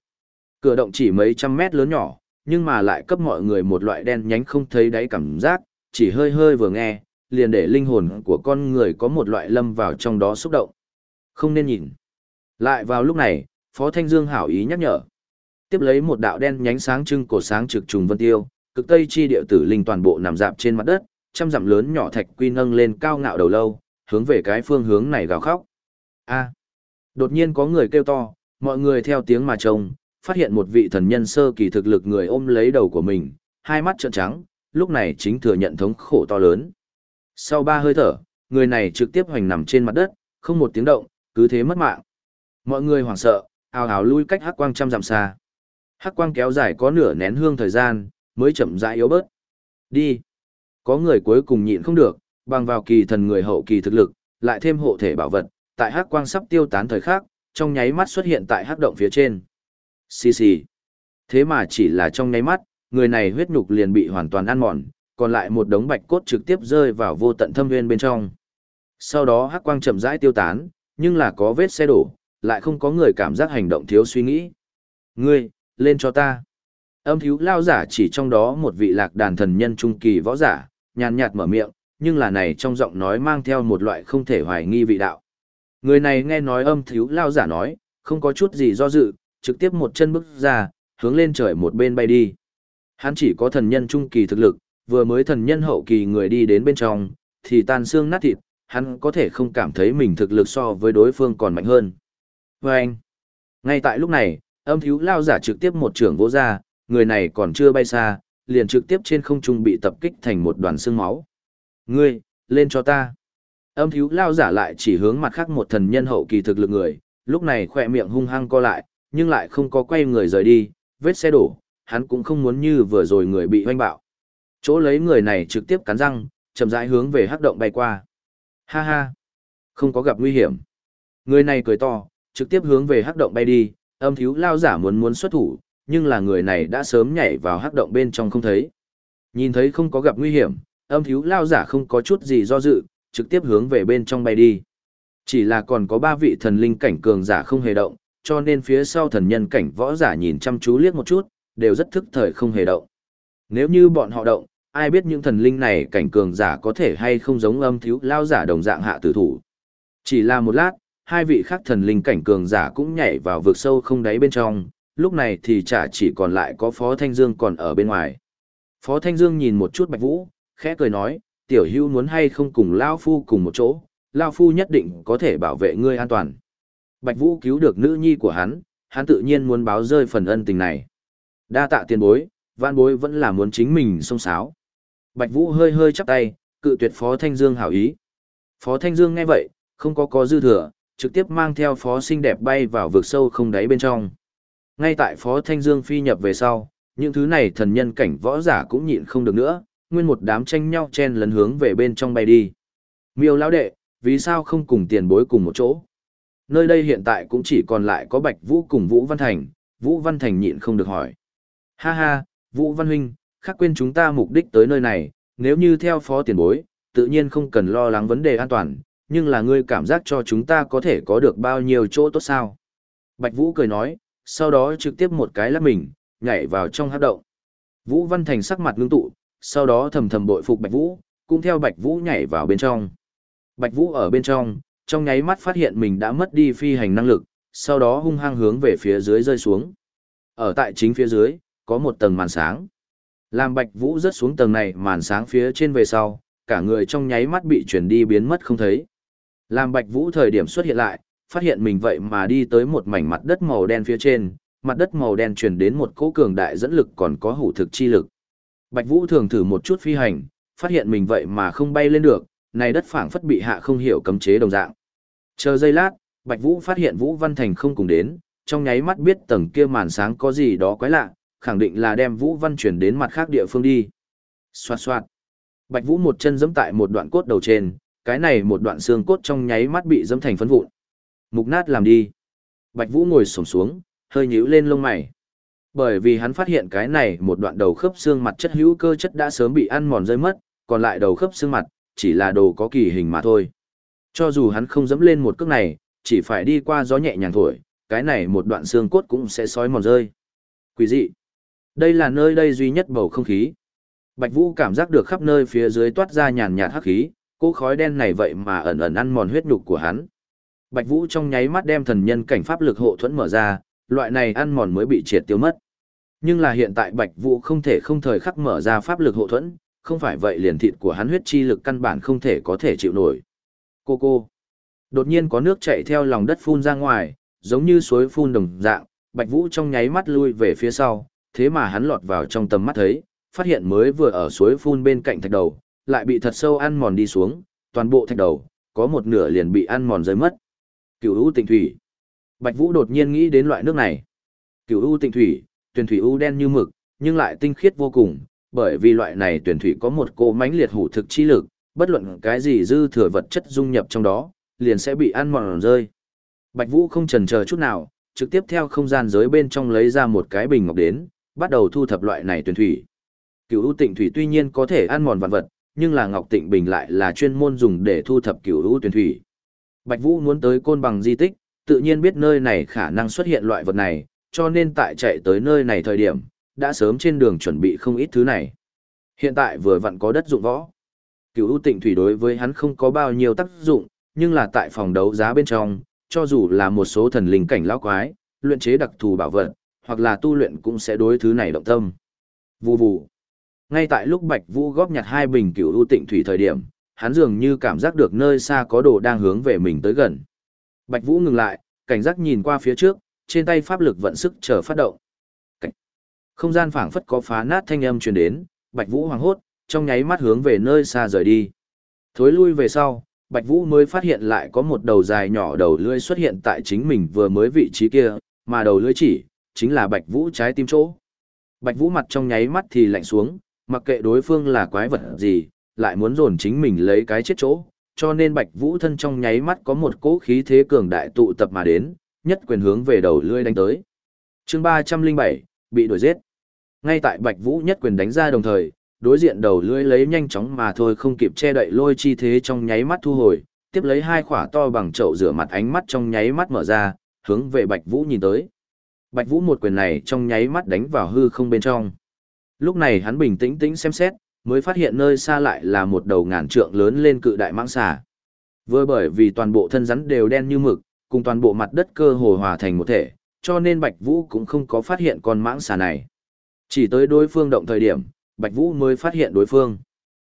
Cửa động chỉ mấy trăm mét lớn nhỏ, nhưng mà lại cấp mọi người một loại đen nhánh không thấy đáy cảm giác, chỉ hơi hơi vừa nghe, liền để linh hồn của con người có một loại lâm vào trong đó xúc động. Không nên nhìn. Lại vào lúc này, Phó Thanh Dương hảo ý nhắc nhở. Tiếp lấy một đạo đen nhánh sáng trưng cổ sáng trực trùng vân tiêu, cực tây chi địa tử linh toàn bộ nằm dạp trên mặt đất, trăm dặm lớn nhỏ thạch quy nâng lên cao ngạo đầu lâu, hướng về cái phương hướng này gào khóc. A. À. Đột nhiên có người kêu to, mọi người theo tiếng mà trông, phát hiện một vị thần nhân sơ kỳ thực lực người ôm lấy đầu của mình, hai mắt trợn trắng, lúc này chính thừa nhận thống khổ to lớn. Sau ba hơi thở, người này trực tiếp hoành nằm trên mặt đất, không một tiếng động, cứ thế mất mạng. Mọi người hoảng sợ, ào ào lui cách hắc quang trăm dặm xa. Hắc quang kéo dài có nửa nén hương thời gian, mới chậm rãi yếu bớt. Đi. Có người cuối cùng nhịn không được, bằng vào kỳ thần người hậu kỳ thực lực, lại thêm hộ thể bảo vật, tại hắc quang sắp tiêu tán thời khắc, trong nháy mắt xuất hiện tại hắc động phía trên. Xì xì. Thế mà chỉ là trong nháy mắt, người này huyết nhục liền bị hoàn toàn ăn mòn, còn lại một đống bạch cốt trực tiếp rơi vào vô tận thâm nguyên bên trong. Sau đó hắc quang chậm rãi tiêu tán, nhưng là có vết xe đổ, lại không có người cảm giác hành động thiếu suy nghĩ. Ngươi, lên cho ta. Âm thiếu lao giả chỉ trong đó một vị lạc đàn thần nhân trung kỳ võ giả, nhàn nhạt mở miệng, nhưng là này trong giọng nói mang theo một loại không thể hoài nghi vị đạo. Người này nghe nói âm thiếu lao giả nói, không có chút gì do dự, trực tiếp một chân bước ra, hướng lên trời một bên bay đi. Hắn chỉ có thần nhân trung kỳ thực lực, vừa mới thần nhân hậu kỳ người đi đến bên trong, thì tan xương nát thịt, hắn có thể không cảm thấy mình thực lực so với đối phương còn mạnh hơn. Và anh, ngay tại lúc này, âm thiếu lao giả trực tiếp một trưởng vỗ ra, người này còn chưa bay xa, liền trực tiếp trên không trung bị tập kích thành một đoàn xương máu. Ngươi, lên cho ta. Âm thiếu lao giả lại chỉ hướng mặt khác một thần nhân hậu kỳ thực lực người, lúc này khỏe miệng hung hăng co lại, nhưng lại không có quay người rời đi, vết xe đổ, hắn cũng không muốn như vừa rồi người bị hoanh bạo. Chỗ lấy người này trực tiếp cắn răng, chậm rãi hướng về hắc động bay qua. Ha ha, không có gặp nguy hiểm. Người này cười to, trực tiếp hướng về hắc động bay đi, âm thiếu lao giả muốn muốn xuất thủ, nhưng là người này đã sớm nhảy vào hắc động bên trong không thấy. Nhìn thấy không có gặp nguy hiểm, âm thiếu lao giả không có chút gì do dự, trực tiếp hướng về bên trong bay đi. Chỉ là còn có ba vị thần linh cảnh cường giả không hề động, cho nên phía sau thần nhân cảnh võ giả nhìn chăm chú liếc một chút, đều rất thức thời không hề động. Nếu như bọn họ động, ai biết những thần linh này cảnh cường giả có thể hay không giống âm thiếu lao giả đồng dạng hạ tử thủ. Chỉ là một lát, hai vị khác thần linh cảnh cường giả cũng nhảy vào vực sâu không đáy bên trong, lúc này thì chả chỉ còn lại có Phó Thanh Dương còn ở bên ngoài. Phó Thanh Dương nhìn một chút Bạch Vũ, khẽ cười nói, tiểu hưu muốn hay không cùng Lao Phu cùng một chỗ, Lao Phu nhất định có thể bảo vệ ngươi an toàn. Bạch Vũ cứu được nữ nhi của hắn, hắn tự nhiên muốn báo rơi phần ân tình này. Đa tạ tiền bối, văn bối vẫn là muốn chính mình xông xáo. Bạch Vũ hơi hơi chắp tay, cự tuyệt Phó Thanh Dương hảo ý. Phó Thanh Dương nghe vậy, không có có dư thừa, trực tiếp mang theo Phó xinh đẹp bay vào vực sâu không đáy bên trong. Ngay tại Phó Thanh Dương phi nhập về sau, những thứ này thần nhân cảnh võ giả cũng nhịn không được nữa, nguyên một đám tranh nhau chen lấn hướng về bên trong bay đi. Miêu lão đệ, vì sao không cùng tiền bối cùng một chỗ? Nơi đây hiện tại cũng chỉ còn lại có Bạch Vũ cùng Vũ Văn Thành, Vũ Văn Thành nhịn không được hỏi. Ha ha, Vũ Văn Huynh, khác quên chúng ta mục đích tới nơi này, nếu như theo phó tiền bối, tự nhiên không cần lo lắng vấn đề an toàn, nhưng là ngươi cảm giác cho chúng ta có thể có được bao nhiêu chỗ tốt sao? Bạch Vũ cười nói, sau đó trực tiếp một cái lắc mình, nhảy vào trong hát động. Vũ Văn Thành sắc mặt ngưng tụ, sau đó thầm thầm bội phục Bạch Vũ, cũng theo Bạch Vũ nhảy vào bên trong. Bạch Vũ ở bên trong, trong nháy mắt phát hiện mình đã mất đi phi hành năng lực, sau đó hung hăng hướng về phía dưới rơi xuống. Ở tại chính phía dưới, có một tầng màn sáng. Làm Bạch Vũ rớt xuống tầng này màn sáng phía trên về sau, cả người trong nháy mắt bị chuyển đi biến mất không thấy. Làm Bạch Vũ thời điểm xuất hiện lại, phát hiện mình vậy mà đi tới một mảnh mặt đất màu đen phía trên, mặt đất màu đen truyền đến một cỗ cường đại dẫn lực còn có hủ thực chi lực. Bạch Vũ thường thử một chút phi hành, phát hiện mình vậy mà không bay lên được, này đất phảng phất bị hạ không hiểu cấm chế đồng dạng. Chờ giây lát, Bạch Vũ phát hiện Vũ Văn Thành không cùng đến, trong nháy mắt biết tầng kia màn sáng có gì đó quái lạ, khẳng định là đem Vũ Văn chuyển đến mặt khác địa phương đi. Xoạt xoạt. Bạch Vũ một chân giẫm tại một đoạn cốt đầu trên, cái này một đoạn xương cốt trong nháy mắt bị giẫm thành phấn vụn. Mục nát làm đi. Bạch Vũ ngồi xổm xuống, hơi nhíu lên lông mày. Bởi vì hắn phát hiện cái này một đoạn đầu khớp xương mặt chất hữu cơ chất đã sớm bị ăn mòn rơi mất, còn lại đầu khớp xương mặt chỉ là đồ có kỳ hình mà thôi. Cho dù hắn không dẫm lên một cước này, chỉ phải đi qua gió nhẹ nhàng thổi, cái này một đoạn xương cốt cũng sẽ sói mòn rơi. Quỷ dị. Đây là nơi đây duy nhất bầu không khí. Bạch Vũ cảm giác được khắp nơi phía dưới toát ra nhàn nhạt hắc khí, cỗ khói đen này vậy mà ẩn ẩn ăn mòn huyết nhục của hắn. Bạch Vũ trong nháy mắt đem thần nhân cảnh pháp lực hộ thuẫn mở ra, loại này ăn mòn mới bị triệt tiêu mất. Nhưng là hiện tại Bạch Vũ không thể không thời khắc mở ra pháp lực hộ thuẫn, không phải vậy liền thịt của hắn huyết chi lực căn bản không thể có thể chịu nổi. Cô cô. Đột nhiên có nước chảy theo lòng đất phun ra ngoài, giống như suối phun đồng dạng, Bạch Vũ trong nháy mắt lui về phía sau, thế mà hắn lọt vào trong tầm mắt thấy, phát hiện mới vừa ở suối phun bên cạnh thạch đầu, lại bị thật sâu ăn mòn đi xuống, toàn bộ thạch đầu, có một nửa liền bị ăn mòn rơi mất. Cửu u tịnh thủy. Bạch Vũ đột nhiên nghĩ đến loại nước này. Cửu u tịnh thủy, tuyển thủy u đen như mực, nhưng lại tinh khiết vô cùng, bởi vì loại này tuyển thủy có một cỗ mãnh liệt hủ thực chi lực, bất luận cái gì dư thừa vật chất dung nhập trong đó, liền sẽ bị ăn mòn rơi. Bạch Vũ không chần chờ chút nào, trực tiếp theo không gian giới bên trong lấy ra một cái bình ngọc đến, bắt đầu thu thập loại này tuyển thủy. Cửu u tịnh thủy tuy nhiên có thể ăn mòn vạn vật, nhưng là ngọc tịnh bình lại là chuyên môn dùng để thu thập cửu u tuyển thủy. Bạch Vũ muốn tới côn bằng di tích, tự nhiên biết nơi này khả năng xuất hiện loại vật này, cho nên tại chạy tới nơi này thời điểm, đã sớm trên đường chuẩn bị không ít thứ này. Hiện tại vừa vặn có đất dụng võ. Cửu u tịnh thủy đối với hắn không có bao nhiêu tác dụng, nhưng là tại phòng đấu giá bên trong, cho dù là một số thần linh cảnh lão quái, luyện chế đặc thù bảo vật, hoặc là tu luyện cũng sẽ đối thứ này động tâm. Vù vù. Ngay tại lúc Bạch Vũ góp nhặt hai bình cửu u tịnh thủy thời điểm, hắn dường như cảm giác được nơi xa có đồ đang hướng về mình tới gần. Bạch Vũ ngừng lại, cảnh giác nhìn qua phía trước, trên tay pháp lực vận sức chờ phát động. Cảnh. Không gian phảng phất có phá nát thanh âm truyền đến, Bạch Vũ hoảng hốt, trong nháy mắt hướng về nơi xa rời đi. Thối lui về sau, Bạch Vũ mới phát hiện lại có một đầu dài nhỏ đầu lưỡi xuất hiện tại chính mình vừa mới vị trí kia, mà đầu lưỡi chỉ, chính là Bạch Vũ trái tim chỗ. Bạch Vũ mặt trong nháy mắt thì lạnh xuống, mặc kệ đối phương là quái vật gì, lại muốn dồn chính mình lấy cái chết chỗ, cho nên Bạch Vũ thân trong nháy mắt có một cỗ khí thế cường đại tụ tập mà đến, nhất quyền hướng về đầu lưỡi đánh tới. Chương 307, bị đuổi giết. Ngay tại Bạch Vũ nhất quyền đánh ra đồng thời, đối diện đầu lưỡi lấy nhanh chóng mà thôi không kịp che đậy lôi chi thế trong nháy mắt thu hồi, tiếp lấy hai khỏa to bằng chậu rửa mặt ánh mắt trong nháy mắt mở ra, hướng về Bạch Vũ nhìn tới. Bạch Vũ một quyền này trong nháy mắt đánh vào hư không bên trong. Lúc này hắn bình tĩnh tĩnh xem xét, mới phát hiện nơi xa lại là một đầu ngàn trượng lớn lên cự đại mãng xà. Vừa bởi vì toàn bộ thân rắn đều đen như mực, cùng toàn bộ mặt đất cơ hồ hòa thành một thể, cho nên Bạch Vũ cũng không có phát hiện con mãng xà này. Chỉ tới đối phương động thời điểm, Bạch Vũ mới phát hiện đối phương.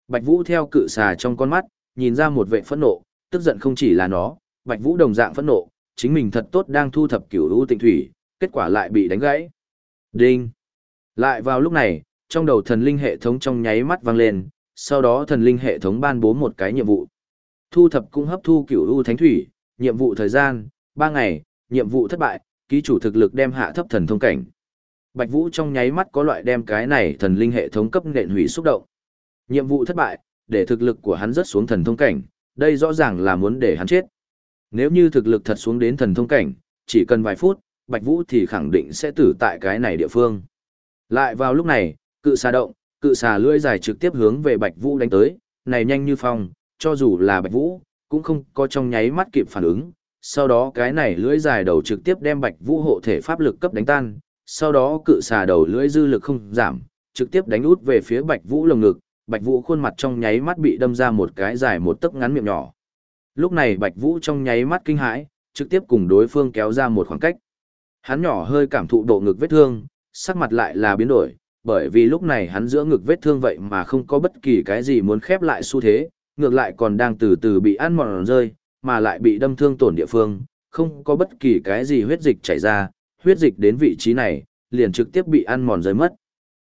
Bạch Vũ theo cự xà trong con mắt, nhìn ra một vệ phẫn nộ, tức giận không chỉ là nó, Bạch Vũ đồng dạng phẫn nộ, chính mình thật tốt đang thu thập cửu u tịnh thủy, kết quả lại bị đánh gãy. Đinh! Lại vào lúc này, trong đầu thần linh hệ thống trong nháy mắt vang lên, sau đó thần linh hệ thống ban bố một cái nhiệm vụ. Thu thập cũng hấp thu cửu u thánh thủy, nhiệm vụ thời gian, 3 ngày, nhiệm vụ thất bại, ký chủ thực lực đem hạ thấp thần thông cảnh. Bạch Vũ trong nháy mắt có loại đem cái này thần linh hệ thống cấp nện hủy xúc động. Nhiệm vụ thất bại, để thực lực của hắn rớt xuống thần thông cảnh, đây rõ ràng là muốn để hắn chết. Nếu như thực lực thật xuống đến thần thông cảnh, chỉ cần vài phút, Bạch Vũ thì khẳng định sẽ tử tại cái này địa phương. Lại vào lúc này, cự xà động, cự xà lưỡi dài trực tiếp hướng về Bạch Vũ đánh tới, này nhanh như phong, cho dù là Bạch Vũ, cũng không có trong nháy mắt kịp phản ứng. Sau đó cái này lưỡi dài đầu trực tiếp đem Bạch Vũ hộ thể pháp lực cấp đánh tan, sau đó cự xà đầu lưỡi dư lực không giảm, trực tiếp đánh út về phía Bạch Vũ lồng ngực, Bạch Vũ khuôn mặt trong nháy mắt bị đâm ra một cái dài một tấc ngắn miệng nhỏ. Lúc này Bạch Vũ trong nháy mắt kinh hãi, trực tiếp cùng đối phương kéo ra một khoảng cách. Hắn nhỏ hơi cảm thụ độ ngực vết thương, sắc mặt lại là biến đổi, bởi vì lúc này hắn giữa ngực vết thương vậy mà không có bất kỳ cái gì muốn khép lại xu thế, ngược lại còn đang từ từ bị ăn mòn rơi, mà lại bị đâm thương tổn địa phương, không có bất kỳ cái gì huyết dịch chảy ra, huyết dịch đến vị trí này, liền trực tiếp bị ăn mòn rơi mất.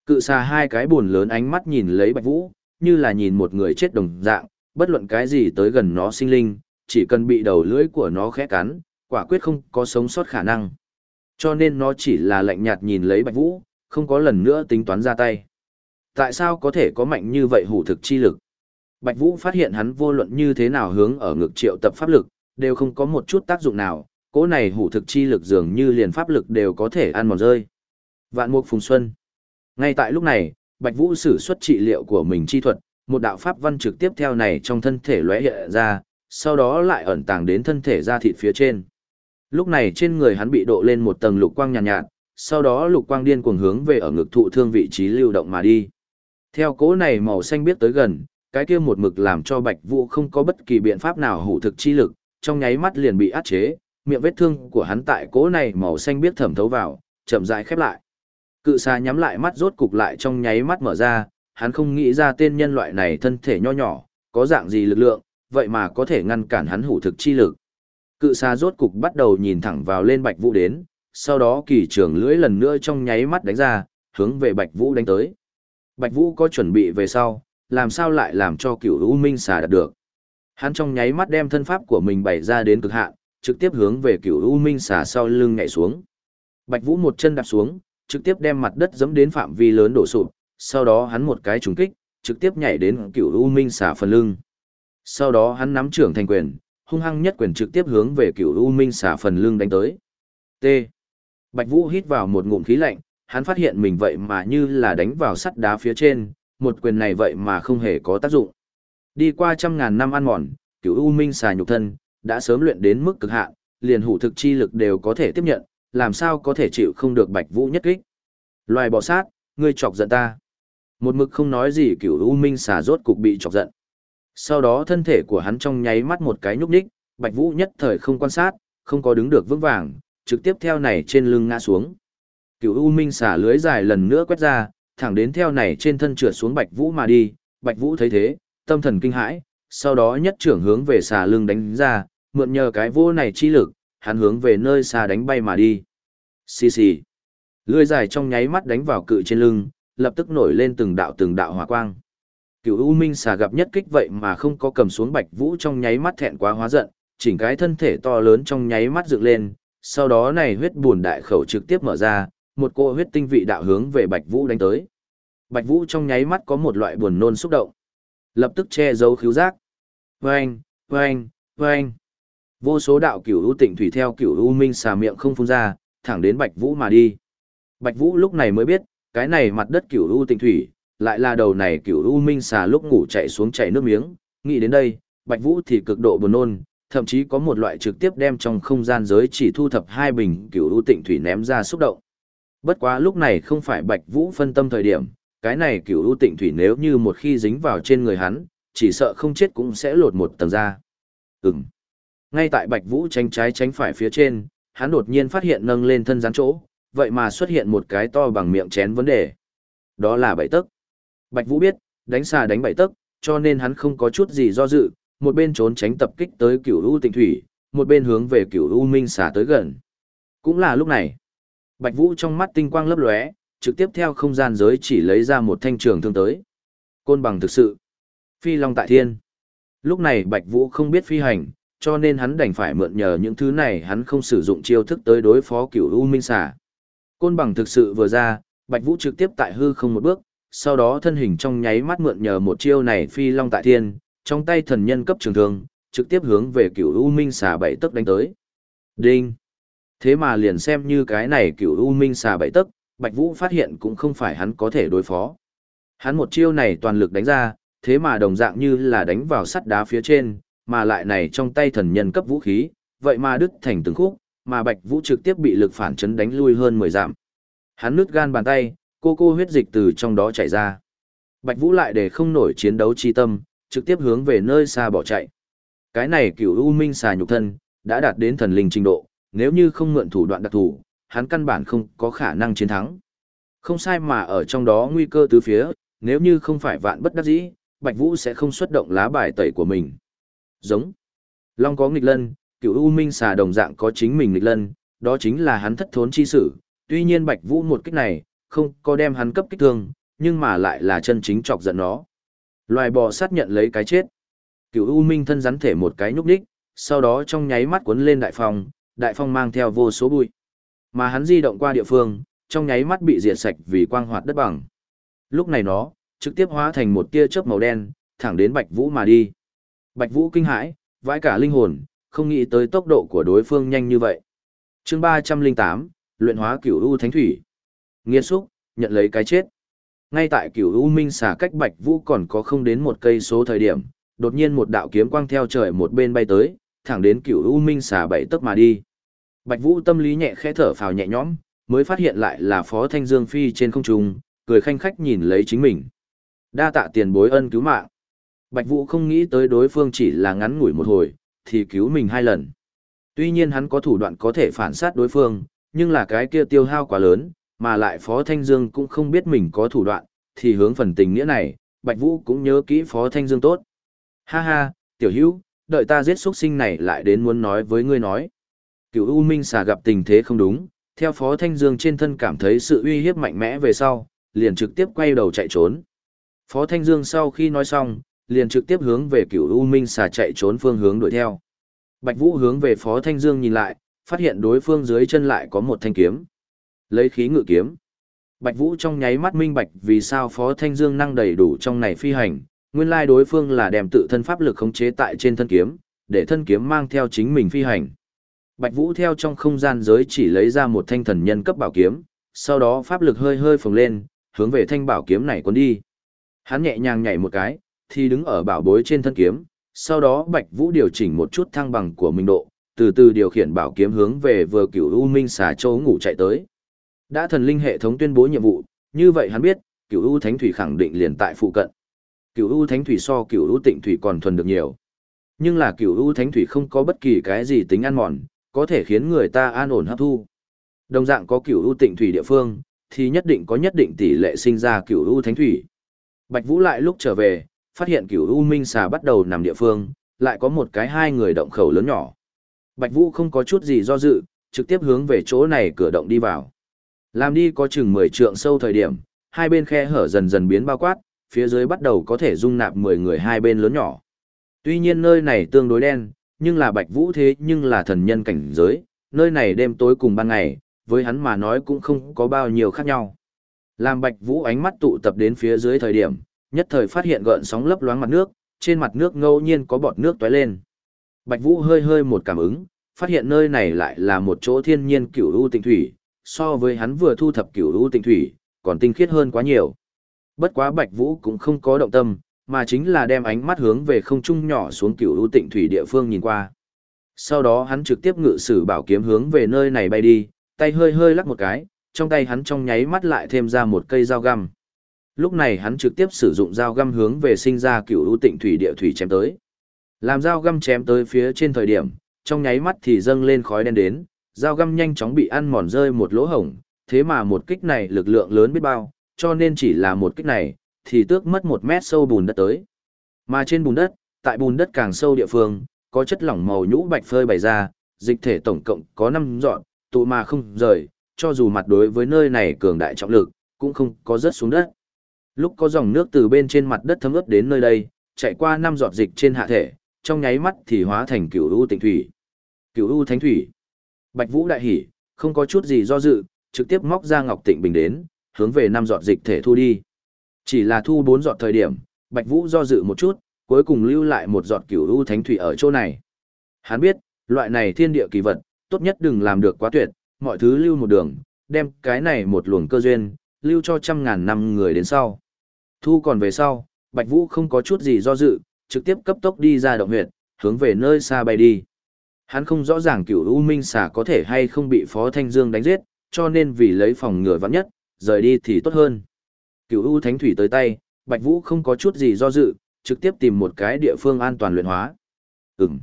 Cự xà hai cái buồn lớn ánh mắt nhìn lấy Bạch Vũ, như là nhìn một người chết đồng dạng, bất luận cái gì tới gần nó sinh linh, chỉ cần bị đầu lưỡi của nó khẽ cắn, quả quyết không có sống sót khả năng. Cho nên nó chỉ là lạnh nhạt nhìn lấy Bạch Vũ, không có lần nữa tính toán ra tay. Tại sao có thể có mạnh như vậy hủ thực chi lực? Bạch Vũ phát hiện hắn vô luận như thế nào hướng ở ngực triệu tập pháp lực, đều không có một chút tác dụng nào, cỗ này hủ thực chi lực dường như liền pháp lực đều có thể ăn mòn rơi. Vạn mục phùng xuân. Ngay tại lúc này, Bạch Vũ sử xuất trị liệu của mình chi thuật, một đạo pháp văn trực tiếp theo này trong thân thể lóe hiện ra, sau đó lại ẩn tàng đến thân thể da thịt phía trên. Lúc này trên người hắn bị độ lên một tầng lục quang nhàn nhạt, nhạt, sau đó lục quang điên cuồng hướng về ở ngực thụ thương vị trí lưu động mà đi. Theo cỗ này màu xanh biết tới gần, cái kia một mực làm cho Bạch Vũ không có bất kỳ biện pháp nào hủ thực chi lực, trong nháy mắt liền bị áp chế, miệng vết thương của hắn tại cỗ này màu xanh biết thẩm thấu vào, chậm rãi khép lại. Cự xà nhắm lại mắt rốt cục lại trong nháy mắt mở ra, hắn không nghĩ ra tên nhân loại này thân thể nho nhỏ, có dạng gì lực lượng, vậy mà có thể ngăn cản hắn hủ thực chi lực. Cự xà rốt cục bắt đầu nhìn thẳng vào lên Bạch Vũ đến, sau đó kỳ trường lưỡi lần nữa trong nháy mắt đánh ra, hướng về Bạch Vũ đánh tới. Bạch Vũ có chuẩn bị về sau, làm sao lại làm cho cựu U Minh xà đạt được. Hắn trong nháy mắt đem thân pháp của mình bày ra đến cực hạn, trực tiếp hướng về cựu U Minh xà sau lưng nhảy xuống. Bạch Vũ một chân đạp xuống, trực tiếp đem mặt đất dẫm đến phạm vi lớn đổ sụp, sau đó hắn một cái trùng kích, trực tiếp nhảy đến cựu U Minh xà phần lưng. Sau đó hắn nắm trưởng thành quyền, hung hăng nhất quyền trực tiếp hướng về cửu U Minh xà phần lưng đánh tới. T. Bạch Vũ hít vào một ngụm khí lạnh, hắn phát hiện mình vậy mà như là đánh vào sắt đá phía trên, một quyền này vậy mà không hề có tác dụng. Đi qua trăm ngàn năm ăn mòn, cửu U Minh xà nhục thân, đã sớm luyện đến mức cực hạn, liền hủ thực chi lực đều có thể tiếp nhận, làm sao có thể chịu không được Bạch Vũ nhất kích. Loài bò sát, ngươi chọc giận ta. Một mực không nói gì cửu U Minh xà rốt cục bị chọc giận. Sau đó thân thể của hắn trong nháy mắt một cái nhúc nhích, Bạch Vũ nhất thời không quan sát, không có đứng được vững vàng, trực tiếp theo này trên lưng ngã xuống. Cửu U Minh xả lưới dài lần nữa quét ra, thẳng đến theo này trên thân trượt xuống Bạch Vũ mà đi, Bạch Vũ thấy thế, tâm thần kinh hãi, sau đó nhất trưởng hướng về xà lưng đánh ra, mượn nhờ cái vô này chi lực, hắn hướng về nơi xa đánh bay mà đi. Xì xì. Lưới dài trong nháy mắt đánh vào cự trên lưng, lập tức nổi lên từng đạo từng đạo hỏa quang cựu U Minh xà gặp nhất kích vậy mà không có cầm xuống Bạch Vũ trong nháy mắt thẹn quá hóa giận, chỉnh cái thân thể to lớn trong nháy mắt dựng lên, sau đó này huyết buồn đại khẩu trực tiếp mở ra, một cỗ huyết tinh vị đạo hướng về Bạch Vũ đánh tới. Bạch Vũ trong nháy mắt có một loại buồn nôn xúc động, lập tức che giấu khiếu giác. Oeng, oeng, oeng. Vô số đạo cựu u tịnh thủy theo cựu u minh xà miệng không phun ra, thẳng đến Bạch Vũ mà đi. Bạch Vũ lúc này mới biết, cái này mặt đất cựu u tịnh thủy, lại là đầu này cửu u minh xà lúc ngủ chạy xuống chảy nước miếng, nghĩ đến đây, Bạch Vũ thì cực độ buồn nôn, thậm chí có một loại trực tiếp đem trong không gian giới chỉ thu thập hai bình cửu u tịnh thủy ném ra xúc động. Bất quá lúc này không phải Bạch Vũ phân tâm thời điểm, cái này cửu u tịnh thủy nếu như một khi dính vào trên người hắn, chỉ sợ không chết cũng sẽ lột một tầng ra. Ừm. Ngay tại Bạch Vũ tránh trái tránh phải phía trên, hắn đột nhiên phát hiện nâng lên thân rắn chỗ, vậy mà xuất hiện một cái to bằng miệng chén vấn đề. Đó là bảy tấc. Bạch Vũ biết, đánh xà đánh bảy tấc, cho nên hắn không có chút gì do dự, một bên trốn tránh tập kích tới cửu u tịnh thủy, một bên hướng về cửu u minh xà tới gần. Cũng là lúc này, Bạch Vũ trong mắt tinh quang lấp lóe, trực tiếp theo không gian giới chỉ lấy ra một thanh trường thương tới. Côn bằng thực sự. Phi Long tại thiên. Lúc này Bạch Vũ không biết phi hành, cho nên hắn đành phải mượn nhờ những thứ này hắn không sử dụng chiêu thức tới đối phó cửu u minh xà. Côn bằng thực sự vừa ra, Bạch Vũ trực tiếp tại hư không một bước, sau đó thân hình trong nháy mắt mượn nhờ một chiêu này phi long tại thiên, trong tay thần nhân cấp trường thương, trực tiếp hướng về cửu U Minh xà bảy tấc đánh tới. Đinh! Thế mà liền xem như cái này cửu U Minh xà bảy tấc, Bạch Vũ phát hiện cũng không phải hắn có thể đối phó. Hắn một chiêu này toàn lực đánh ra, thế mà đồng dạng như là đánh vào sắt đá phía trên, mà lại này trong tay thần nhân cấp vũ khí, vậy mà đứt thành từng khúc, mà Bạch Vũ trực tiếp bị lực phản chấn đánh lui hơn 10 dặm. Hắn nứt gan bàn tay, cô cô huyết dịch từ trong đó chảy ra. Bạch Vũ lại để không nổi chiến đấu chi tâm, trực tiếp hướng về nơi xa bỏ chạy. Cái này cửu U Minh xà nhục thân, đã đạt đến thần linh trình độ, nếu như không mượn thủ đoạn đặc thù, hắn căn bản không có khả năng chiến thắng. Không sai mà ở trong đó nguy cơ tứ phía, nếu như không phải vạn bất đắc dĩ, Bạch Vũ sẽ không xuất động lá bài tẩy của mình. Giống. Long có nghịch lân, cửu U Minh xà đồng dạng có chính mình nghịch lân, đó chính là hắn thất thốn chi sử. Tuy nhiên Bạch Vũ một kích này, không có đem hắn cấp kích thương, nhưng mà lại là chân chính chọc giận nó. Loài bò sát nhận lấy cái chết. Cửu U Minh thân rắn thể một cái nhúc đích, sau đó trong nháy mắt cuốn lên đại phong, đại phong mang theo vô số bụi. Mà hắn di động qua địa phương, trong nháy mắt bị diệt sạch vì quang hoạt đất bằng. Lúc này nó, trực tiếp hóa thành một tia chớp màu đen, thẳng đến Bạch Vũ mà đi. Bạch Vũ kinh hãi, vãi cả linh hồn, không nghĩ tới tốc độ của đối phương nhanh như vậy. Chương 308, luyện hóa Cửu U Thánh Thủy nghiên xúc, nhận lấy cái chết. Ngay tại cửu U Minh xà cách Bạch Vũ còn có không đến một cây số thời điểm, đột nhiên một đạo kiếm quang theo trời một bên bay tới, thẳng đến cửu U Minh xà bảy tấc mà đi. Bạch Vũ tâm lý nhẹ khẽ thở phào nhẹ nhõm, mới phát hiện lại là Phó Thanh Dương Phi trên không trung, cười khanh khách nhìn lấy chính mình. Đa tạ tiền bối ân cứu mạng. Bạch Vũ không nghĩ tới đối phương chỉ là ngắn ngủi một hồi, thì cứu mình hai lần. Tuy nhiên hắn có thủ đoạn có thể phản sát đối phương, nhưng là cái kia tiêu hao quá lớn, mà lại Phó Thanh Dương cũng không biết mình có thủ đoạn, thì hướng phần tình nghĩa này, Bạch Vũ cũng nhớ kỹ Phó Thanh Dương tốt. Ha ha, tiểu hữu, đợi ta giết xuất sinh này lại đến muốn nói với ngươi nói. Cựu U Minh xà gặp tình thế không đúng, theo Phó Thanh Dương trên thân cảm thấy sự uy hiếp mạnh mẽ về sau, liền trực tiếp quay đầu chạy trốn. Phó Thanh Dương sau khi nói xong, liền trực tiếp hướng về cựu U Minh xà chạy trốn phương hướng đuổi theo. Bạch Vũ hướng về Phó Thanh Dương nhìn lại, phát hiện đối phương dưới chân lại có một thanh kiếm. Lấy khí ngự kiếm. Bạch Vũ trong nháy mắt minh bạch vì sao Phó Thanh Dương năng đầy đủ trong này phi hành, nguyên lai đối phương là đem tự thân pháp lực khống chế tại trên thân kiếm, để thân kiếm mang theo chính mình phi hành. Bạch Vũ theo trong không gian giới chỉ lấy ra một thanh thần nhân cấp bảo kiếm, sau đó pháp lực hơi hơi phồng lên, hướng về thanh bảo kiếm này cuốn đi. Hắn nhẹ nhàng nhảy một cái, thì đứng ở bảo bối trên thân kiếm, sau đó Bạch Vũ điều chỉnh một chút thăng bằng của mình độ, từ từ điều khiển bảo kiếm hướng về vừa cửu U Minh xà châu ngủ chạy tới. Đã thần linh hệ thống tuyên bố nhiệm vụ, như vậy hắn biết, cửu U Thánh Thủy khẳng định liền tại phụ cận. Cửu U Thánh Thủy so cửu U Tịnh Thủy còn thuần được nhiều. Nhưng là cửu U Thánh Thủy không có bất kỳ cái gì tính ăn mòn, có thể khiến người ta an ổn hấp thu. Đồng dạng có cửu U Tịnh Thủy địa phương, thì nhất định có nhất định tỷ lệ sinh ra cửu U Thánh Thủy. Bạch Vũ lại lúc trở về, phát hiện cửu U Minh xà bắt đầu nằm địa phương, lại có một cái hai người động khẩu lớn nhỏ. Bạch Vũ không có chút gì do dự, trực tiếp hướng về chỗ này cửa động đi vào. Làm đi có chừng 10 trượng sâu thời điểm, hai bên khe hở dần dần biến bao quát, phía dưới bắt đầu có thể dung nạp 10 người hai bên lớn nhỏ. Tuy nhiên nơi này tương đối đen, nhưng là Bạch Vũ thế nhưng là thần nhân cảnh giới, nơi này đêm tối cùng ban ngày, với hắn mà nói cũng không có bao nhiêu khác nhau. Làm Bạch Vũ ánh mắt tụ tập đến phía dưới thời điểm, nhất thời phát hiện gợn sóng lấp loáng mặt nước, trên mặt nước ngẫu nhiên có bọt nước tóe lên. Bạch Vũ hơi hơi một cảm ứng, phát hiện nơi này lại là một chỗ thiên nhiên cửu u tịnh thủy, so với hắn vừa thu thập cửu u tịnh thủy, còn tinh khiết hơn quá nhiều. Bất quá Bạch Vũ cũng không có động tâm, mà chính là đem ánh mắt hướng về không trung nhỏ xuống cửu u tịnh thủy địa phương nhìn qua. Sau đó hắn trực tiếp ngự sử bảo kiếm hướng về nơi này bay đi, tay hơi hơi lắc một cái, trong tay hắn trong nháy mắt lại thêm ra một cây dao găm. Lúc này hắn trực tiếp sử dụng dao găm hướng về sinh ra cửu u tịnh thủy địa thủy chém tới. Làm dao găm chém tới phía trên thời điểm, trong nháy mắt thì dâng lên khói đen đến, dao găm nhanh chóng bị ăn mòn rơi một lỗ hổng, thế mà một kích này lực lượng lớn biết bao, cho nên chỉ là một kích này, thì tước mất một mét sâu bùn đất tới. Mà trên bùn đất, tại bùn đất càng sâu địa phương, có chất lỏng màu nhũ bạch phơi bày ra, dịch thể tổng cộng có 5 dọn, tụ mà không rời, cho dù mặt đối với nơi này cường đại trọng lực, cũng không có rớt xuống đất. Lúc có dòng nước từ bên trên mặt đất thấm ướt đến nơi đây, chạy qua năm giọt dịch trên hạ thể, trong nháy mắt thì hóa thành cửu u tịnh thủy. Cửu u thánh thủy. Bạch Vũ đại hỉ, không có chút gì do dự, trực tiếp móc ra ngọc tịnh bình đến, hướng về năm giọt dịch thể thu đi. Chỉ là thu bốn giọt thời điểm, Bạch Vũ do dự một chút, cuối cùng lưu lại một giọt cửu u thánh thủy ở chỗ này. Hắn biết, loại này thiên địa kỳ vật, tốt nhất đừng làm được quá tuyệt, mọi thứ lưu một đường, đem cái này một luồng cơ duyên, lưu cho trăm ngàn năm người đến sau. Thu còn về sau, Bạch Vũ không có chút gì do dự, trực tiếp cấp tốc đi ra động huyệt, hướng về nơi xa bay đi. Hắn không rõ ràng cửu U Minh xà có thể hay không bị Phó Thanh Dương đánh giết, cho nên vì lấy phòng ngừa vắng nhất, rời đi thì tốt hơn. Cửu U Thánh Thủy tới tay, Bạch Vũ không có chút gì do dự, trực tiếp tìm một cái địa phương an toàn luyện hóa. Ừm.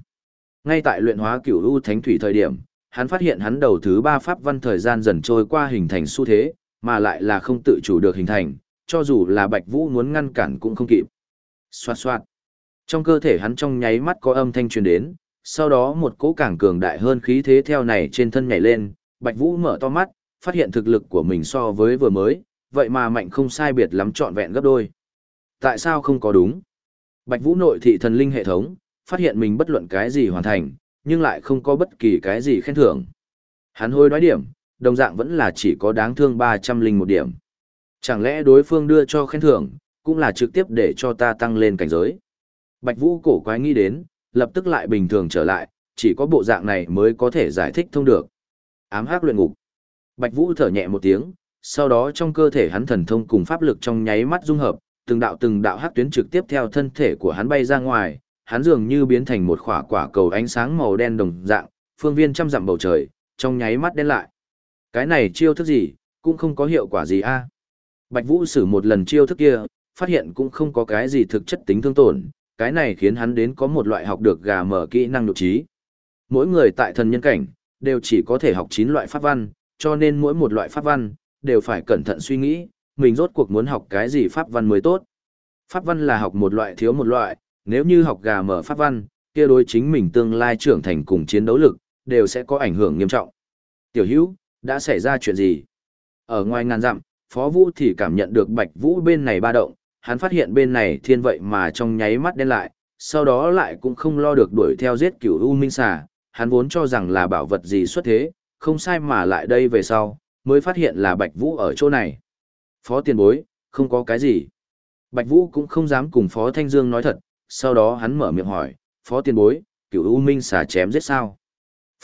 Ngay tại luyện hóa Cửu U Thánh Thủy thời điểm, hắn phát hiện hắn đầu thứ ba pháp văn thời gian dần trôi qua hình thành xu thế, mà lại là không tự chủ được hình thành, cho dù là Bạch Vũ muốn ngăn cản cũng không kịp. Xoạt xoạt. Trong cơ thể hắn trong nháy mắt có âm thanh truyền đến, sau đó một cỗ càng cường đại hơn khí thế theo này trên thân nhảy lên, Bạch Vũ mở to mắt, phát hiện thực lực của mình so với vừa mới, vậy mà mạnh không sai biệt lắm trọn vẹn gấp đôi. Tại sao không có đúng? Bạch Vũ nội thị thần linh hệ thống, phát hiện mình bất luận cái gì hoàn thành, nhưng lại không có bất kỳ cái gì khen thưởng. Hắn hôi nói điểm, đồng dạng vẫn là chỉ có đáng thương 300 linh một điểm. Chẳng lẽ đối phương đưa cho khen thưởng, cũng là trực tiếp để cho ta tăng lên cảnh giới. Bạch Vũ cổ quái nghĩ đến, lập tức lại bình thường trở lại, chỉ có bộ dạng này mới có thể giải thích thông được. Ám hắc luyện ngục. Bạch Vũ thở nhẹ một tiếng, sau đó trong cơ thể hắn thần thông cùng pháp lực trong nháy mắt dung hợp, từng đạo từng đạo hắc tuyến trực tiếp theo thân thể của hắn bay ra ngoài, hắn dường như biến thành một quả quả cầu ánh sáng màu đen đồng dạng, phương viên trăm dặm bầu trời, trong nháy mắt đen lại. Cái này chiêu thức gì, cũng không có hiệu quả gì a. Bạch Vũ sử một lần chiêu thức kia, phát hiện cũng không có cái gì thực chất tính thương tổn, cái này khiến hắn đến có một loại học được gà mở kỹ năng nội trí. Mỗi người tại thần nhân cảnh, đều chỉ có thể học 9 loại pháp văn, cho nên mỗi một loại pháp văn, đều phải cẩn thận suy nghĩ, mình rốt cuộc muốn học cái gì pháp văn mới tốt. Pháp văn là học một loại thiếu một loại, nếu như học gà mở pháp văn, kia đối chính mình tương lai trưởng thành cùng chiến đấu lực, đều sẽ có ảnh hưởng nghiêm trọng. Tiểu hữu, đã xảy ra chuyện gì? Ở ngoài ngàn dặm, Phó Vũ thì cảm nhận được Bạch Vũ bên này ba động, hắn phát hiện bên này thiên vậy mà trong nháy mắt đen lại, sau đó lại cũng không lo được đuổi theo giết cửu U Minh Xà, hắn vốn cho rằng là bảo vật gì xuất thế, không sai mà lại đây về sau, mới phát hiện là Bạch Vũ ở chỗ này. Phó tiền bối, không có cái gì. Bạch Vũ cũng không dám cùng Phó Thanh Dương nói thật, sau đó hắn mở miệng hỏi, Phó tiền bối, cửu U Minh xà chém giết sao?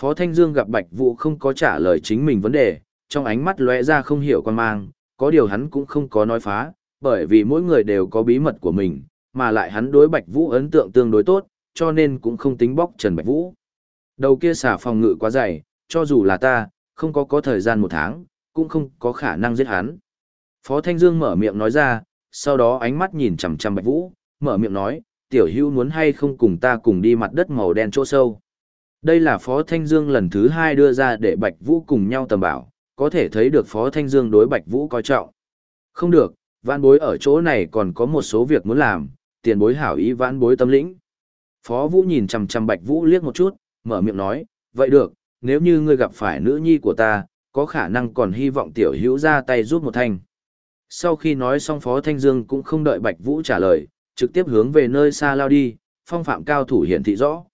Phó Thanh Dương gặp Bạch Vũ không có trả lời chính mình vấn đề, trong ánh mắt lóe ra không hiểu quan mang, có điều hắn cũng không có nói phá, bởi vì mỗi người đều có bí mật của mình, mà lại hắn đối Bạch Vũ ấn tượng tương đối tốt, cho nên cũng không tính bóc Trần Bạch Vũ. Đầu kia xả phòng ngự quá dày, cho dù là ta, không có có thời gian một tháng, cũng không có khả năng giết hắn. Phó Thanh Dương mở miệng nói ra, sau đó ánh mắt nhìn chằm chằm Bạch Vũ, mở miệng nói, tiểu Hưu muốn hay không cùng ta cùng đi mặt đất màu đen chỗ sâu. Đây là Phó Thanh Dương lần thứ hai đưa ra để Bạch Vũ cùng nhau tầm bảo, có thể thấy được Phó Thanh Dương đối Bạch Vũ coi trọng. Không được, vãn bối ở chỗ này còn có một số việc muốn làm, tiền bối hảo ý vãn bối tâm lĩnh. Phó Vũ nhìn chằm chằm Bạch Vũ liếc một chút, mở miệng nói, vậy được, nếu như ngươi gặp phải nữ nhi của ta, có khả năng còn hy vọng tiểu hữu ra tay giúp một thanh. Sau khi nói xong Phó Thanh Dương cũng không đợi Bạch Vũ trả lời, trực tiếp hướng về nơi xa lao đi, phong phạm cao thủ hiện thị rõ.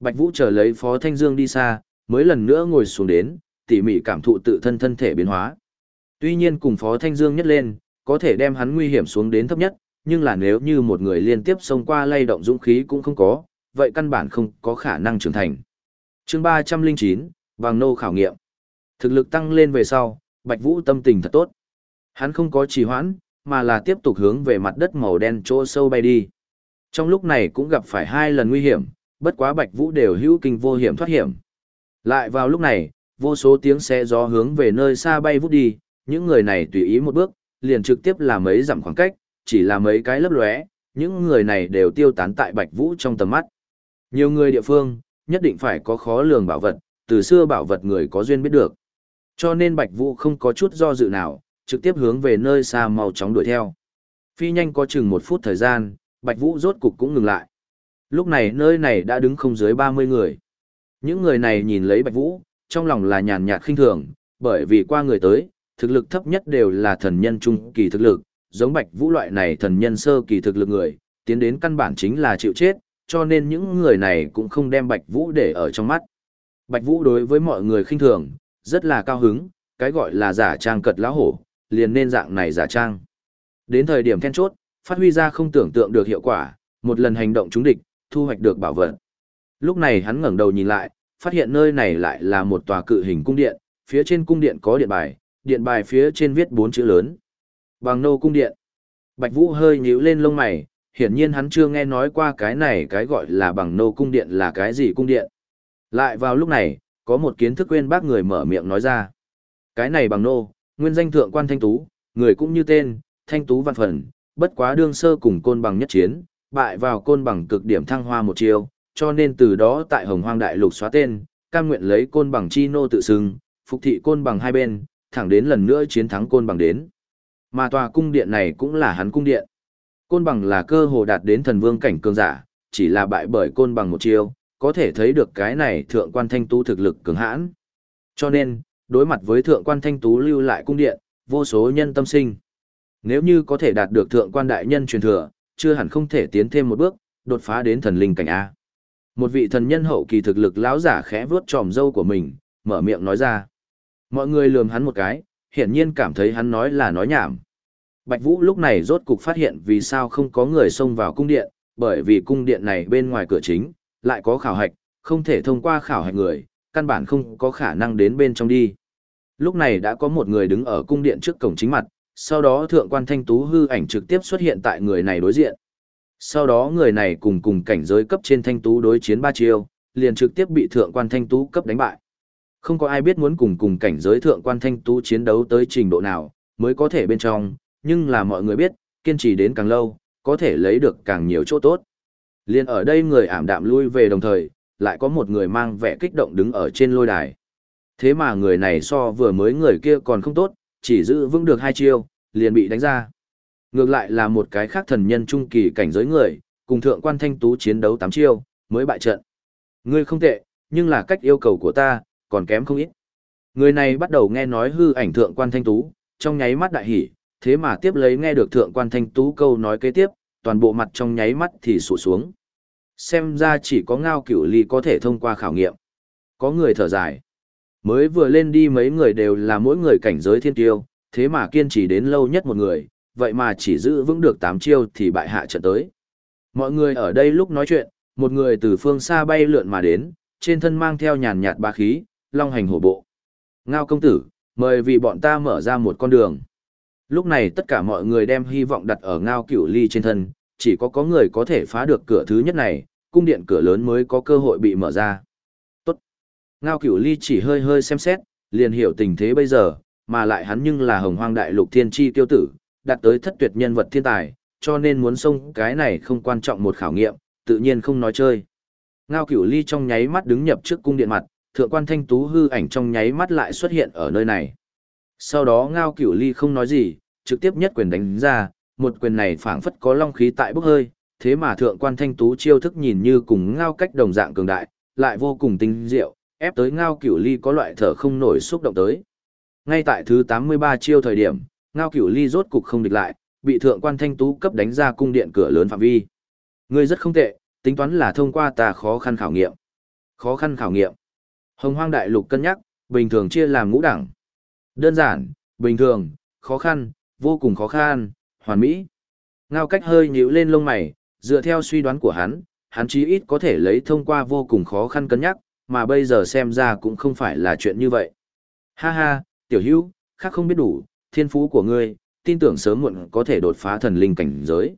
Bạch Vũ chờ lấy Phó Thanh Dương đi xa, mới lần nữa ngồi xuống đến, tỉ mỉ cảm thụ tự thân thân thể biến hóa. Tuy nhiên cùng Phó Thanh Dương nhất lên, có thể đem hắn nguy hiểm xuống đến thấp nhất, nhưng là nếu như một người liên tiếp xông qua lay động dũng khí cũng không có, vậy căn bản không có khả năng trưởng thành. chương 309, Vàng Nô khảo nghiệm. Thực lực tăng lên về sau, Bạch Vũ tâm tình thật tốt. Hắn không có trì hoãn, mà là tiếp tục hướng về mặt đất màu đen chỗ sâu bay đi. Trong lúc này cũng gặp phải hai lần nguy hiểm, bất quá Bạch Vũ đều hữu kinh vô hiểm thoát hiểm. Lại vào lúc này, vô số tiếng xe gió hướng về nơi xa bay vút đi, những người này tùy ý một bước, liền trực tiếp là mấy dặm khoảng cách, chỉ là mấy cái lấp lóe, những người này đều tiêu tán tại Bạch Vũ trong tầm mắt. Nhiều người địa phương, nhất định phải có khó lường bảo vật, từ xưa bảo vật người có duyên biết được. Cho nên Bạch Vũ không có chút do dự nào, trực tiếp hướng về nơi xa mau chóng đuổi theo. Phi nhanh có chừng một phút thời gian, Bạch Vũ rốt cục cũng ngừng lại. Lúc này nơi này đã đứng không dưới 30 người. Những người này nhìn lấy Bạch Vũ, trong lòng là nhàn nhạt khinh thường, bởi vì qua người tới, thực lực thấp nhất đều là thần nhân trung kỳ thực lực, giống Bạch Vũ loại này thần nhân sơ kỳ thực lực người, tiến đến căn bản chính là chịu chết, cho nên những người này cũng không đem Bạch Vũ để ở trong mắt. Bạch Vũ đối với mọi người khinh thường, rất là cao hứng, cái gọi là giả trang cật lão hổ, liền nên dạng này giả trang. Đến thời điểm then chốt, phát huy ra không tưởng tượng được hiệu quả, một lần hành động trúng địch, thu hoạch được bảo vật. Lúc này hắn ngẩng đầu nhìn lại, phát hiện nơi này lại là một tòa cự hình cung điện, phía trên cung điện có điện bài, điện bài phía trên viết bốn chữ lớn. Bằng nô cung điện. Bạch Vũ hơi nhíu lên lông mày, hiển nhiên hắn chưa nghe nói qua cái này cái gọi là bằng nô cung điện là cái gì cung điện. Lại vào lúc này, có một kiến thức quên bác người mở miệng nói ra. Cái này bằng nô, nguyên danh thượng quan thanh tú, người cũng như tên, thanh tú văn phần, bất quá đương sơ cùng côn bằng nhất chiến, bại vào côn bằng cực điểm thăng hoa một chiều, cho nên từ đó tại hồng hoang đại lục xóa tên, cam nguyện lấy côn bằng chi nô tự xưng, phục thị côn bằng hai bên, thẳng đến lần nữa chiến thắng côn bằng đến. Mà tòa cung điện này cũng là hắn cung điện. Côn bằng là cơ hồ đạt đến thần vương cảnh cường giả, chỉ là bại bởi côn bằng một chiêu, có thể thấy được cái này thượng quan thanh tú thực lực cường hãn. Cho nên, đối mặt với thượng quan thanh tú lưu lại cung điện, vô số nhân tâm sinh. Nếu như có thể đạt được thượng quan đại nhân truyền thừa, chưa hẳn không thể tiến thêm một bước, đột phá đến thần linh cảnh A. Một vị thần nhân hậu kỳ thực lực lão giả khẽ vuốt tròm dâu của mình, mở miệng nói ra. Mọi người lườm hắn một cái, hiển nhiên cảm thấy hắn nói là nói nhảm. Bạch Vũ lúc này rốt cục phát hiện vì sao không có người xông vào cung điện, bởi vì cung điện này bên ngoài cửa chính, lại có khảo hạch, không thể thông qua khảo hạch người, căn bản không có khả năng đến bên trong đi. Lúc này đã có một người đứng ở cung điện trước cổng chính mặt, sau đó thượng quan thanh tú hư ảnh trực tiếp xuất hiện tại người này đối diện. Sau đó người này cùng cùng cảnh giới cấp trên thanh tú đối chiến ba chiêu, liền trực tiếp bị thượng quan thanh tú cấp đánh bại. Không có ai biết muốn cùng cùng cảnh giới thượng quan thanh tú chiến đấu tới trình độ nào, mới có thể bên trong, nhưng là mọi người biết, kiên trì đến càng lâu, có thể lấy được càng nhiều chỗ tốt. Liên ở đây người ảm đạm lui về đồng thời, lại có một người mang vẻ kích động đứng ở trên lôi đài. Thế mà người này so vừa mới người kia còn không tốt, chỉ giữ vững được hai chiêu, liền bị đánh ra. Ngược lại là một cái khác thần nhân trung kỳ cảnh giới người, cùng thượng quan thanh tú chiến đấu tám chiêu, mới bại trận. Ngươi không tệ, nhưng là cách yêu cầu của ta, còn kém không ít. Người này bắt đầu nghe nói hư ảnh thượng quan thanh tú, trong nháy mắt đại hỉ, thế mà tiếp lấy nghe được thượng quan thanh tú câu nói kế tiếp, toàn bộ mặt trong nháy mắt thì sụt xuống. Xem ra chỉ có ngao cửu ly có thể thông qua khảo nghiệm. Có người thở dài. Mới vừa lên đi mấy người đều là mỗi người cảnh giới thiên tiêu, thế mà kiên trì đến lâu nhất một người, vậy mà chỉ giữ vững được 8 chiêu thì bại hạ trận tới. Mọi người ở đây lúc nói chuyện, một người từ phương xa bay lượn mà đến, trên thân mang theo nhàn nhạt bá khí, long hành hổ bộ. Ngao công tử, mời vì bọn ta mở ra một con đường. Lúc này tất cả mọi người đem hy vọng đặt ở ngao cửu ly trên thân, chỉ có có người có thể phá được cửa thứ nhất này, cung điện cửa lớn mới có cơ hội bị mở ra. Tốt. Ngao cửu ly chỉ hơi hơi xem xét, liền hiểu tình thế bây giờ, mà lại hắn nhưng là hồng hoang đại lục thiên tri tiêu tử, đạt tới thất tuyệt nhân vật thiên tài, cho nên muốn xông cái này không quan trọng một khảo nghiệm, tự nhiên không nói chơi. Ngao cửu ly trong nháy mắt đứng nhập trước cung điện mặt, thượng quan thanh tú hư ảnh trong nháy mắt lại xuất hiện ở nơi này. Sau đó ngao cửu ly không nói gì, trực tiếp nhất quyền đánh ra, một quyền này phảng phất có long khí tại bốc hơi, thế mà thượng quan thanh tú chiêu thức nhìn như cùng ngao cách đồng dạng cường đại, lại vô cùng tinh diệu, ép tới ngao cửu ly có loại thở không nổi xúc động tới. Ngay tại thứ 83 chiêu thời điểm, ngao cửu ly rốt cục không địch lại, bị thượng quan thanh tú cấp đánh ra cung điện cửa lớn phạm vi. Ngươi rất không tệ, tính toán là thông qua ta khó khăn khảo nghiệm. Khó khăn khảo nghiệm. Hồng hoang đại lục cân nhắc, bình thường chia làm ngũ đẳng. Đơn giản, bình thường, khó khăn, vô cùng khó khăn, hoàn mỹ. Ngao cách hơi nhíu lên lông mày, dựa theo suy đoán của hắn, hắn chí ít có thể lấy thông qua vô cùng khó khăn cân nhắc, mà bây giờ xem ra cũng không phải là chuyện như vậy. Ha ha, tiểu hữu, khác không biết đủ, thiên phú của ngươi, tin tưởng sớm muộn có thể đột phá thần linh cảnh giới.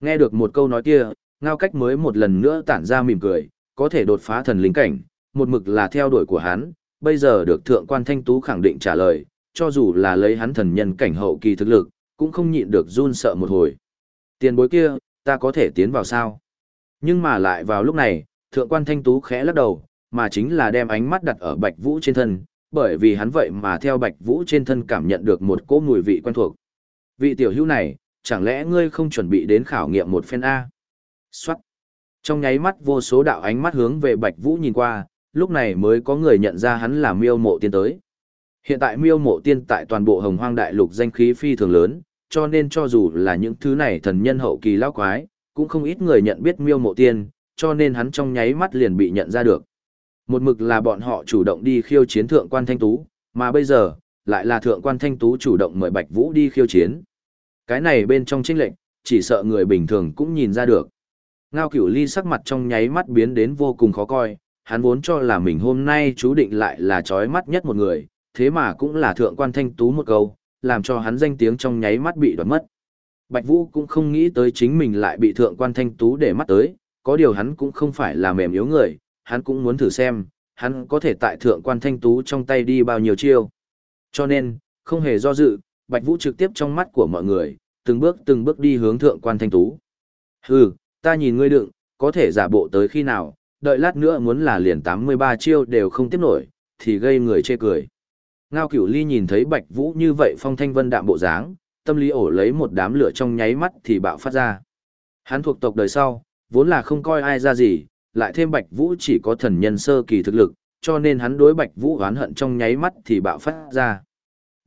Nghe được một câu nói kia, ngao cách mới một lần nữa tản ra mỉm cười, có thể đột phá thần linh cảnh, một mực là theo đuổi của hắn, bây giờ được thượng quan thanh tú khẳng định trả lời, cho dù là lấy hắn thần nhân cảnh hậu kỳ thực lực, cũng không nhịn được run sợ một hồi. Tiền bối kia, ta có thể tiến vào sao? Nhưng mà lại vào lúc này, thượng quan thanh tú khẽ lắc đầu, mà chính là đem ánh mắt đặt ở bạch vũ trên thân, bởi vì hắn vậy mà theo bạch vũ trên thân cảm nhận được một cỗ mùi vị quen thuộc. Vị tiểu hữu này, chẳng lẽ ngươi không chuẩn bị đến khảo nghiệm một phen A? Xoát! Trong nháy mắt vô số đạo ánh mắt hướng về bạch vũ nhìn qua, lúc này mới có người nhận ra hắn là miêu mộ tiên tới. Hiện tại miêu mộ tiên tại toàn bộ hồng hoang đại lục danh khí phi thường lớn, cho nên cho dù là những thứ này thần nhân hậu kỳ lão quái, cũng không ít người nhận biết miêu mộ tiên, cho nên hắn trong nháy mắt liền bị nhận ra được. Một mực là bọn họ chủ động đi khiêu chiến thượng quan thanh tú, mà bây giờ, lại là thượng quan thanh tú chủ động mời Bạch Vũ đi khiêu chiến. Cái này bên trong trinh lệnh, chỉ sợ người bình thường cũng nhìn ra được. Ngao cửu ly sắc mặt trong nháy mắt biến đến vô cùng khó coi, hắn vốn cho là mình hôm nay chú định lại là trói mắt nhất một người, thế mà cũng là thượng quan thanh tú một câu, làm cho hắn danh tiếng trong nháy mắt bị đoạt mất. Bạch Vũ cũng không nghĩ tới chính mình lại bị thượng quan thanh tú để mắt tới, có điều hắn cũng không phải là mềm yếu người, hắn cũng muốn thử xem, hắn có thể tại thượng quan thanh tú trong tay đi bao nhiêu chiêu. Cho nên, không hề do dự, Bạch Vũ trực tiếp trong mắt của mọi người, từng bước từng bước đi hướng thượng quan thanh tú. Hừ, ta nhìn ngươi đựng, có thể giả bộ tới khi nào, đợi lát nữa muốn là liền 83 chiêu đều không tiếp nổi, thì gây người chê cười. Ngao Cửu Ly nhìn thấy Bạch Vũ như vậy phong thanh vân đạm bộ dáng, tâm lý ổ lấy một đám lửa trong nháy mắt thì bạo phát ra. Hắn thuộc tộc đời sau, vốn là không coi ai ra gì, lại thêm Bạch Vũ chỉ có thần nhân sơ kỳ thực lực, cho nên hắn đối Bạch Vũ oán hận trong nháy mắt thì bạo phát ra.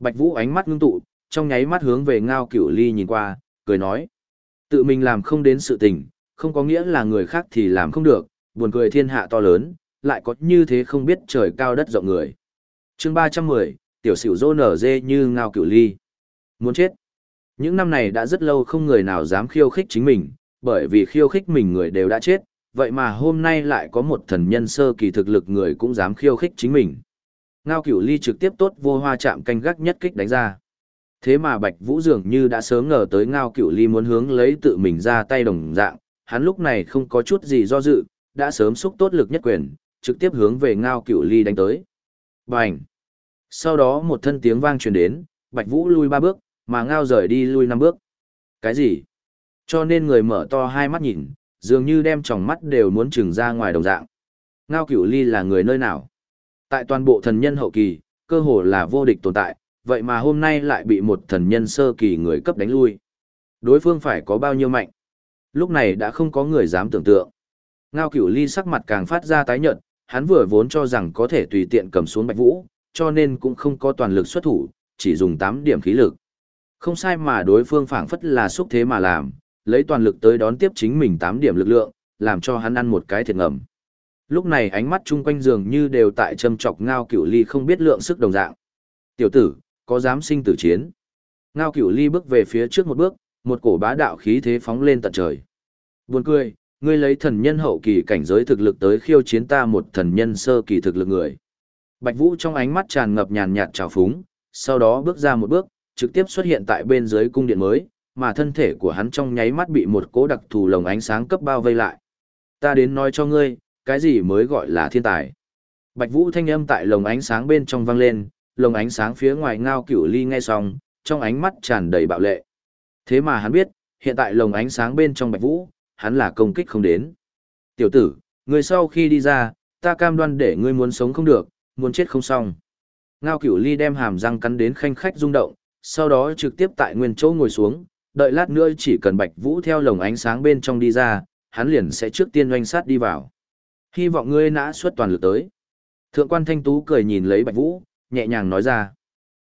Bạch Vũ ánh mắt ngưng tụ, trong nháy mắt hướng về Ngao Cửu Ly nhìn qua, cười nói: "Tự mình làm không đến sự tình, không có nghĩa là người khác thì làm không được, buồn cười thiên hạ to lớn, lại có như thế không biết trời cao đất rộng người." Chương 310, tiểu sửu dô nở dê như Ngao Cửu Ly. Muốn chết. Những năm này đã rất lâu không người nào dám khiêu khích chính mình, bởi vì khiêu khích mình người đều đã chết, vậy mà hôm nay lại có một thần nhân sơ kỳ thực lực người cũng dám khiêu khích chính mình. Ngao cửu ly trực tiếp tốt vô hoa chạm canh gác nhất kích đánh ra. Thế mà Bạch Vũ dường như đã sớm ngờ tới Ngao cửu ly muốn hướng lấy tự mình ra tay đồng dạng, hắn lúc này không có chút gì do dự, đã sớm xúc tốt lực nhất quyền, trực tiếp hướng về Ngao cửu ly đánh tới. Bành! Sau đó một thân tiếng vang truyền đến, Bạch Vũ lui ba bước, mà Ngao rời đi lui năm bước. Cái gì? Cho nên người mở to hai mắt nhìn, dường như đem tròng mắt đều muốn trừng ra ngoài đồng dạng. Ngao Cửu Ly là người nơi nào? Tại toàn bộ thần nhân hậu kỳ, cơ hồ là vô địch tồn tại, vậy mà hôm nay lại bị một thần nhân sơ kỳ người cấp đánh lui. Đối phương phải có bao nhiêu mạnh? Lúc này đã không có người dám tưởng tượng. Ngao Cửu Ly sắc mặt càng phát ra tái nhợt, hắn vừa vốn cho rằng có thể tùy tiện cầm xuống Bạch Vũ, cho nên cũng không có toàn lực xuất thủ, chỉ dùng 8 điểm khí lực. Không sai mà đối phương phảng phất là xúc thế mà làm, lấy toàn lực tới đón tiếp chính mình 8 điểm lực lượng, làm cho hắn ăn một cái thiệt ngầm. Lúc này ánh mắt chung quanh giường như đều tại châm chọc ngao cửu ly không biết lượng sức đồng dạng. Tiểu tử, có dám sinh tử chiến? Ngao cửu ly bước về phía trước một bước, một cổ bá đạo khí thế phóng lên tận trời. Buồn cười, ngươi lấy thần nhân hậu kỳ cảnh giới thực lực tới khiêu chiến ta một thần nhân sơ kỳ thực lực người. Bạch Vũ trong ánh mắt tràn ngập nhàn nhạt trào phúng, sau đó bước ra một bước, trực tiếp xuất hiện tại bên dưới cung điện mới, mà thân thể của hắn trong nháy mắt bị một cỗ đặc thù lồng ánh sáng cấp bao vây lại. Ta đến nói cho ngươi, cái gì mới gọi là thiên tài. Bạch Vũ thanh âm tại lồng ánh sáng bên trong vang lên, lồng ánh sáng phía ngoài ngao cửu ly nghe xong, trong ánh mắt tràn đầy bạo lệ. Thế mà hắn biết, hiện tại lồng ánh sáng bên trong Bạch Vũ, hắn là công kích không đến. Tiểu tử, người sau khi đi ra, ta cam đoan để ngươi muốn sống không được, muốn chết không xong. Ngao cửu ly đem hàm răng cắn đến khanh khách rung động, sau đó trực tiếp tại nguyên chỗ ngồi xuống, đợi lát nữa chỉ cần Bạch Vũ theo lồng ánh sáng bên trong đi ra, hắn liền sẽ trước tiên doanh sát đi vào. Hy vọng ngươi nã suất toàn lực tới. Thượng quan Thanh Tú cười nhìn lấy Bạch Vũ, nhẹ nhàng nói ra.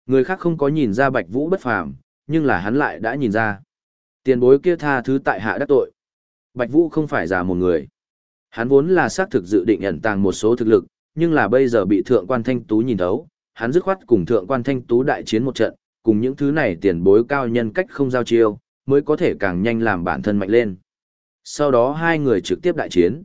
Người khác không có nhìn ra Bạch Vũ bất phàm, nhưng là hắn lại đã nhìn ra. Tiền bối kia tha thứ tại hạ đắc tội. Bạch Vũ không phải giả một người. Hắn vốn là xác thực dự định ẩn tàng một số thực lực, nhưng là bây giờ bị thượng quan Thanh Tú nhìn thấu, hắn dứt khoát cùng thượng quan Thanh Tú đại chiến một trận, cùng những thứ này tiền bối cao nhân cách không giao chiêu, mới có thể càng nhanh làm bản thân mạnh lên. Sau đó hai người trực tiếp đại chiến.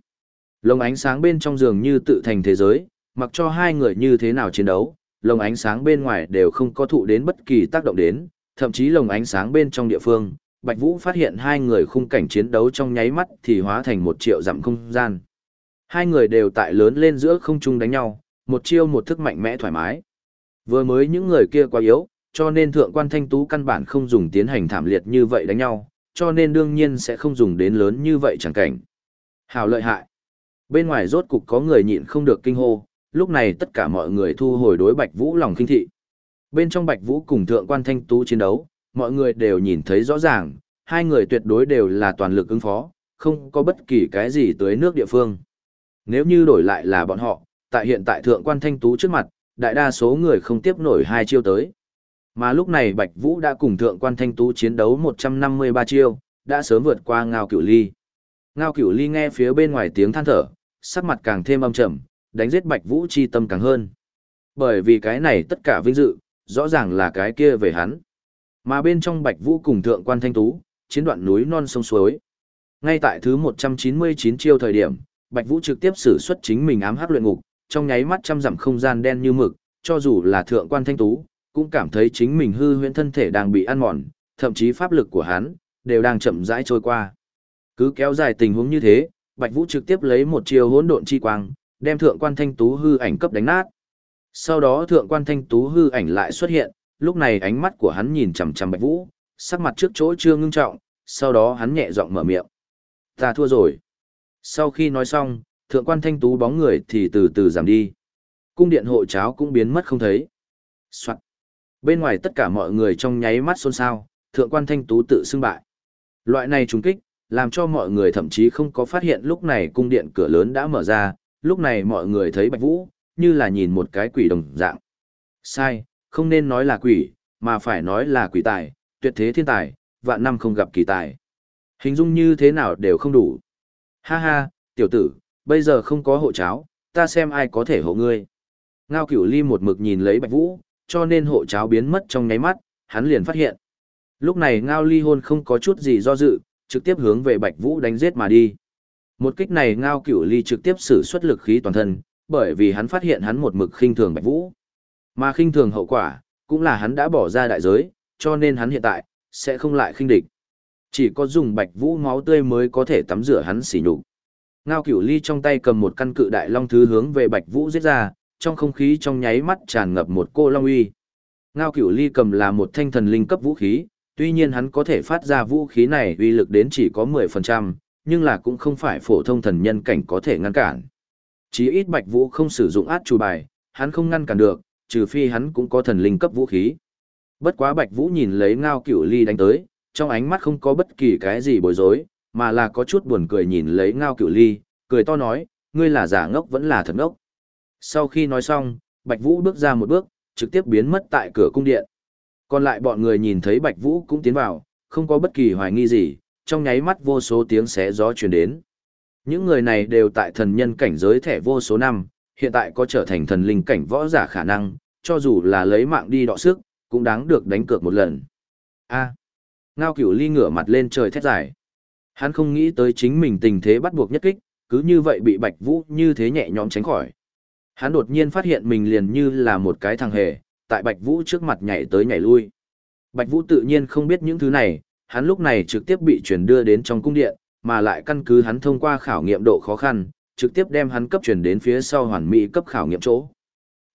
Lồng ánh sáng bên trong giường như tự thành thế giới, mặc cho hai người như thế nào chiến đấu, lồng ánh sáng bên ngoài đều không có thụ đến bất kỳ tác động đến, thậm chí lồng ánh sáng bên trong địa phương, Bạch Vũ phát hiện hai người khung cảnh chiến đấu trong nháy mắt thì hóa thành một triệu dặm không gian. Hai người đều tại lớn lên giữa không trung đánh nhau, một chiêu một thức mạnh mẽ thoải mái. Vừa mới những người kia quá yếu, cho nên thượng quan thanh tú căn bản không dùng tiến hành thảm liệt như vậy đánh nhau, cho nên đương nhiên sẽ không dùng đến lớn như vậy chẳng cảnh. Hào lợi hại. Bên ngoài rốt cục có người nhịn không được kinh hô, lúc này tất cả mọi người thu hồi đối Bạch Vũ lòng kinh thị. Bên trong Bạch Vũ cùng thượng quan thanh tú chiến đấu, mọi người đều nhìn thấy rõ ràng, hai người tuyệt đối đều là toàn lực ứng phó, không có bất kỳ cái gì tới nước địa phương. Nếu như đổi lại là bọn họ, tại hiện tại thượng quan thanh tú trước mặt, đại đa số người không tiếp nổi hai chiêu tới. Mà lúc này Bạch Vũ đã cùng thượng quan thanh tú chiến đấu 153 chiêu, đã sớm vượt qua Ngao Cửu Ly. Ngao Cửu Ly nghe phía bên ngoài tiếng than thở, sắc mặt càng thêm âm trầm, đánh giết Bạch Vũ chi tâm càng hơn. Bởi vì cái này tất cả vinh dự, rõ ràng là cái kia về hắn. Mà bên trong Bạch Vũ cùng thượng quan thanh tú, chiến đoạn núi non sông suối. Ngay tại thứ 199 chiêu thời điểm, Bạch Vũ trực tiếp sử xuất chính mình ám hắc luyện ngục, trong nháy mắt trăm dặm không gian đen như mực, cho dù là thượng quan thanh tú, cũng cảm thấy chính mình hư huyễn thân thể đang bị ăn mòn, thậm chí pháp lực của hắn đều đang chậm rãi trôi qua. Cứ kéo dài tình huống như thế, Bạch Vũ trực tiếp lấy một chiêu hỗn độn chi quang, đem thượng quan thanh tú hư ảnh cấp đánh nát. Sau đó thượng quan thanh tú hư ảnh lại xuất hiện, lúc này ánh mắt của hắn nhìn chằm chằm Bạch Vũ, sắc mặt trước chỗ chưa ngưng trọng, sau đó hắn nhẹ giọng mở miệng. Ta thua rồi. Sau khi nói xong, thượng quan thanh tú bóng người thì từ từ giảm đi. Cung điện hộ cháo cũng biến mất không thấy. Soạn. Bên ngoài tất cả mọi người trong nháy mắt xôn xao, thượng quan thanh tú tự xưng bại. Loại này trùng kích, làm cho mọi người thậm chí không có phát hiện lúc này cung điện cửa lớn đã mở ra, lúc này mọi người thấy Bạch Vũ, như là nhìn một cái quỷ đồng dạng. Sai, không nên nói là quỷ, mà phải nói là quỷ tài, tuyệt thế thiên tài, vạn năm không gặp kỳ tài. Hình dung như thế nào đều không đủ. Ha ha, tiểu tử, bây giờ không có hộ cháo, ta xem ai có thể hộ ngươi. Ngao cửu ly một mực nhìn lấy Bạch Vũ, cho nên hộ cháo biến mất trong nháy mắt, hắn liền phát hiện. Lúc này Ngao ly hôn không có chút gì do dự, trực tiếp hướng về Bạch Vũ đánh giết mà đi. Một kích này Ngao Cửu Ly trực tiếp sử xuất lực khí toàn thân, bởi vì hắn phát hiện hắn một mực khinh thường Bạch Vũ. Mà khinh thường hậu quả, cũng là hắn đã bỏ ra đại giới, cho nên hắn hiện tại sẽ không lại khinh địch. Chỉ có dùng Bạch Vũ máu tươi mới có thể tắm rửa hắn xỉ nhục. Ngao Cửu Ly trong tay cầm một căn cự đại long thứ hướng về Bạch Vũ giết ra, trong không khí trong nháy mắt tràn ngập một cô long uy. Ngao Cửu Ly cầm là một thanh thần linh cấp vũ khí, tuy nhiên hắn có thể phát ra vũ khí này uy lực đến chỉ có 10%, nhưng là cũng không phải phổ thông thần nhân cảnh có thể ngăn cản. Chí ít Bạch Vũ không sử dụng át chủ bài, hắn không ngăn cản được, trừ phi hắn cũng có thần linh cấp vũ khí. Bất quá Bạch Vũ nhìn lấy ngao cửu ly đánh tới, trong ánh mắt không có bất kỳ cái gì bối rối, mà là có chút buồn cười nhìn lấy ngao cửu ly, cười to nói, ngươi là giả ngốc vẫn là thật ngốc. Sau khi nói xong, Bạch Vũ bước ra một bước, trực tiếp biến mất tại cửa cung điện. Còn lại bọn người nhìn thấy Bạch Vũ cũng tiến vào, không có bất kỳ hoài nghi gì, trong nháy mắt vô số tiếng xé gió truyền đến. Những người này đều tại thần nhân cảnh giới thẻ vô số năm, hiện tại có trở thành thần linh cảnh võ giả khả năng, cho dù là lấy mạng đi đọ sức, cũng đáng được đánh cược một lần. A. Ngao Cửu Ly ngửa mặt lên trời thét dài. Hắn không nghĩ tới chính mình tình thế bắt buộc nhất kích, cứ như vậy bị Bạch Vũ như thế nhẹ nhõm tránh khỏi. Hắn đột nhiên phát hiện mình liền như là một cái thằng hề, tại Bạch Vũ trước mặt nhảy tới nhảy lui. Bạch Vũ tự nhiên không biết những thứ này, hắn lúc này trực tiếp bị chuyển đưa đến trong cung điện, mà lại căn cứ hắn thông qua khảo nghiệm độ khó khăn, trực tiếp đem hắn cấp chuyển đến phía sau hoàn mỹ cấp khảo nghiệm chỗ.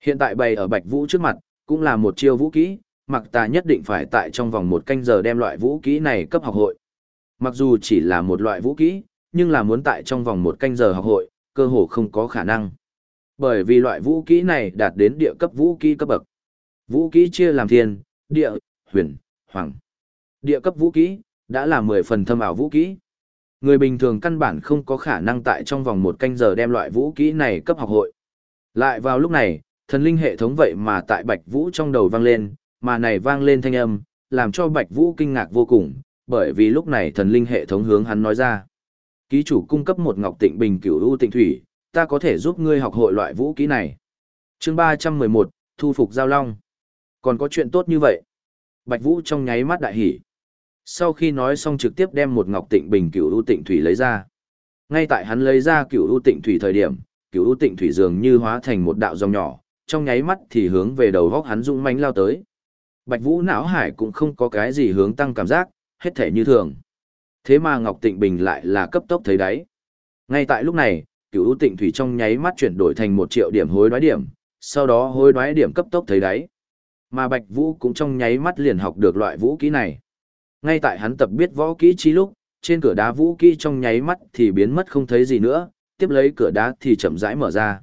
Hiện tại bày ở Bạch Vũ trước mặt, cũng là một chiêu vũ kỹ, mặc ta nhất định phải tại trong vòng một canh giờ đem loại vũ kỹ này cấp học hội. Mặc dù chỉ là một loại vũ kỹ, nhưng là muốn tại trong vòng một canh giờ học hội, cơ hồ không có khả năng. Bởi vì loại vũ kỹ này đạt đến địa cấp vũ kỹ cấp bậc. Vũ kỹ chia làm thiên, địa, huyền, hoàng. Địa cấp vũ kỹ, đã là 10 phần thâm ảo vũ kỹ. Người bình thường căn bản không có khả năng tại trong vòng một canh giờ đem loại vũ kỹ này cấp học hội. Lại vào lúc này, thần linh hệ thống vậy mà tại Bạch Vũ trong đầu vang lên, mà này vang lên thanh âm, làm cho Bạch Vũ kinh ngạc vô cùng, bởi vì lúc này thần linh hệ thống hướng hắn nói ra. Ký chủ cung cấp một ngọc tịnh bình cửu u tịnh thủy, ta có thể giúp ngươi học hội loại vũ kỹ này. Chương 311, thu phục giao long. Còn có chuyện tốt như vậy. Bạch Vũ trong nháy mắt đại hỉ. Sau khi nói xong trực tiếp đem một ngọc tịnh bình cửu u tịnh thủy lấy ra. Ngay tại hắn lấy ra cửu u tịnh thủy thời điểm, cửu u tịnh thủy dường như hóa thành một đạo dòng nhỏ, trong nháy mắt thì hướng về đầu góc hắn dũng mãnh lao tới. Bạch Vũ não hải cũng không có cái gì hướng tăng cảm giác, hết thể như thường. Thế mà Ngọc Tịnh Bình lại là cấp tốc thấy đáy. Ngay tại lúc này, cửu u tịnh thủy trong nháy mắt chuyển đổi thành một triệu điểm hối đoái điểm, sau đó hối đoái điểm cấp tốc thấy đáy. Mà Bạch Vũ cũng trong nháy mắt liền học được loại vũ kỹ này. Ngay tại hắn tập biết võ kỹ chi lúc, trên cửa đá vũ kỹ trong nháy mắt thì biến mất không thấy gì nữa, tiếp lấy cửa đá thì chậm rãi mở ra.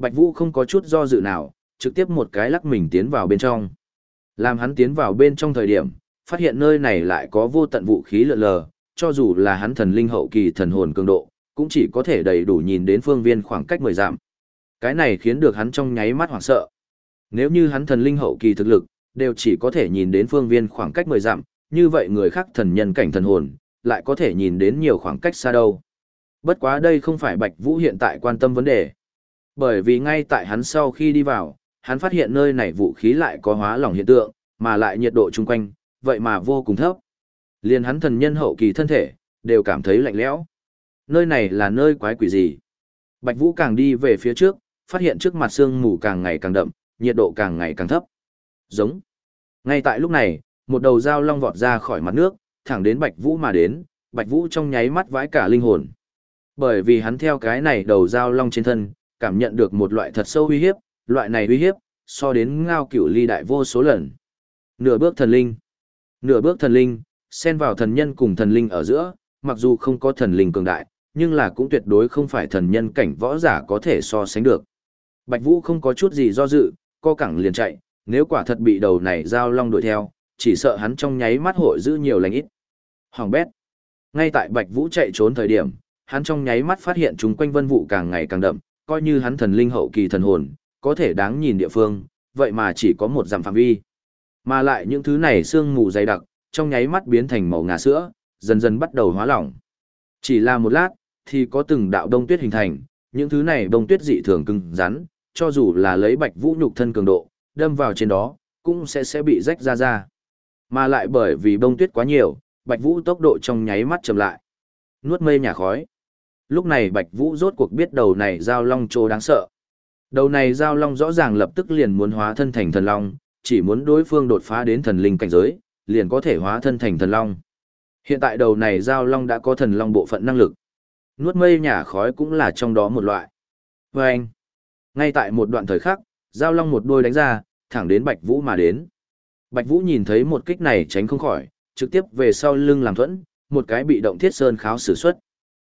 Bạch Vũ không có chút do dự nào, trực tiếp một cái lắc mình tiến vào bên trong. Làm hắn tiến vào bên trong thời điểm, phát hiện nơi này lại có vô tận vũ khí lượn lờ, cho dù là hắn thần linh hậu kỳ thần hồn cường độ, cũng chỉ có thể đầy đủ nhìn đến phương viên khoảng cách 10 dặm. Cái này khiến được hắn trong nháy mắt hoảng sợ. Nếu như hắn thần linh hậu kỳ thực lực, đều chỉ có thể nhìn đến phương viên khoảng cách 10 dặm, như vậy người khác thần nhân cảnh thần hồn, lại có thể nhìn đến nhiều khoảng cách xa đâu. Bất quá đây không phải Bạch Vũ hiện tại quan tâm vấn đề. Bởi vì ngay tại hắn sau khi đi vào, hắn phát hiện nơi này vũ khí lại có hóa lỏng hiện tượng, mà lại nhiệt độ chung quanh, vậy mà vô cùng thấp. liền hắn thần nhân hậu kỳ thân thể, đều cảm thấy lạnh lẽo. Nơi này là nơi quái quỷ gì? Bạch Vũ càng đi về phía trước, phát hiện trước mặt sương mù càng ngày càng đậm, nhiệt độ càng ngày càng thấp. Giống. Ngay tại lúc này, một đầu dao long vọt ra khỏi mặt nước, thẳng đến Bạch Vũ mà đến, Bạch Vũ trong nháy mắt vãi cả linh hồn. Bởi vì hắn theo cái này đầu dao long trên thân, cảm nhận được một loại thật sâu uy hiếp, loại này uy hiếp, so đến ngao cửu ly đại vô số lần. Nửa bước thần linh. Nửa bước thần linh, xen vào thần nhân cùng thần linh ở giữa, mặc dù không có thần linh cường đại, nhưng là cũng tuyệt đối không phải thần nhân cảnh võ giả có thể so sánh được. Bạch Vũ không có chút gì do dự, co cẳng liền chạy, nếu quả thật bị đầu này giao long đuổi theo, chỉ sợ hắn trong nháy mắt hội giữ nhiều lành ít. Hoàng bét. Ngay tại Bạch Vũ chạy trốn thời điểm, hắn trong nháy mắt phát hiện chúng quanh vân vụ càng ngày càng đậm, coi như hắn thần linh hậu kỳ thần hồn, có thể đáng nhìn địa phương, vậy mà chỉ có một dặm phạm vi. Mà lại những thứ này sương mù dày đặc, trong nháy mắt biến thành màu ngà sữa, dần dần bắt đầu hóa lỏng. Chỉ là một lát, thì có từng đạo đông tuyết hình thành, những thứ này đông tuyết dị thường cứng rắn, cho dù là lấy bạch vũ nhục thân cường độ, đâm vào trên đó, cũng sẽ sẽ bị rách ra ra. Mà lại bởi vì bông tuyết quá nhiều, bạch vũ tốc độ trong nháy mắt chậm lại. Nuốt mây nhà khói. Lúc này bạch vũ rốt cuộc biết đầu này giao long trô đáng sợ. Đầu này giao long rõ ràng lập tức liền muốn hóa thân thành thần long, chỉ muốn đối phương đột phá đến thần linh cảnh giới, liền có thể hóa thân thành thần long. Hiện tại đầu này giao long đã có thần long bộ phận năng lực. Nuốt mây nhả khói cũng là trong đó một loại. Và anh, ngay tại một đoạn thời khắc, giao long một đôi đánh ra, thẳng đến Bạch Vũ mà đến. Bạch Vũ nhìn thấy một kích này tránh không khỏi, trực tiếp về sau lưng làm thuẫn, một cái bị động thiết sơn kháo sử xuất.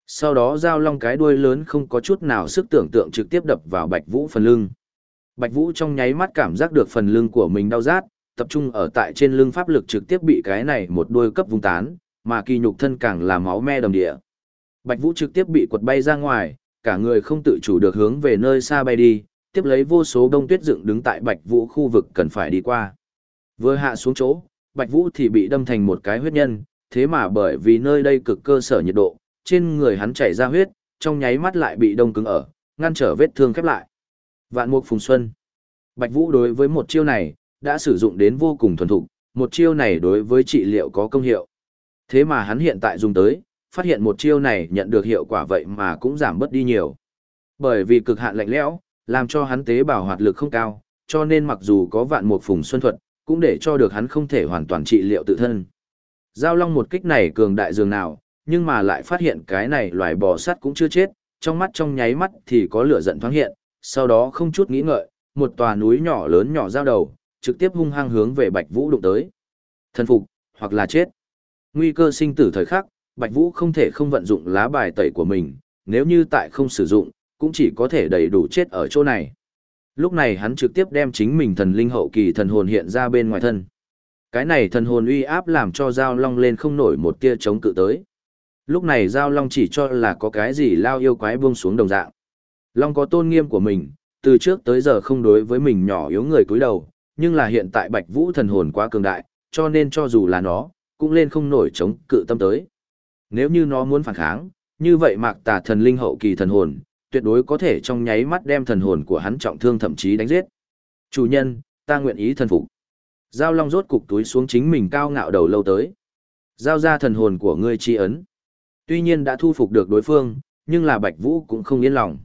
Sau đó giao long cái đuôi lớn không có chút nào sức tưởng tượng trực tiếp đập vào Bạch Vũ phần lưng. Bạch Vũ trong nháy mắt cảm giác được phần lưng của mình đau rát, tập trung ở tại trên lưng pháp lực trực tiếp bị cái này một đuôi cấp vung tán, mà kỳ nhục thân càng là máu me đầm địa. Bạch Vũ trực tiếp bị quật bay ra ngoài, cả người không tự chủ được hướng về nơi xa bay đi, tiếp lấy vô số đông tuyết dựng đứng tại Bạch Vũ khu vực cần phải đi qua. Vừa hạ xuống chỗ, Bạch Vũ thì bị đâm thành một cái huyết nhân, thế mà bởi vì nơi đây cực cơ sở nhiệt độ, trên người hắn chảy ra huyết, trong nháy mắt lại bị đông cứng ở, ngăn trở vết thương khép lại. Vạn mục phùng xuân. Bạch Vũ đối với một chiêu này, đã sử dụng đến vô cùng thuần thục, một chiêu này đối với trị liệu có công hiệu. Thế mà hắn hiện tại dùng tới, phát hiện một chiêu này nhận được hiệu quả vậy mà cũng giảm bớt đi nhiều. Bởi vì cực hạn lạnh lẽo, làm cho hắn tế bào hoạt lực không cao, cho nên mặc dù có vạn mục phùng xuân thuật, cũng để cho được hắn không thể hoàn toàn trị liệu tự thân. Giao long một kích này cường đại dường nào, nhưng mà lại phát hiện cái này loài bò sắt cũng chưa chết, trong mắt trong nháy mắt thì có lửa giận thoáng hiện, sau đó không chút nghĩ ngợi, một tòa núi nhỏ lớn nhỏ giao đầu, trực tiếp hung hăng hướng về Bạch Vũ đụng tới. Thần phục, hoặc là chết. Nguy cơ sinh tử thời khắc, Bạch Vũ không thể không vận dụng lá bài tẩy của mình, nếu như tại không sử dụng, cũng chỉ có thể đầy đủ chết ở chỗ này. Lúc này hắn trực tiếp đem chính mình thần linh hậu kỳ thần hồn hiện ra bên ngoài thân. Cái này thần hồn uy áp làm cho Giao Long lên không nổi một tia chống cự tới. Lúc này Giao Long chỉ cho là có cái gì lao yêu quái buông xuống đồng dạng. Long có tôn nghiêm của mình, từ trước tới giờ không đối với mình nhỏ yếu người cúi đầu, nhưng là hiện tại Bạch Vũ thần hồn quá cường đại, cho nên cho dù là nó, cũng lên không nổi chống cự tâm tới. Nếu như nó muốn phản kháng, như vậy mạc tà thần linh hậu kỳ thần hồn, tuyệt đối có thể trong nháy mắt đem thần hồn của hắn trọng thương thậm chí đánh giết. Chủ nhân, ta nguyện ý thần phục. Giao Long rốt cục túi xuống chính mình cao ngạo đầu lâu tới. Giao ra thần hồn của ngươi chi ấn. Tuy nhiên đã thu phục được đối phương, nhưng là Bạch Vũ cũng không yên lòng.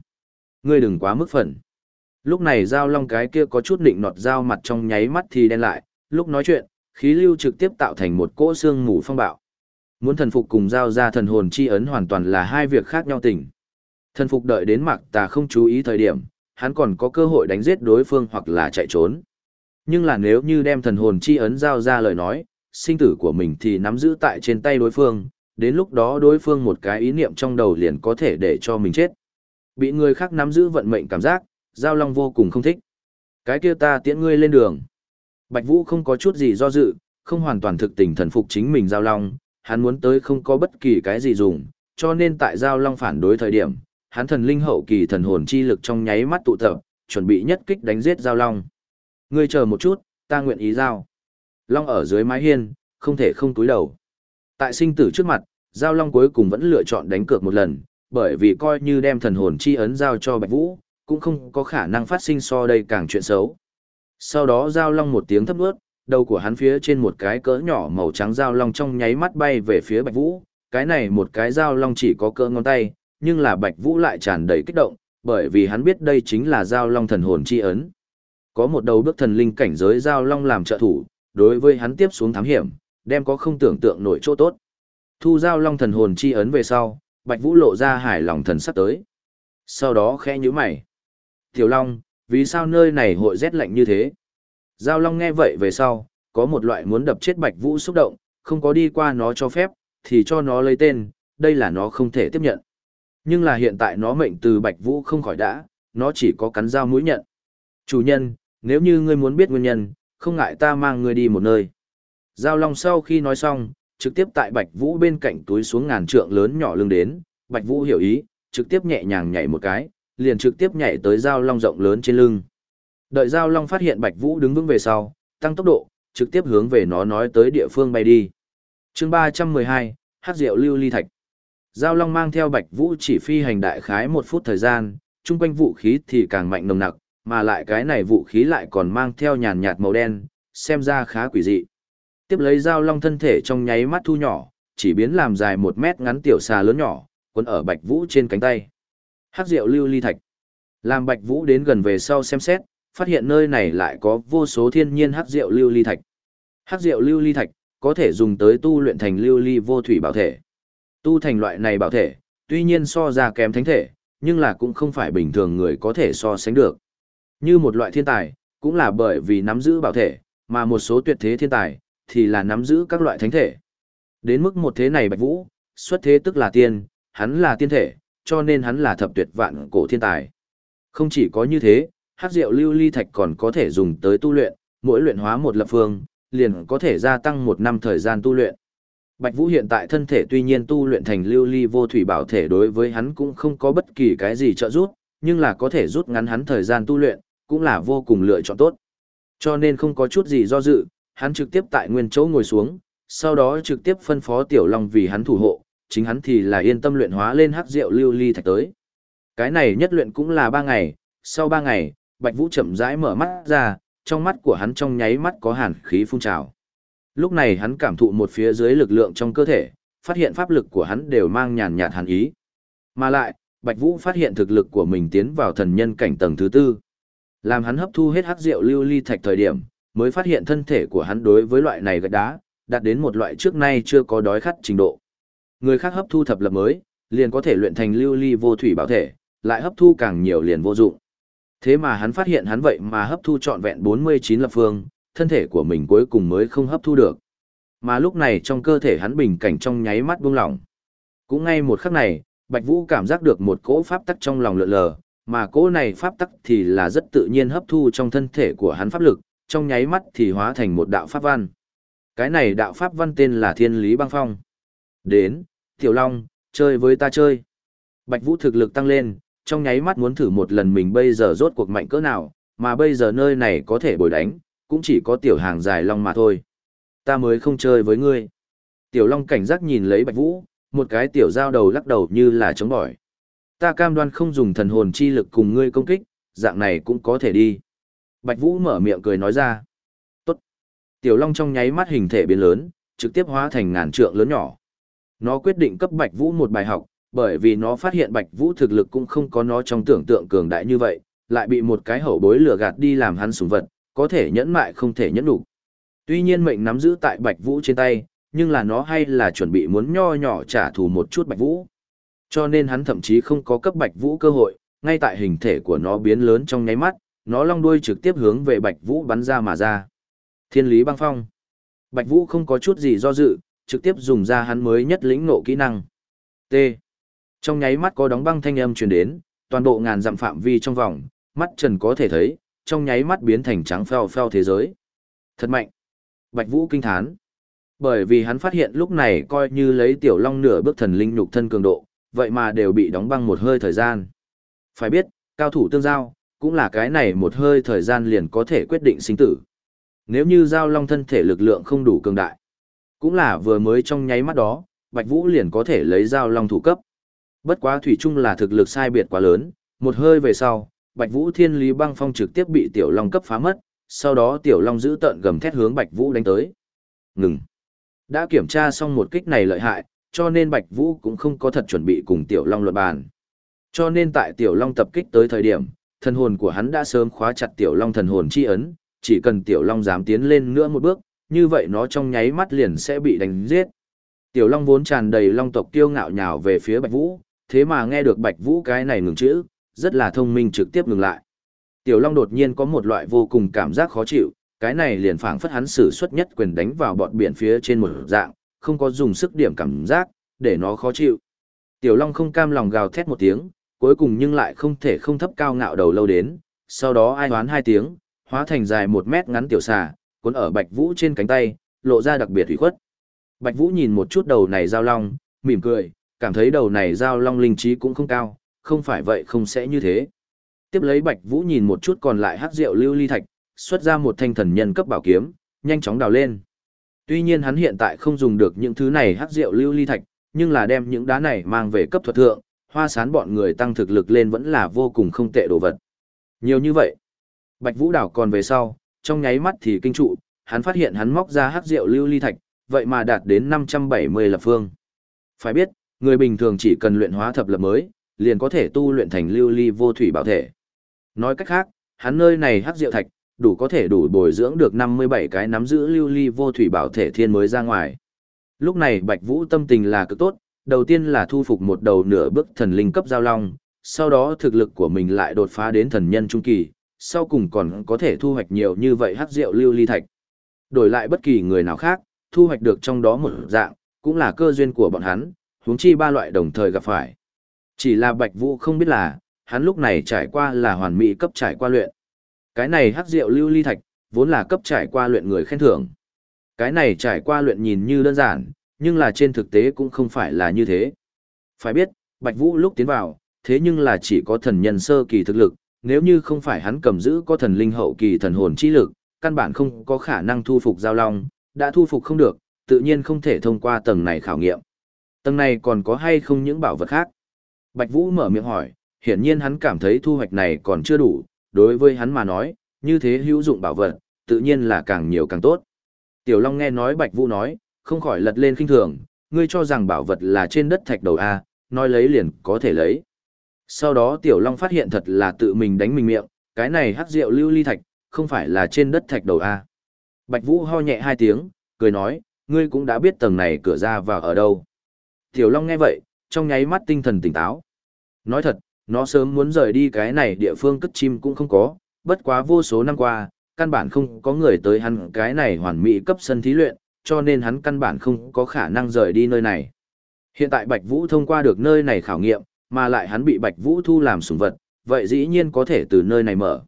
Ngươi đừng quá mức phần. Lúc này Giao Long cái kia có chút định nọt dao mặt trong nháy mắt thì đen lại, lúc nói chuyện, khí lưu trực tiếp tạo thành một cỗ xương mù phong bạo. Muốn thần phục cùng giao ra thần hồn chi ấn hoàn toàn là hai việc khác nhau tình. Thần phục đợi đến Mạc Tà không chú ý thời điểm, hắn còn có cơ hội đánh giết đối phương hoặc là chạy trốn. Nhưng là nếu như đem thần hồn chi ấn giao ra lời nói, sinh tử của mình thì nắm giữ tại trên tay đối phương, đến lúc đó đối phương một cái ý niệm trong đầu liền có thể để cho mình chết. Bị người khác nắm giữ vận mệnh cảm giác, Giao Long vô cùng không thích. Cái kia ta tiễn ngươi lên đường. Bạch Vũ không có chút gì do dự, không hoàn toàn thực tình thần phục chính mình Giao Long, hắn muốn tới không có bất kỳ cái gì dùng, cho nên tại Giao Long phản đối thời điểm, hắn thần linh hậu kỳ thần hồn chi lực trong nháy mắt tụ tập, chuẩn bị nhất kích đánh giết Giao Long. Ngươi chờ một chút, ta nguyện ý giao. Long ở dưới mái hiên, không thể không túi đầu. Tại sinh tử trước mặt, Giao Long cuối cùng vẫn lựa chọn đánh cược một lần, bởi vì coi như đem thần hồn chi ấn giao cho Bạch Vũ, cũng không có khả năng phát sinh so đây càng chuyện xấu. Sau đó Giao Long một tiếng thấp ướt, đầu của hắn phía trên một cái cỡ nhỏ màu trắng Giao Long trong nháy mắt bay về phía Bạch Vũ, cái này một cái Giao Long chỉ có cỡ ngón tay, nhưng là Bạch Vũ lại tràn đầy kích động, bởi vì hắn biết đây chính là Giao Long thần hồn chi ấn. Có một đầu bước thần linh cảnh giới Giao Long làm trợ thủ, đối với hắn tiếp xuống thám hiểm, đem có không tưởng tượng nổi chỗ tốt. Thu Giao Long thần hồn chi ấn về sau, Bạch Vũ lộ ra hải lòng thần sắp tới. Sau đó khẽ nhíu mày. Tiểu Long, vì sao nơi này hội rét lạnh như thế? Giao Long nghe vậy về sau, có một loại muốn đập chết Bạch Vũ xúc động, không có đi qua nó cho phép, thì cho nó lấy tên, đây là nó không thể tiếp nhận. Nhưng là hiện tại nó mệnh từ Bạch Vũ không khỏi đã, nó chỉ có cắn dao mũi nhận. Chủ nhân, nếu như ngươi muốn biết nguyên nhân, không ngại ta mang ngươi đi một nơi. Giao Long sau khi nói xong, trực tiếp tại Bạch Vũ bên cạnh túi xuống ngàn trượng lớn nhỏ lưng đến, Bạch Vũ hiểu ý, trực tiếp nhẹ nhàng nhảy một cái, liền trực tiếp nhảy tới Giao Long rộng lớn trên lưng. Đợi Giao Long phát hiện Bạch Vũ đứng vững về sau, tăng tốc độ, trực tiếp hướng về nó nói tới địa phương bay đi. Chương 312, Hắc Diệu Lưu Ly Thạch. Giao Long mang theo Bạch Vũ chỉ phi hành đại khái một phút thời gian, chung quanh vũ khí thì càng mạnh nồng nặc, mà lại cái này vũ khí lại còn mang theo nhàn nhạt màu đen, xem ra khá quỷ dị. Tiếp lấy dao Long thân thể trong nháy mắt thu nhỏ, chỉ biến làm dài một mét ngắn tiểu xà lớn nhỏ, quấn ở Bạch Vũ trên cánh tay. Hắc Diệu Lưu Ly Thạch. Làm Bạch Vũ đến gần về sau xem xét, phát hiện nơi này lại có vô số thiên nhiên hắc diệu lưu ly thạch. Hắc diệu lưu ly thạch có thể dùng tới tu luyện thành lưu ly vô thủy bảo thể. Tu thành loại này bảo thể, tuy nhiên so ra kém thánh thể, nhưng là cũng không phải bình thường người có thể so sánh được. Như một loại thiên tài, cũng là bởi vì nắm giữ bảo thể, mà một số tuyệt thế thiên tài, thì là nắm giữ các loại thánh thể. Đến mức một thế này Bạch Vũ, xuất thế tức là tiên, hắn là tiên thể, cho nên hắn là thập tuyệt vạn cổ thiên tài. Không chỉ có như thế, hắc rượu lưu ly thạch còn có thể dùng tới tu luyện, mỗi luyện hóa một lập phương, liền có thể gia tăng một năm thời gian tu luyện. Bạch Vũ hiện tại thân thể tuy nhiên tu luyện thành lưu ly vô thủy bảo thể đối với hắn cũng không có bất kỳ cái gì trợ giúp, nhưng là có thể rút ngắn hắn thời gian tu luyện, cũng là vô cùng lựa chọn tốt. Cho nên không có chút gì do dự, hắn trực tiếp tại nguyên chỗ ngồi xuống, sau đó trực tiếp phân phó Tiểu Long vì hắn thủ hộ, chính hắn thì là yên tâm luyện hóa lên hắc rượu lưu ly thạch tới. Cái này nhất luyện cũng là ba ngày, sau ba ngày, Bạch Vũ chậm rãi mở mắt ra, trong mắt của hắn trong nháy mắt có hàn khí phun trào. Lúc này hắn cảm thụ một phía dưới lực lượng trong cơ thể, phát hiện pháp lực của hắn đều mang nhàn nhạt hàn ý. Mà lại, Bạch Vũ phát hiện thực lực của mình tiến vào thần nhân cảnh tầng thứ tư. Làm hắn hấp thu hết hắc rượu lưu ly thạch thời điểm, mới phát hiện thân thể của hắn đối với loại này gạch đá, đạt đến một loại trước nay chưa có đói khát trình độ. Người khác hấp thu thập lập mới, liền có thể luyện thành lưu ly vô thủy bảo thể, lại hấp thu càng nhiều liền vô dụng. Thế mà hắn phát hiện hắn vậy mà hấp thu trọn vẹn 49 lập phương, thân thể của mình cuối cùng mới không hấp thu được. Mà lúc này trong cơ thể hắn bình cảnh trong nháy mắt buông lỏng. Cũng ngay một khắc này, Bạch Vũ cảm giác được một cỗ pháp tắc trong lòng lượn lờ, mà cỗ này pháp tắc thì là rất tự nhiên hấp thu trong thân thể của hắn pháp lực, trong nháy mắt thì hóa thành một đạo pháp văn. Cái này đạo pháp văn tên là Thiên Lý Băng Phong. Đến, Tiểu Long, chơi với ta chơi. Bạch Vũ thực lực tăng lên, trong nháy mắt muốn thử một lần mình bây giờ rốt cuộc mạnh cỡ nào, mà bây giờ nơi này có thể bồi đánh, cũng chỉ có tiểu hàng dài long mà thôi. Ta mới không chơi với ngươi. Tiểu long cảnh giác nhìn lấy Bạch Vũ, một cái tiểu giao đầu lắc đầu như là chống bỏi. Ta cam đoan không dùng thần hồn chi lực cùng ngươi công kích, dạng này cũng có thể đi. Bạch Vũ mở miệng cười nói ra. Tốt. Tiểu long trong nháy mắt hình thể biến lớn, trực tiếp hóa thành ngàn trượng lớn nhỏ. Nó quyết định cấp Bạch Vũ một bài học, bởi vì nó phát hiện Bạch Vũ thực lực cũng không có nó trong tưởng tượng cường đại như vậy, lại bị một cái hậu bối lừa gạt đi làm hắn sủng vật, có thể nhẫn mại không thể nhẫn đủ. Tuy nhiên mệnh nắm giữ tại Bạch Vũ trên tay, nhưng là nó hay là chuẩn bị muốn nho nhỏ trả thù một chút Bạch Vũ. Cho nên hắn thậm chí không có cấp Bạch Vũ cơ hội, ngay tại hình thể của nó biến lớn trong nháy mắt, nó long đuôi trực tiếp hướng về Bạch Vũ bắn ra mà ra. Thiên lý băng phong. Bạch Vũ không có chút gì do dự, trực tiếp dùng ra hắn mới nhất lĩnh ngộ kỹ năng. T. Trong nháy mắt có đóng băng thanh âm truyền đến, toàn bộ ngàn dặm phạm vi trong vòng, mắt trần có thể thấy, trong nháy mắt biến thành trắng phèo phèo thế giới. Thật mạnh. Bạch Vũ kinh thán. Bởi vì hắn phát hiện lúc này coi như lấy tiểu long nửa bước thần linh nhục thân cường độ, vậy mà đều bị đóng băng một hơi thời gian. Phải biết, cao thủ tương giao, cũng là cái này một hơi thời gian liền có thể quyết định sinh tử. Nếu như giao long thân thể lực lượng không đủ cường đại, cũng là vừa mới trong nháy mắt đó, Bạch Vũ liền có thể lấy giao long thủ cấp. Bất quá thủy chung là thực lực sai biệt quá lớn, một hơi về sau, Bạch Vũ Thiên Lý Băng Phong trực tiếp bị Tiểu Long cấp phá mất, sau đó Tiểu Long giữ tận gầm thét hướng Bạch Vũ đánh tới. Ngừng. Đã kiểm tra xong một kích này lợi hại, cho nên Bạch Vũ cũng không có thật chuẩn bị cùng Tiểu Long luận bàn. Cho nên tại Tiểu Long tập kích tới thời điểm, thần hồn của hắn đã sớm khóa chặt Tiểu Long thần hồn chi ấn, chỉ cần Tiểu Long dám tiến lên nữa một bước, như vậy nó trong nháy mắt liền sẽ bị đánh giết. Tiểu Long vốn tràn đầy long tộc kiêu ngạo nhào về phía Bạch Vũ, thế mà nghe được Bạch Vũ cái này ngừng chữ, rất là thông minh trực tiếp ngừng lại. Tiểu Long đột nhiên có một loại vô cùng cảm giác khó chịu, cái này liền phảng phất hắn sử xuất nhất quyền đánh vào bọt biển phía trên một dạng, không có dùng sức điểm cảm giác, để nó khó chịu. Tiểu Long không cam lòng gào thét một tiếng, cuối cùng nhưng lại không thể không thấp cao ngạo đầu lâu đến, sau đó ai đoán hai tiếng, hóa thành dài một mét ngắn tiểu xà, cuốn ở Bạch Vũ trên cánh tay, lộ ra đặc biệt ủy khuất. Bạch Vũ nhìn một chút đầu này giao long, mỉm cười, cảm thấy đầu này giao long linh trí cũng không cao, không phải vậy không sẽ như thế. Tiếp lấy Bạch Vũ nhìn một chút còn lại hắc rượu lưu ly thạch, xuất ra một thanh thần nhân cấp bảo kiếm, nhanh chóng đào lên. Tuy nhiên hắn hiện tại không dùng được những thứ này hắc rượu lưu ly thạch, nhưng là đem những đá này mang về cấp thuật thượng, hoa sán bọn người tăng thực lực lên vẫn là vô cùng không tệ đồ vật. Nhiều như vậy, Bạch Vũ đảo còn về sau, trong nháy mắt thì kinh trụ, hắn phát hiện hắn móc ra hắc rượu lưu ly thạch, vậy mà đạt đến 570 lập phương. Phải biết, người bình thường chỉ cần luyện hóa thập lập mới, liền có thể tu luyện thành lưu ly vô thủy bảo thể. Nói cách khác, hắn nơi này hắc diệu thạch, đủ có thể đủ bồi dưỡng được 57 cái nắm giữ lưu ly vô thủy bảo thể thiên mới ra ngoài. Lúc này Bạch Vũ tâm tình là cực tốt, đầu tiên là thu phục một đầu nửa bước thần linh cấp giao long, sau đó thực lực của mình lại đột phá đến thần nhân trung kỳ, sau cùng còn có thể thu hoạch nhiều như vậy hắc diệu lưu ly thạch. Đổi lại bất kỳ người nào khác, thu hoạch được trong đó một dạng, cũng là cơ duyên của bọn hắn, huống chi ba loại đồng thời gặp phải. Chỉ là Bạch Vũ không biết là, hắn lúc này trải qua là hoàn mỹ cấp trải qua luyện. Cái này hắc rượu lưu ly thạch, vốn là cấp trải qua luyện người khen thưởng. Cái này trải qua luyện nhìn như đơn giản, nhưng là trên thực tế cũng không phải là như thế. Phải biết, Bạch Vũ lúc tiến vào, thế nhưng là chỉ có thần nhân sơ kỳ thực lực, nếu như không phải hắn cầm giữ có thần linh hậu kỳ thần hồn chi lực, căn bản không có khả năng thu phục giao long, đã thu phục không được, tự nhiên không thể thông qua tầng này khảo nghiệm. Tầng này còn có hay không những bảo vật khác? Bạch Vũ mở miệng hỏi, hiển nhiên hắn cảm thấy thu hoạch này còn chưa đủ, đối với hắn mà nói, như thế hữu dụng bảo vật, tự nhiên là càng nhiều càng tốt. Tiểu Long nghe nói Bạch Vũ nói, không khỏi lật lên kinh thường, ngươi cho rằng bảo vật là trên đất thạch đầu A, nói lấy liền có thể lấy. Sau đó Tiểu Long phát hiện thật là tự mình đánh mình miệng, cái này hắc rượu lưu ly thạch, không phải là trên đất thạch đầu A. Bạch Vũ ho nhẹ hai tiếng, cười nói, ngươi cũng đã biết tầng này cửa ra vào ở đâu. Tiểu Long nghe vậy, trong nháy mắt tinh thần tỉnh táo. Nói thật, nó sớm muốn rời đi cái này địa phương cất chim cũng không có, bất quá vô số năm qua, căn bản không có người tới hắn cái này hoàn mỹ cấp sân thí luyện, cho nên hắn căn bản không có khả năng rời đi nơi này. Hiện tại Bạch Vũ thông qua được nơi này khảo nghiệm, mà lại hắn bị Bạch Vũ thu làm sủng vật, vậy dĩ nhiên có thể từ nơi này mở.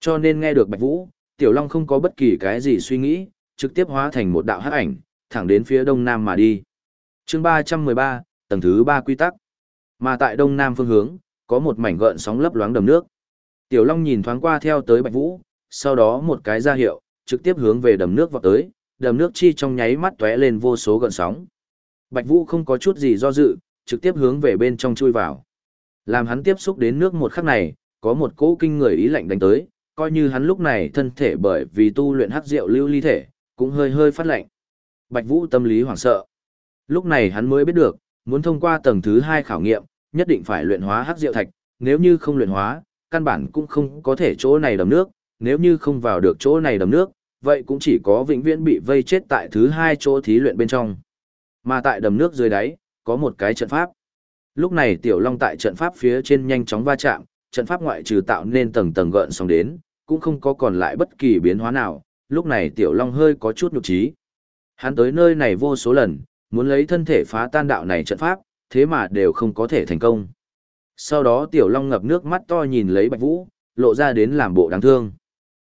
Cho nên nghe được Bạch Vũ, Tiểu Long không có bất kỳ cái gì suy nghĩ, trực tiếp hóa thành một đạo hắc ảnh, thẳng đến phía đông nam mà đi. Chương 313, tầng thứ 3 quy tắc. Mà tại đông nam phương hướng, có một mảnh gợn sóng lấp loáng đầm nước. Tiểu Long nhìn thoáng qua theo tới Bạch Vũ, sau đó một cái ra hiệu, trực tiếp hướng về đầm nước vọt tới, đầm nước chi trong nháy mắt tóe lên vô số gợn sóng. Bạch Vũ không có chút gì do dự, trực tiếp hướng về bên trong chui vào. Làm hắn tiếp xúc đến nước một khắc này, có một cỗ kinh người ý lạnh đánh tới, coi như hắn lúc này thân thể bởi vì tu luyện hắc diệu lưu ly thể, cũng hơi hơi phát lạnh. Bạch Vũ tâm lý hoảng sợ. Lúc này hắn mới biết được, muốn thông qua tầng thứ hai khảo nghiệm, nhất định phải luyện hóa hắc diệu thạch, nếu như không luyện hóa, căn bản cũng không có thể chỗ này đầm nước, nếu như không vào được chỗ này đầm nước, vậy cũng chỉ có vĩnh viễn bị vây chết tại thứ hai chỗ thí luyện bên trong. Mà tại đầm nước dưới đáy, có một cái trận pháp. Lúc này Tiểu Long tại trận pháp phía trên nhanh chóng va chạm, trận pháp ngoại trừ tạo nên tầng tầng gợn sóng đến, cũng không có còn lại bất kỳ biến hóa nào, lúc này Tiểu Long hơi có chút nhục trí. Hắn tới nơi này vô số lần, muốn lấy thân thể phá tan đạo này trận pháp, thế mà đều không có thể thành công. Sau đó Tiểu Long ngập nước mắt to nhìn lấy Bạch Vũ, lộ ra đến làm bộ đáng thương.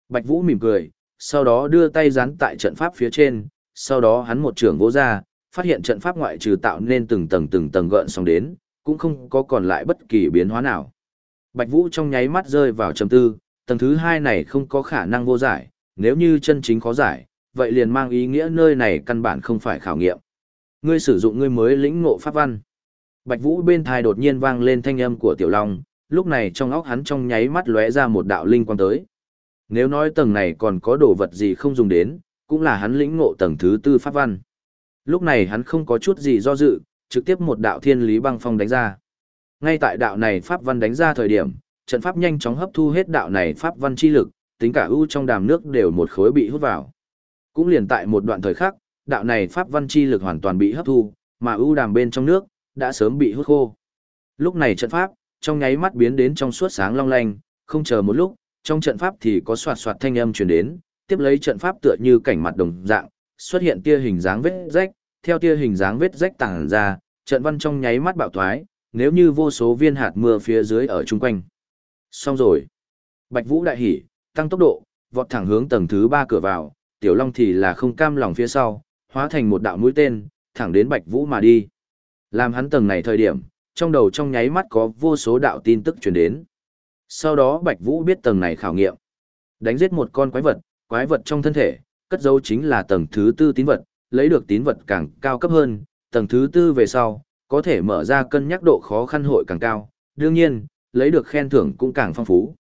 Bạch Vũ mỉm cười, sau đó đưa tay dán tại trận pháp phía trên, sau đó hắn một trường vỗ ra, phát hiện trận pháp ngoại trừ tạo nên từng tầng từng tầng gợn sóng đến, cũng không có còn lại bất kỳ biến hóa nào. Bạch Vũ trong nháy mắt rơi vào trầm tư, tầng thứ hai này không có khả năng vô giải, nếu như chân chính khó giải, vậy liền mang ý nghĩa nơi này căn bản không phải khảo nghiệm. Ngươi sử dụng ngươi mới lĩnh ngộ pháp văn. Bạch Vũ bên thai đột nhiên vang lên thanh âm của Tiểu Long, lúc này trong óc hắn trong nháy mắt lóe ra một đạo linh quang tới. Nếu nói tầng này còn có đồ vật gì không dùng đến, cũng là hắn lĩnh ngộ tầng thứ tư pháp văn. Lúc này hắn không có chút gì do dự, trực tiếp một đạo thiên lý băng phong đánh ra. Ngay tại đạo này pháp văn đánh ra thời điểm, trận pháp nhanh chóng hấp thu hết đạo này pháp văn chi lực, tính cả ưu trong đàm nước đều một khối bị hút vào. Cũng liền tại một đoạn thời khắc, đạo này pháp văn chi lực hoàn toàn bị hấp thu, mà ưu đàm bên trong nước đã sớm bị hút khô. Lúc này trận pháp trong nháy mắt biến đến trong suốt sáng long lanh, không chờ một lúc, trong trận pháp thì có soạt soạt thanh âm truyền đến, tiếp lấy trận pháp tựa như cảnh mặt đồng dạng, xuất hiện tia hình dáng vết rách, theo tia hình dáng vết rách tàng ra, trận văn trong nháy mắt bạo thoái, nếu như vô số viên hạt mưa phía dưới ở chung quanh. Xong rồi. Bạch Vũ đại hỉ, tăng tốc độ, vọt thẳng hướng tầng thứ ba cửa vào, Tiểu Long thì là không cam lòng phía sau, hóa thành một đạo mũi tên, thẳng đến Bạch Vũ mà đi. Làm hắn tầng này thời điểm, trong đầu trong nháy mắt có vô số đạo tin tức truyền đến. Sau đó Bạch Vũ biết tầng này khảo nghiệm. Đánh giết một con quái vật, quái vật trong thân thể, cất dấu chính là tầng thứ tư tín vật, lấy được tín vật càng cao cấp hơn, tầng thứ tư về sau, có thể mở ra cân nhắc độ khó khăn hội càng cao, đương nhiên, lấy được khen thưởng cũng càng phong phú.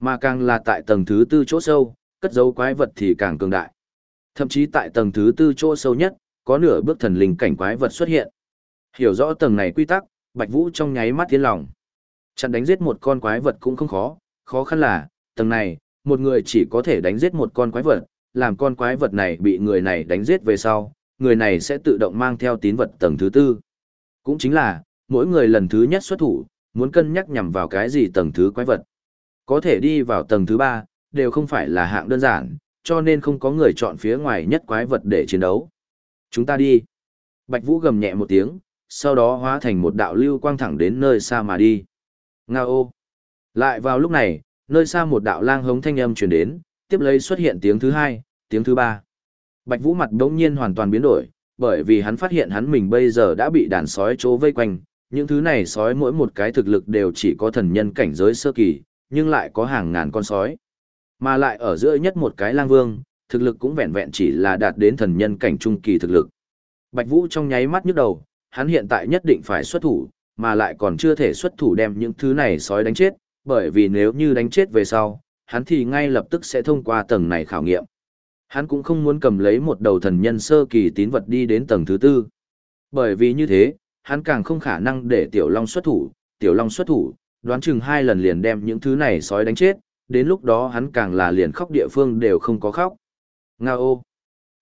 Mà càng là tại tầng thứ tư chỗ sâu, cất dấu quái vật thì càng cường đại. Thậm chí tại tầng thứ tư chỗ sâu nhất, có nửa bước thần linh cảnh quái vật xuất hiện. Hiểu rõ tầng này quy tắc, Bạch Vũ trong nháy mắt tiến lòng. Chặn đánh giết một con quái vật cũng không khó, khó khăn là, tầng này, một người chỉ có thể đánh giết một con quái vật, làm con quái vật này bị người này đánh giết về sau, người này sẽ tự động mang theo tín vật tầng thứ tư. Cũng chính là, mỗi người lần thứ nhất xuất thủ, muốn cân nhắc nhằm vào cái gì tầng thứ quái vật. Có thể đi vào tầng thứ ba, đều không phải là hạng đơn giản, cho nên không có người chọn phía ngoài nhất quái vật để chiến đấu. Chúng ta đi. Bạch Vũ gầm nhẹ một tiếng, sau đó hóa thành một đạo lưu quang thẳng đến nơi xa mà đi. Nga ô! Lại vào lúc này, nơi xa một đạo lang hống thanh âm truyền đến, tiếp lấy xuất hiện tiếng thứ hai, tiếng thứ ba. Bạch Vũ mặt đống nhiên hoàn toàn biến đổi, bởi vì hắn phát hiện hắn mình bây giờ đã bị đàn sói chỗ vây quanh, những thứ này sói mỗi một cái thực lực đều chỉ có thần nhân cảnh giới sơ kỳ, nhưng lại có hàng ngàn con sói. Mà lại ở giữa nhất một cái lang vương, thực lực cũng vẹn vẹn chỉ là đạt đến thần nhân cảnh trung kỳ thực lực. Bạch Vũ trong nháy mắt nhức đầu, hắn hiện tại nhất định phải xuất thủ, mà lại còn chưa thể xuất thủ đem những thứ này sói đánh chết, bởi vì nếu như đánh chết về sau, hắn thì ngay lập tức sẽ thông qua tầng này khảo nghiệm. Hắn cũng không muốn cầm lấy một đầu thần nhân sơ kỳ tín vật đi đến tầng thứ tư. Bởi vì như thế, hắn càng không khả năng để Tiểu Long xuất thủ, Tiểu Long xuất thủ, đoán chừng hai lần liền đem những thứ này sói đánh chết, đến lúc đó hắn càng là liền khóc địa phương đều không có khóc. Nga ô!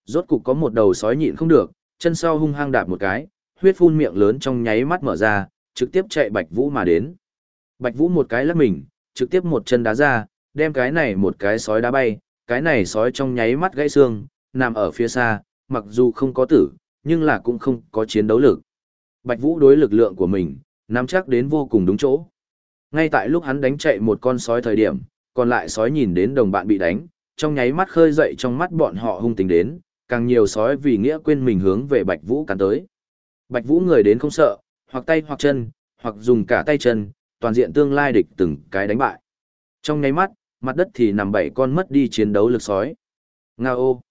Rốt cục có một đầu sói nhịn không được, chân sau hung hăng đạp một cái, huyết phun miệng lớn trong nháy mắt mở ra, trực tiếp chạy Bạch Vũ mà đến. Bạch Vũ một cái lắc mình, trực tiếp một chân đá ra, đem cái này một cái sói đá bay, cái này sói trong nháy mắt gãy xương, nằm ở phía xa, mặc dù không có tử, nhưng là cũng không có chiến đấu lực. Bạch Vũ đối lực lượng của mình, nắm chắc đến vô cùng đúng chỗ. Ngay tại lúc hắn đánh chạy một con sói thời điểm, còn lại sói nhìn đến đồng bạn bị đánh, trong nháy mắt khơi dậy trong mắt bọn họ hung tính đến, càng nhiều sói vì nghĩa quên mình hướng về Bạch Vũ cắn tới. Bạch Vũ người đến không sợ, hoặc tay hoặc chân, hoặc dùng cả tay chân, toàn diện tương lai địch từng cái đánh bại. Trong nháy mắt, mặt đất thì nằm bảy con mất đi chiến đấu lực sói. Nga ô.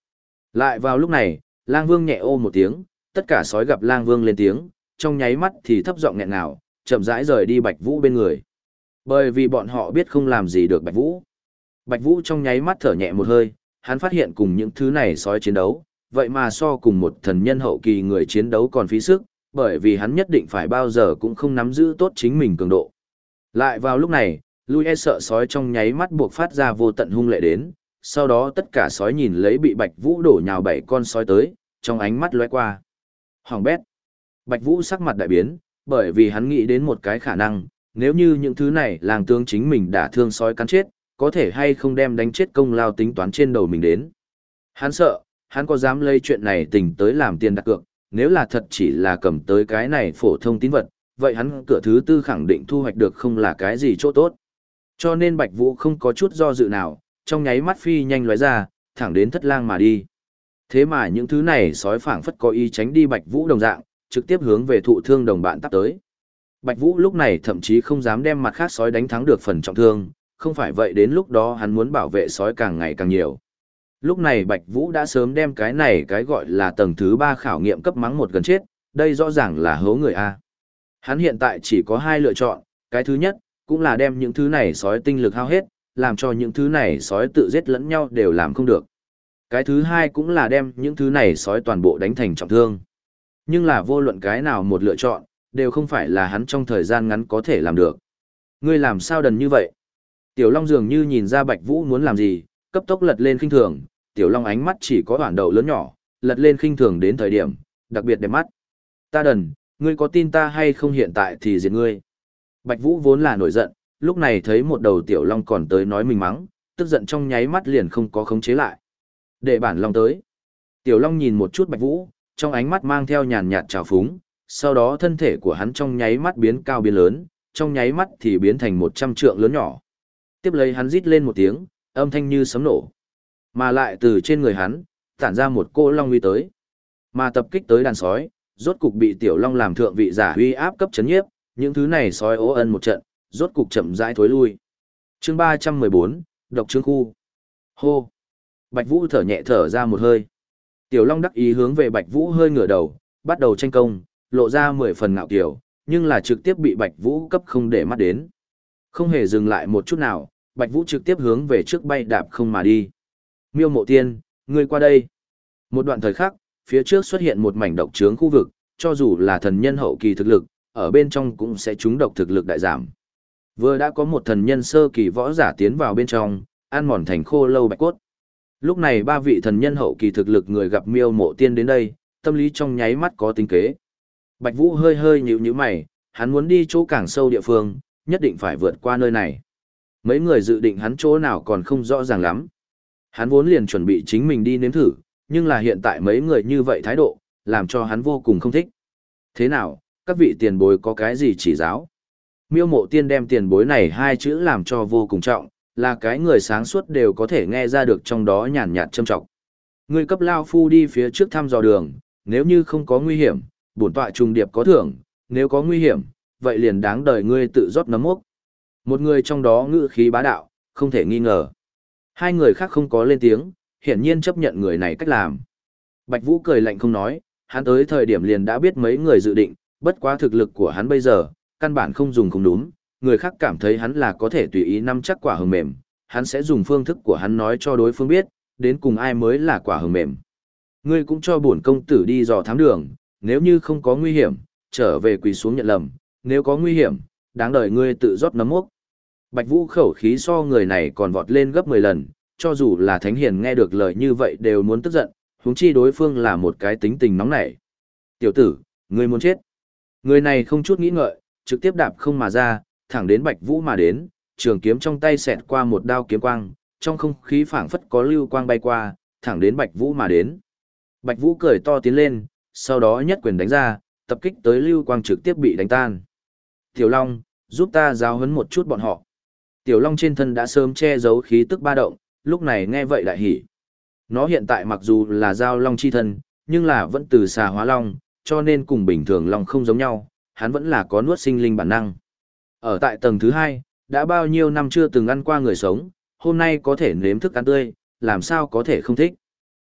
Lại vào lúc này, lang vương nhẹ ô một tiếng, tất cả sói gặp lang vương lên tiếng, trong nháy mắt thì thấp giọng nghẹn ngào, chậm rãi rời đi Bạch Vũ bên người. Bởi vì bọn họ biết không làm gì được Bạch Vũ. Bạch Vũ trong nháy mắt thở nhẹ một hơi, hắn phát hiện cùng những thứ này sói chiến đấu, vậy mà so cùng một thần nhân hậu kỳ người chiến đấu còn phí sức, bởi vì hắn nhất định phải bao giờ cũng không nắm giữ tốt chính mình cường độ. Lại vào lúc này, Lui e sợ sói trong nháy mắt buộc phát ra vô tận hung lệ đến, sau đó tất cả sói nhìn lấy bị Bạch Vũ đổ nhào bảy con sói tới, trong ánh mắt lóe qua. Hoàng bét. Bạch Vũ sắc mặt đại biến, bởi vì hắn nghĩ đến một cái khả năng, nếu như những thứ này làng tướng chính mình đã thương sói cắn chết, có thể hay không đem đánh chết công lao tính toán trên đầu mình đến. Hắn sợ, hắn có dám lấy chuyện này tình tới làm tiền đặt cược, nếu là thật chỉ là cầm tới cái này phổ thông tín vật, vậy hắn cửa thứ tư khẳng định thu hoạch được không là cái gì chỗ tốt. Cho nên Bạch Vũ không có chút do dự nào, trong nháy mắt phi nhanh lóe ra, thẳng đến thất lang mà đi. Thế mà những thứ này sói phảng phất có ý tránh đi Bạch Vũ đồng dạng, trực tiếp hướng về thụ thương đồng bạn tắp tới. Bạch Vũ lúc này thậm chí không dám đem mặt khác sói đánh thắng được phần trọng thương, không phải vậy đến lúc đó hắn muốn bảo vệ sói càng ngày càng nhiều. Lúc này Bạch Vũ đã sớm đem cái này cái gọi là tầng thứ 3 khảo nghiệm cấp mắng một gần chết, đây rõ ràng là hố người A. Hắn hiện tại chỉ có hai lựa chọn, cái thứ nhất, cũng là đem những thứ này sói tinh lực hao hết, làm cho những thứ này sói tự giết lẫn nhau đều làm không được. Cái thứ hai cũng là đem những thứ này sói toàn bộ đánh thành trọng thương. Nhưng là vô luận cái nào một lựa chọn, đều không phải là hắn trong thời gian ngắn có thể làm được. Ngươi làm sao đần như vậy? Tiểu Long dường như nhìn ra Bạch Vũ muốn làm gì, cấp tốc lật lên khinh thường, Tiểu Long ánh mắt chỉ có hoàn đầu lớn nhỏ, lật lên khinh thường đến thời điểm, đặc biệt đẹp mắt. Ta đần, ngươi có tin ta hay không hiện tại thì diệt ngươi. Bạch Vũ vốn là nổi giận, lúc này thấy một đầu tiểu long còn tới nói mình mắng, tức giận trong nháy mắt liền không có khống chế lại. Để bản long tới. Tiểu long nhìn một chút Bạch Vũ, trong ánh mắt mang theo nhàn nhạt trào phúng, sau đó thân thể của hắn trong nháy mắt biến cao biến lớn, trong nháy mắt thì biến thành một trăm trượng lớn nhỏ. Tiếp lấy hắn rít lên một tiếng, âm thanh như sấm nổ. Mà lại từ trên người hắn, tản ra một cô long uy tới. Mà tập kích tới đàn sói, rốt cục bị tiểu long làm thượng vị giả uy áp cấp chấn nhiếp, những thứ này sói ố ân một trận, rốt cục chậm rãi thối lui. chương ba trăm mười bốn độc trương khu. Hô! Bạch Vũ thở nhẹ thở ra một hơi. Tiểu Long đắc ý hướng về Bạch Vũ hơi ngửa đầu, bắt đầu tranh công, lộ ra mười phần ngạo kiểu, nhưng là trực tiếp bị Bạch Vũ cấp không để mắt đến. Không hề dừng lại một chút nào, Bạch Vũ trực tiếp hướng về trước bay đạp không mà đi. Miêu Mộ Tiên, ngươi qua đây. Một đoạn thời khắc, phía trước xuất hiện một mảnh độc trướng khu vực, cho dù là thần nhân hậu kỳ thực lực, ở bên trong cũng sẽ trúng độc thực lực đại giảm. Vừa đã có một thần nhân sơ kỳ võ giả tiến vào bên trong, ăn mòn thành khô lâu bạch cốt. Lúc này ba vị thần nhân hậu kỳ thực lực người gặp miêu mộ tiên đến đây, tâm lý trong nháy mắt có tính kế. Bạch Vũ hơi hơi nhíu nhíu mày, hắn muốn đi chỗ càng sâu địa phương, nhất định phải vượt qua nơi này. Mấy người dự định hắn chỗ nào còn không rõ ràng lắm. Hắn vốn liền chuẩn bị chính mình đi nếm thử, nhưng là hiện tại mấy người như vậy thái độ, làm cho hắn vô cùng không thích. Thế nào, các vị tiền bối có cái gì chỉ giáo. Miêu mộ tiên đem tiền bối này hai chữ làm cho vô cùng trọng, là cái người sáng suốt đều có thể nghe ra được trong đó nhàn nhạt châm trọng. Người cấp lao phu đi phía trước thăm dò đường, nếu như không có nguy hiểm, bổn tọa trùng điệp có thưởng, nếu có nguy hiểm, vậy liền đáng đời ngươi tự rót nấm mốc. Một người trong đó ngữ khí bá đạo, không thể nghi ngờ. Hai người khác không có lên tiếng, hiển nhiên chấp nhận người này cách làm. Bạch Vũ cười lạnh không nói, hắn tới thời điểm liền đã biết mấy người dự định, bất quá thực lực của hắn bây giờ, căn bản không dùng không đúng, người khác cảm thấy hắn là có thể tùy ý nắm chắc quả hồng mềm, hắn sẽ dùng phương thức của hắn nói cho đối phương biết, đến cùng ai mới là quả hồng mềm. Ngươi cũng cho bổn công tử đi dò thám đường, nếu như không có nguy hiểm, trở về quỳ xuống nhận lầm, nếu có nguy hiểm, đáng đời ngươi tự rót nấm mốc. Bạch Vũ khẩu khí so người này còn vọt lên gấp 10 lần, cho dù là Thánh Hiền nghe được lời như vậy đều muốn tức giận, huống chi đối phương là một cái tính tình nóng nảy. Tiểu tử, ngươi muốn chết. Người này không chút nghĩ ngợi, trực tiếp đạp không mà ra, thẳng đến Bạch Vũ mà đến, trường kiếm trong tay xẹt qua một đao kiếm quang, trong không khí phảng phất có lưu quang bay qua, thẳng đến Bạch Vũ mà đến. Bạch Vũ cười to tiến lên, sau đó nhất quyền đánh ra, tập kích tới lưu quang trực tiếp bị đánh tan. Tiểu Long, giúp ta giáo huấn một chút bọn họ. Tiểu Long trên thân đã sớm che giấu khí tức ba động, lúc này nghe vậy lại hỉ. Nó hiện tại mặc dù là giao Long chi thân, nhưng là vẫn từ xà hóa Long, cho nên cùng bình thường Long không giống nhau, hắn vẫn là có nuốt sinh linh bản năng. Ở tại tầng thứ hai, đã bao nhiêu năm chưa từng ăn qua người sống, hôm nay có thể nếm thức ăn tươi, làm sao có thể không thích.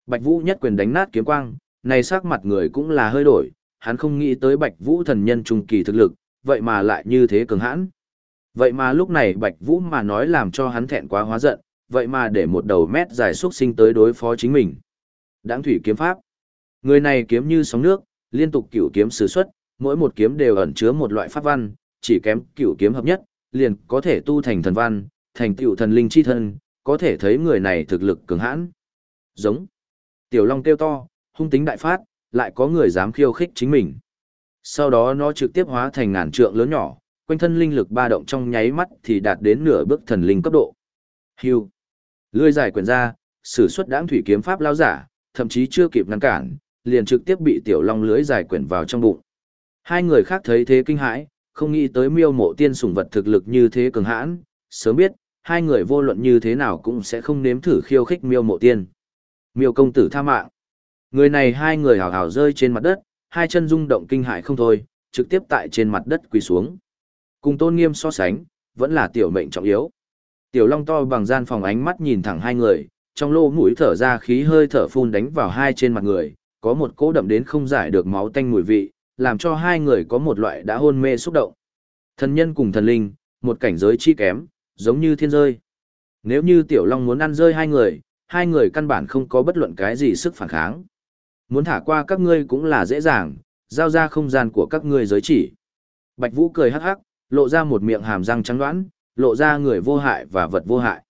Bạch Vũ nhất quyền đánh nát kiếm quang, này sắc mặt người cũng là hơi đổi, hắn không nghĩ tới Bạch Vũ thần nhân trung kỳ thực lực, vậy mà lại như thế cường hãn. Vậy mà lúc này Bạch Vũ mà nói làm cho hắn thẹn quá hóa giận, vậy mà để một đầu mét dài xuất sinh tới đối phó chính mình. Đáng thủy kiếm pháp. Người này kiếm như sóng nước, liên tục cửu kiếm sử xuất, mỗi một kiếm đều ẩn chứa một loại pháp văn, chỉ kém cửu kiếm hợp nhất, liền có thể tu thành thần văn, thành tựu thần linh chi thân, có thể thấy người này thực lực cường hãn. Giống. Tiểu Long kêu to, hung tính đại phát, lại có người dám khiêu khích chính mình. Sau đó nó trực tiếp hóa thành ngàn trượng lớn nhỏ, quanh thân linh lực ba động trong nháy mắt thì đạt đến nửa bước thần linh cấp độ. Hưu. Lưỡi dài quyền ra, sử xuất đãng thủy kiếm pháp lao giả, thậm chí chưa kịp ngăn cản, liền trực tiếp bị tiểu long lưới dài quyển vào trong bụng. Hai người khác thấy thế kinh hãi, không nghĩ tới miêu mộ tiên sủng vật thực lực như thế cường hãn, sớm biết, hai người vô luận như thế nào cũng sẽ không nếm thử khiêu khích miêu mộ tiên. Miêu công tử tha mạng. Người này hai người hào hào rơi trên mặt đất, hai chân rung động kinh hãi không thôi, trực tiếp tại trên mặt đất quỳ xuống. Cùng tôn nghiêm so sánh, vẫn là tiểu mệnh trọng yếu. Tiểu long to bằng gian phòng ánh mắt nhìn thẳng hai người, trong lỗ mũi thở ra khí hơi thở phun đánh vào hai trên mặt người, có một cỗ đậm đến không giải được máu tanh mùi vị, làm cho hai người có một loại đã hôn mê xúc động. Thần nhân cùng thần linh, một cảnh giới chi kém, giống như thiên rơi. Nếu như tiểu long muốn ăn rơi hai người, hai người căn bản không có bất luận cái gì sức phản kháng. Muốn thả qua các ngươi cũng là dễ dàng, giao ra không gian của các ngươi giới chỉ. Bạch Vũ cười hắc hắc, lộ ra một miệng hàm răng trắng đoán, lộ ra người vô hại và vật vô hại.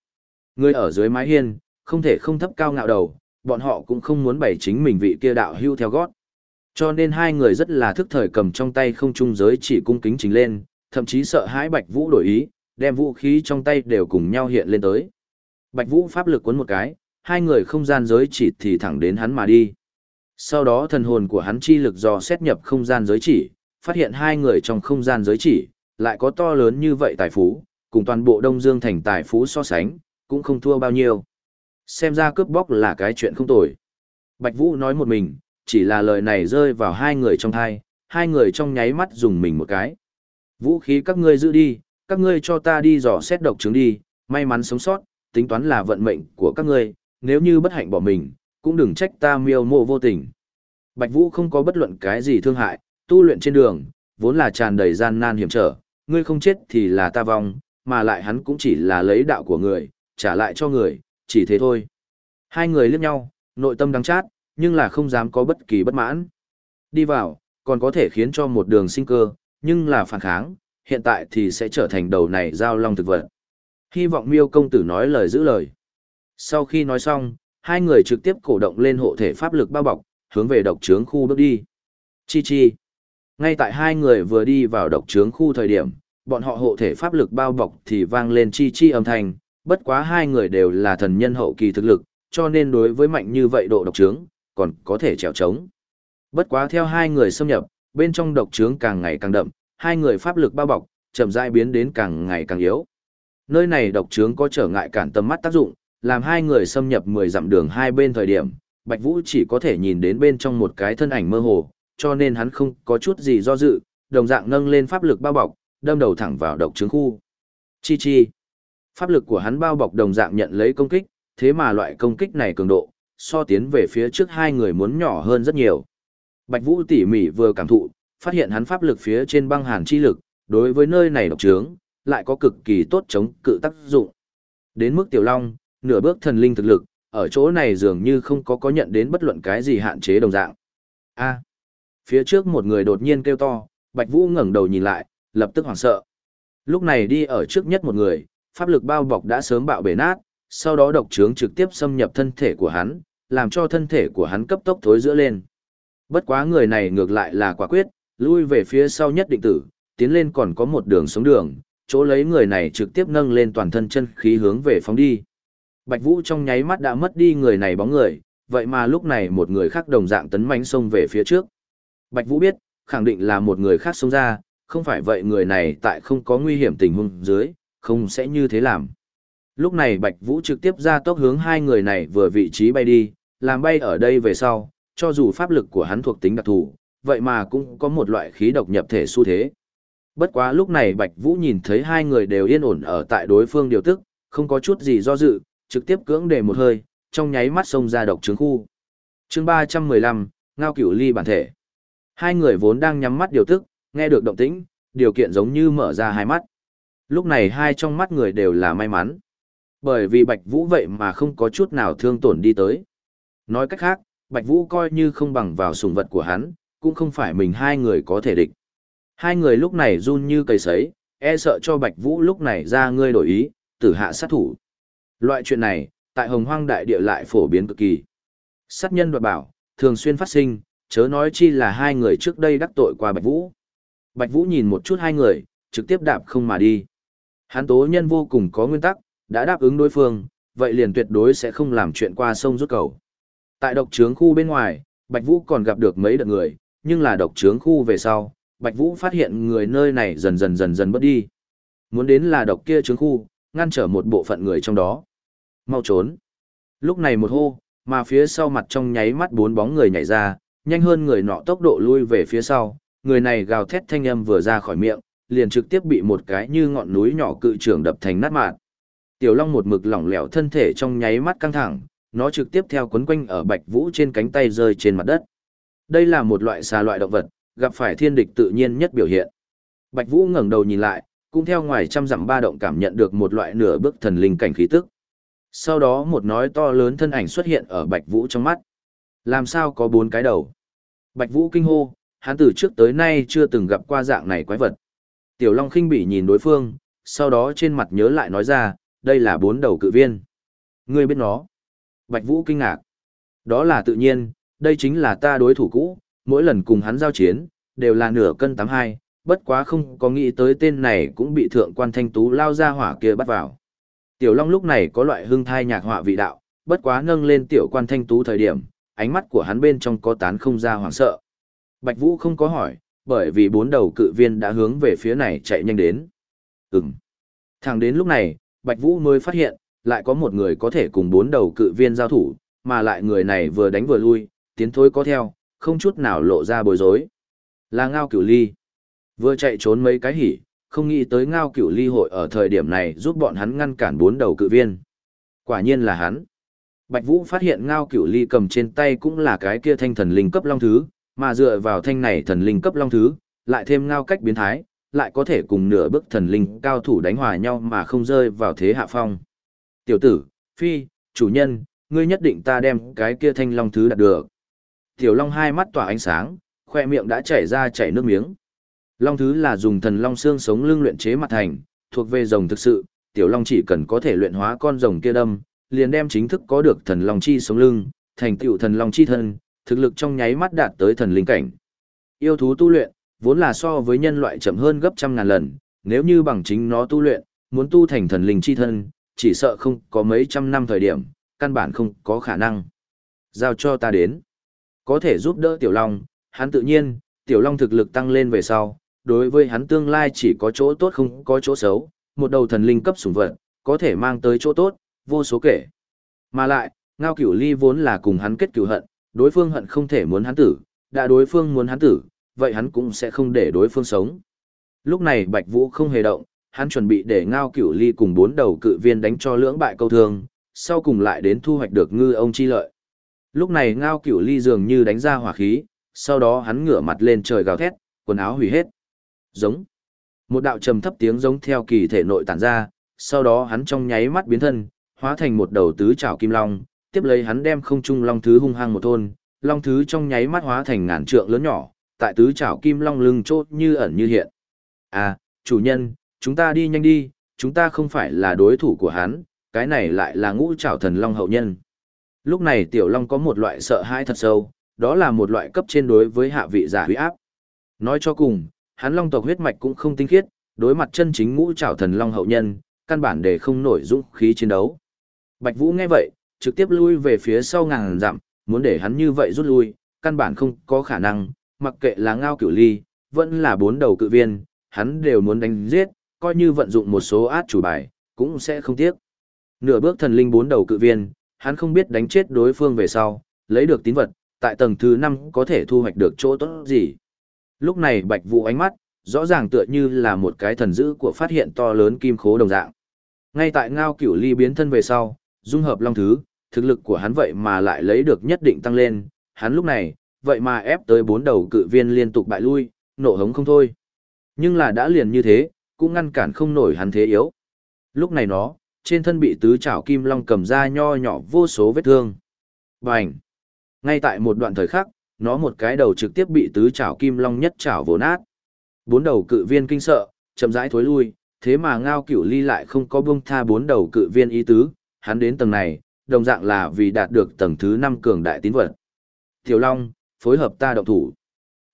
Người ở dưới mái hiên, không thể không thấp cao ngạo đầu, bọn họ cũng không muốn bày chính mình vị kia đạo hưu theo gót. Cho nên hai người rất là thức thời cầm trong tay không trung giới chỉ cung kính chính lên, thậm chí sợ hãi Bạch Vũ đổi ý, đem vũ khí trong tay đều cùng nhau hiện lên tới. Bạch Vũ pháp lực cuốn một cái, hai người không gian giới chỉ thì thẳng đến hắn mà đi. Sau đó thần hồn của hắn chi lực dò xét nhập không gian giới chỉ, phát hiện hai người trong không gian giới chỉ, lại có to lớn như vậy tài phú, cùng toàn bộ Đông Dương thành tài phú so sánh, cũng không thua bao nhiêu. Xem ra cướp bóc là cái chuyện không tồi. Bạch Vũ nói một mình, chỉ là lời này rơi vào hai người trong thai, hai người trong nháy mắt dùng mình một cái. Vũ khí các ngươi giữ đi, các ngươi cho ta đi dò xét độc chứng đi, may mắn sống sót, tính toán là vận mệnh của các ngươi, nếu như bất hạnh bỏ mình, cũng đừng trách ta miêu mộ vô tình. Bạch Vũ không có bất luận cái gì thương hại, tu luyện trên đường, vốn là tràn đầy gian nan hiểm trở, ngươi không chết thì là ta vong, mà lại hắn cũng chỉ là lấy đạo của người, trả lại cho người, chỉ thế thôi. Hai người liếc nhau, nội tâm đắng chát, nhưng là không dám có bất kỳ bất mãn. Đi vào, còn có thể khiến cho một đường sinh cơ, nhưng là phản kháng, hiện tại thì sẽ trở thành đầu này giao long thực vật. Hy vọng miêu công tử nói lời giữ lời. Sau khi nói xong, hai người trực tiếp cổ động lên hộ thể pháp lực bao bọc, hướng về độc trướng khu bước đi. Chi chi. Ngay tại hai người vừa đi vào độc trướng khu thời điểm, bọn họ hộ thể pháp lực bao bọc thì vang lên chi chi âm thanh, bất quá hai người đều là thần nhân hậu kỳ thực lực, cho nên đối với mạnh như vậy độ độc trướng, còn có thể trèo trống. Bất quá theo hai người xâm nhập, bên trong độc trướng càng ngày càng đậm, hai người pháp lực bao bọc, chậm rãi biến đến càng ngày càng yếu. Nơi này độc trướng có trở ngại cản tầm mắt tác dụng, làm hai người xâm nhập 10 dặm đường hai bên thời điểm, Bạch Vũ chỉ có thể nhìn đến bên trong một cái thân ảnh mơ hồ, cho nên hắn không có chút gì do dự, đồng dạng nâng lên pháp lực bao bọc, đâm đầu thẳng vào độc trướng khu. Chi chi. Pháp lực của hắn bao bọc đồng dạng nhận lấy công kích, thế mà loại công kích này cường độ, so tiến về phía trước hai người muốn nhỏ hơn rất nhiều. Bạch Vũ tỉ mỉ vừa cảm thụ, phát hiện hắn pháp lực phía trên băng hàn chi lực, đối với nơi này độc trướng, lại có cực kỳ tốt chống cự tác dụng. Đến mức Tiểu Long, nửa bước thần linh thực lực, ở chỗ này dường như không có có nhận đến bất luận cái gì hạn chế đồng dạng. A phía trước một người đột nhiên kêu to, Bạch Vũ ngẩng đầu nhìn lại, lập tức hoảng sợ. Lúc này đi ở trước nhất một người, pháp lực bao bọc đã sớm bạo bể nát, sau đó độc trướng trực tiếp xâm nhập thân thể của hắn, làm cho thân thể của hắn cấp tốc thối giữa lên. Bất quá người này ngược lại là quả quyết, lui về phía sau nhất định tử, tiến lên còn có một đường sống đường, chỗ lấy người này trực tiếp nâng lên toàn thân chân khí hướng về phóng đi. Bạch Vũ trong nháy mắt đã mất đi người này bóng người, vậy mà lúc này một người khác đồng dạng tấn mãnh xông về phía trước. Bạch Vũ biết, khẳng định là một người khác xông ra, không phải vậy người này tại không có nguy hiểm tình huống dưới, không sẽ như thế làm. Lúc này Bạch Vũ trực tiếp ra tốc hướng hai người này vừa vị trí bay đi, làm bay ở đây về sau, cho dù pháp lực của hắn thuộc tính đặc thù, vậy mà cũng có một loại khí độc nhập thể xu thế. Bất quá lúc này Bạch Vũ nhìn thấy hai người đều yên ổn ở tại đối phương điều tức, không có chút gì do dự, trực tiếp cưỡng để một hơi, trong nháy mắt xông ra độc trướng khu. Chương 315, Ngao Cửu Ly bản thể. Hai người vốn đang nhắm mắt điều tức, nghe được động tĩnh, điều kiện giống như mở ra hai mắt. Lúc này hai trong mắt người đều là may mắn. Bởi vì Bạch Vũ vậy mà không có chút nào thương tổn đi tới. Nói cách khác, Bạch Vũ coi như không bằng vào sùng vật của hắn, cũng không phải mình hai người có thể địch. Hai người lúc này run như cây sấy, e sợ cho Bạch Vũ lúc này ra ngươi đổi ý, tử hạ sát thủ. Loại chuyện này, tại hồng hoang đại địa lại phổ biến cực kỳ. Sát nhân đoạt bảo, thường xuyên phát sinh, chớ nói chi là hai người trước đây đắc tội qua Bạch Vũ. Bạch Vũ nhìn một chút hai người, trực tiếp đạp không mà đi. Hắn tố nhân vô cùng có nguyên tắc, đã đáp ứng đối phương, vậy liền tuyệt đối sẽ không làm chuyện qua sông rút cầu. Tại độc trướng khu bên ngoài, Bạch Vũ còn gặp được mấy đợt người, nhưng là độc trướng khu về sau, Bạch Vũ phát hiện người nơi này dần dần dần dần bớt đi. Muốn đến là độc kia trướng khu, ngăn trở một bộ phận người trong đó. Mau trốn. Lúc này một hô, mà phía sau mặt trong nháy mắt bốn bóng người nhảy ra, nhanh hơn người nọ tốc độ lui về phía sau, người này gào thét thanh âm vừa ra khỏi miệng, liền trực tiếp bị một cái như ngọn núi nhỏ cự trường đập thành nát mạn. Tiểu Long một mực lỏng lẻo thân thể trong nháy mắt căng thẳng, nó trực tiếp theo quấn quanh ở Bạch Vũ trên cánh tay rơi trên mặt đất. Đây là một loại xà loại động vật, gặp phải thiên địch tự nhiên nhất biểu hiện. Bạch Vũ ngẩng đầu nhìn lại, cũng theo ngoài trăm dặm ba động cảm nhận được một loại nửa bước thần linh cảnh khí tức. Sau đó một nói to lớn thân ảnh xuất hiện ở Bạch Vũ trong mắt. Làm sao có bốn cái đầu? Bạch Vũ kinh hô, hắn từ trước tới nay chưa từng gặp qua dạng này quái vật. Tiểu Long khinh bỉ nhìn đối phương, sau đó trên mặt nhớ lại nói ra, đây là bốn đầu cự viên. Ngươi biết nó. Bạch Vũ kinh ngạc. Đó là tự nhiên, đây chính là ta đối thủ cũ, mỗi lần cùng hắn giao chiến, đều là nửa cân tám hai, bất quá không có nghĩ tới tên này cũng bị thượng quan thanh tú lao ra hỏa kia bắt vào. Tiểu Long lúc này có loại hương thai nhạc họa vị đạo, bất quá nâng lên tiểu quan thanh tú thời điểm, ánh mắt của hắn bên trong có tán không ra hoảng sợ. Bạch Vũ không có hỏi, bởi vì bốn đầu cự viên đã hướng về phía này chạy nhanh đến. Ừm. Thẳng đến lúc này, Bạch Vũ mới phát hiện, lại có một người có thể cùng bốn đầu cự viên giao thủ, mà lại người này vừa đánh vừa lui, tiến thối có theo, không chút nào lộ ra bối rối. Là Ngao Cửu Ly. Vừa chạy trốn mấy cái hỉ, không nghĩ tới Ngao Cửu Ly hội ở thời điểm này giúp bọn hắn ngăn cản bốn đầu cự viên. Quả nhiên là hắn. Bạch Vũ phát hiện Ngao Cửu Ly cầm trên tay cũng là cái kia thanh thần linh cấp long thứ, mà dựa vào thanh này thần linh cấp long thứ, lại thêm ngao cách biến thái, lại có thể cùng nửa bước thần linh cao thủ đánh hòa nhau mà không rơi vào thế hạ phong. Tiểu tử, phi, chủ nhân, ngươi nhất định ta đem cái kia thanh long thứ đạt được. Tiểu long hai mắt tỏa ánh sáng, khoe miệng đã chảy ra chảy nước miếng. Long thứ là dùng thần long xương sống lưng luyện chế mặt thành, thuộc về rồng thực sự, tiểu long chỉ cần có thể luyện hóa con rồng kia đâm, liền đem chính thức có được thần long chi sống lưng, thành tựu thần long chi thân, thực lực trong nháy mắt đạt tới thần linh cảnh. Yêu thú tu luyện, vốn là so với nhân loại chậm hơn gấp trăm ngàn lần, nếu như bằng chính nó tu luyện, muốn tu thành thần linh chi thân, chỉ sợ không có mấy trăm năm thời điểm, căn bản không có khả năng. Giao cho ta đến. Có thể giúp đỡ Tiểu Long, hắn tự nhiên, Tiểu Long thực lực tăng lên về sau, đối với hắn tương lai chỉ có chỗ tốt không có chỗ xấu, một đầu thần linh cấp sủng vật, có thể mang tới chỗ tốt, vô số kể. Mà lại, Ngao Cửu Ly vốn là cùng hắn kết cửu hận, đối phương hận không thể muốn hắn tử, đã đối phương muốn hắn tử, vậy hắn cũng sẽ không để đối phương sống. Lúc này Bạch Vũ không hề động, hắn chuẩn bị để Ngao Cửu Ly cùng bốn đầu cự viên đánh cho lưỡng bại câu thương, sau cùng lại đến thu hoạch được ngư ông chi lợi. Lúc này Ngao Cửu Ly dường như đánh ra hỏa khí, sau đó hắn ngửa mặt lên trời gào thét, quần áo hủy hết. Giống. Một đạo trầm thấp tiếng giống theo kỳ thể nội tản ra, sau đó hắn trong nháy mắt biến thân, hóa thành một đầu tứ trảo kim long, tiếp lấy hắn đem không trung long thứ hung hăng một thôn, long thứ trong nháy mắt hóa thành ngàn trượng lớn nhỏ, tại tứ trảo kim long lưng chốt như ẩn như hiện. À, chủ nhân, chúng ta đi nhanh đi, chúng ta không phải là đối thủ của hắn, cái này lại là ngũ trảo thần long hậu nhân. Lúc này tiểu long có một loại sợ hãi thật sâu, đó là một loại cấp trên đối với hạ vị giả huy áp. Nói cho cùng, hắn long tộc huyết mạch cũng không tinh khiết, đối mặt chân chính ngũ trảo thần long hậu nhân, căn bản để không nổi dũng khí chiến đấu. Bạch Vũ nghe vậy, trực tiếp lui về phía sau ngàn dặm, muốn để hắn như vậy rút lui, căn bản không có khả năng, mặc kệ là ngao cửu ly, vẫn là bốn đầu cự viên, hắn đều muốn đánh giết, coi như vận dụng một số át chủ bài, cũng sẽ không tiếc. Nửa bước thần linh bốn đầu cự viên, hắn không biết đánh chết đối phương về sau, lấy được tín vật, tại tầng thứ 5 có thể thu hoạch được chỗ tốt gì. Lúc này Bạch Vũ ánh mắt, rõ ràng tựa như là một cái thần dữ của phát hiện to lớn kim khố đồng dạng. Ngay tại ngao cửu ly biến thân về sau, dung hợp long thứ, thực lực của hắn vậy mà lại lấy được nhất định tăng lên, hắn lúc này, vậy mà ép tới bốn đầu cự viên liên tục bại lui, nộ hống không thôi. Nhưng là đã liền như thế, cũng ngăn cản không nổi hắn thế yếu. Lúc này nó, trên thân bị tứ chảo kim long cầm ra nho nhỏ vô số vết thương. Bành! Ngay tại một đoạn thời khắc, nó một cái đầu trực tiếp bị tứ chảo kim long nhất chảo vồ nát. Bốn đầu cự viên kinh sợ, chậm rãi thối lui, thế mà ngao cửu ly lại không có buông tha bốn đầu cự viên ý tứ, hắn đến tầng này, đồng dạng là vì đạt được tầng thứ 5 cường đại tín vật. Tiểu Long, phối hợp ta động thủ.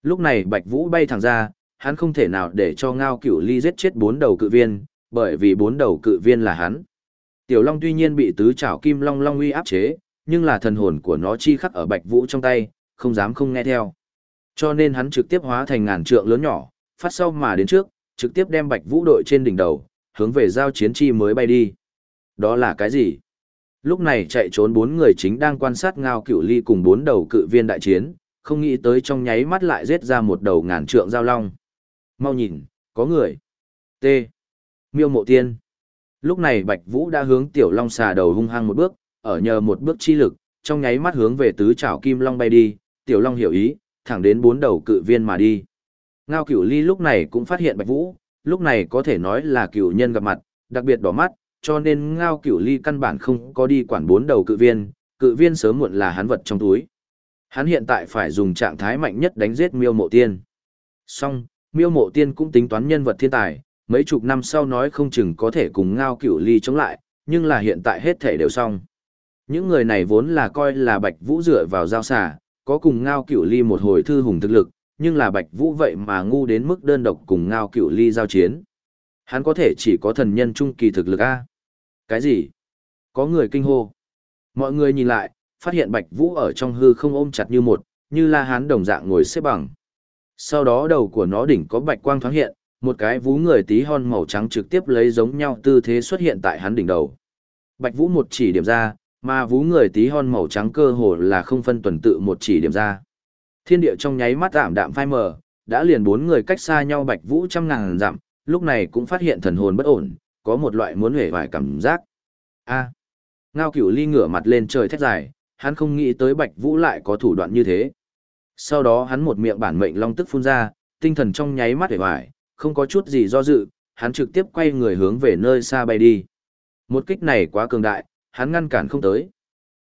Lúc này Bạch Vũ bay thẳng ra, hắn không thể nào để cho ngao cửu ly giết chết bốn đầu cự viên, bởi vì bốn đầu cự viên là hắn. Tiểu Long tuy nhiên bị tứ trảo kim long long uy áp chế, nhưng là thần hồn của nó chi khắc ở Bạch Vũ trong tay, không dám không nghe theo. Cho nên hắn trực tiếp hóa thành ngàn trượng lớn nhỏ, phát sau mà đến trước, trực tiếp đem Bạch Vũ đội trên đỉnh đầu, hướng về giao chiến chi mới bay đi. Đó là cái gì? Lúc này chạy trốn bốn người chính đang quan sát ngao cựu ly cùng bốn đầu cự viên đại chiến, không nghĩ tới trong nháy mắt lại giết ra một đầu ngàn trượng giao long. Mau nhìn, có người. T. Miêu mộ tiên. Lúc này Bạch Vũ đã hướng tiểu long xà đầu hung hăng một bước, ở nhờ một bước chi lực, trong nháy mắt hướng về tứ trảo kim long bay đi, tiểu long hiểu ý, thẳng đến bốn đầu cự viên mà đi. Ngao cửu ly lúc này cũng phát hiện Bạch Vũ, lúc này có thể nói là cửu nhân gặp mặt, đặc biệt đỏ mắt, cho nên ngao cửu ly căn bản không có đi quản bốn đầu cự viên, cự viên sớm muộn là hắn vật trong túi. Hắn hiện tại phải dùng trạng thái mạnh nhất đánh giết miêu mộ tiên. Song, miêu mộ tiên cũng tính toán nhân vật thiên tài, mấy chục năm sau nói không chừng có thể cùng ngao cửu ly chống lại, nhưng là hiện tại hết thể đều xong. Những người này vốn là coi là bạch vũ dựa vào giao xả, có cùng ngao cửu ly một hồi thư hùng thực lực, nhưng là bạch vũ vậy mà ngu đến mức đơn độc cùng ngao cửu ly giao chiến. Hắn có thể chỉ có thần nhân trung kỳ thực lực A. Cái gì? Có người kinh hô. Mọi người nhìn lại, phát hiện Bạch Vũ ở trong hư không ôm chặt như một, như la hán đồng dạng ngồi xếp bằng. Sau đó đầu của nó đỉnh có bạch quang thoáng hiện, một cái vú người tí hon màu trắng trực tiếp lấy giống nhau tư thế xuất hiện tại hắn đỉnh đầu. Bạch Vũ một chỉ điểm ra, mà vú người tí hon màu trắng cơ hồ là không phân tuần tự một chỉ điểm ra. Thiên địa trong nháy mắt tạm đạm phai mờ, đã liền bốn người cách xa nhau Bạch Vũ trăm ngàn dặm, lúc này cũng phát hiện thần hồn bất ổn, có một loại muốn hể vải cảm giác. A. Ngao Cửu Ly ngửa mặt lên trời thét dài, hắn không nghĩ tới Bạch Vũ lại có thủ đoạn như thế. Sau đó hắn một miệng bản mệnh long tức phun ra, tinh thần trong nháy mắt hể vải, không có chút gì do dự, hắn trực tiếp quay người hướng về nơi xa bay đi. Một kích này quá cường đại, hắn ngăn cản không tới.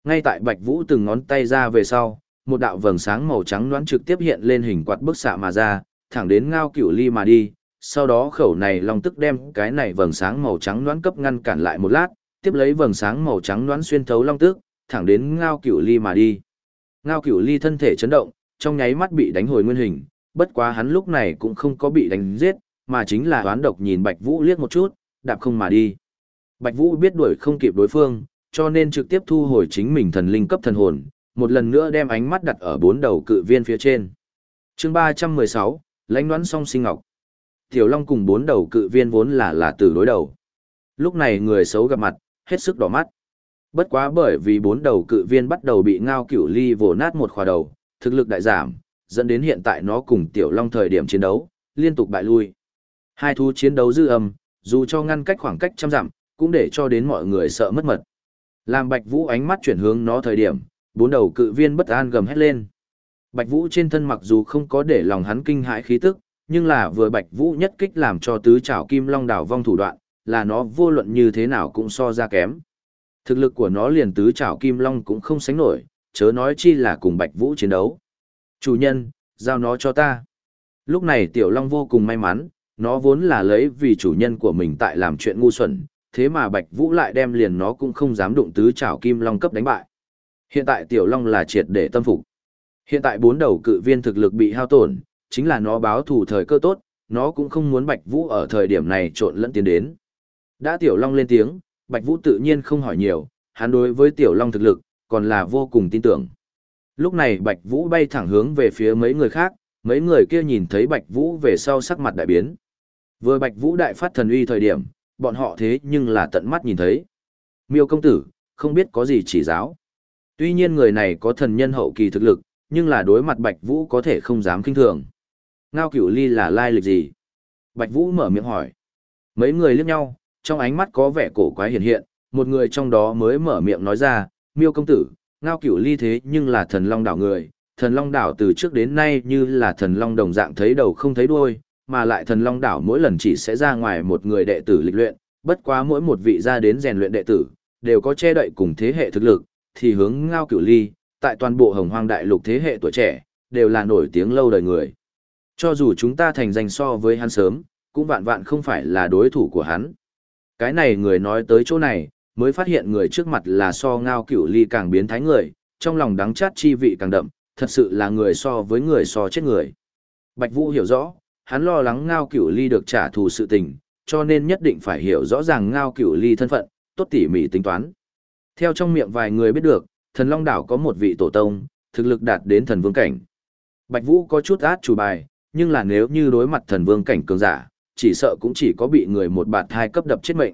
Ngay tại Bạch Vũ từng ngón tay ra về sau, một đạo vầng sáng màu trắng loãng trực tiếp hiện lên hình quạt bức xạ mà ra, thẳng đến Ngao Cửu Ly mà đi, sau đó khẩu này long tức đem cái này vầng sáng màu trắng loãng cấp ngăn cản lại một lát, tiếp lấy vầng sáng màu trắng loãng xuyên thấu long tức, thẳng đến ngao cửu ly mà đi. Ngao cửu ly thân thể chấn động, trong nháy mắt bị đánh hồi nguyên hình, bất quá hắn lúc này cũng không có bị đánh giết, mà chính là đoán độc nhìn Bạch Vũ liếc một chút, đạp không mà đi. Bạch Vũ biết đuổi không kịp đối phương, cho nên trực tiếp thu hồi chính mình thần linh cấp thần hồn, một lần nữa đem ánh mắt đặt ở bốn đầu cự viên phía trên. chương ba trăm mười sáu lãnh đoán song sinh ngọc tiểu long cùng bốn đầu cự viên vốn là là từ đối đầu. Lúc này người xấu gặp mặt hết sức đỏ mắt. Bất quá bởi vì bốn đầu cự viên bắt đầu bị ngao cửu ly vồ nát một khóa đầu thực lực đại giảm dẫn đến hiện tại nó cùng tiểu long thời điểm chiến đấu liên tục bại lui. Hai thú chiến đấu dư âm dù cho ngăn cách khoảng cách trăm dặm cũng để cho đến mọi người sợ mất mật. Làm bạch vũ ánh mắt chuyển hướng nó thời điểm bốn đầu cự viên bất an gầm hét lên. Bạch Vũ trên thân mặc dù không có để lòng hắn kinh hãi khí tức, nhưng là vừa Bạch Vũ nhất kích làm cho tứ trảo kim long đảo vong thủ đoạn, là nó vô luận như thế nào cũng so ra kém. Thực lực của nó liền tứ trảo kim long cũng không sánh nổi, chớ nói chi là cùng Bạch Vũ chiến đấu. Chủ nhân, giao nó cho ta. Lúc này tiểu long vô cùng may mắn, nó vốn là lấy vì chủ nhân của mình tại làm chuyện ngu xuẩn, thế mà Bạch Vũ lại đem liền nó cũng không dám đụng tứ trảo kim long cấp đánh bại. Hiện tại tiểu long là triệt để tâm phục. Hiện tại bốn đầu cự viên thực lực bị hao tổn, chính là nó báo thù thời cơ tốt, nó cũng không muốn Bạch Vũ ở thời điểm này trộn lẫn tiến đến. Đã Tiểu Long lên tiếng, Bạch Vũ tự nhiên không hỏi nhiều, hắn đối với Tiểu Long thực lực, còn là vô cùng tin tưởng. Lúc này Bạch Vũ bay thẳng hướng về phía mấy người khác, mấy người kia nhìn thấy Bạch Vũ về sau sắc mặt đại biến. Vừa Bạch Vũ đại phát thần uy thời điểm, bọn họ thế nhưng là tận mắt nhìn thấy. Miêu công tử, không biết có gì chỉ giáo. Tuy nhiên người này có thần nhân hậu kỳ thực lực, nhưng là đối mặt Bạch Vũ có thể không dám kinh thường. Ngao Cửu Ly là lai lịch gì? Bạch Vũ mở miệng hỏi. Mấy người liếc nhau, trong ánh mắt có vẻ cổ quái hiện hiện, một người trong đó mới mở miệng nói ra, miêu công tử, Ngao Cửu Ly thế nhưng là thần long đảo người. Thần Long Đảo từ trước đến nay như là thần Long đồng dạng thấy đầu không thấy đuôi, mà lại thần Long Đảo mỗi lần chỉ sẽ ra ngoài một người đệ tử lịch luyện, bất quá mỗi một vị ra đến rèn luyện đệ tử, đều có che đậy cùng thế hệ thực lực, thì hướng Ngao Cửu Ly, tại toàn bộ hồng hoang đại lục thế hệ tuổi trẻ, đều là nổi tiếng lâu đời người. Cho dù chúng ta thành danh so với hắn sớm, cũng vạn vạn không phải là đối thủ của hắn. Cái này người nói tới chỗ này, mới phát hiện người trước mặt là so ngao cửu ly càng biến thái người, trong lòng đắng chát chi vị càng đậm, thật sự là người so với người so chết người. Bạch Vũ hiểu rõ, hắn lo lắng ngao cửu ly được trả thù sự tình, cho nên nhất định phải hiểu rõ ràng ngao cửu ly thân phận, tốt tỉ mỉ tính toán. Theo trong miệng vài người biết được, thần long đảo có một vị tổ tông, thực lực đạt đến thần vương cảnh. Bạch Vũ có chút át chủ bài, nhưng là nếu như đối mặt thần vương cảnh cường giả, chỉ sợ cũng chỉ có bị người một bạt hai cấp đập chết mệnh.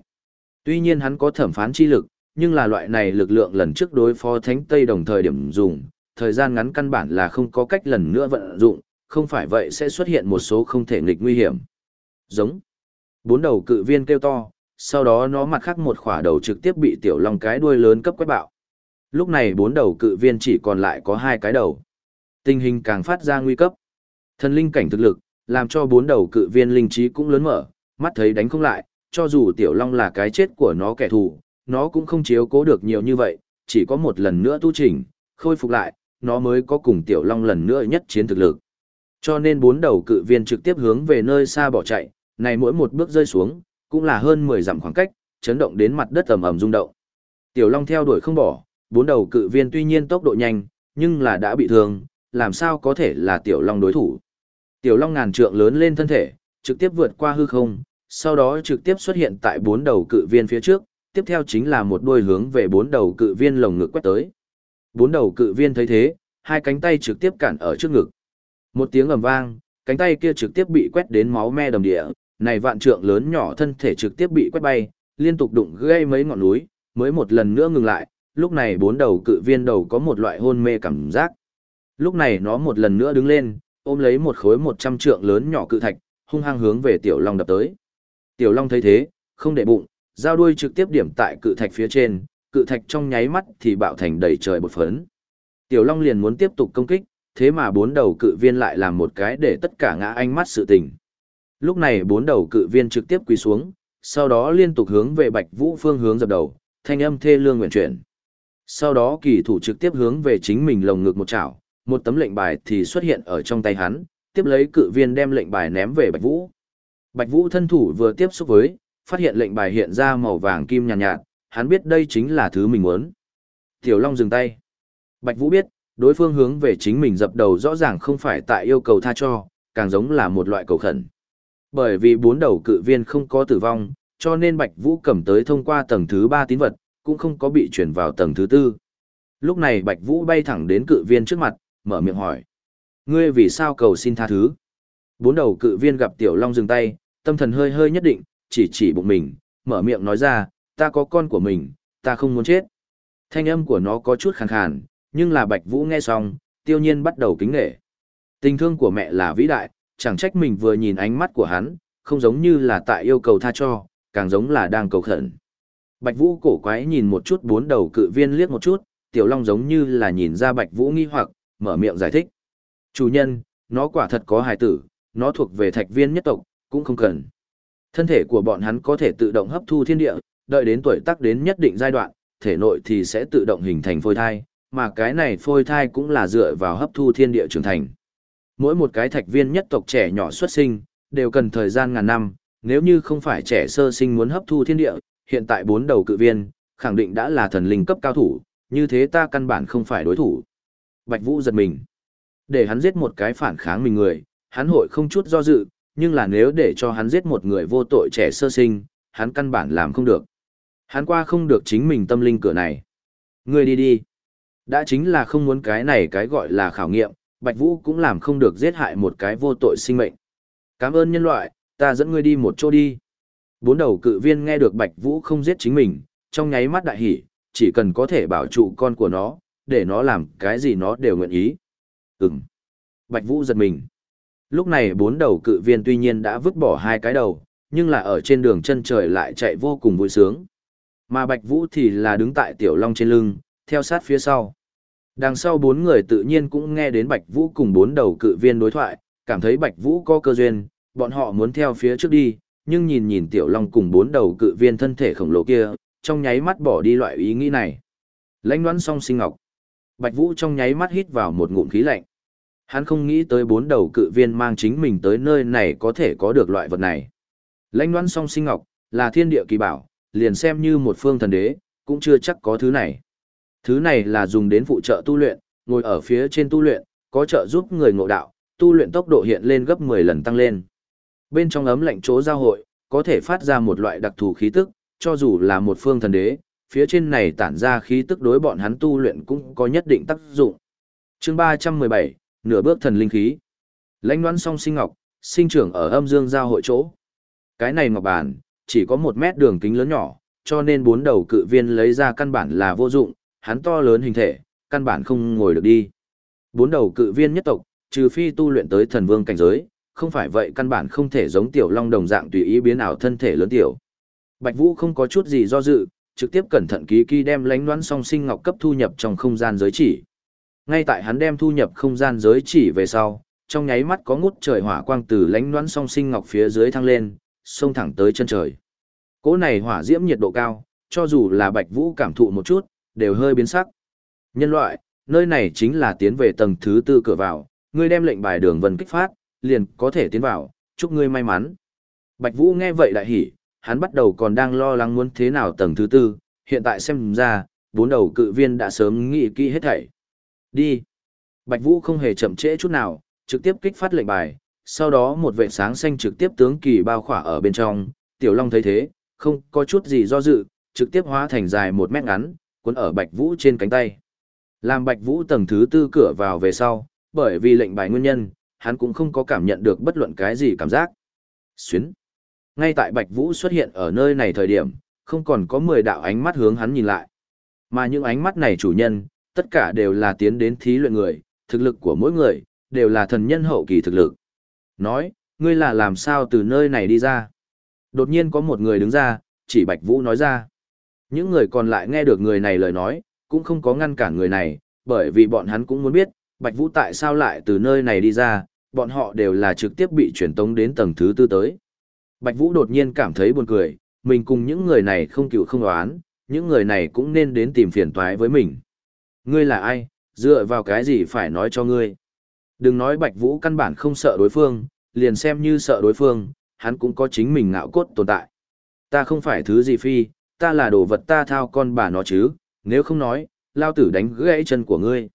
Tuy nhiên hắn có thẩm phán chi lực, nhưng là loại này lực lượng lần trước đối phó Thánh Tây đồng thời điểm dùng, thời gian ngắn căn bản là không có cách lần nữa vận dụng, không phải vậy sẽ xuất hiện một số không thể nghịch nguy hiểm. Giống. Bốn đầu cự viên kêu to, sau đó nó mặt khác một khỏa đầu trực tiếp bị tiểu long cái đuôi lớn cấp quét bạo. Lúc này bốn đầu cự viên chỉ còn lại có hai cái đầu. Tình hình càng phát ra nguy cấp. Thần linh cảnh thực lực, làm cho bốn đầu cự viên linh trí cũng lớn mở, mắt thấy đánh không lại, cho dù tiểu long là cái chết của nó kẻ thù, nó cũng không chiếu cố được nhiều như vậy, chỉ có một lần nữa tu chỉnh, khôi phục lại, nó mới có cùng tiểu long lần nữa nhất chiến thực lực. Cho nên bốn đầu cự viên trực tiếp hướng về nơi xa bỏ chạy, này mỗi một bước rơi xuống, cũng là hơn 10 dặm khoảng cách, chấn động đến mặt đất ầm ầm rung động. Tiểu long theo đuổi không bỏ, bốn đầu cự viên tuy nhiên tốc độ nhanh, nhưng là đã bị thương, làm sao có thể là tiểu long đối thủ. Tiểu long ngàn trượng lớn lên thân thể, trực tiếp vượt qua hư không, sau đó trực tiếp xuất hiện tại bốn đầu cự viên phía trước, tiếp theo chính là một đuôi hướng về bốn đầu cự viên lồng ngực quét tới. Bốn đầu cự viên thấy thế, hai cánh tay trực tiếp cản ở trước ngực. Một tiếng ầm vang, cánh tay kia trực tiếp bị quét đến máu me đầm địa, này vạn trượng lớn nhỏ thân thể trực tiếp bị quét bay, liên tục đụng gây mấy ngọn núi, mới một lần nữa ngừng lại, lúc này bốn đầu cự viên đầu có một loại hôn mê cảm giác. Lúc này nó một lần nữa đứng lên, ôm lấy một khối một trăm trượng lớn nhỏ cự thạch, hung hăng hướng về tiểu long đập tới. Tiểu long thấy thế, không để bụng, giao đuôi trực tiếp điểm tại cự thạch phía trên, cự thạch trong nháy mắt thì bạo thành đầy trời bột phấn. Tiểu long liền muốn tiếp tục công kích, thế mà bốn đầu cự viên lại làm một cái để tất cả ngã ánh mắt sự tình. Lúc này bốn đầu cự viên trực tiếp quỳ xuống, sau đó liên tục hướng về Bạch Vũ phương hướng dập đầu, thanh âm thê lương nguyện chuyển. Sau đó kỳ thủ trực tiếp hướng về chính mình lồng ngực một chảo, một tấm lệnh bài thì xuất hiện ở trong tay hắn, tiếp lấy cự viên đem lệnh bài ném về Bạch Vũ. Bạch Vũ thân thủ vừa tiếp xúc với, phát hiện lệnh bài hiện ra màu vàng kim nhàn nhạt, nhạt, hắn biết đây chính là thứ mình muốn. Tiểu Long dừng tay. Bạch Vũ biết, đối phương hướng về chính mình dập đầu rõ ràng không phải tại yêu cầu tha cho, càng giống là một loại cầu khẩn. Bởi vì bốn đầu cự viên không có tử vong, cho nên Bạch Vũ cầm tới thông qua tầng thứ ba tín vật, cũng không có bị chuyển vào tầng thứ tư. Lúc này Bạch Vũ bay thẳng đến cự viên trước mặt, mở miệng hỏi. Ngươi vì sao cầu xin tha thứ? Bốn đầu cự viên gặp Tiểu Long dừng tay, tâm thần hơi hơi nhất định, chỉ chỉ bụng mình, mở miệng nói ra, ta có con của mình, ta không muốn chết. Thanh âm của nó có chút khàn khàn, nhưng là Bạch Vũ nghe xong, tiêu nhiên bắt đầu kính nghệ. Tình thương của mẹ là vĩ đại, chẳng trách mình vừa nhìn ánh mắt của hắn, không giống như là tại yêu cầu tha cho, càng giống là đang cầu khẩn. Bạch Vũ cổ quái nhìn một chút bốn đầu cự viên liếc một chút, Tiểu Long giống như là nhìn ra Bạch Vũ nghi hoặc, mở miệng giải thích. Chủ nhân, nó quả thật có hài tử, nó thuộc về thạch viên nhất tộc, cũng không cần. Thân thể của bọn hắn có thể tự động hấp thu thiên địa, đợi đến tuổi tác đến nhất định giai đoạn, thể nội thì sẽ tự động hình thành phôi thai, mà cái này phôi thai cũng là dựa vào hấp thu thiên địa trưởng thành. Mỗi một cái thạch viên nhất tộc trẻ nhỏ xuất sinh, đều cần thời gian ngàn năm, nếu như không phải trẻ sơ sinh muốn hấp thu thiên địa, hiện tại bốn đầu cự viên, khẳng định đã là thần linh cấp cao thủ, như thế ta căn bản không phải đối thủ. Bạch Vũ giật mình. Để hắn giết một cái phản kháng mình người, hắn hội không chút do dự, nhưng là nếu để cho hắn giết một người vô tội trẻ sơ sinh, hắn căn bản làm không được. Hắn qua không được chính mình tâm linh cửa này. Ngươi đi đi. Đã chính là không muốn cái này cái gọi là khảo nghiệm, Bạch Vũ cũng làm không được giết hại một cái vô tội sinh mệnh. Cảm ơn nhân loại, ta dẫn ngươi đi một chỗ đi. Bốn đầu cự viên nghe được Bạch Vũ không giết chính mình, trong nháy mắt đại hỉ, chỉ cần có thể bảo trụ con của nó, để nó làm cái gì nó đều nguyện ý. Ừm. Bạch Vũ giật mình. Lúc này bốn đầu cự viên tuy nhiên đã vứt bỏ hai cái đầu, nhưng là ở trên đường chân trời lại chạy vô cùng vui sướng. Mà Bạch Vũ thì là đứng tại tiểu long trên lưng, theo sát phía sau. Đằng sau bốn người tự nhiên cũng nghe đến Bạch Vũ cùng bốn đầu cự viên đối thoại, cảm thấy Bạch Vũ có cơ duyên, bọn họ muốn theo phía trước đi, nhưng nhìn nhìn tiểu long cùng bốn đầu cự viên thân thể khổng lồ kia, trong nháy mắt bỏ đi loại ý nghĩ này. Lãnh đoán song sinh ngọc. Bạch Vũ trong nháy mắt hít vào một ngụm khí lạnh. Hắn không nghĩ tới bốn đầu cự viên mang chính mình tới nơi này có thể có được loại vật này. Lãnh đoán song sinh ngọc, là thiên địa kỳ bảo, liền xem như một phương thần đế, cũng chưa chắc có thứ này. Thứ này là dùng đến phụ trợ tu luyện, ngồi ở phía trên tu luyện, có trợ giúp người ngộ đạo, tu luyện tốc độ hiện lên gấp 10 lần tăng lên. Bên trong ấm lạnh chỗ giao hội, có thể phát ra một loại đặc thù khí tức, cho dù là một phương thần đế, phía trên này tản ra khí tức đối bọn hắn tu luyện cũng có nhất định tác dụng. Chương 317, nửa bước thần linh khí. Lãnh Đoán Song Sinh Ngọc, sinh trưởng ở âm dương giao hội chỗ. Cái này ngọc bản, chỉ có một mét đường kính lớn nhỏ, cho nên bốn đầu cự viên lấy ra căn bản là vô dụng, hắn to lớn hình thể, căn bản không ngồi được đi. Bốn đầu cự viên nhất tộc, trừ phi tu luyện tới thần vương cảnh giới, không phải vậy căn bản không thể giống tiểu long đồng dạng tùy ý biến ảo thân thể lớn tiểu. Bạch Vũ không có chút gì do dự, trực tiếp cẩn thận ký ký đem lánh đoán song sinh ngọc cấp thu nhập trong không gian giới chỉ. Ngay tại hắn đem thu nhập không gian giới chỉ về sau, trong nháy mắt có ngút trời hỏa quang từ lánh đoán song sinh ngọc phía dưới thăng lên, xông thẳng tới chân trời. Cỗ này hỏa diễm nhiệt độ cao, cho dù là Bạch Vũ cảm thụ một chút, đều hơi biến sắc. Nhân loại, nơi này chính là tiến về tầng thứ tư cửa vào, ngươi đem lệnh bài đường vân kích phát, liền có thể tiến vào, chúc ngươi may mắn. Bạch Vũ nghe vậy đại hỉ, hắn bắt đầu còn đang lo lắng muốn thế nào tầng thứ tư, hiện tại xem ra, bốn đầu cự viên đã sớm nghĩ kỹ hết thảy. Đi. Bạch Vũ không hề chậm trễ chút nào, trực tiếp kích phát lệnh bài, sau đó một vệ sáng xanh trực tiếp tướng kỳ bao khỏa ở bên trong, Tiểu Long thấy thế, không có chút gì do dự, trực tiếp hóa thành dài một mét ngắn, cuốn ở Bạch Vũ trên cánh tay. Làm Bạch Vũ tầng thứ tư cửa vào về sau, bởi vì lệnh bài nguyên nhân, hắn cũng không có cảm nhận được bất luận cái gì cảm giác. Xuyến. Ngay tại Bạch Vũ xuất hiện ở nơi này thời điểm, không còn có 10 đạo ánh mắt hướng hắn nhìn lại. Mà những ánh mắt này chủ nhân, tất cả đều là tiến đến thí luyện người, thực lực của mỗi người, đều là thần nhân hậu kỳ thực lực. Nói, ngươi là làm sao từ nơi này đi ra? Đột nhiên có một người đứng ra, chỉ Bạch Vũ nói ra. Những người còn lại nghe được người này lời nói, cũng không có ngăn cản người này, bởi vì bọn hắn cũng muốn biết, Bạch Vũ tại sao lại từ nơi này đi ra, bọn họ đều là trực tiếp bị chuyển tống đến tầng thứ tư tới. Bạch Vũ đột nhiên cảm thấy buồn cười, mình cùng những người này không cựu không đoán, những người này cũng nên đến tìm phiền toái với mình. Ngươi là ai, dựa vào cái gì phải nói cho ngươi. Đừng nói Bạch Vũ căn bản không sợ đối phương, liền xem như sợ đối phương, hắn cũng có chính mình ngạo cốt tồn tại. Ta không phải thứ gì phi, ta là đồ vật ta thao con bà nó chứ, nếu không nói, lao tử đánh gãy chân của ngươi.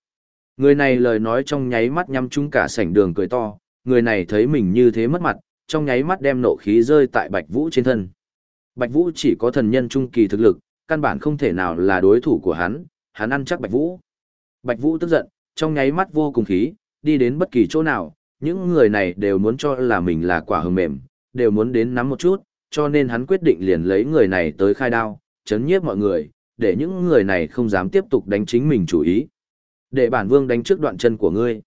Người này lời nói trong nháy mắt nhắm chung cả sảnh đường cười to, người này thấy mình như thế mất mặt, trong nháy mắt đem nộ khí rơi tại Bạch Vũ trên thân. Bạch Vũ chỉ có thần nhân trung kỳ thực lực, căn bản không thể nào là đối thủ của hắn, hắn ăn chắc Bạch Vũ. Bạch Vũ tức giận, trong nháy mắt vô cùng khí, đi đến bất kỳ chỗ nào, những người này đều muốn cho là mình là quả hờ mềm, đều muốn đến nắm một chút, cho nên hắn quyết định liền lấy người này tới khai đao, chấn nhiếp mọi người, để những người này không dám tiếp tục đánh chính mình chủ ý. Để bản vương đánh trước đoạn chân của ngươi.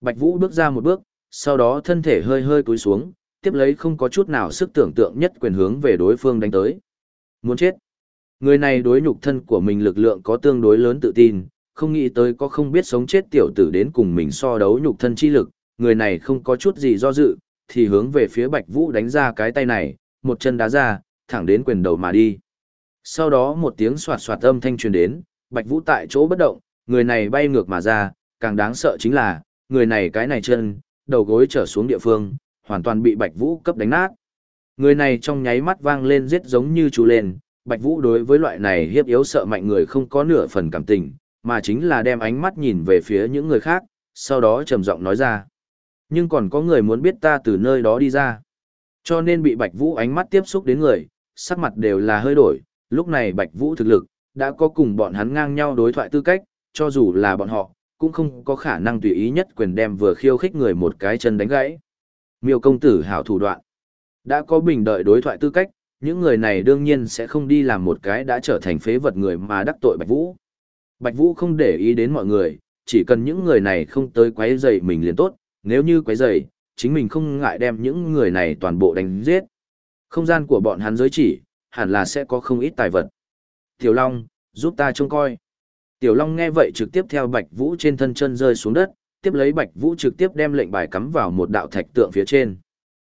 Bạch Vũ bước ra một bước, sau đó thân thể hơi hơi cúi xuống, tiếp lấy không có chút nào sức tưởng tượng nhất quyền hướng về đối phương đánh tới. Muốn chết. Người này đối nhục thân của mình lực lượng có tương đối lớn tự tin, không nghĩ tới có không biết sống chết tiểu tử đến cùng mình so đấu nhục thân chi lực, người này không có chút gì do dự, thì hướng về phía Bạch Vũ đánh ra cái tay này, một chân đá ra, thẳng đến quyền đầu mà đi. Sau đó một tiếng soạt soạt âm thanh truyền đến, Bạch Vũ tại chỗ bất động, người này bay ngược mà ra, càng đáng sợ chính là, người này cái này chân, đầu gối trở xuống địa phương, hoàn toàn bị Bạch Vũ cấp đánh nát. Người này trong nháy mắt vang lên giết giống như chú lên, Bạch Vũ đối với loại này hiếp yếu sợ mạnh người không có nửa phần cảm tình, mà chính là đem ánh mắt nhìn về phía những người khác, sau đó trầm giọng nói ra. Nhưng còn có người muốn biết ta từ nơi đó đi ra. Cho nên bị Bạch Vũ ánh mắt tiếp xúc đến người, sắc mặt đều là hơi đổi, lúc này Bạch Vũ thực lực, đã có cùng bọn hắn ngang nhau đối thoại tư cách, cho dù là bọn họ, cũng không có khả năng tùy ý nhất quyền đem vừa khiêu khích người một cái chân đánh gãy. Miêu công tử hảo thủ đoạn. Đã có bình đợi đối thoại tư cách, những người này đương nhiên sẽ không đi làm một cái đã trở thành phế vật người mà đắc tội Bạch Vũ. Bạch Vũ không để ý đến mọi người, chỉ cần những người này không tới quấy rầy mình liền tốt, nếu như quấy rầy, chính mình không ngại đem những người này toàn bộ đánh giết. Không gian của bọn hắn giới chỉ, hẳn là sẽ có không ít tài vật. Tiểu Long, giúp ta trông coi. Tiểu Long nghe vậy trực tiếp theo Bạch Vũ trên thân chân rơi xuống đất, tiếp lấy Bạch Vũ trực tiếp đem lệnh bài cắm vào một đạo thạch tượng phía trên.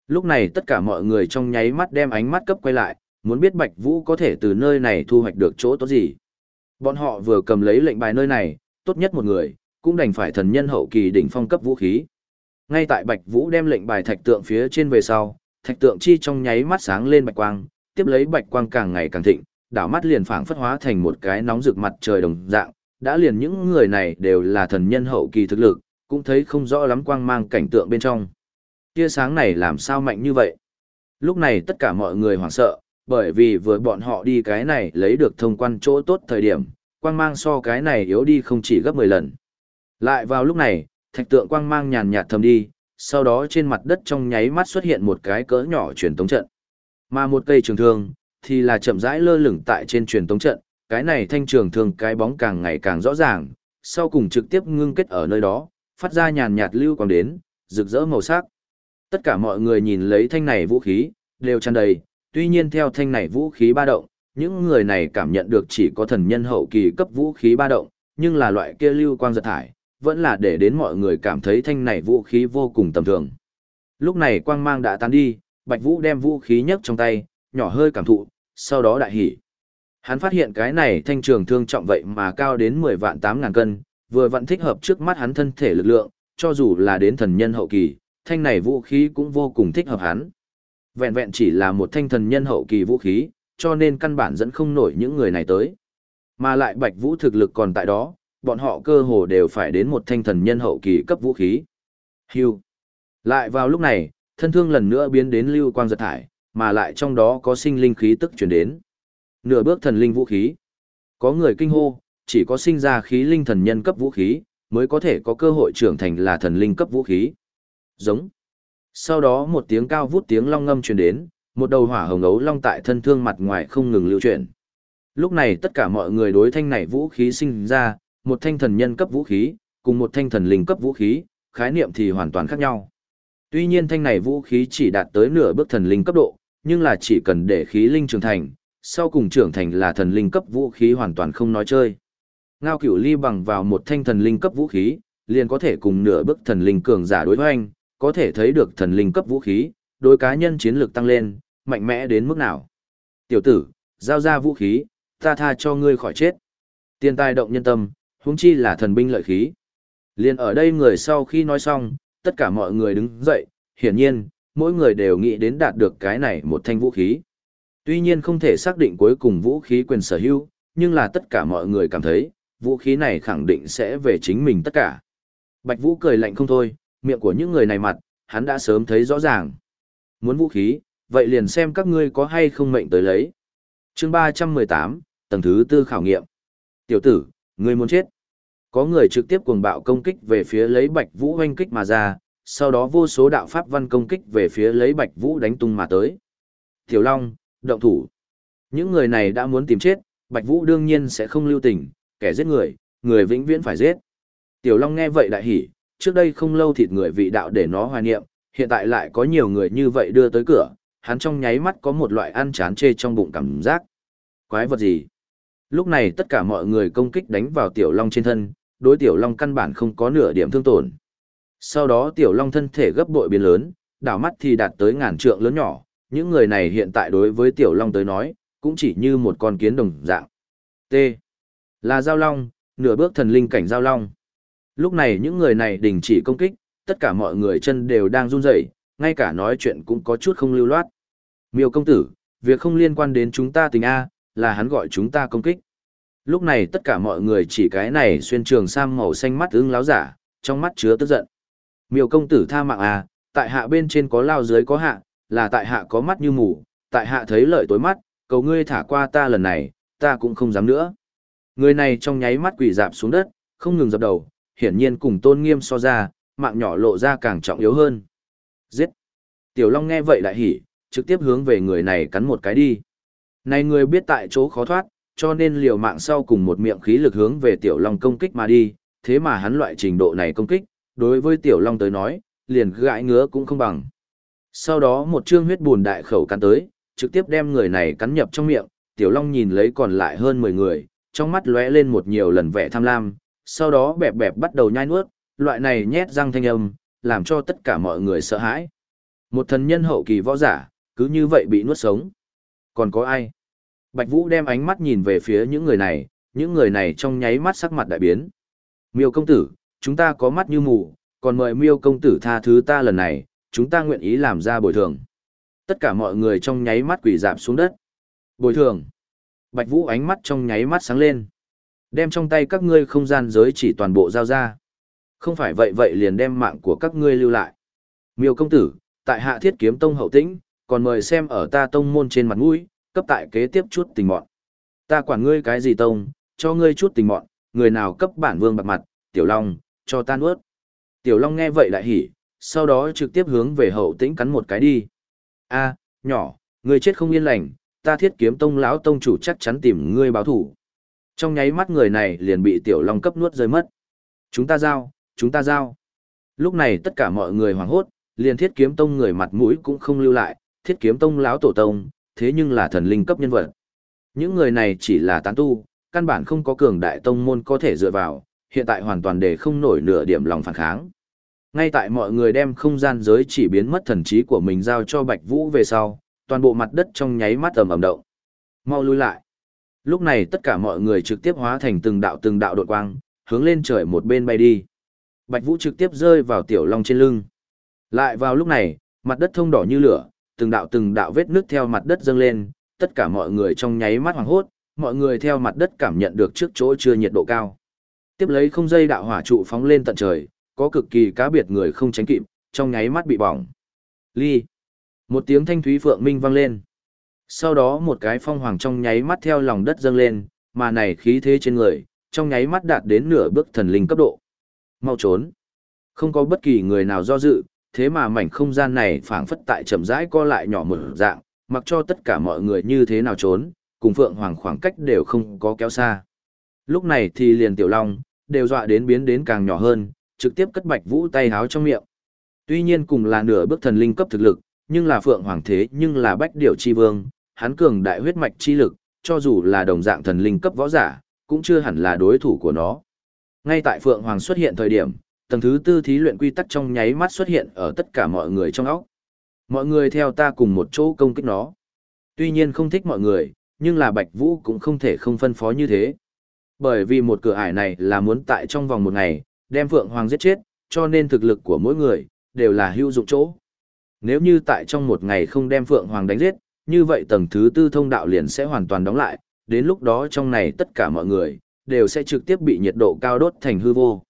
Lúc này tất cả mọi người trong nháy mắt đem ánh mắt cấp quay lại, muốn biết Bạch Vũ có thể từ nơi này thu hoạch được chỗ tốt gì. Bọn họ vừa cầm lấy lệnh bài nơi này, tốt nhất một người, cũng đành phải thần nhân hậu kỳ đỉnh phong cấp vũ khí. Ngay tại Bạch Vũ đem lệnh bài thạch tượng phía trên về sau, thạch tượng chi trong nháy mắt sáng lên bạch quang, tiếp lấy bạch quang càng ngày càng thịnh, đảo mắt liền phảng phất hóa thành một cái nóng rực mặt trời đồng dạng, đã liền những người này đều là thần nhân hậu kỳ thực lực, cũng thấy không rõ lắm quang mang cảnh tượng bên trong. Tia sáng này làm sao mạnh như vậy? Lúc này tất cả mọi người hoảng sợ, bởi vì vừa bọn họ đi cái này lấy được thông quan chỗ tốt thời điểm, quang mang so cái này yếu đi không chỉ gấp 10 lần. Lại vào lúc này, thạch tượng quang mang nhàn nhạt thầm đi, sau đó trên mặt đất trong nháy mắt xuất hiện một cái cỡ nhỏ truyền tống trận. Mà một cây trường thương, thì là chậm rãi lơ lửng tại trên truyền tống trận, cái này thanh trường thương cái bóng càng ngày càng rõ ràng, sau cùng trực tiếp ngưng kết ở nơi đó, phát ra nhàn nhạt lưu quang đến, rực rỡ màu sắc. Tất cả mọi người nhìn lấy thanh này vũ khí, đều tràn đầy, tuy nhiên theo thanh này vũ khí ba động, những người này cảm nhận được chỉ có thần nhân hậu kỳ cấp vũ khí ba động, nhưng là loại kia lưu quang giật thải, vẫn là để đến mọi người cảm thấy thanh này vũ khí vô cùng tầm thường. Lúc này quang mang đã tan đi, Bạch Vũ đem vũ khí nhấc trong tay, nhỏ hơi cảm thụ, sau đó đại hỉ. Hắn phát hiện cái này thanh trường thương trọng vậy mà cao đến 10 vạn 8 ngàn cân, vừa vặn thích hợp trước mắt hắn thân thể lực lượng, cho dù là đến thần nhân hậu kỳ, thanh này vũ khí cũng vô cùng thích hợp hắn. Vẹn vẹn chỉ là một thanh thần nhân hậu kỳ vũ khí, cho nên căn bản dẫn không nổi những người này tới. Mà lại Bạch Vũ thực lực còn tại đó, bọn họ cơ hồ đều phải đến một thanh thần nhân hậu kỳ cấp vũ khí. Hưu. Lại vào lúc này, thân thương lần nữa biến đến lưu quang giật thải, mà lại trong đó có sinh linh khí tức chuyển đến. Nửa bước thần linh vũ khí. Có người kinh hô, chỉ có sinh ra khí linh thần nhân cấp vũ khí, mới có thể có cơ hội trưởng thành là thần linh cấp vũ khí. Giống. Sau đó một tiếng cao vút tiếng long ngâm truyền đến, một đầu hỏa hồng ấu long tại thân thương mặt ngoài không ngừng lưu chuyển. Lúc này tất cả mọi người đối thanh này vũ khí sinh ra, một thanh thần nhân cấp vũ khí, cùng một thanh thần linh cấp vũ khí, khái niệm thì hoàn toàn khác nhau. Tuy nhiên thanh này vũ khí chỉ đạt tới nửa bước thần linh cấp độ, nhưng là chỉ cần để khí linh trưởng thành, sau cùng trưởng thành là thần linh cấp vũ khí hoàn toàn không nói chơi. Ngao cửu ly bằng vào một thanh thần linh cấp vũ khí, liền có thể cùng nửa bức thần linh cường giả đối hoành, có thể thấy được thần linh cấp vũ khí, đối cá nhân chiến lược tăng lên, mạnh mẽ đến mức nào. Tiểu tử, giao ra vũ khí, ta tha cho ngươi khỏi chết. Tiền tài động nhân tâm, huống chi là thần binh lợi khí. Liên ở đây người sau khi nói xong, tất cả mọi người đứng dậy, hiển nhiên, mỗi người đều nghĩ đến đạt được cái này một thanh vũ khí. Tuy nhiên không thể xác định cuối cùng vũ khí quyền sở hữu, nhưng là tất cả mọi người cảm thấy, vũ khí này khẳng định sẽ về chính mình tất cả. Bạch Vũ cười lạnh không thôi, miệng của những người này mặt, hắn đã sớm thấy rõ ràng. Muốn vũ khí, vậy liền xem các ngươi có hay không mệnh tới lấy. Chương 318, tầng thứ tư khảo nghiệm. Tiểu tử, ngươi muốn chết. có người trực tiếp cuồng bạo công kích về phía lấy Bạch Vũ hoanh kích mà ra, sau đó vô số đạo pháp văn công kích về phía lấy Bạch Vũ đánh tung mà tới. Tiểu Long, động thủ. Những người này đã muốn tìm chết, Bạch Vũ đương nhiên sẽ không lưu tình, kẻ giết người, người vĩnh viễn phải giết. Tiểu Long nghe vậy đại hỉ, trước đây không lâu thịt người vị đạo để nó hoài niệm, hiện tại lại có nhiều người như vậy đưa tới cửa, hắn trong nháy mắt có một loại ăn chán chê trong bụng cảm giác. Quái vật gì? Lúc này tất cả mọi người công kích đánh vào Tiểu Long trên thân, đối Tiểu Long căn bản không có nửa điểm thương tổn. Sau đó Tiểu Long thân thể gấp bội biến lớn, đảo mắt thì đạt tới ngàn trượng lớn nhỏ, những người này hiện tại đối với Tiểu Long tới nói, cũng chỉ như một con kiến đồng dạng. T. Là Giao Long, nửa bước thần linh cảnh Giao Long. Lúc này những người này đình chỉ công kích, tất cả mọi người chân đều đang run rẩy, ngay cả nói chuyện cũng có chút không lưu loát. Miêu công tử, việc không liên quan đến chúng ta tình A, là hắn gọi chúng ta công kích. Lúc này tất cả mọi người chỉ cái này xuyên trường sam màu xanh mắt ứng láo giả, trong mắt chứa tức giận. Miêu công tử tha mạng à, tại hạ bên trên có lao dưới có hạ, là tại hạ có mắt như mù, tại hạ thấy lợi tối mắt, cầu ngươi thả qua ta lần này, ta cũng không dám nữa. Người này trong nháy mắt quỳ dạp xuống đất, không ngừng dập đầu, hiển nhiên cùng tôn nghiêm so ra, mạng nhỏ lộ ra càng trọng yếu hơn. Giết! Tiểu Long nghe vậy lại hỉ, trực tiếp hướng về người này cắn một cái đi. Này người biết tại chỗ khó thoát, cho nên liều mạng sau cùng một miệng khí lực hướng về Tiểu Long công kích mà đi, thế mà hắn loại trình độ này công kích, đối với Tiểu Long tới nói, liền gãi ngứa cũng không bằng. Sau đó một trương huyết buồn đại khẩu cắn tới, trực tiếp đem người này cắn nhập trong miệng, Tiểu Long nhìn lấy còn lại hơn 10 người, trong mắt lóe lên một nhiều lần vẻ tham lam, sau đó bẹp bẹp bắt đầu nhai nuốt, loại này nhét răng thanh âm, làm cho tất cả mọi người sợ hãi. Một thần nhân hậu kỳ võ giả, cứ như vậy bị nuốt sống. Còn có ai? Bạch Vũ đem ánh mắt nhìn về phía những người này, những người này trong nháy mắt sắc mặt đại biến. Miêu công tử, chúng ta có mắt như mù, còn mời miêu công tử tha thứ ta lần này, chúng ta nguyện ý làm ra bồi thường. Tất cả mọi người trong nháy mắt quỳ dạp xuống đất. Bồi thường. Bạch Vũ ánh mắt trong nháy mắt sáng lên. Đem trong tay các ngươi không gian giới chỉ toàn bộ giao ra. Không phải vậy vậy liền đem mạng của các ngươi lưu lại. Miêu công tử, tại hạ thiết kiếm tông hậu tĩnh, còn mời xem ở ta tông môn trên mặt mũi, cấp tại kế tiếp chút tình mọn. Ta quản ngươi cái gì tông, cho ngươi chút tình mọn, người nào cấp bản vương bạc mặt, tiểu long, cho ta nuốt. Tiểu long nghe vậy lại hỉ, sau đó trực tiếp hướng về hậu tĩnh cắn một cái đi. A, nhỏ, ngươi chết không yên lành, ta thiết kiếm tông lão tông chủ chắc chắn tìm ngươi báo thủ. Trong nháy mắt người này liền bị tiểu long cấp nuốt rơi mất. Chúng ta giao, chúng ta giao. Lúc này tất cả mọi người hoảng hốt, liền thiết kiếm tông người mặt mũi cũng không lưu lại, thiết kiếm tông lão tổ tông, thế nhưng là thần linh cấp nhân vật. Những người này chỉ là tán tu, căn bản không có cường đại tông môn có thể dựa vào, hiện tại hoàn toàn để không nổi nửa điểm lòng phản kháng. Ngay tại mọi người đem không gian giới chỉ biến mất thần trí của mình giao cho Bạch Vũ về sau, toàn bộ mặt đất trong nháy mắt ầm ầm động. Mau lui lại. Lúc này tất cả mọi người trực tiếp hóa thành từng đạo từng đạo đột quang, hướng lên trời một bên bay đi. Bạch Vũ trực tiếp rơi vào tiểu long trên lưng. Lại vào lúc này, mặt đất thông đỏ như lửa, từng đạo từng đạo vết nước theo mặt đất dâng lên, tất cả mọi người trong nháy mắt hoảng hốt, mọi người theo mặt đất cảm nhận được trước chỗ chưa nhiệt độ cao. Tiếp lấy không dây đạo hỏa trụ phóng lên tận trời, có cực kỳ cá biệt người không tránh kịp, trong nháy mắt bị bỏng. Ly. Một tiếng thanh thúy phượng minh vang lên. Sau đó một cái phong hoàng trong nháy mắt theo lòng đất dâng lên, mà này khí thế trên người, trong nháy mắt đạt đến nửa bước thần linh cấp độ. Mau trốn. Không có bất kỳ người nào do dự, thế mà mảnh không gian này phảng phất tại chậm rãi co lại nhỏ một dạng, mặc cho tất cả mọi người như thế nào trốn, cùng Phượng Hoàng khoảng cách đều không có kéo xa. Lúc này thì liền Tiểu Long, đều dọa đến biến đến càng nhỏ hơn, trực tiếp cất Bạch Vũ tay háo trong miệng. Tuy nhiên cùng là nửa bước thần linh cấp thực lực, nhưng là Phượng Hoàng thế nhưng là bách điểu chi vương, hắn cường đại huyết mạch chi lực, cho dù là đồng dạng thần linh cấp võ giả, cũng chưa hẳn là đối thủ của nó. Ngay tại Phượng Hoàng xuất hiện thời điểm, tầng thứ tư thí luyện quy tắc trong nháy mắt xuất hiện ở tất cả mọi người trong óc. Mọi người theo ta cùng một chỗ công kích nó. Tuy nhiên không thích mọi người, nhưng là Bạch Vũ cũng không thể không phân phó như thế. Bởi vì một cửa ải này là muốn tại trong vòng một ngày, đem Phượng Hoàng giết chết, cho nên thực lực của mỗi người, đều là hữu dụng chỗ. Nếu như tại trong một ngày không đem Phượng Hoàng đánh giết, như vậy tầng thứ tư thông đạo liền sẽ hoàn toàn đóng lại, đến lúc đó trong này tất cả mọi người, đều sẽ trực tiếp bị nhiệt độ cao đốt thành hư vô.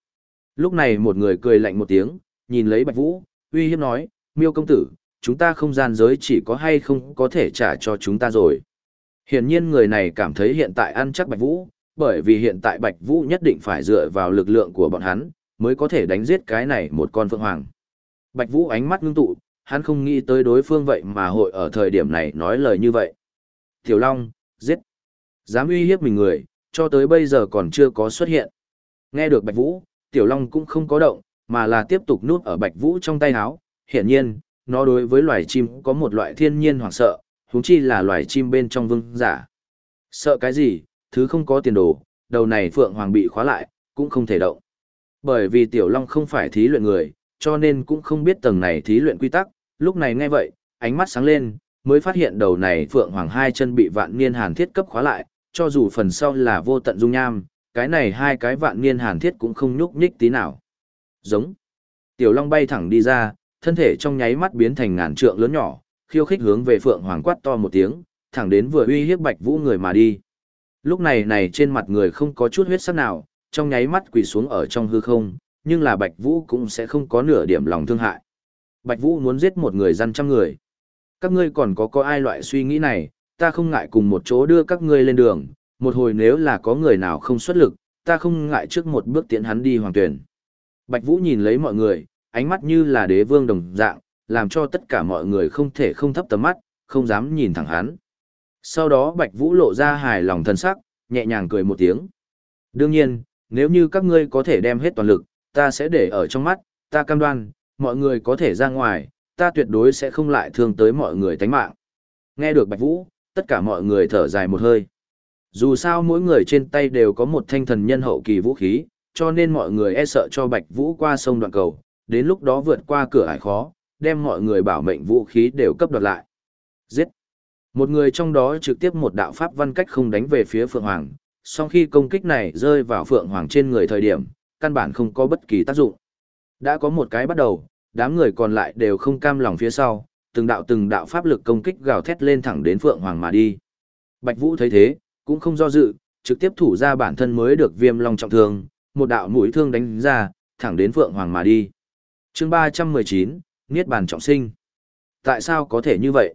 Lúc này một người cười lạnh một tiếng, nhìn lấy Bạch Vũ, uy hiếp nói, miêu công tử, chúng ta không gian giới chỉ có hay không có thể trả cho chúng ta rồi. Hiển nhiên người này cảm thấy hiện tại ăn chắc Bạch Vũ, bởi vì hiện tại Bạch Vũ nhất định phải dựa vào lực lượng của bọn hắn, mới có thể đánh giết cái này một con Phượng Hoàng. Bạch Vũ ánh mắt ngưng tụ, hắn không nghĩ tới đối phương vậy mà hội ở thời điểm này nói lời như vậy. Tiểu Long, giết. Dám uy hiếp mình người, cho tới bây giờ còn chưa có xuất hiện. Nghe được Bạch Vũ, Tiểu Long cũng không có động, mà là tiếp tục nuốt ở Bạch Vũ trong tay áo. Hiển nhiên, nó đối với loài chim có một loại thiên nhiên hoảng sợ, huống chi là loài chim bên trong vương giả. Sợ cái gì, thứ không có tiền đồ, đầu này Phượng Hoàng bị khóa lại, cũng không thể động. Bởi vì Tiểu Long không phải thí luyện người, cho nên cũng không biết tầng này thí luyện quy tắc, lúc này nghe vậy, ánh mắt sáng lên, mới phát hiện đầu này Phượng Hoàng hai chân bị vạn niên hàn thiết cấp khóa lại, cho dù phần sau là vô tận dung nham, cái này hai cái vạn niên hàn thiết cũng không nhúc nhích tí nào. Giống. Tiểu Long bay thẳng đi ra, thân thể trong nháy mắt biến thành ngàn trượng lớn nhỏ, khiêu khích hướng về Phượng Hoàng quát to một tiếng, thẳng đến vừa uy hiếp Bạch Vũ người mà đi. Lúc này này trên mặt người không có chút huyết sắc nào, trong nháy mắt quỳ xuống ở trong hư không, nhưng là Bạch Vũ cũng sẽ không có nửa điểm lòng thương hại. Bạch Vũ muốn giết một người dân trăm người. Các ngươi còn có có ai loại suy nghĩ này, ta không ngại cùng một chỗ đưa các ngươi lên đường, một hồi nếu là có người nào không xuất lực, ta không ngại trước một bước tiễn hắn đi hoàng tuyển. Bạch Vũ nhìn lấy mọi người, ánh mắt như là đế vương đồng dạng, làm cho tất cả mọi người không thể không thấp tầm mắt, không dám nhìn thẳng hắn. Sau đó Bạch Vũ lộ ra hài lòng thân sắc, nhẹ nhàng cười một tiếng. Đương nhiên, nếu như các ngươi có thể đem hết toàn lực, ta sẽ để ở trong mắt, ta cam đoan, mọi người có thể ra ngoài, ta tuyệt đối sẽ không lại thương tới mọi người tánh mạng. Nghe được Bạch Vũ, tất cả mọi người thở dài một hơi. Dù sao mỗi người trên tay đều có một thanh thần nhân hậu kỳ vũ khí, cho nên mọi người e sợ cho Bạch Vũ qua sông đoạn cầu, đến lúc đó vượt qua cửa ải khó, đem mọi người bảo mệnh vũ khí đều cấp đoạt lại. Giết! Một người trong đó trực tiếp một đạo pháp văn cách không đánh về phía Phượng Hoàng, sau khi công kích này rơi vào Phượng Hoàng trên người thời điểm, căn bản không có bất kỳ tác dụng. Đã có một cái bắt đầu, đám người còn lại đều không cam lòng phía sau, từng đạo từng đạo pháp lực công kích gào thét lên thẳng đến Phượng Hoàng mà đi. Bạch Vũ thấy thế, cũng không do dự, trực tiếp thủ ra bản thân mới được viêm long trọng thương, một đạo mũi thương đánh ra, thẳng đến Phượng Hoàng mà đi. Chương 319, Niết bàn trọng sinh. Tại sao có thể như vậy?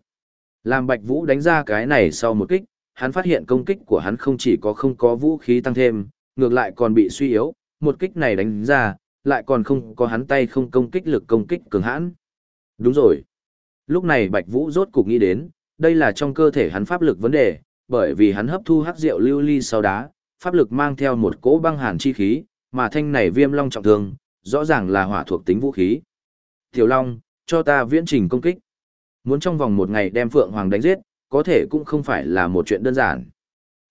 Làm Bạch Vũ đánh ra cái này sau một kích, hắn phát hiện công kích của hắn không chỉ có không có vũ khí tăng thêm, ngược lại còn bị suy yếu, một kích này đánh ra, lại còn không có hắn tay không công kích lực công kích cường hãn. Đúng rồi. Lúc này Bạch Vũ rốt cục nghĩ đến, đây là trong cơ thể hắn pháp lực vấn đề, bởi vì hắn hấp thu hắc rượu lưu ly sau đá, pháp lực mang theo một cỗ băng hàn chi khí, mà thanh này viêm long trọng thương, rõ ràng là hỏa thuộc tính vũ khí. Tiểu Long, cho ta viễn trình công kích. Muốn trong vòng một ngày đem Phượng Hoàng đánh giết, có thể cũng không phải là một chuyện đơn giản.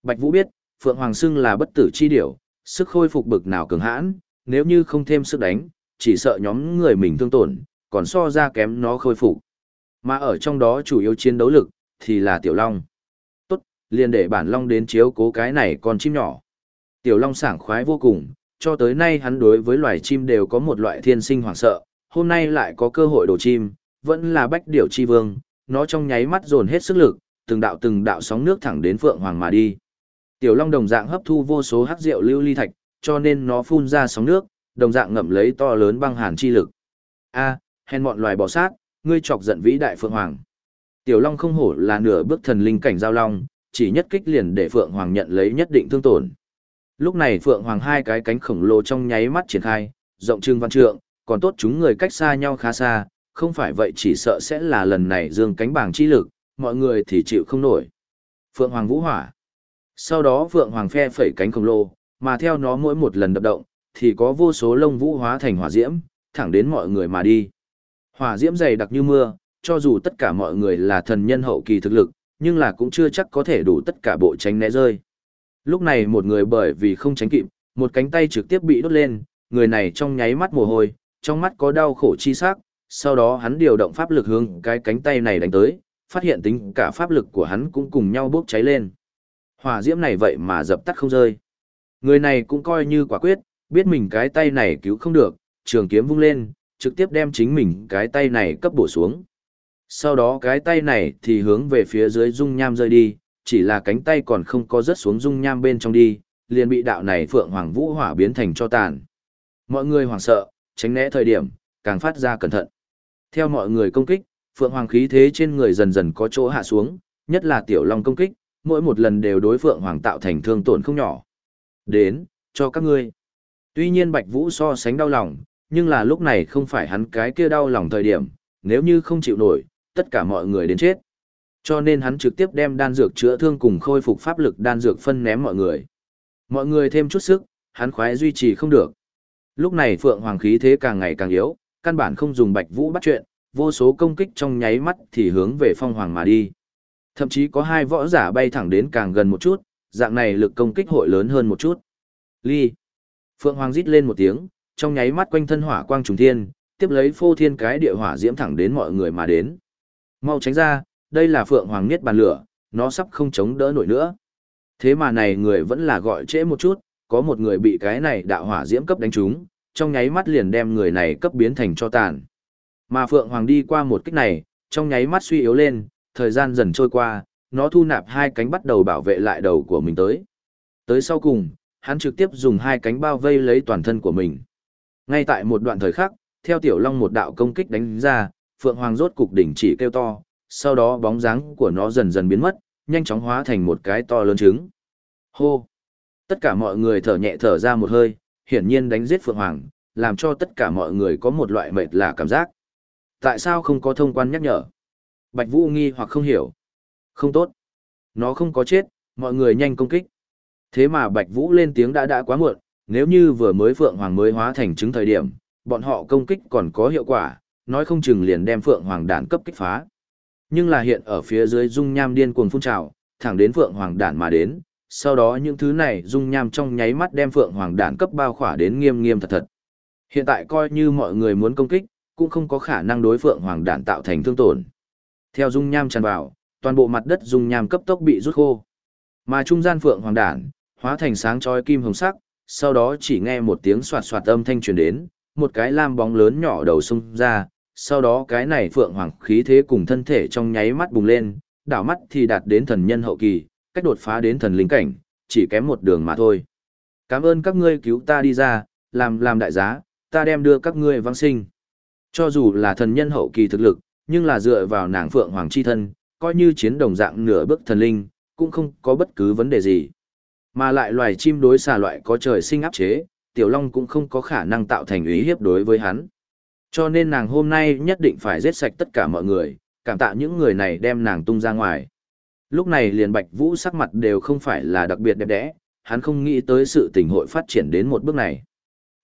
Bạch Vũ biết, Phượng Hoàng xưng là bất tử chi điểu, sức khôi phục bực nào cường hãn, nếu như không thêm sức đánh, chỉ sợ nhóm người mình thương tổn, còn so ra kém nó khôi phục. Mà ở trong đó chủ yếu chiến đấu lực, thì là Tiểu Long. Tốt, liền để bản Long đến chiếu cố cái này con chim nhỏ. Tiểu Long sảng khoái vô cùng, cho tới nay hắn đối với loài chim đều có một loại thiên sinh hoảng sợ, hôm nay lại có cơ hội đổ chim, vẫn là bách điểu chi vương, nó trong nháy mắt dồn hết sức lực, từng đạo từng đạo sóng nước thẳng đến Phượng Hoàng mà đi. Tiểu Long đồng dạng hấp thu vô số hắc rượu lưu ly thạch, cho nên nó phun ra sóng nước, đồng dạng ngậm lấy to lớn băng hàn chi lực. A, hèn mọn loài bò sát, ngươi chọc giận vĩ đại Phượng Hoàng. Tiểu Long không hổ là nửa bước thần linh cảnh giao long, chỉ nhất kích liền để Phượng Hoàng nhận lấy nhất định thương tổn. Lúc này Phượng Hoàng hai cái cánh khổng lồ trong nháy mắt triển khai, rộng trưng văn trượng, còn tốt chúng người cách xa nhau khá xa, không phải vậy chỉ sợ sẽ là lần này dương cánh bảng chi lực, mọi người thì chịu không nổi. Phượng Hoàng vũ hỏa. Sau đó Phượng Hoàng phe phẩy cánh khổng lồ, mà theo nó mỗi một lần đập động, thì có vô số lông vũ hóa thành hỏa diễm, thẳng đến mọi người mà đi. Hỏa diễm dày đặc như mưa, cho dù tất cả mọi người là thần nhân hậu kỳ thực lực, nhưng là cũng chưa chắc có thể đủ tất cả bộ tránh né rơi. Lúc này một người bởi vì không tránh kịp, một cánh tay trực tiếp bị đốt lên, người này trong nháy mắt mồ hôi, trong mắt có đau khổ chi sắc, sau đó hắn điều động pháp lực hướng cái cánh tay này đánh tới, phát hiện tính cả pháp lực của hắn cũng cùng nhau bốc cháy lên. Hỏa diễm này vậy mà dập tắt không rơi. Người này cũng coi như quả quyết, biết mình cái tay này cứu không được, trường kiếm vung lên, trực tiếp đem chính mình cái tay này cấp bổ xuống. Sau đó cái tay này thì hướng về phía dưới dung nham rơi đi, chỉ là cánh tay còn không có rớt xuống dung nham bên trong đi, liền bị đạo này phượng hoàng vũ hỏa biến thành cho tàn. Mọi người hoảng sợ, tránh né thời điểm, càng phát ra cẩn thận. Theo mọi người công kích, phượng hoàng khí thế trên người dần dần có chỗ hạ xuống, nhất là tiểu long công kích, mỗi một lần đều đối phượng hoàng tạo thành thương tổn không nhỏ. Đến, cho các ngươi. Tuy nhiên Bạch Vũ so sánh đau lòng, nhưng là lúc này không phải hắn cái kia đau lòng thời điểm, nếu như không chịu nổi, tất cả mọi người đến chết. Cho nên hắn trực tiếp đem đan dược chữa thương cùng khôi phục pháp lực đan dược phân ném mọi người. Mọi người thêm chút sức, hắn khoái duy trì không được. Lúc này Phượng Hoàng khí thế càng ngày càng yếu, căn bản không dùng Bạch Vũ bắt chuyện, vô số công kích trong nháy mắt thì hướng về Phong Hoàng mà đi. Thậm chí có hai võ giả bay thẳng đến càng gần một chút, dạng này lực công kích hội lớn hơn một chút. Ly. Phượng Hoàng rít lên một tiếng, trong nháy mắt quanh thân hỏa quang trùng thiên, tiếp lấy phô thiên cái địa hỏa diễm thẳng đến mọi người mà đến. Mau tránh ra, đây là Phượng Hoàng Niết bàn lửa, nó sắp không chống đỡ nổi nữa. Thế mà này người vẫn là gọi trễ một chút, có một người bị cái này đạo hỏa diễm cấp đánh trúng, trong nháy mắt liền đem người này cấp biến thành cho tàn. Mà Phượng Hoàng đi qua một kích này, trong nháy mắt suy yếu lên, thời gian dần trôi qua, nó thu nạp hai cánh bắt đầu bảo vệ lại đầu của mình tới. Tới sau cùng, hắn trực tiếp dùng hai cánh bao vây lấy toàn thân của mình. Ngay tại một đoạn thời khắc, theo Tiểu Long một đạo công kích đánh ra, Phượng Hoàng rốt cục đỉnh chỉ kêu to, sau đó bóng dáng của nó dần dần biến mất, nhanh chóng hóa thành một cái to lớn trứng. Hô! Tất cả mọi người thở nhẹ thở ra một hơi, hiển nhiên đánh giết Phượng Hoàng, làm cho tất cả mọi người có một loại mệt lạ cảm giác. Tại sao không có thông quan nhắc nhở? Bạch Vũ nghi hoặc không hiểu. Không tốt. Nó không có chết, mọi người nhanh công kích. Thế mà Bạch Vũ lên tiếng đã đã quá muộn, nếu như vừa mới Phượng Hoàng mới hóa thành chứng thời điểm, bọn họ công kích còn có hiệu quả, nói không chừng liền đem Phượng Hoàng đản cấp kích phá. Nhưng là hiện ở phía dưới dung nham điên cuồng phun trào, thẳng đến Phượng Hoàng đản mà đến, sau đó những thứ này dung nham trong nháy mắt đem Phượng Hoàng đản cấp bao khỏa đến nghiêm nghiêm thật thật. Hiện tại coi như mọi người muốn công kích, cũng không có khả năng đối Phượng Hoàng đản tạo thành thương tổn. Theo dung nham tràn vào, toàn bộ mặt đất dung nham cấp tốc bị rút khô. Mà trung gian Phượng Hoàng đản, hóa thành sáng chói kim hồng sắc, sau đó chỉ nghe một tiếng soạt soạt âm thanh truyền đến, một cái lam bóng lớn nhỏ đầu sung ra, sau đó cái này phượng hoàng khí thế cùng thân thể trong nháy mắt bùng lên, đảo mắt thì đạt đến thần nhân hậu kỳ, cách đột phá đến thần linh cảnh, chỉ kém một đường mà thôi. Cảm ơn các ngươi cứu ta đi ra, làm làm đại giá, ta đem đưa các ngươi vãng sinh. Cho dù là thần nhân hậu kỳ thực lực, nhưng là dựa vào nàng phượng hoàng chi thân, coi như chiến đồng dạng nửa bước thần linh, cũng không có bất cứ vấn đề gì. Mà lại loài chim đối xà loại có trời sinh áp chế, Tiểu Long cũng không có khả năng tạo thành ý hiếp đối với hắn. Cho nên nàng hôm nay nhất định phải giết sạch tất cả mọi người, cảm tạ những người này đem nàng tung ra ngoài. Lúc này liền Bạch Vũ sắc mặt đều không phải là đặc biệt đẹp đẽ, hắn không nghĩ tới sự tình hội phát triển đến một bước này.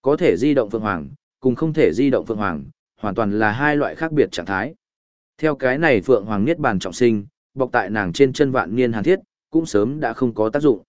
Có thể di động Phượng Hoàng, cùng không thể di động Phượng Hoàng, hoàn toàn là hai loại khác biệt trạng thái. Theo cái này Phượng Hoàng Niết Bàn trọng sinh, bọc tại nàng trên chân vạn niên hàn thiết, cũng sớm đã không có tác dụng.